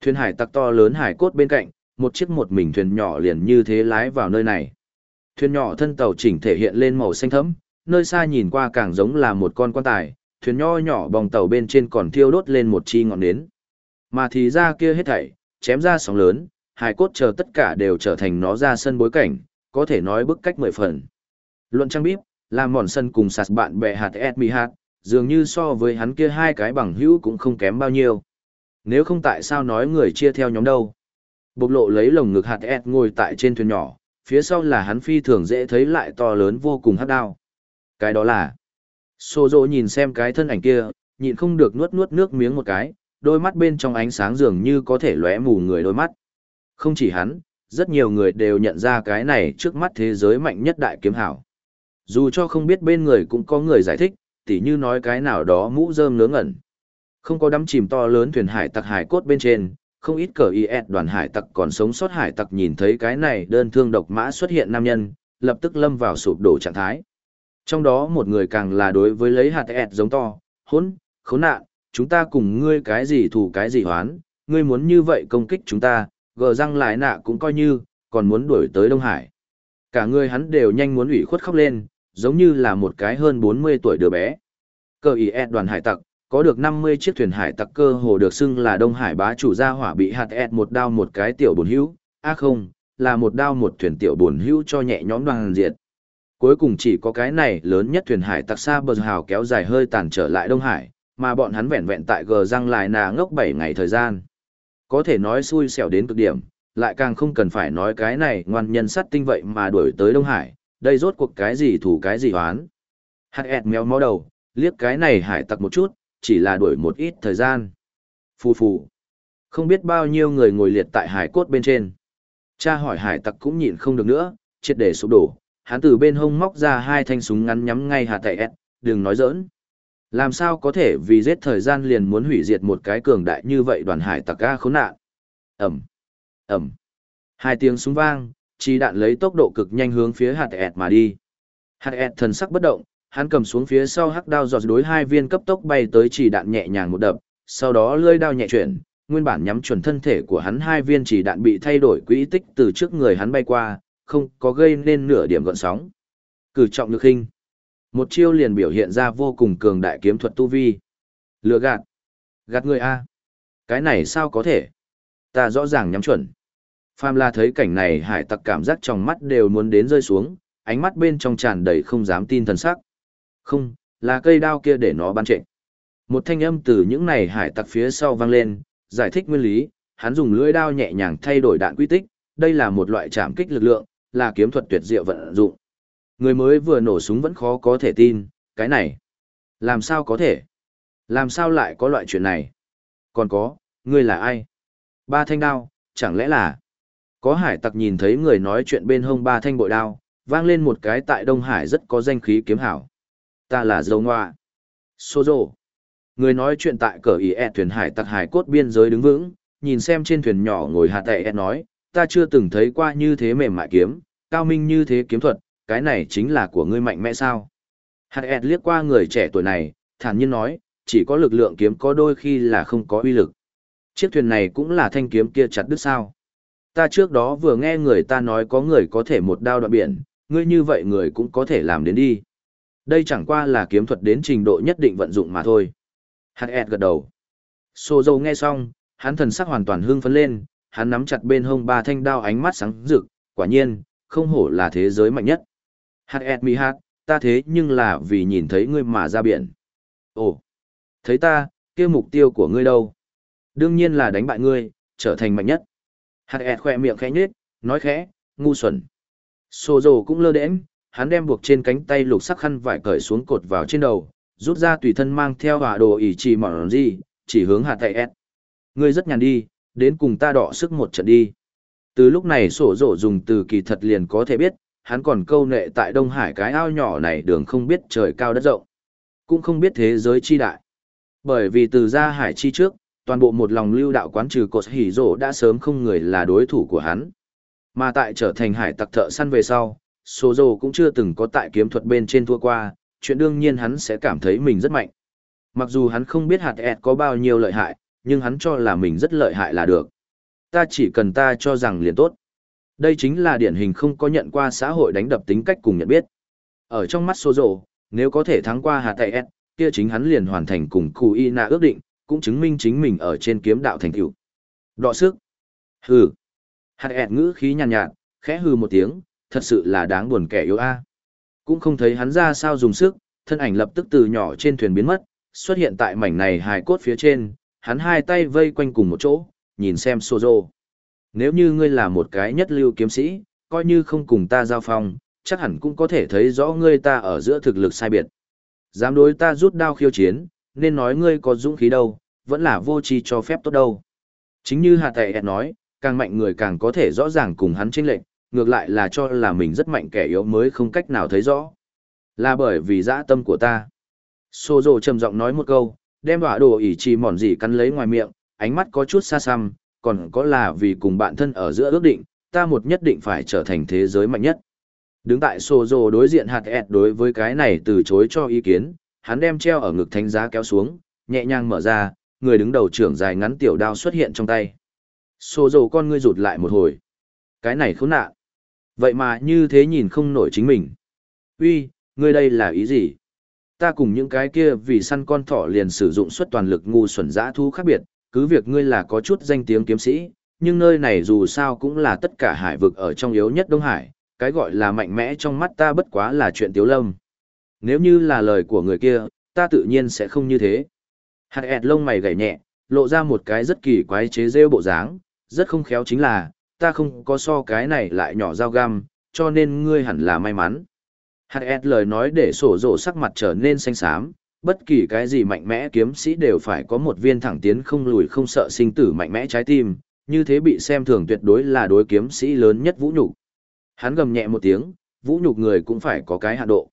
Thuyền hải tặc to lớn hải cốt bên cạnh, một chiếc một mình thuyền nhỏ liền như thế lái vào nơi này. Thuyền nhỏ thân tàu chỉnh thể hiện lên màu xanh thẫm, nơi xa nhìn qua càng giống là một con quan tài, thuyền nho nhỏ bòng tàu bên trên còn thiêu đốt lên một chi ngọn nến. Mà thì ra kia hết thảy, chém ra sóng lớn, hải cốt chờ tất cả đều trở thành nó ra sân bối cảnh, có thể nói bức cách mười phần. Luận trang bíp, làm mòn sân cùng sạt bạn bè hạt Edmi hạt, dường như so với hắn kia hai cái bằng hữu cũng không kém bao nhiêu. Nếu không tại sao nói người chia theo nhóm đâu. Bộc lộ lấy lồng ngực hạt Ed ngồi tại trên thuyền nhỏ, phía sau là hắn phi thường dễ thấy lại to lớn vô cùng hắc đao. Cái đó là... Sô dỗ nhìn xem cái thân ảnh kia, nhịn không được nuốt nuốt nước miếng một cái, đôi mắt bên trong ánh sáng dường như có thể lóe mù người đôi mắt. Không chỉ hắn, rất nhiều người đều nhận ra cái này trước mắt thế giới mạnh nhất đại kiếm hảo. Dù cho không biết bên người cũng có người giải thích, tỉ như nói cái nào đó mũ rơm ngớ ngẩn. Không có đắm chìm to lớn thuyền hải tặc hải cốt bên trên, không ít cờ IS đoàn hải tặc còn sống sót hải tặc nhìn thấy cái này đơn thương độc mã xuất hiện nam nhân, lập tức lâm vào sụp đổ trạng thái. Trong đó một người càng là đối với lấy hạt ẹt giống to, hốn, khốn nạn, chúng ta cùng ngươi cái gì thù cái gì hoán, ngươi muốn như vậy công kích chúng ta, gờ răng lại nạ cũng coi như, còn muốn đuổi tới Đông Hải. Cả người hắn đều nhanh muốn ủy khuất khóc lên, giống như là một cái hơn 40 tuổi đứa bé. Cờ ý e đoàn hải tặc, có được 50 chiếc thuyền hải tặc cơ hồ được xưng là Đông Hải bá chủ gia hỏa bị hạt ẹt một đao một cái tiểu bồn hữu, á không, là một đao một thuyền tiểu bồn hữu cho nhẹ nhõm đoàn diệt. Cuối cùng chỉ có cái này lớn nhất thuyền hải tặc xa bờ hào kéo dài hơi tàn trở lại Đông Hải, mà bọn hắn vẹn vẹn tại gờ răng lại nà ngốc 7 ngày thời gian. Có thể nói xui xẻo đến cực điểm, lại càng không cần phải nói cái này ngoan nhân sắt tinh vậy mà đuổi tới Đông Hải, đây rốt cuộc cái gì thủ cái gì hoán. Hạt ẹt mèo mó đầu, liếc cái này hải tặc một chút, chỉ là đuổi một ít thời gian. Phù phù. Không biết bao nhiêu người ngồi liệt tại hải cốt bên trên. Cha hỏi hải tặc cũng nhịn không được nữa, triệt để sụp đổ, hắn từ bên hông móc ra hai thanh súng ngắn nhắm ngay hạt ẹt, đừng nói giỡn. Làm sao có thể vì giết thời gian liền muốn hủy diệt một cái cường đại như vậy đoàn hải tặc ca khốn nạn. Ẩm, Ẩm. Hai tiếng súng vang, chi đạn lấy tốc độ cực nhanh hướng phía hạt ẹt mà đi. Hạt ẹt thần sắc bất động, hắn cầm xuống phía sau hắc đao giọt đối hai viên cấp tốc bay tới chỉ đạn nhẹ nhàng một đập, sau đó lưỡi đao nhẹ chuyển, nguyên bản nhắm chuẩn thân thể của hắn hai viên chỉ đạn bị thay đổi quỹ tích từ trước người hắn bay qua, không có gây nên nửa điểm gợn sóng. Cử trọng lực hình. Một chiêu liền biểu hiện ra vô cùng cường đại kiếm thuật tu vi. Lừa gạt. Gạt người A. Cái này sao có thể? Ta rõ ràng nhắm chuẩn. Pham la thấy cảnh này hải tặc cảm giác trong mắt đều muốn đến rơi xuống, ánh mắt bên trong tràn đầy không dám tin thần sắc. Không, là cây đao kia để nó bắn trệ. Một thanh âm từ những này hải tặc phía sau vang lên, giải thích nguyên lý, hắn dùng lưỡi đao nhẹ nhàng thay đổi đạn quy tích, đây là một loại chạm kích lực lượng, là kiếm thuật tuyệt diệu vận dụng. Người mới vừa nổ súng vẫn khó có thể tin, cái này. Làm sao có thể? Làm sao lại có loại chuyện này? Còn có, ngươi là ai? Ba thanh đao, chẳng lẽ là... Có hải tặc nhìn thấy người nói chuyện bên hông ba thanh bội đao, vang lên một cái tại Đông Hải rất có danh khí kiếm hảo. Ta là Dâu Ngoa. Sô Dô. Người nói chuyện tại cờ ý ẹ thuyền hải tặc hải cốt biên giới đứng vững, nhìn xem trên thuyền nhỏ ngồi hạt tệ nói, ta chưa từng thấy qua như thế mềm mại kiếm, cao minh như thế kiếm thuật, cái này chính là của ngươi mạnh mẽ sao. Hạt ẹt liếc qua người trẻ tuổi này, thản nhiên nói, chỉ có lực lượng kiếm có đôi khi là không có uy lực. Chiếc thuyền này cũng là thanh kiếm kia chặt đứt sao. Ta trước đó vừa nghe người ta nói có người có thể một đao đoạn biển, ngươi như vậy người cũng có thể làm đến đi. Đây chẳng qua là kiếm thuật đến trình độ nhất định vận dụng mà thôi. Hạt ẹt gật đầu. Sô dâu nghe xong, hắn thần sắc hoàn toàn hưng phấn lên, hắn nắm chặt bên hông ba thanh đao ánh mắt sáng rực, quả nhiên, không hổ là thế giới mạnh nhất. Hạt ẹt mi hát, ta thế nhưng là vì nhìn thấy ngươi mà ra biển. Ồ, thấy ta, kia mục tiêu của ngươi đâu? Đương nhiên là đánh bại ngươi, trở thành mạnh nhất. Hạt ẹt khoe miệng khẽ nhết, nói khẽ, ngu xuẩn. Sô dồ cũng lơ đễnh, hắn đem buộc trên cánh tay lục sắc khăn vải cởi xuống cột vào trên đầu, rút ra tùy thân mang theo hỏa đồ ỉ chỉ mỏng gì, chỉ hướng hạt tay ẹt. Ngươi rất nhàn đi, đến cùng ta đọ sức một trận đi. Từ lúc này sổ rổ dùng từ kỳ thật liền có thể biết, hắn còn câu nệ tại Đông Hải cái ao nhỏ này đường không biết trời cao đất rộng, cũng không biết thế giới chi đại. Bởi vì từ ra hải chi trước, toàn bộ một lòng lưu đạo quán trừ cột hỉ rổ đã sớm không người là đối thủ của hắn. Mà tại trở thành hải tặc thợ săn về sau, số rổ cũng chưa từng có tại kiếm thuật bên trên thua qua, chuyện đương nhiên hắn sẽ cảm thấy mình rất mạnh. Mặc dù hắn không biết hạt ẹt có bao nhiêu lợi hại, nhưng hắn cho là mình rất lợi hại là được. Ta chỉ cần ta cho rằng liền tốt. Đây chính là điển hình không có nhận qua xã hội đánh đập tính cách cùng nhận biết. Ở trong mắt Sô Dồ, nếu có thể thắng qua Hà hạt S, kia chính hắn liền hoàn thành cùng Cù Y Na ước định, cũng chứng minh chính mình ở trên kiếm đạo thành tựu. Đọ sức. Hừ. Hạt ẹt ngữ khí nhàn nhạt, nhạt, khẽ hừ một tiếng, thật sự là đáng buồn kẻ yếu a. Cũng không thấy hắn ra sao dùng sức, thân ảnh lập tức từ nhỏ trên thuyền biến mất, xuất hiện tại mảnh này hài cốt phía trên, hắn hai tay vây quanh cùng một chỗ, nhìn xem Sozo. Nếu như ngươi là một cái nhất lưu kiếm sĩ, coi như không cùng ta giao phong, chắc hẳn cũng có thể thấy rõ ngươi ta ở giữa thực lực sai biệt. Dám đối ta rút đao khiêu chiến, nên nói ngươi có dũng khí đâu, vẫn là vô tri cho phép tốt đâu. Chính như Hà Tệ nói, càng mạnh người càng có thể rõ ràng cùng hắn chênh lệnh, ngược lại là cho là mình rất mạnh kẻ yếu mới không cách nào thấy rõ. Là bởi vì dã tâm của ta. Sô Dô trầm giọng nói một câu, đem hỏa đồ ỉ trì mòn gì cắn lấy ngoài miệng, ánh mắt có chút xa xăm, còn có là vì cùng bạn thân ở giữa ước định, ta một nhất định phải trở thành thế giới mạnh nhất. Đứng tại sô đối diện hạt ẹt đối với cái này từ chối cho ý kiến, hắn đem treo ở ngực thánh giá kéo xuống, nhẹ nhàng mở ra, người đứng đầu trưởng dài ngắn tiểu đao xuất hiện trong tay. Sô con ngươi rụt lại một hồi. Cái này khốn nạn. Vậy mà như thế nhìn không nổi chính mình. Uy, ngươi đây là ý gì? Ta cùng những cái kia vì săn con thỏ liền sử dụng suất toàn lực ngu xuẩn dã thu khác biệt, cứ việc ngươi là có chút danh tiếng kiếm sĩ, nhưng nơi này dù sao cũng là tất cả hải vực ở trong yếu nhất Đông Hải, cái gọi là mạnh mẽ trong mắt ta bất quá là chuyện tiếu lâm. Nếu như là lời của người kia, ta tự nhiên sẽ không như thế. Hạt ẹt lông mày gảy nhẹ, lộ ra một cái rất kỳ quái chế rêu bộ dáng, rất không khéo chính là, ta không có so cái này lại nhỏ dao găm, cho nên ngươi hẳn là may mắn. Hạt ẹt lời nói để sổ rộ sắc mặt trở nên xanh xám, bất kỳ cái gì mạnh mẽ kiếm sĩ đều phải có một viên thẳng tiến không lùi không sợ sinh tử mạnh mẽ trái tim, như thế bị xem thường tuyệt đối là đối kiếm sĩ lớn nhất vũ nhục. Hắn gầm nhẹ một tiếng, vũ nhục người cũng phải có cái hạ độ.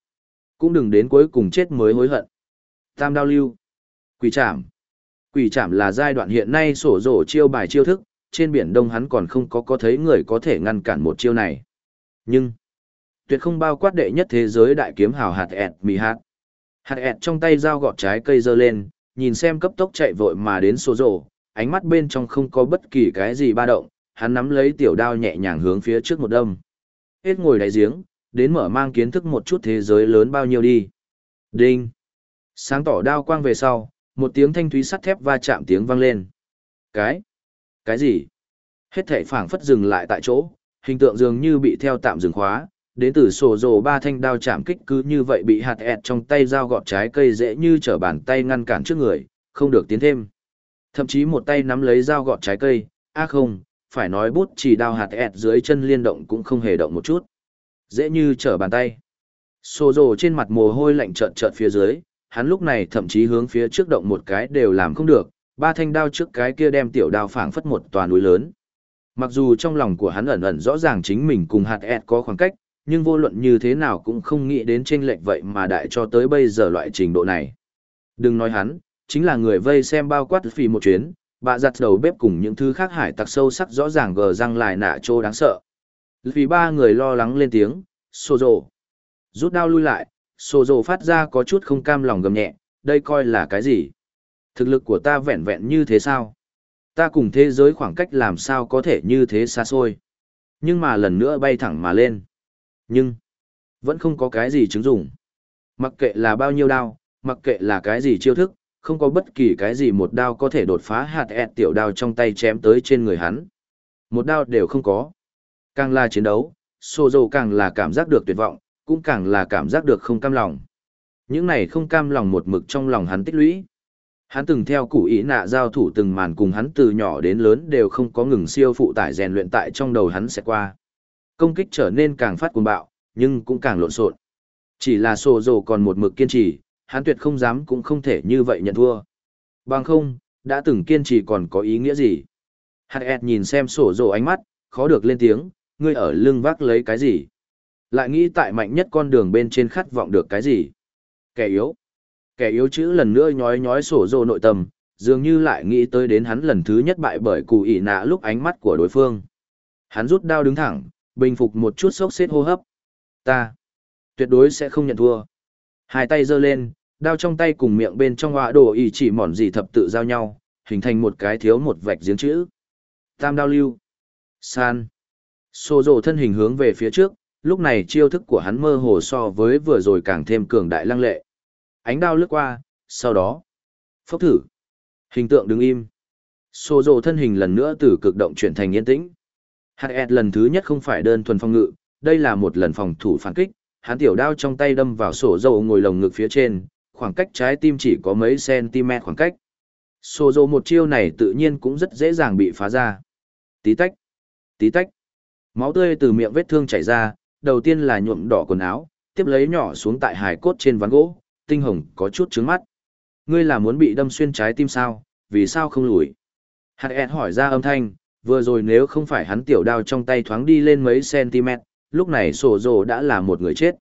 Cũng đừng đến cuối cùng chết mới hối hận. Tam đao lưu. Quỷ trảm. Quỷ trảm là giai đoạn hiện nay sổ rổ chiêu bài chiêu thức, trên biển đông hắn còn không có có thấy người có thể ngăn cản một chiêu này. Nhưng, tuyệt không bao quát đệ nhất thế giới đại kiếm hào hạt ẹt mì hạt. Hạt ẹt trong tay dao gọt trái cây dơ lên, nhìn xem cấp tốc chạy vội mà đến sổ rổ, ánh mắt bên trong không có bất kỳ cái gì ba động, hắn nắm lấy tiểu đao nhẹ nhàng hướng phía trước một đâm. Hết ngồi đáy giếng, đến mở mang kiến thức một chút thế giới lớn bao nhiêu đi. Đinh! Sáng tỏ đao quang về sau, một tiếng thanh thúy sắt thép va chạm tiếng vang lên. Cái? Cái gì? Hết thảy phảng phất dừng lại tại chỗ, hình tượng dường như bị theo tạm dừng khóa, đến từ sổ rồ ba thanh đao chạm kích cứ như vậy bị hạt ẹt trong tay dao gọt trái cây dễ như trở bàn tay ngăn cản trước người, không được tiến thêm. Thậm chí một tay nắm lấy dao gọt trái cây, a không, phải nói bút chỉ đao hạt ẹt dưới chân liên động cũng không hề động một chút. Dễ như trở bàn tay. Sổ rồ trên mặt mồ hôi lạnh trợn trợn phía dưới, hắn lúc này thậm chí hướng phía trước động một cái đều làm không được, ba thanh đao trước cái kia đem tiểu đao phảng phất một tòa núi lớn. Mặc dù trong lòng của hắn ẩn ẩn rõ ràng chính mình cùng hạt ẹt có khoảng cách, nhưng vô luận như thế nào cũng không nghĩ đến tranh lệch vậy mà đại cho tới bây giờ loại trình độ này. Đừng nói hắn, chính là người vây xem bao quát phì một chuyến, bà giặt đầu bếp cùng những thứ khác hải tặc sâu sắc rõ ràng gờ răng lại nạ trô đáng sợ. Vì ba người lo lắng lên tiếng, Sô rồ. Rút đao lui lại, Sô rồ phát ra có chút không cam lòng gầm nhẹ, đây coi là cái gì? Thực lực của ta vẹn vẹn như thế sao? Ta cùng thế giới khoảng cách làm sao có thể như thế xa xôi? Nhưng mà lần nữa bay thẳng mà lên. Nhưng, vẫn không có cái gì chứng dụng. Mặc kệ là bao nhiêu đao, mặc kệ là cái gì chiêu thức, không có bất kỳ cái gì một đao có thể đột phá hạt ẹt tiểu đao trong tay chém tới trên người hắn. Một đao đều không có. Càng là chiến đấu, Sô Dầu càng là cảm giác được tuyệt vọng, cũng càng là cảm giác được không cam lòng. Những này không cam lòng một mực trong lòng hắn tích lũy. Hắn từng theo củ ý nạ giao thủ từng màn cùng hắn từ nhỏ đến lớn đều không có ngừng siêu phụ tải rèn luyện tại trong đầu hắn sẽ qua. Công kích trở nên càng phát cuồng bạo, nhưng cũng càng lộn xộn. Chỉ là sổ dồ còn một mực kiên trì, hắn tuyệt không dám cũng không thể như vậy nhận thua. Bằng không, đã từng kiên trì còn có ý nghĩa gì? Hạt ẹt nhìn xem sổ dồ ánh mắt, khó được lên tiếng, ngươi ở lưng vác lấy cái gì? Lại nghĩ tại mạnh nhất con đường bên trên khát vọng được cái gì? Kẻ yếu. Kẻ yếu chữ lần nữa nhói nhói sổ dồ nội tâm, dường như lại nghĩ tới đến hắn lần thứ nhất bại bởi cụ ỉ nạ lúc ánh mắt của đối phương. Hắn rút đao đứng thẳng, bình phục một chút sốc xếp hô hấp. Ta, tuyệt đối sẽ không nhận thua. Hai tay giơ lên, đao trong tay cùng miệng bên trong họa đồ ý chỉ mòn gì thập tự giao nhau, hình thành một cái thiếu một vạch giếng chữ. Tam đao lưu. San. Sô rồ thân hình hướng về phía trước, lúc này chiêu thức của hắn mơ hồ so với vừa rồi càng thêm cường đại lăng lệ. Ánh đao lướt qua, sau đó. Phốc thử. Hình tượng đứng im. Sô rồ thân hình lần nữa từ cực động chuyển thành yên tĩnh. Hạt lần thứ nhất không phải đơn thuần phòng ngự, đây là một lần phòng thủ phản kích, hắn tiểu đao trong tay đâm vào sổ dầu ngồi lồng ngực phía trên, khoảng cách trái tim chỉ có mấy cm khoảng cách. Sổ dầu một chiêu này tự nhiên cũng rất dễ dàng bị phá ra. Tí tách, tí tách. Máu tươi từ miệng vết thương chảy ra, đầu tiên là nhuộm đỏ quần áo, tiếp lấy nhỏ xuống tại hài cốt trên ván gỗ, tinh hồng có chút trướng mắt. Ngươi là muốn bị đâm xuyên trái tim sao, vì sao không lùi? Hạt hỏi ra âm thanh, vừa rồi nếu không phải hắn tiểu đao trong tay thoáng đi lên mấy cm, lúc này sổ rồ đã là một người chết.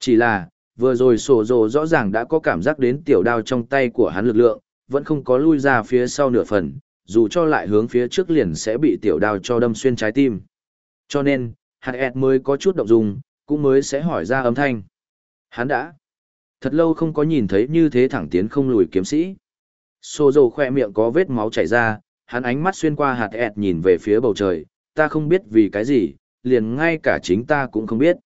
Chỉ là, vừa rồi sổ rồ rõ ràng đã có cảm giác đến tiểu đao trong tay của hắn lực lượng, vẫn không có lui ra phía sau nửa phần, dù cho lại hướng phía trước liền sẽ bị tiểu đao cho đâm xuyên trái tim. Cho nên, hạt ẹt mới có chút động dung, cũng mới sẽ hỏi ra âm thanh. Hắn đã thật lâu không có nhìn thấy như thế thẳng tiến không lùi kiếm sĩ. Sô dầu khoe miệng có vết máu chảy ra, hắn ánh mắt xuyên qua hạt ẹt nhìn về phía bầu trời, ta không biết vì cái gì, liền ngay cả chính ta cũng không biết.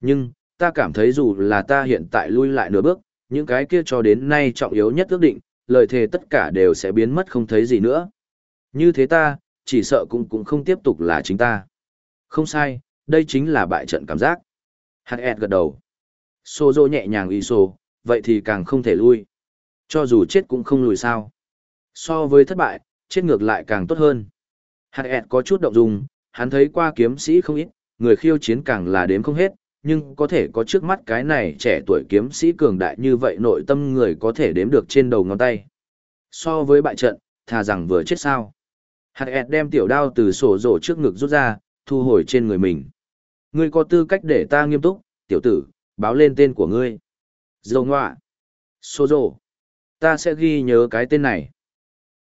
Nhưng, ta cảm thấy dù là ta hiện tại lui lại nửa bước, những cái kia cho đến nay trọng yếu nhất ước định, lời thề tất cả đều sẽ biến mất không thấy gì nữa. Như thế ta, chỉ sợ cũng cũng không tiếp tục là chính ta. Không sai, đây chính là bại trận cảm giác. Hạt ẹt gật đầu. Sô dô nhẹ nhàng y sô, vậy thì càng không thể lui. Cho dù chết cũng không lùi sao. So với thất bại, chết ngược lại càng tốt hơn. Hạt ẹt có chút động dung, hắn thấy qua kiếm sĩ không ít, người khiêu chiến càng là đếm không hết, nhưng có thể có trước mắt cái này trẻ tuổi kiếm sĩ cường đại như vậy nội tâm người có thể đếm được trên đầu ngón tay. So với bại trận, thà rằng vừa chết sao. Hạt ẹt đem tiểu đao từ sổ rổ trước ngực rút ra, thu hồi trên người mình. Ngươi có tư cách để ta nghiêm túc, tiểu tử, báo lên tên của ngươi. Dầu ngoạ. Sô rổ. Ta sẽ ghi nhớ cái tên này.